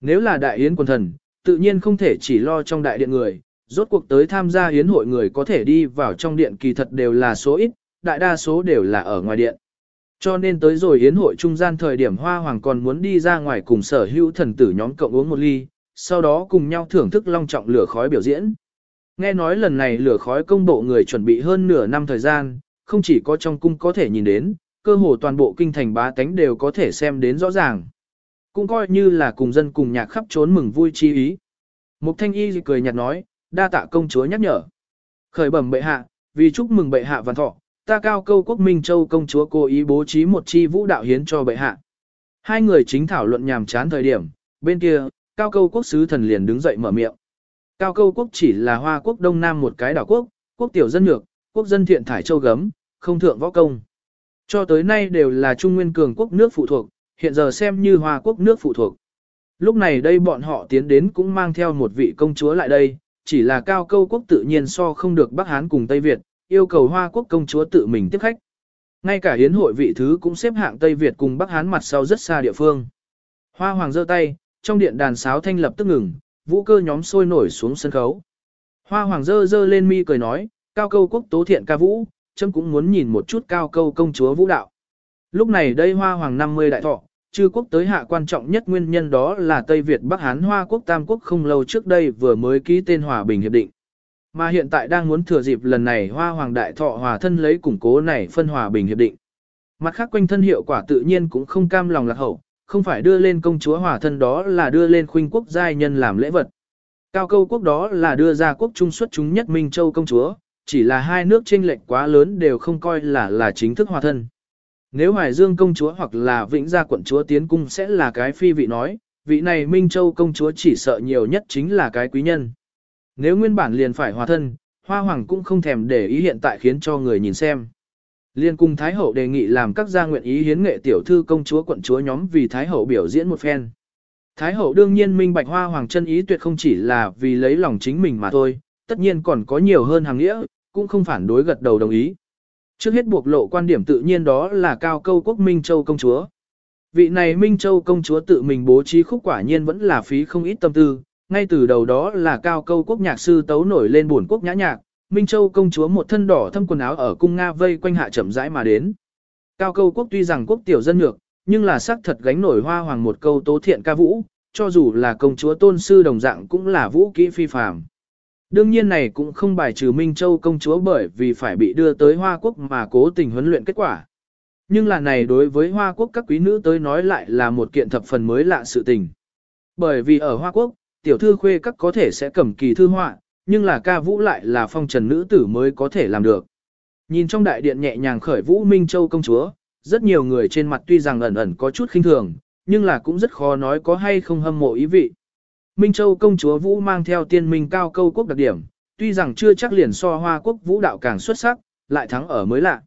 Nếu là đại yến quần thần, tự nhiên không thể chỉ lo trong đại điện người, rốt cuộc tới tham gia yến hội người có thể đi vào trong điện kỳ thật đều là số ít, đại đa số đều là ở ngoài điện. Cho nên tới rồi yến hội trung gian thời điểm hoa hoàng còn muốn đi ra ngoài cùng sở hữu thần tử nhóm cộng uống một ly, sau đó cùng nhau thưởng thức long trọng lửa khói biểu diễn. Nghe nói lần này lửa khói công bộ người chuẩn bị hơn nửa năm thời gian, không chỉ có trong cung có thể nhìn đến, cơ hồ toàn bộ kinh thành bá tánh đều có thể xem đến rõ ràng cũng coi như là cùng dân cùng nhạc khắp trốn mừng vui chi ý. Mục thanh y cười nhạt nói, đa tạ công chúa nhắc nhở. Khởi bẩm bệ hạ, vì chúc mừng bệ hạ văn thọ, ta cao câu quốc Minh Châu công chúa cố ý bố trí một chi vũ đạo hiến cho bệ hạ. Hai người chính thảo luận nhàm chán thời điểm, bên kia, cao câu quốc sứ thần liền đứng dậy mở miệng. Cao câu quốc chỉ là hoa quốc đông nam một cái đảo quốc, quốc tiểu dân nhược, quốc dân thiện thải châu gấm, không thượng võ công. Cho tới nay đều là trung nguyên cường quốc nước phụ thuộc, hiện giờ xem như Hoa quốc nước phụ thuộc. Lúc này đây bọn họ tiến đến cũng mang theo một vị công chúa lại đây, chỉ là cao câu quốc tự nhiên so không được Bắc Hán cùng Tây Việt, yêu cầu Hoa quốc công chúa tự mình tiếp khách. Ngay cả hiến hội vị thứ cũng xếp hạng Tây Việt cùng Bắc Hán mặt sau rất xa địa phương. Hoa hoàng giơ tay, trong điện đàn sáo thanh lập tức ngừng, vũ cơ nhóm sôi nổi xuống sân khấu. Hoa hoàng dơ dơ lên mi cười nói, cao câu quốc tố thiện ca vũ, chấm cũng muốn nhìn một chút cao câu công chúa vũ đạo. Lúc này đây hoa hoàng 50 đại thọ, chư quốc tới hạ quan trọng nhất nguyên nhân đó là Tây Việt Bắc Hán Hoa quốc Tam quốc không lâu trước đây vừa mới ký tên hòa bình hiệp định. Mà hiện tại đang muốn thừa dịp lần này Hoa Hoàng Đại Thọ hòa thân lấy củng cố này phân hòa bình hiệp định. mặt khác quanh thân hiệu quả tự nhiên cũng không cam lòng lạc hậu, không phải đưa lên công chúa hòa thân đó là đưa lên khuynh quốc giai nhân làm lễ vật. Cao câu quốc đó là đưa ra quốc trung xuất chúng nhất Minh Châu công chúa, chỉ là hai nước chênh lệch quá lớn đều không coi là là chính thức hòa thân. Nếu Hoài Dương công chúa hoặc là Vĩnh Gia quận chúa tiến cung sẽ là cái phi vị nói, vị này Minh Châu công chúa chỉ sợ nhiều nhất chính là cái quý nhân. Nếu nguyên bản liền phải hòa thân, Hoa Hoàng cũng không thèm để ý hiện tại khiến cho người nhìn xem. Liên cung Thái Hậu đề nghị làm các gia nguyện ý hiến nghệ tiểu thư công chúa quận chúa nhóm vì Thái Hậu biểu diễn một phen. Thái Hậu đương nhiên minh bạch Hoa Hoàng chân ý tuyệt không chỉ là vì lấy lòng chính mình mà thôi, tất nhiên còn có nhiều hơn hàng nghĩa, cũng không phản đối gật đầu đồng ý. Trước hết buộc lộ quan điểm tự nhiên đó là cao câu quốc Minh Châu công chúa. Vị này Minh Châu công chúa tự mình bố trí khúc quả nhiên vẫn là phí không ít tâm tư, ngay từ đầu đó là cao câu quốc nhạc sư tấu nổi lên buồn quốc nhã nhạc, Minh Châu công chúa một thân đỏ thâm quần áo ở cung Nga vây quanh hạ chậm rãi mà đến. Cao câu quốc tuy rằng quốc tiểu dân nhược, nhưng là sắc thật gánh nổi hoa hoàng một câu tố thiện ca vũ, cho dù là công chúa tôn sư đồng dạng cũng là vũ kỹ phi phàm. Đương nhiên này cũng không bài trừ Minh Châu công chúa bởi vì phải bị đưa tới Hoa Quốc mà cố tình huấn luyện kết quả. Nhưng là này đối với Hoa Quốc các quý nữ tới nói lại là một kiện thập phần mới lạ sự tình. Bởi vì ở Hoa Quốc, tiểu thư khuê các có thể sẽ cầm kỳ thư họa, nhưng là ca vũ lại là phong trần nữ tử mới có thể làm được. Nhìn trong đại điện nhẹ nhàng khởi vũ Minh Châu công chúa, rất nhiều người trên mặt tuy rằng ẩn ẩn có chút khinh thường, nhưng là cũng rất khó nói có hay không hâm mộ ý vị. Minh Châu công chúa Vũ mang theo tiên minh cao câu quốc đặc điểm, tuy rằng chưa chắc liền so hoa quốc vũ đạo càng xuất sắc, lại thắng ở mới lạ.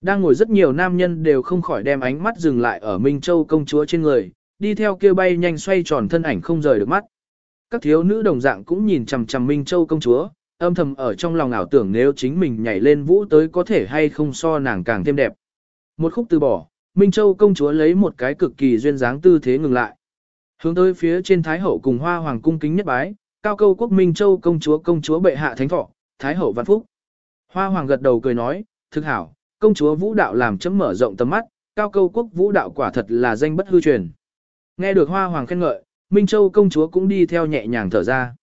Đang ngồi rất nhiều nam nhân đều không khỏi đem ánh mắt dừng lại ở Minh Châu công chúa trên người, đi theo kia bay nhanh xoay tròn thân ảnh không rời được mắt. Các thiếu nữ đồng dạng cũng nhìn chằm chằm Minh Châu công chúa, âm thầm ở trong lòng ảo tưởng nếu chính mình nhảy lên vũ tới có thể hay không so nàng càng thêm đẹp. Một khúc từ bỏ, Minh Châu công chúa lấy một cái cực kỳ duyên dáng tư thế ngừng lại. Hướng tới phía trên Thái Hậu cùng Hoa Hoàng cung kính nhất bái, cao câu quốc Minh Châu công chúa công chúa bệ hạ thánh thọ, Thái Hậu văn phúc. Hoa Hoàng gật đầu cười nói, thực hảo, công chúa vũ đạo làm chấm mở rộng tầm mắt, cao câu quốc vũ đạo quả thật là danh bất hư truyền. Nghe được Hoa Hoàng khen ngợi, Minh Châu công chúa cũng đi theo nhẹ nhàng thở ra.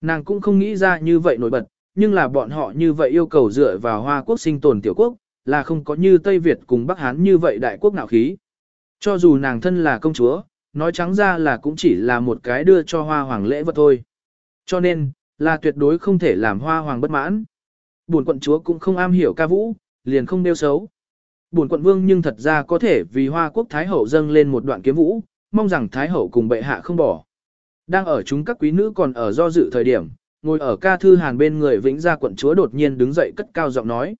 Nàng cũng không nghĩ ra như vậy nổi bật, nhưng là bọn họ như vậy yêu cầu dựa vào Hoa quốc sinh tồn tiểu quốc, là không có như Tây Việt cùng Bắc Hán như vậy đại quốc nạo khí. Cho dù nàng thân là công chúa, nói trắng ra là cũng chỉ là một cái đưa cho hoa hoàng lễ vật thôi. Cho nên, là tuyệt đối không thể làm hoa hoàng bất mãn. Buồn quận chúa cũng không am hiểu ca vũ, liền không nêu xấu. Buồn quận vương nhưng thật ra có thể vì hoa quốc thái hậu dâng lên một đoạn kiếm vũ, mong rằng thái hậu cùng bệ hạ không bỏ. Đang ở chúng các quý nữ còn ở do dự thời điểm, ngồi ở ca thư hàn bên người vĩnh gia quận chúa đột nhiên đứng dậy cất cao giọng nói.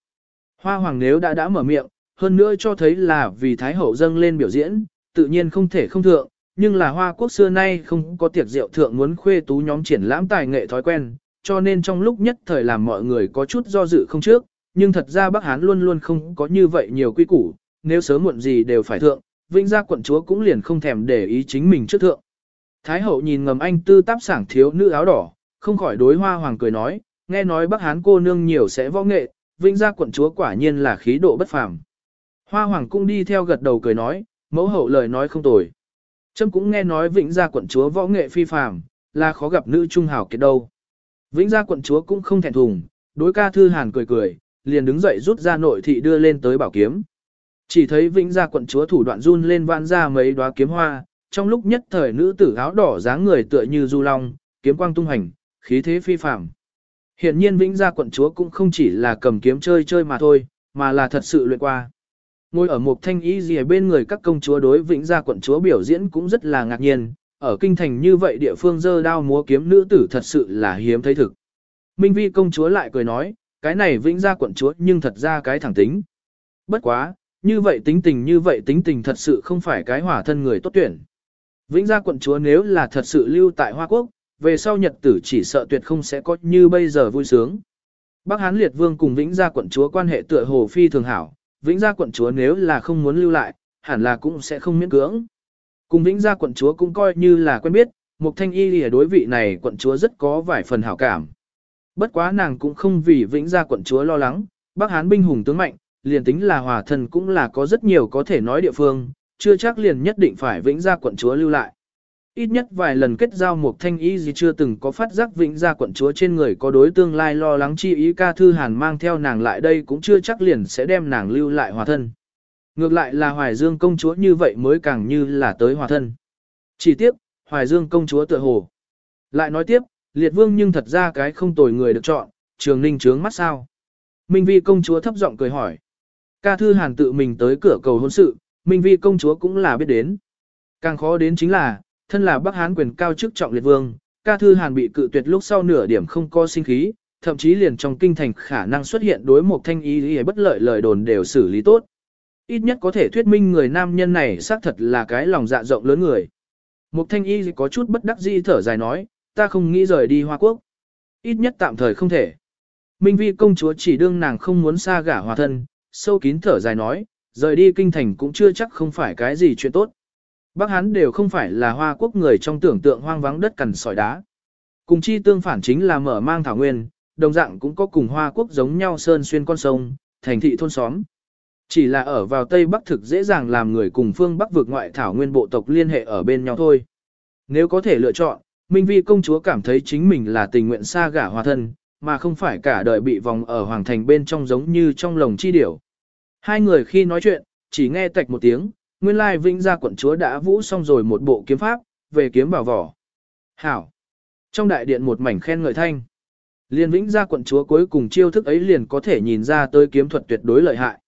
Hoa hoàng nếu đã đã mở miệng, hơn nữa cho thấy là vì thái hậu dâng lên biểu diễn, tự nhiên không thể không thượng, nhưng là Hoa Quốc xưa nay không có tiệc rượu thượng muốn khuê tú nhóm triển lãm tài nghệ thói quen, cho nên trong lúc nhất thời làm mọi người có chút do dự không trước, nhưng thật ra Bắc Hán luôn luôn không có như vậy nhiều quy củ, nếu sớm muộn gì đều phải thượng, Vĩnh Gia quận chúa cũng liền không thèm để ý chính mình trước thượng. Thái hậu nhìn ngầm anh tư táp sảng thiếu nữ áo đỏ, không khỏi đối hoa hoàng cười nói, nghe nói Bắc Hán cô nương nhiều sẽ võ nghệ, Vĩnh Gia quận chúa quả nhiên là khí độ bất phàm. Hoa hoàng cũng đi theo gật đầu cười nói, mẫu hậu lời nói không tồi. Trâm cũng nghe nói Vĩnh Gia quận chúa võ nghệ phi phàm, là khó gặp nữ trung hào kiệt đâu. Vĩnh Gia quận chúa cũng không thẹn thùng, đối ca thư hàn cười cười, liền đứng dậy rút ra nội thị đưa lên tới bảo kiếm. Chỉ thấy Vĩnh Gia quận chúa thủ đoạn run lên vạn ra mấy đóa kiếm hoa, trong lúc nhất thời nữ tử áo đỏ dáng người tựa như du long, kiếm quang tung hành, khí thế phi phàm. Hiện nhiên Vĩnh Gia quận chúa cũng không chỉ là cầm kiếm chơi chơi mà thôi, mà là thật sự luyện qua. Ngồi ở một thanh y gì bên người các công chúa đối vĩnh gia quận chúa biểu diễn cũng rất là ngạc nhiên, ở kinh thành như vậy địa phương dơ đao múa kiếm nữ tử thật sự là hiếm thấy thực. Minh vi công chúa lại cười nói, cái này vĩnh gia quận chúa nhưng thật ra cái thẳng tính. Bất quá, như vậy tính tình như vậy tính tình thật sự không phải cái hỏa thân người tốt tuyển. Vĩnh gia quận chúa nếu là thật sự lưu tại Hoa Quốc, về sau nhật tử chỉ sợ tuyệt không sẽ có như bây giờ vui sướng. Bắc Hán Liệt Vương cùng Vĩnh gia quận chúa quan hệ tựa hồ phi thường hảo, Vĩnh Gia quận chúa nếu là không muốn lưu lại, hẳn là cũng sẽ không miễn cưỡng. Cùng Vĩnh Gia quận chúa cũng coi như là quen biết, Mục Thanh Y lìa đối vị này quận chúa rất có vài phần hảo cảm. Bất quá nàng cũng không vì Vĩnh Gia quận chúa lo lắng, Bắc Hán binh hùng tướng mạnh, liền tính là hòa thần cũng là có rất nhiều có thể nói địa phương, chưa chắc liền nhất định phải Vĩnh Gia quận chúa lưu lại. Ít nhất vài lần kết giao một thanh ý gì chưa từng có phát giác vĩnh gia quận chúa trên người có đối tương lai lo lắng chi ý ca thư hàn mang theo nàng lại đây cũng chưa chắc liền sẽ đem nàng lưu lại hòa thân. Ngược lại là Hoài Dương công chúa như vậy mới càng như là tới hòa thân. Chỉ tiếp, Hoài Dương công chúa tựa hồ. Lại nói tiếp, liệt vương nhưng thật ra cái không tồi người được chọn, trường ninh trướng mắt sao. Minh Vi công chúa thấp giọng cười hỏi. Ca thư hàn tự mình tới cửa cầu hôn sự, Minh Vi công chúa cũng là biết đến. Càng khó đến chính là, thân là Bắc Hán quyền cao chức trọng liệt vương, ca thư hàn bị cự tuyệt lúc sau nửa điểm không có sinh khí, thậm chí liền trong kinh thành khả năng xuất hiện đối một thanh ý ý bất lợi lời đồn đều xử lý tốt. Ít nhất có thể thuyết minh người nam nhân này xác thật là cái lòng dạ rộng lớn người. Mục thanh y có chút bất đắc dĩ thở dài nói, ta không nghĩ rời đi Hoa Quốc. Ít nhất tạm thời không thể. Minh vi công chúa chỉ đương nàng không muốn xa gả hòa thân, sâu kín thở dài nói, rời đi kinh thành cũng chưa chắc không phải cái gì chuyện tốt. Bắc Hán đều không phải là Hoa Quốc người trong tưởng tượng hoang vắng đất cằn sỏi đá. Cùng chi tương phản chính là mở mang thảo nguyên, đồng dạng cũng có cùng Hoa Quốc giống nhau sơn xuyên con sông, thành thị thôn xóm. Chỉ là ở vào Tây Bắc thực dễ dàng làm người cùng phương Bắc vượt ngoại thảo nguyên bộ tộc liên hệ ở bên nhau thôi. Nếu có thể lựa chọn, Minh Vi công chúa cảm thấy chính mình là tình nguyện xa gả hòa thân, mà không phải cả đời bị vòng ở hoàng thành bên trong giống như trong lồng chi điểu. Hai người khi nói chuyện, chỉ nghe tạch một tiếng, nguyên lai vĩnh gia quận chúa đã vũ xong rồi một bộ kiếm pháp, về kiếm bảo vỏ. Hảo! Trong đại điện một mảnh khen ngợi thanh. Liên vĩnh gia quận chúa cuối cùng chiêu thức ấy liền có thể nhìn ra tới kiếm thuật tuyệt đối lợi hại.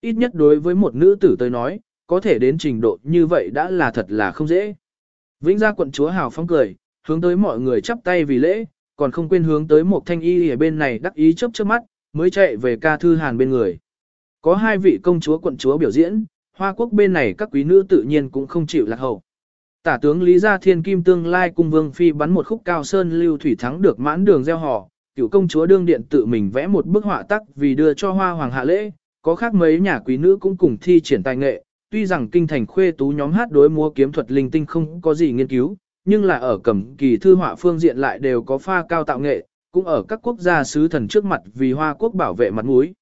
Ít nhất đối với một nữ tử tới nói, có thể đến trình độ như vậy đã là thật là không dễ. Vĩnh gia quận chúa hào phóng cười, hướng tới mọi người chắp tay vì lễ, còn không quên hướng tới một thanh y ở bên này đắc ý chớp chớp mắt, mới chạy về ca thư hàn bên người. Có hai vị công chúa quận chúa biểu diễn, Hoa quốc bên này các quý nữ tự nhiên cũng không chịu lạc hậu. Tả tướng Lý Gia Thiên Kim tương lai cung vương phi bắn một khúc cao sơn lưu thủy thắng được mãn đường gieo hò cựu công chúa đương điện tự mình vẽ một bức họa tắc vì đưa cho hoa hoàng hạ lễ, có khác mấy nhà quý nữ cũng cùng thi triển tài nghệ, tuy rằng kinh thành khuê tú nhóm hát đối múa kiếm thuật linh tinh không có gì nghiên cứu, nhưng là ở cẩm kỳ thư họa phương diện lại đều có pha cao tạo nghệ, cũng ở các quốc gia sứ thần trước mặt vì hoa quốc bảo vệ mặt mũi.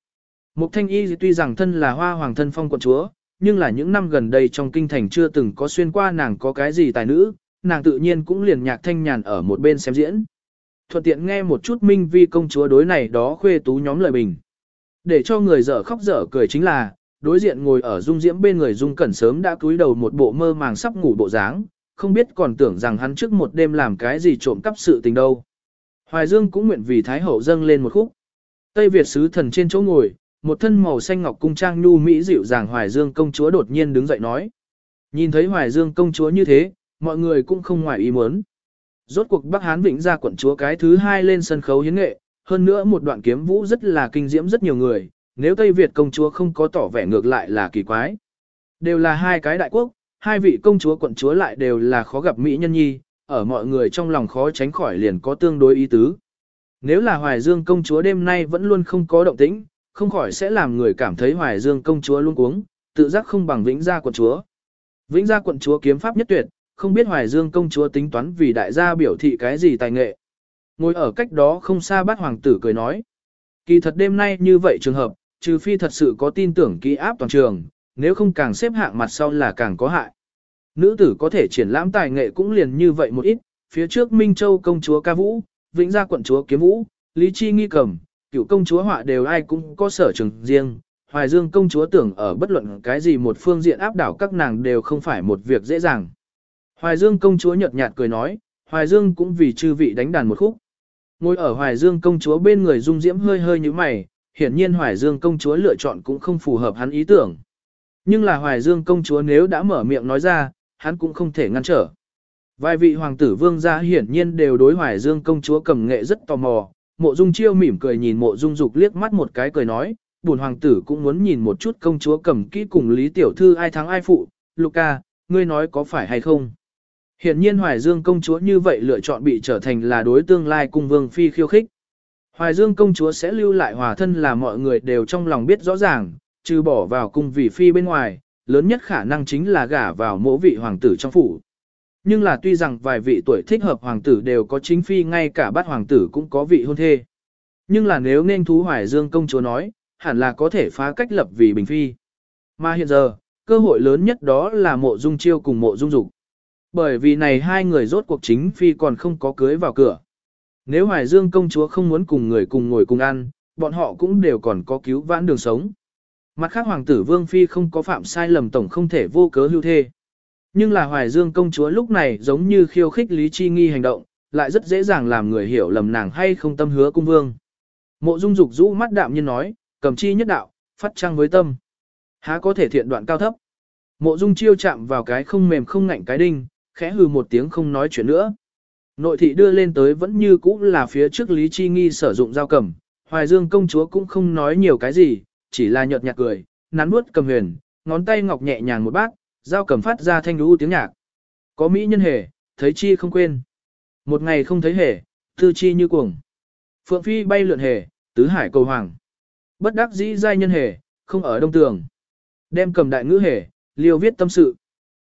Mục thanh y tuy rằng thân là hoa hoàng thân phong quận chúa, nhưng là những năm gần đây trong kinh thành chưa từng có xuyên qua nàng có cái gì tài nữ, nàng tự nhiên cũng liền nhạc thanh nhàn ở một bên xem diễn. Thuận tiện nghe một chút minh vi công chúa đối này đó khuê tú nhóm lời bình. Để cho người dở khóc dở cười chính là, đối diện ngồi ở dung diễm bên người dung cẩn sớm đã cúi đầu một bộ mơ màng sắp ngủ bộ dáng, không biết còn tưởng rằng hắn trước một đêm làm cái gì trộm cắp sự tình đâu. Hoài Dương cũng nguyện vì Thái Hậu dâng lên một khúc. Tây Việt sứ thần trên chỗ ngồi, một thân màu xanh ngọc cung trang nhu mỹ dịu dàng Hoài Dương công chúa đột nhiên đứng dậy nói. Nhìn thấy Hoài Dương công chúa như thế, mọi người cũng không ngoài ý muốn. Rốt cuộc Bắc Hán Vĩnh ra quận chúa cái thứ hai lên sân khấu hiến nghệ, hơn nữa một đoạn kiếm vũ rất là kinh diễm rất nhiều người, nếu Tây Việt công chúa không có tỏ vẻ ngược lại là kỳ quái. Đều là hai cái đại quốc, hai vị công chúa quận chúa lại đều là khó gặp mỹ nhân nhi, ở mọi người trong lòng khó tránh khỏi liền có tương đối ý tứ. Nếu là Hoài Dương công chúa đêm nay vẫn luôn không có động tĩnh, không khỏi sẽ làm người cảm thấy Hoài Dương công chúa luôn cuống, tự giác không bằng Vĩnh Gia quận chúa. Vĩnh Gia quận chúa kiếm pháp nhất tuyệt, không biết Hoài Dương công chúa tính toán vì đại gia biểu thị cái gì tài nghệ. Ngồi ở cách đó không xa bát hoàng tử cười nói. Kỳ thật đêm nay như vậy trường hợp, trừ phi thật sự có tin tưởng kỹ áp toàn trường, nếu không càng xếp hạng mặt sau là càng có hại. Nữ tử có thể triển lãm tài nghệ cũng liền như vậy một ít, phía trước Minh Châu công chúa ca vũ, Vĩnh Gia quận chúa kiếm vũ, Lý Chi nghi cầm, cựu công chúa họa đều ai cũng có sở trường riêng. Hoài Dương công chúa tưởng ở bất luận cái gì một phương diện áp đảo các nàng đều không phải một việc dễ dàng. Hoài Dương công chúa nhợt nhạt cười nói, Hoài Dương cũng vì chư vị đánh đàn một khúc. Ngồi ở Hoài Dương công chúa bên người Dung Diễm hơi hơi như mày, hiển nhiên Hoài Dương công chúa lựa chọn cũng không phù hợp hắn ý tưởng. Nhưng là Hoài Dương công chúa nếu đã mở miệng nói ra, hắn cũng không thể ngăn trở. Vài vị hoàng tử vương gia hiển nhiên đều đối Hoài Dương công chúa cầm nghệ rất tò mò, mộ dung chiêu mỉm cười nhìn mộ dung dục liếc mắt một cái cười nói, Bổn hoàng tử cũng muốn nhìn một chút công chúa cầm kỹ cùng Lý Tiểu Thư ai thắng ai phụ, Luca, ngươi nói có phải hay không? Hiển nhiên Hoài Dương công chúa như vậy lựa chọn bị trở thành là đối tương lai cung vương phi khiêu khích. Hoài Dương công chúa sẽ lưu lại hòa thân là mọi người đều trong lòng biết rõ ràng, trừ bỏ vào cung vị phi bên ngoài, lớn nhất khả năng chính là gả vào mỗi vị hoàng tử trong phủ. Nhưng là tuy rằng vài vị tuổi thích hợp hoàng tử đều có chính phi ngay cả bát hoàng tử cũng có vị hôn thê. Nhưng là nếu nên thú Hoài Dương công chúa nói, hẳn là có thể phá cách lập vì bình phi. Mà hiện giờ, cơ hội lớn nhất đó là mộ dung chiêu cùng mộ dung dục. Bởi vì này hai người rốt cuộc chính phi còn không có cưới vào cửa. Nếu Hoài Dương công chúa không muốn cùng người cùng ngồi cùng ăn, bọn họ cũng đều còn có cứu vãn đường sống. Mặt khác hoàng tử Vương Phi không có phạm sai lầm tổng không thể vô cớ hưu thê. Nhưng là Hoài Dương công chúa lúc này giống như khiêu khích Lý Chi Nghi hành động, lại rất dễ dàng làm người hiểu lầm nàng hay không tâm hứa cung vương. Mộ Dung Dục rũ mắt đạm nhiên nói, cầm chi nhất đạo, phát trang với tâm. Há có thể thiện đoạn cao thấp. Mộ Dung chiêu chạm vào cái không mềm không ngạnh cái đinh, khẽ hừ một tiếng không nói chuyện nữa. Nội thị đưa lên tới vẫn như cũ là phía trước Lý Chi Nghi sử dụng dao cầm, Hoài Dương công chúa cũng không nói nhiều cái gì, chỉ là nhợt nhạt cười, nắn nuốt cầm huyền, ngón tay ngọc nhẹ nhàng một bát, dao cầm phát ra thanh đũ tiếng nhạc. Có mỹ nhân hề, thấy chi không quên. Một ngày không thấy hề, tư chi như cuồng. Phượng phi bay lượn hề, tứ hải cầu hoàng. Bất đắc dĩ giai nhân hề, không ở đông tường. Đem cầm đại ngữ hề, liêu viết tâm sự.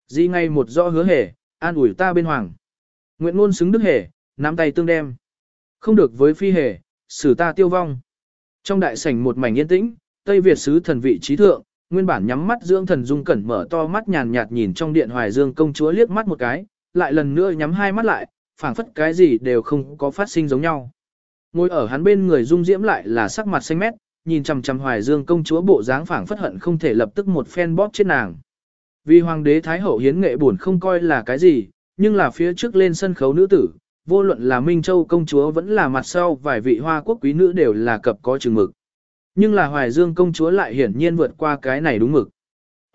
Di ngay một rõ hứa hề, an ủi ta bên hoàng. Nguyện ngôn xứng đức hề, nắm tay tương đem. Không được với phi hề, xử ta tiêu vong. Trong đại sảnh một mảnh yên tĩnh, Tây Việt sứ thần vị trí thượng, nguyên bản nhắm mắt dưỡng thần dung cẩn mở to mắt nhàn nhạt nhìn trong điện hoài dương công chúa liếc mắt một cái, lại lần nữa nhắm hai mắt lại, phảng phất cái gì đều không có phát sinh giống nhau. Ngồi ở hắn bên người dung diễm lại là sắc mặt xanh mét, nhìn chằm chằm hoài dương công chúa bộ dáng phảng phất hận không thể lập tức một phen bóp chết nàng. Vì hoàng đế thái hậu hiến nghệ buồn không coi là cái gì, nhưng là phía trước lên sân khấu nữ tử, vô luận là Minh Châu công chúa vẫn là mặt sau vài vị hoa quốc quý nữ đều là cập có chừng mực. Nhưng là Hoài Dương công chúa lại hiển nhiên vượt qua cái này đúng mực.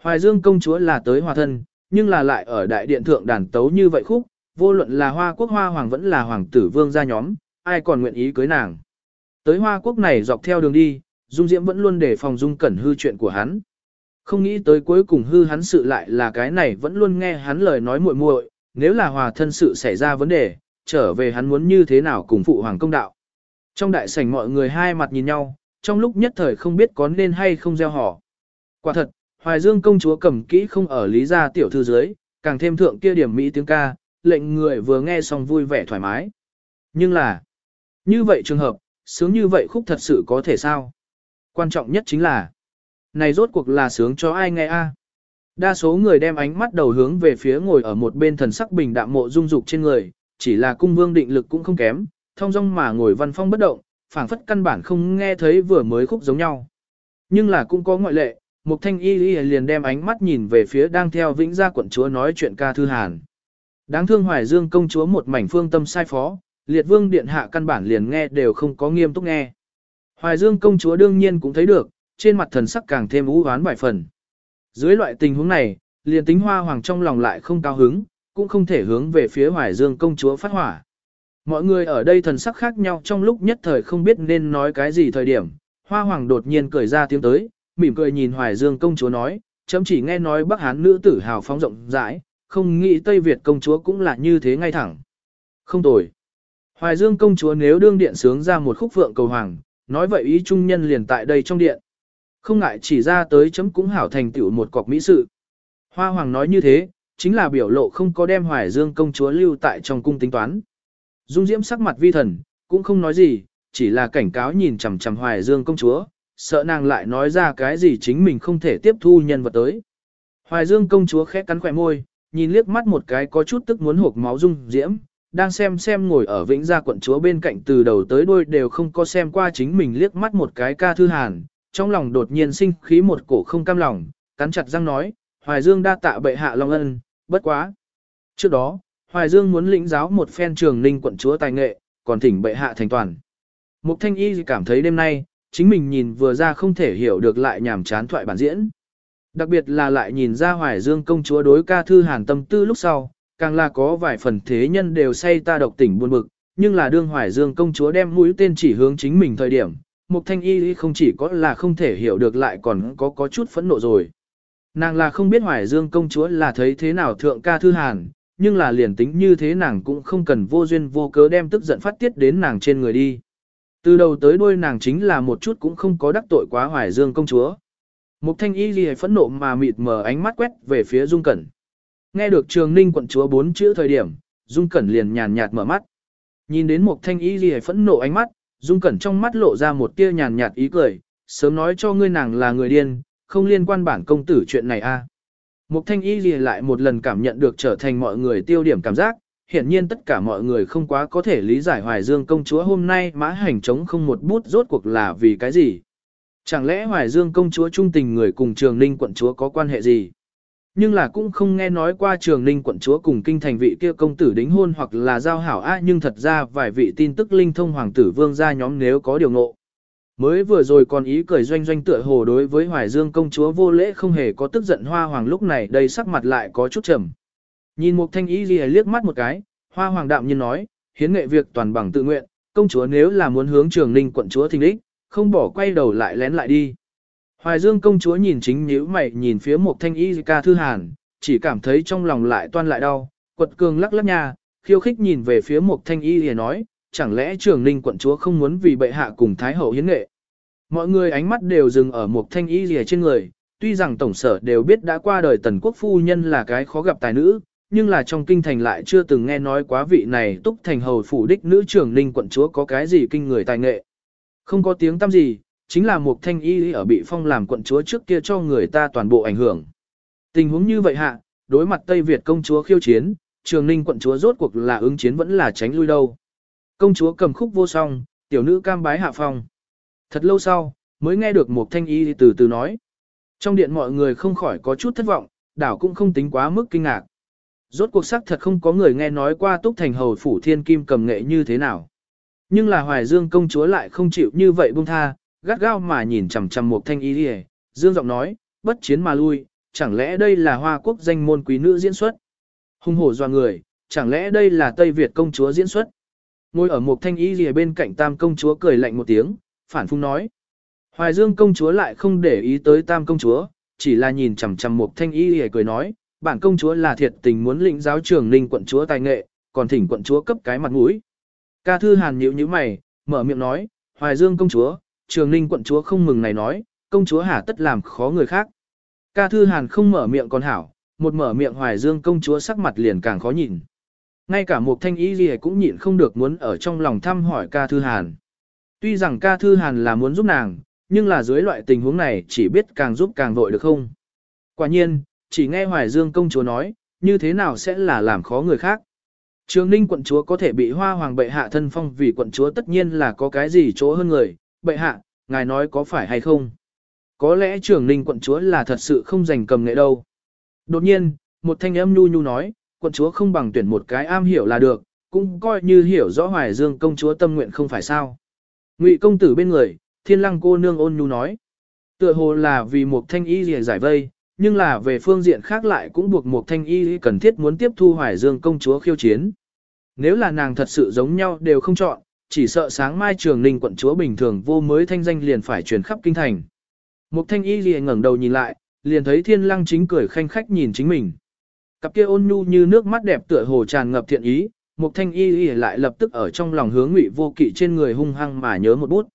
Hoài Dương công chúa là tới hòa thân, nhưng là lại ở đại điện thượng đàn tấu như vậy khúc, vô luận là hoa quốc hoa hoàng vẫn là hoàng tử vương gia nhóm, ai còn nguyện ý cưới nàng. Tới hoa quốc này dọc theo đường đi, Dung Diễm vẫn luôn để phòng Dung Cẩn hư chuyện của hắn. Không nghĩ tới cuối cùng hư hắn sự lại là cái này vẫn luôn nghe hắn lời nói muội muội, nếu là hòa thân sự xảy ra vấn đề, trở về hắn muốn như thế nào cùng phụ hoàng công đạo. Trong đại sảnh mọi người hai mặt nhìn nhau, trong lúc nhất thời không biết có nên hay không gieo họ. Quả thật, Hoài Dương công chúa cầm kỹ không ở lý gia tiểu thư dưới, càng thêm thượng kia điểm mỹ tiếng ca, lệnh người vừa nghe xong vui vẻ thoải mái. Nhưng là, như vậy trường hợp, sướng như vậy khúc thật sự có thể sao? Quan trọng nhất chính là, này rốt cuộc là sướng cho ai nghe a? Đa số người đem ánh mắt đầu hướng về phía ngồi ở một bên thần sắc bình đạm mộ dung dục trên người, chỉ là cung vương định lực cũng không kém, thông dong mà ngồi văn phong bất động, phảng phất căn bản không nghe thấy vừa mới khúc giống nhau. Nhưng là cũng có ngoại lệ, Mục Thanh Y liền đem ánh mắt nhìn về phía đang theo Vĩnh Gia quận chúa nói chuyện ca thư Hàn. Đáng thương Hoài Dương công chúa một mảnh phương tâm sai phó, liệt vương điện hạ căn bản liền nghe đều không có nghiêm túc nghe. Hoài Dương công chúa đương nhiên cũng thấy được, trên mặt thần sắc càng thêm u hoán vài phần. Dưới loại tình huống này, liền tính hoa hoàng trong lòng lại không cao hứng, cũng không thể hướng về phía Hoài Dương công chúa phát hỏa. Mọi người ở đây thần sắc khác nhau trong lúc nhất thời không biết nên nói cái gì thời điểm, hoa hoàng đột nhiên cười ra tiếng tới, mỉm cười nhìn Hoài Dương công chúa nói, chấm chỉ nghe nói Bắc Hán nữ tử hào phóng rộng rãi, không nghĩ Tây Việt công chúa cũng là như thế ngay thẳng. Không tồi. Hoài Dương công chúa nếu đương điện sướng ra một khúc vượng cầu hoàng, nói vậy ý trung nhân liền tại đây trong điện. Không ngại chỉ ra tới chấm cũng hảo thành tựu một cọc mỹ sự. Hoa hoàng nói như thế, chính là biểu lộ không có đem Hoài Dương công chúa lưu tại trong cung tính toán. Dung Diễm sắc mặt vi thần, cũng không nói gì, chỉ là cảnh cáo nhìn chằm chằm Hoài Dương công chúa, sợ nàng lại nói ra cái gì chính mình không thể tiếp thu nhân vật tới. Hoài Dương công chúa khẽ cắn khỏe môi, nhìn liếc mắt một cái có chút tức muốn hộp máu Dung Diễm, đang xem xem ngồi ở Vĩnh Gia quận chúa bên cạnh từ đầu tới đuôi đều không có xem qua chính mình liếc mắt một cái ca thư hàn, trong lòng đột nhiên sinh khí một cổ không cam lòng, cắn chặt răng nói, Hoài Dương đa tạ bệ hạ long ân, bất quá. Trước đó, Hoài Dương muốn lĩnh giáo một phen trường ninh quận chúa tài nghệ, còn thỉnh bệ hạ thành toàn. Mục thanh y cảm thấy đêm nay, chính mình nhìn vừa ra không thể hiểu được lại nhảm chán thoại bản diễn. Đặc biệt là lại nhìn ra Hoài Dương công chúa đối ca thư hàn tâm tư lúc sau, càng là có vài phần thế nhân đều say ta độc tỉnh buồn bực, nhưng là đương Hoài Dương công chúa đem mũi tên chỉ hướng chính mình thời điểm, Mục Thanh Y không chỉ có là không thể hiểu được lại còn có có chút phẫn nộ rồi. Nàng là không biết Hoài Dương công chúa là thấy thế nào thượng ca thư hàn, nhưng là liền tính như thế nàng cũng không cần vô duyên vô cớ đem tức giận phát tiết đến nàng trên người đi. Từ đầu tới đuôi nàng chính là một chút cũng không có đắc tội quá Hoài Dương công chúa. Mục thanh y gì phẫn nộ mà mịt mờ ánh mắt quét về phía Dung Cẩn. Nghe được trường ninh quận chúa bốn chữ thời điểm, Dung Cẩn liền nhàn nhạt mở mắt. Nhìn đến mục thanh y gì phẫn nộ ánh mắt, Dung Cẩn trong mắt lộ ra một tia nhàn nhạt ý cười, sớm nói cho ngươi nàng là người điên, không liên quan bản công tử chuyện này a. Mục thanh y gì lại một lần cảm nhận được trở thành mọi người tiêu điểm cảm giác, hiển nhiên tất cả mọi người không quá có thể lý giải Hoài Dương công chúa hôm nay mã hành chống không một bút rốt cuộc là vì cái gì. Chẳng lẽ Hoài Dương công chúa trung tình người cùng Trường Ninh quận chúa có quan hệ gì? Nhưng là cũng không nghe nói qua Trường Ninh quận chúa cùng kinh thành vị kia công tử đính hôn hoặc là giao hảo á nhưng thật ra vài vị tin tức linh thông hoàng tử vương gia nhóm nếu có điều ngộ. Mới vừa rồi còn ý cười doanh doanh tựa hồ đối với Hoài Dương công chúa vô lễ không hề có tức giận hoa hoàng lúc này đây sắc mặt lại có chút trầm. Nhìn một thanh ý gì liếc mắt một cái, hoa hoàng đạm nhiên nói, hiến nghệ việc toàn bằng tự nguyện, công chúa nếu là muốn hướng trường ninh quận chúa thình đích, không bỏ quay đầu lại lén lại đi. Hoài Dương công chúa nhìn chính nhíu mày nhìn phía một thanh y ca thư hàn, chỉ cảm thấy trong lòng lại toan lại đau, quật cường lắc lắc nha, khiêu khích nhìn về phía một thanh y thì nói, chẳng lẽ trường ninh quận chúa không muốn vì bệ hạ cùng thái hậu hiến nghệ. Mọi người ánh mắt đều dừng ở một thanh y rìa trên người, tuy rằng tổng sở đều biết đã qua đời tần quốc phu nhân là cái khó gặp tài nữ, nhưng là trong kinh thành lại chưa từng nghe nói quá vị này túc thành hầu phủ đích nữ trưởng ninh quận chúa có cái gì kinh người tài nghệ. Không có tiếng tăm gì, chính là một thanh y ở bị phong làm quận chúa trước kia cho người ta toàn bộ ảnh hưởng. Tình huống như vậy hạ, đối mặt Tây Việt công chúa khiêu chiến, trường ninh quận chúa rốt cuộc là ứng chiến vẫn là tránh lui đâu. Công chúa cầm khúc vô song, tiểu nữ cam bái hạ phong. Thật lâu sau, mới nghe được một thanh y từ từ nói. Trong điện mọi người không khỏi có chút thất vọng, đảo cũng không tính quá mức kinh ngạc. Rốt cuộc sắc thật không có người nghe nói qua túc thành hầu phủ thiên kim cầm nghệ như thế nào. Nhưng là hoài dương công chúa lại không chịu như vậy buông tha, gắt gao mà nhìn chằm chằm một thanh y đi dương giọng nói, bất chiến mà lui, chẳng lẽ đây là hoa quốc danh môn quý nữ diễn xuất? Hung hổ doa người, chẳng lẽ đây là Tây Việt công chúa diễn xuất? Ngồi ở một thanh y lìa bên cạnh tam công chúa cười lạnh một tiếng, phản phung nói. Hoài dương công chúa lại không để ý tới tam công chúa, chỉ là nhìn chằm chằm một thanh y lìa cười nói, bản công chúa là thiệt tình muốn lĩnh giáo trường ninh quận chúa tài nghệ, còn thỉnh quận chúa cấp cái mặt mũi. Ca thư hàn nhíu như mày, mở miệng nói, hoài dương công chúa, trường ninh quận chúa không mừng này nói, công chúa hà tất làm khó người khác. Ca thư hàn không mở miệng còn hảo, một mở miệng hoài dương công chúa sắc mặt liền càng khó nhìn. Ngay cả một thanh y gì cũng nhịn không được muốn ở trong lòng thăm hỏi ca thư hàn. Tuy rằng ca thư hàn là muốn giúp nàng, nhưng là dưới loại tình huống này chỉ biết càng giúp càng vội được không. Quả nhiên, chỉ nghe Hoài Dương công chúa nói, như thế nào sẽ là làm khó người khác. Trường Ninh quận chúa có thể bị hoa hoàng bệ hạ thân phong vì quận chúa tất nhiên là có cái gì chỗ hơn người, bệ hạ, ngài nói có phải hay không? Có lẽ trường Ninh quận chúa là thật sự không giành cầm nghệ đâu. Đột nhiên, một thanh âm nhu nhu nói, quận chúa không bằng tuyển một cái am hiểu là được, cũng coi như hiểu rõ Hoài Dương công chúa tâm nguyện không phải sao. Ngụy công tử bên người, thiên lăng cô nương ôn nhu nói. Tựa hồ là vì một thanh y rìa giải vây, nhưng là về phương diện khác lại cũng buộc một thanh y cần thiết muốn tiếp thu hoài dương công chúa khiêu chiến. Nếu là nàng thật sự giống nhau đều không chọn, chỉ sợ sáng mai trường ninh quận chúa bình thường vô mới thanh danh liền phải truyền khắp kinh thành. Một thanh y liền ngẩng đầu nhìn lại, liền thấy thiên lăng chính cười khanh khách nhìn chính mình. Cặp kia ôn nhu như nước mắt đẹp tựa hồ tràn ngập thiện ý, một thanh y y lại lập tức ở trong lòng hướng ngụy vô kỵ trên người hung hăng mà nhớ một bút.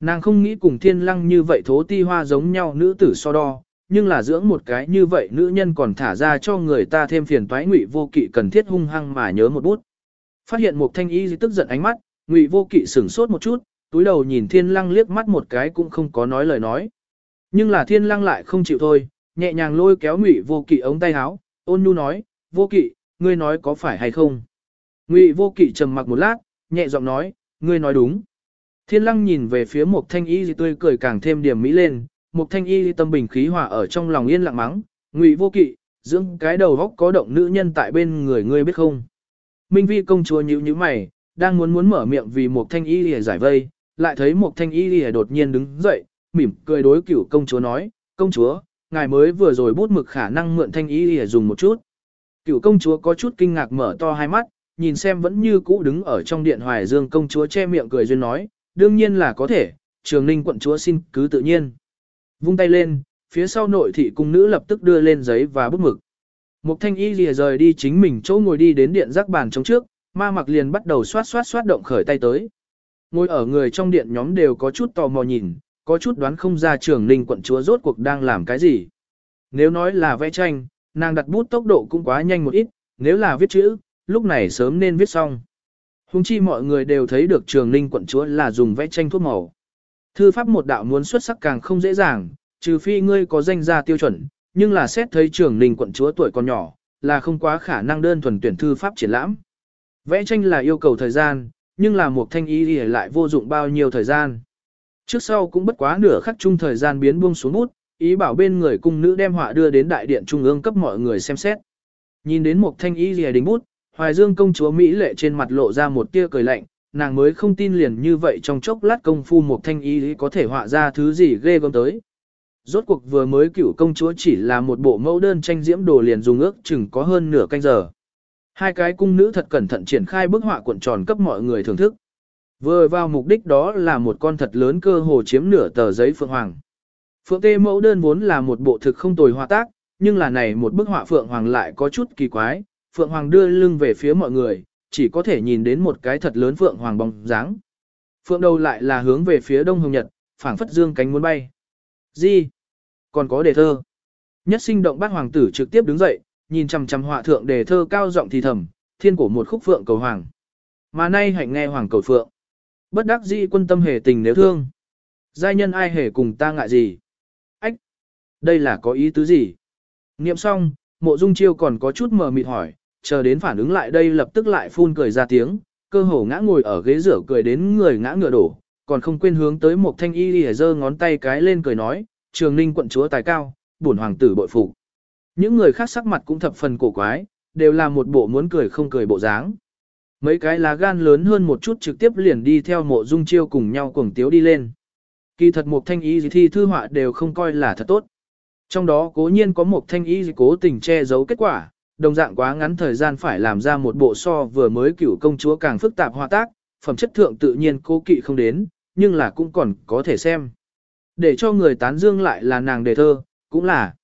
Nàng không nghĩ cùng thiên lăng như vậy thố ti hoa giống nhau nữ tử so đo, nhưng là dưỡng một cái như vậy nữ nhân còn thả ra cho người ta thêm phiền toái ngụy vô kỵ cần thiết hung hăng mà nhớ một bút. Phát hiện một thanh y tức giận ánh mắt, ngụy vô kỵ sửng sốt một chút, túi đầu nhìn thiên lăng liếc mắt một cái cũng không có nói lời nói. Nhưng là thiên lăng lại không chịu thôi, nhẹ nhàng lôi kéo ngụy vô kỵ ống tay áo, ôn nhu nói, vô kỵ, ngươi nói có phải hay không? Ngụy vô kỵ trầm mặc một lát, nhẹ giọng nói, ngươi nói đúng. Thiên lăng nhìn về phía một thanh y tươi cười càng thêm điểm mỹ lên, một thanh y tâm bình khí hòa ở trong lòng yên lặng mắng, ngụy vô kỵ, dưỡng cái đầu góc có động nữ nhân tại bên người ngươi biết không. Minh vi công chúa nhíu nhíu mày, đang muốn muốn mở miệng vì một thanh y lìa giải vây, lại thấy một thanh y lìa đột nhiên đứng dậy, mỉm cười đối cửu công chúa nói, công chúa, ngài mới vừa rồi bút mực khả năng mượn thanh y lìa dùng một chút. Cựu công chúa có chút kinh ngạc mở to hai mắt, nhìn xem vẫn như cũ đứng ở trong điện hoài dương công chúa che miệng cười duyên nói, đương nhiên là có thể, trường ninh quận chúa xin cứ tự nhiên. Vung tay lên, phía sau nội thị cung nữ lập tức đưa lên giấy và bút mực. Mục thanh y lìa rời đi chính mình chỗ ngồi đi đến điện rác bàn chống trước, ma mặc liền bắt đầu xoát xoát xoát động khởi tay tới. Ngồi ở người trong điện nhóm đều có chút tò mò nhìn, có chút đoán không ra trường ninh quận chúa rốt cuộc đang làm cái gì. Nếu nói là vẽ tranh, nàng đặt bút tốc độ cũng quá nhanh một ít, nếu là viết chữ, lúc này sớm nên viết xong. Hùng chi mọi người đều thấy được trường ninh quận chúa là dùng vẽ tranh thuốc màu. Thư pháp một đạo muốn xuất sắc càng không dễ dàng, trừ phi ngươi có danh gia tiêu chuẩn, nhưng là xét thấy trường ninh quận chúa tuổi còn nhỏ, là không quá khả năng đơn thuần tuyển thư pháp triển lãm. Vẽ tranh là yêu cầu thời gian, nhưng là một thanh ý thì lại vô dụng bao nhiêu thời gian. Trước sau cũng bất quá nửa khắc chung thời gian biến buông xuống bút, ý bảo bên người cung nữ đem họa đưa đến đại điện trung ương cấp mọi người xem xét. Nhìn đến một thanh ý lìa đính bút, Hoài Dương công chúa Mỹ lệ trên mặt lộ ra một tia cười lạnh, nàng mới không tin liền như vậy trong chốc lát công phu một thanh ý có thể họa ra thứ gì ghê gớm tới. Rốt cuộc vừa mới cựu công chúa chỉ là một bộ mẫu đơn tranh diễm đồ liền dùng ước chừng có hơn nửa canh giờ. Hai cái cung nữ thật cẩn thận triển khai bức họa cuộn tròn cấp mọi người thưởng thức. Vừa vào mục đích đó là một con thật lớn cơ hồ chiếm nửa tờ giấy phượng hoàng. Phượng tê mẫu đơn vốn là một bộ thực không tồi họa tác, nhưng là này một bức họa phượng hoàng lại có chút kỳ quái. Phượng hoàng đưa lưng về phía mọi người, chỉ có thể nhìn đến một cái thật lớn phượng hoàng bóng dáng. Phượng đầu lại là hướng về phía đông hồng nhật, phảng phất dương cánh muốn bay. Gì? Còn có đề thơ. Nhất sinh động bát hoàng tử trực tiếp đứng dậy, nhìn chằm chằm họa thượng đề thơ cao giọng thì thầm, thiên cổ một khúc phượng cầu hoàng. Mà nay hạnh nghe hoàng cầu phượng. Bất đắc dĩ quân tâm hề tình nếu thương. Giai nhân ai hề cùng ta ngại gì? Ách! Đây là có ý tứ gì? Niệm xong, mộ dung chiêu còn có chút mờ mịt hỏi, chờ đến phản ứng lại đây lập tức lại phun cười ra tiếng, cơ hồ ngã ngồi ở ghế rửa cười đến người ngã ngựa đổ, còn không quên hướng tới một thanh y lìa giơ ngón tay cái lên cười nói, trường ninh quận chúa tài cao, bổn hoàng tử bội phục. Những người khác sắc mặt cũng thập phần cổ quái, đều là một bộ muốn cười không cười bộ dáng. Mấy cái lá gan lớn hơn một chút trực tiếp liền đi theo mộ dung chiêu cùng nhau cuồng tiếu đi lên. Kỳ thật một thanh ý gì thi thư họa đều không coi là thật tốt. Trong đó cố nhiên có một thanh ý gì cố tình che giấu kết quả, đồng dạng quá ngắn thời gian phải làm ra một bộ so vừa mới cửu công chúa càng phức tạp hòa tác, phẩm chất thượng tự nhiên cố kỵ không đến, nhưng là cũng còn có thể xem. Để cho người tán dương lại là nàng đề thơ, cũng là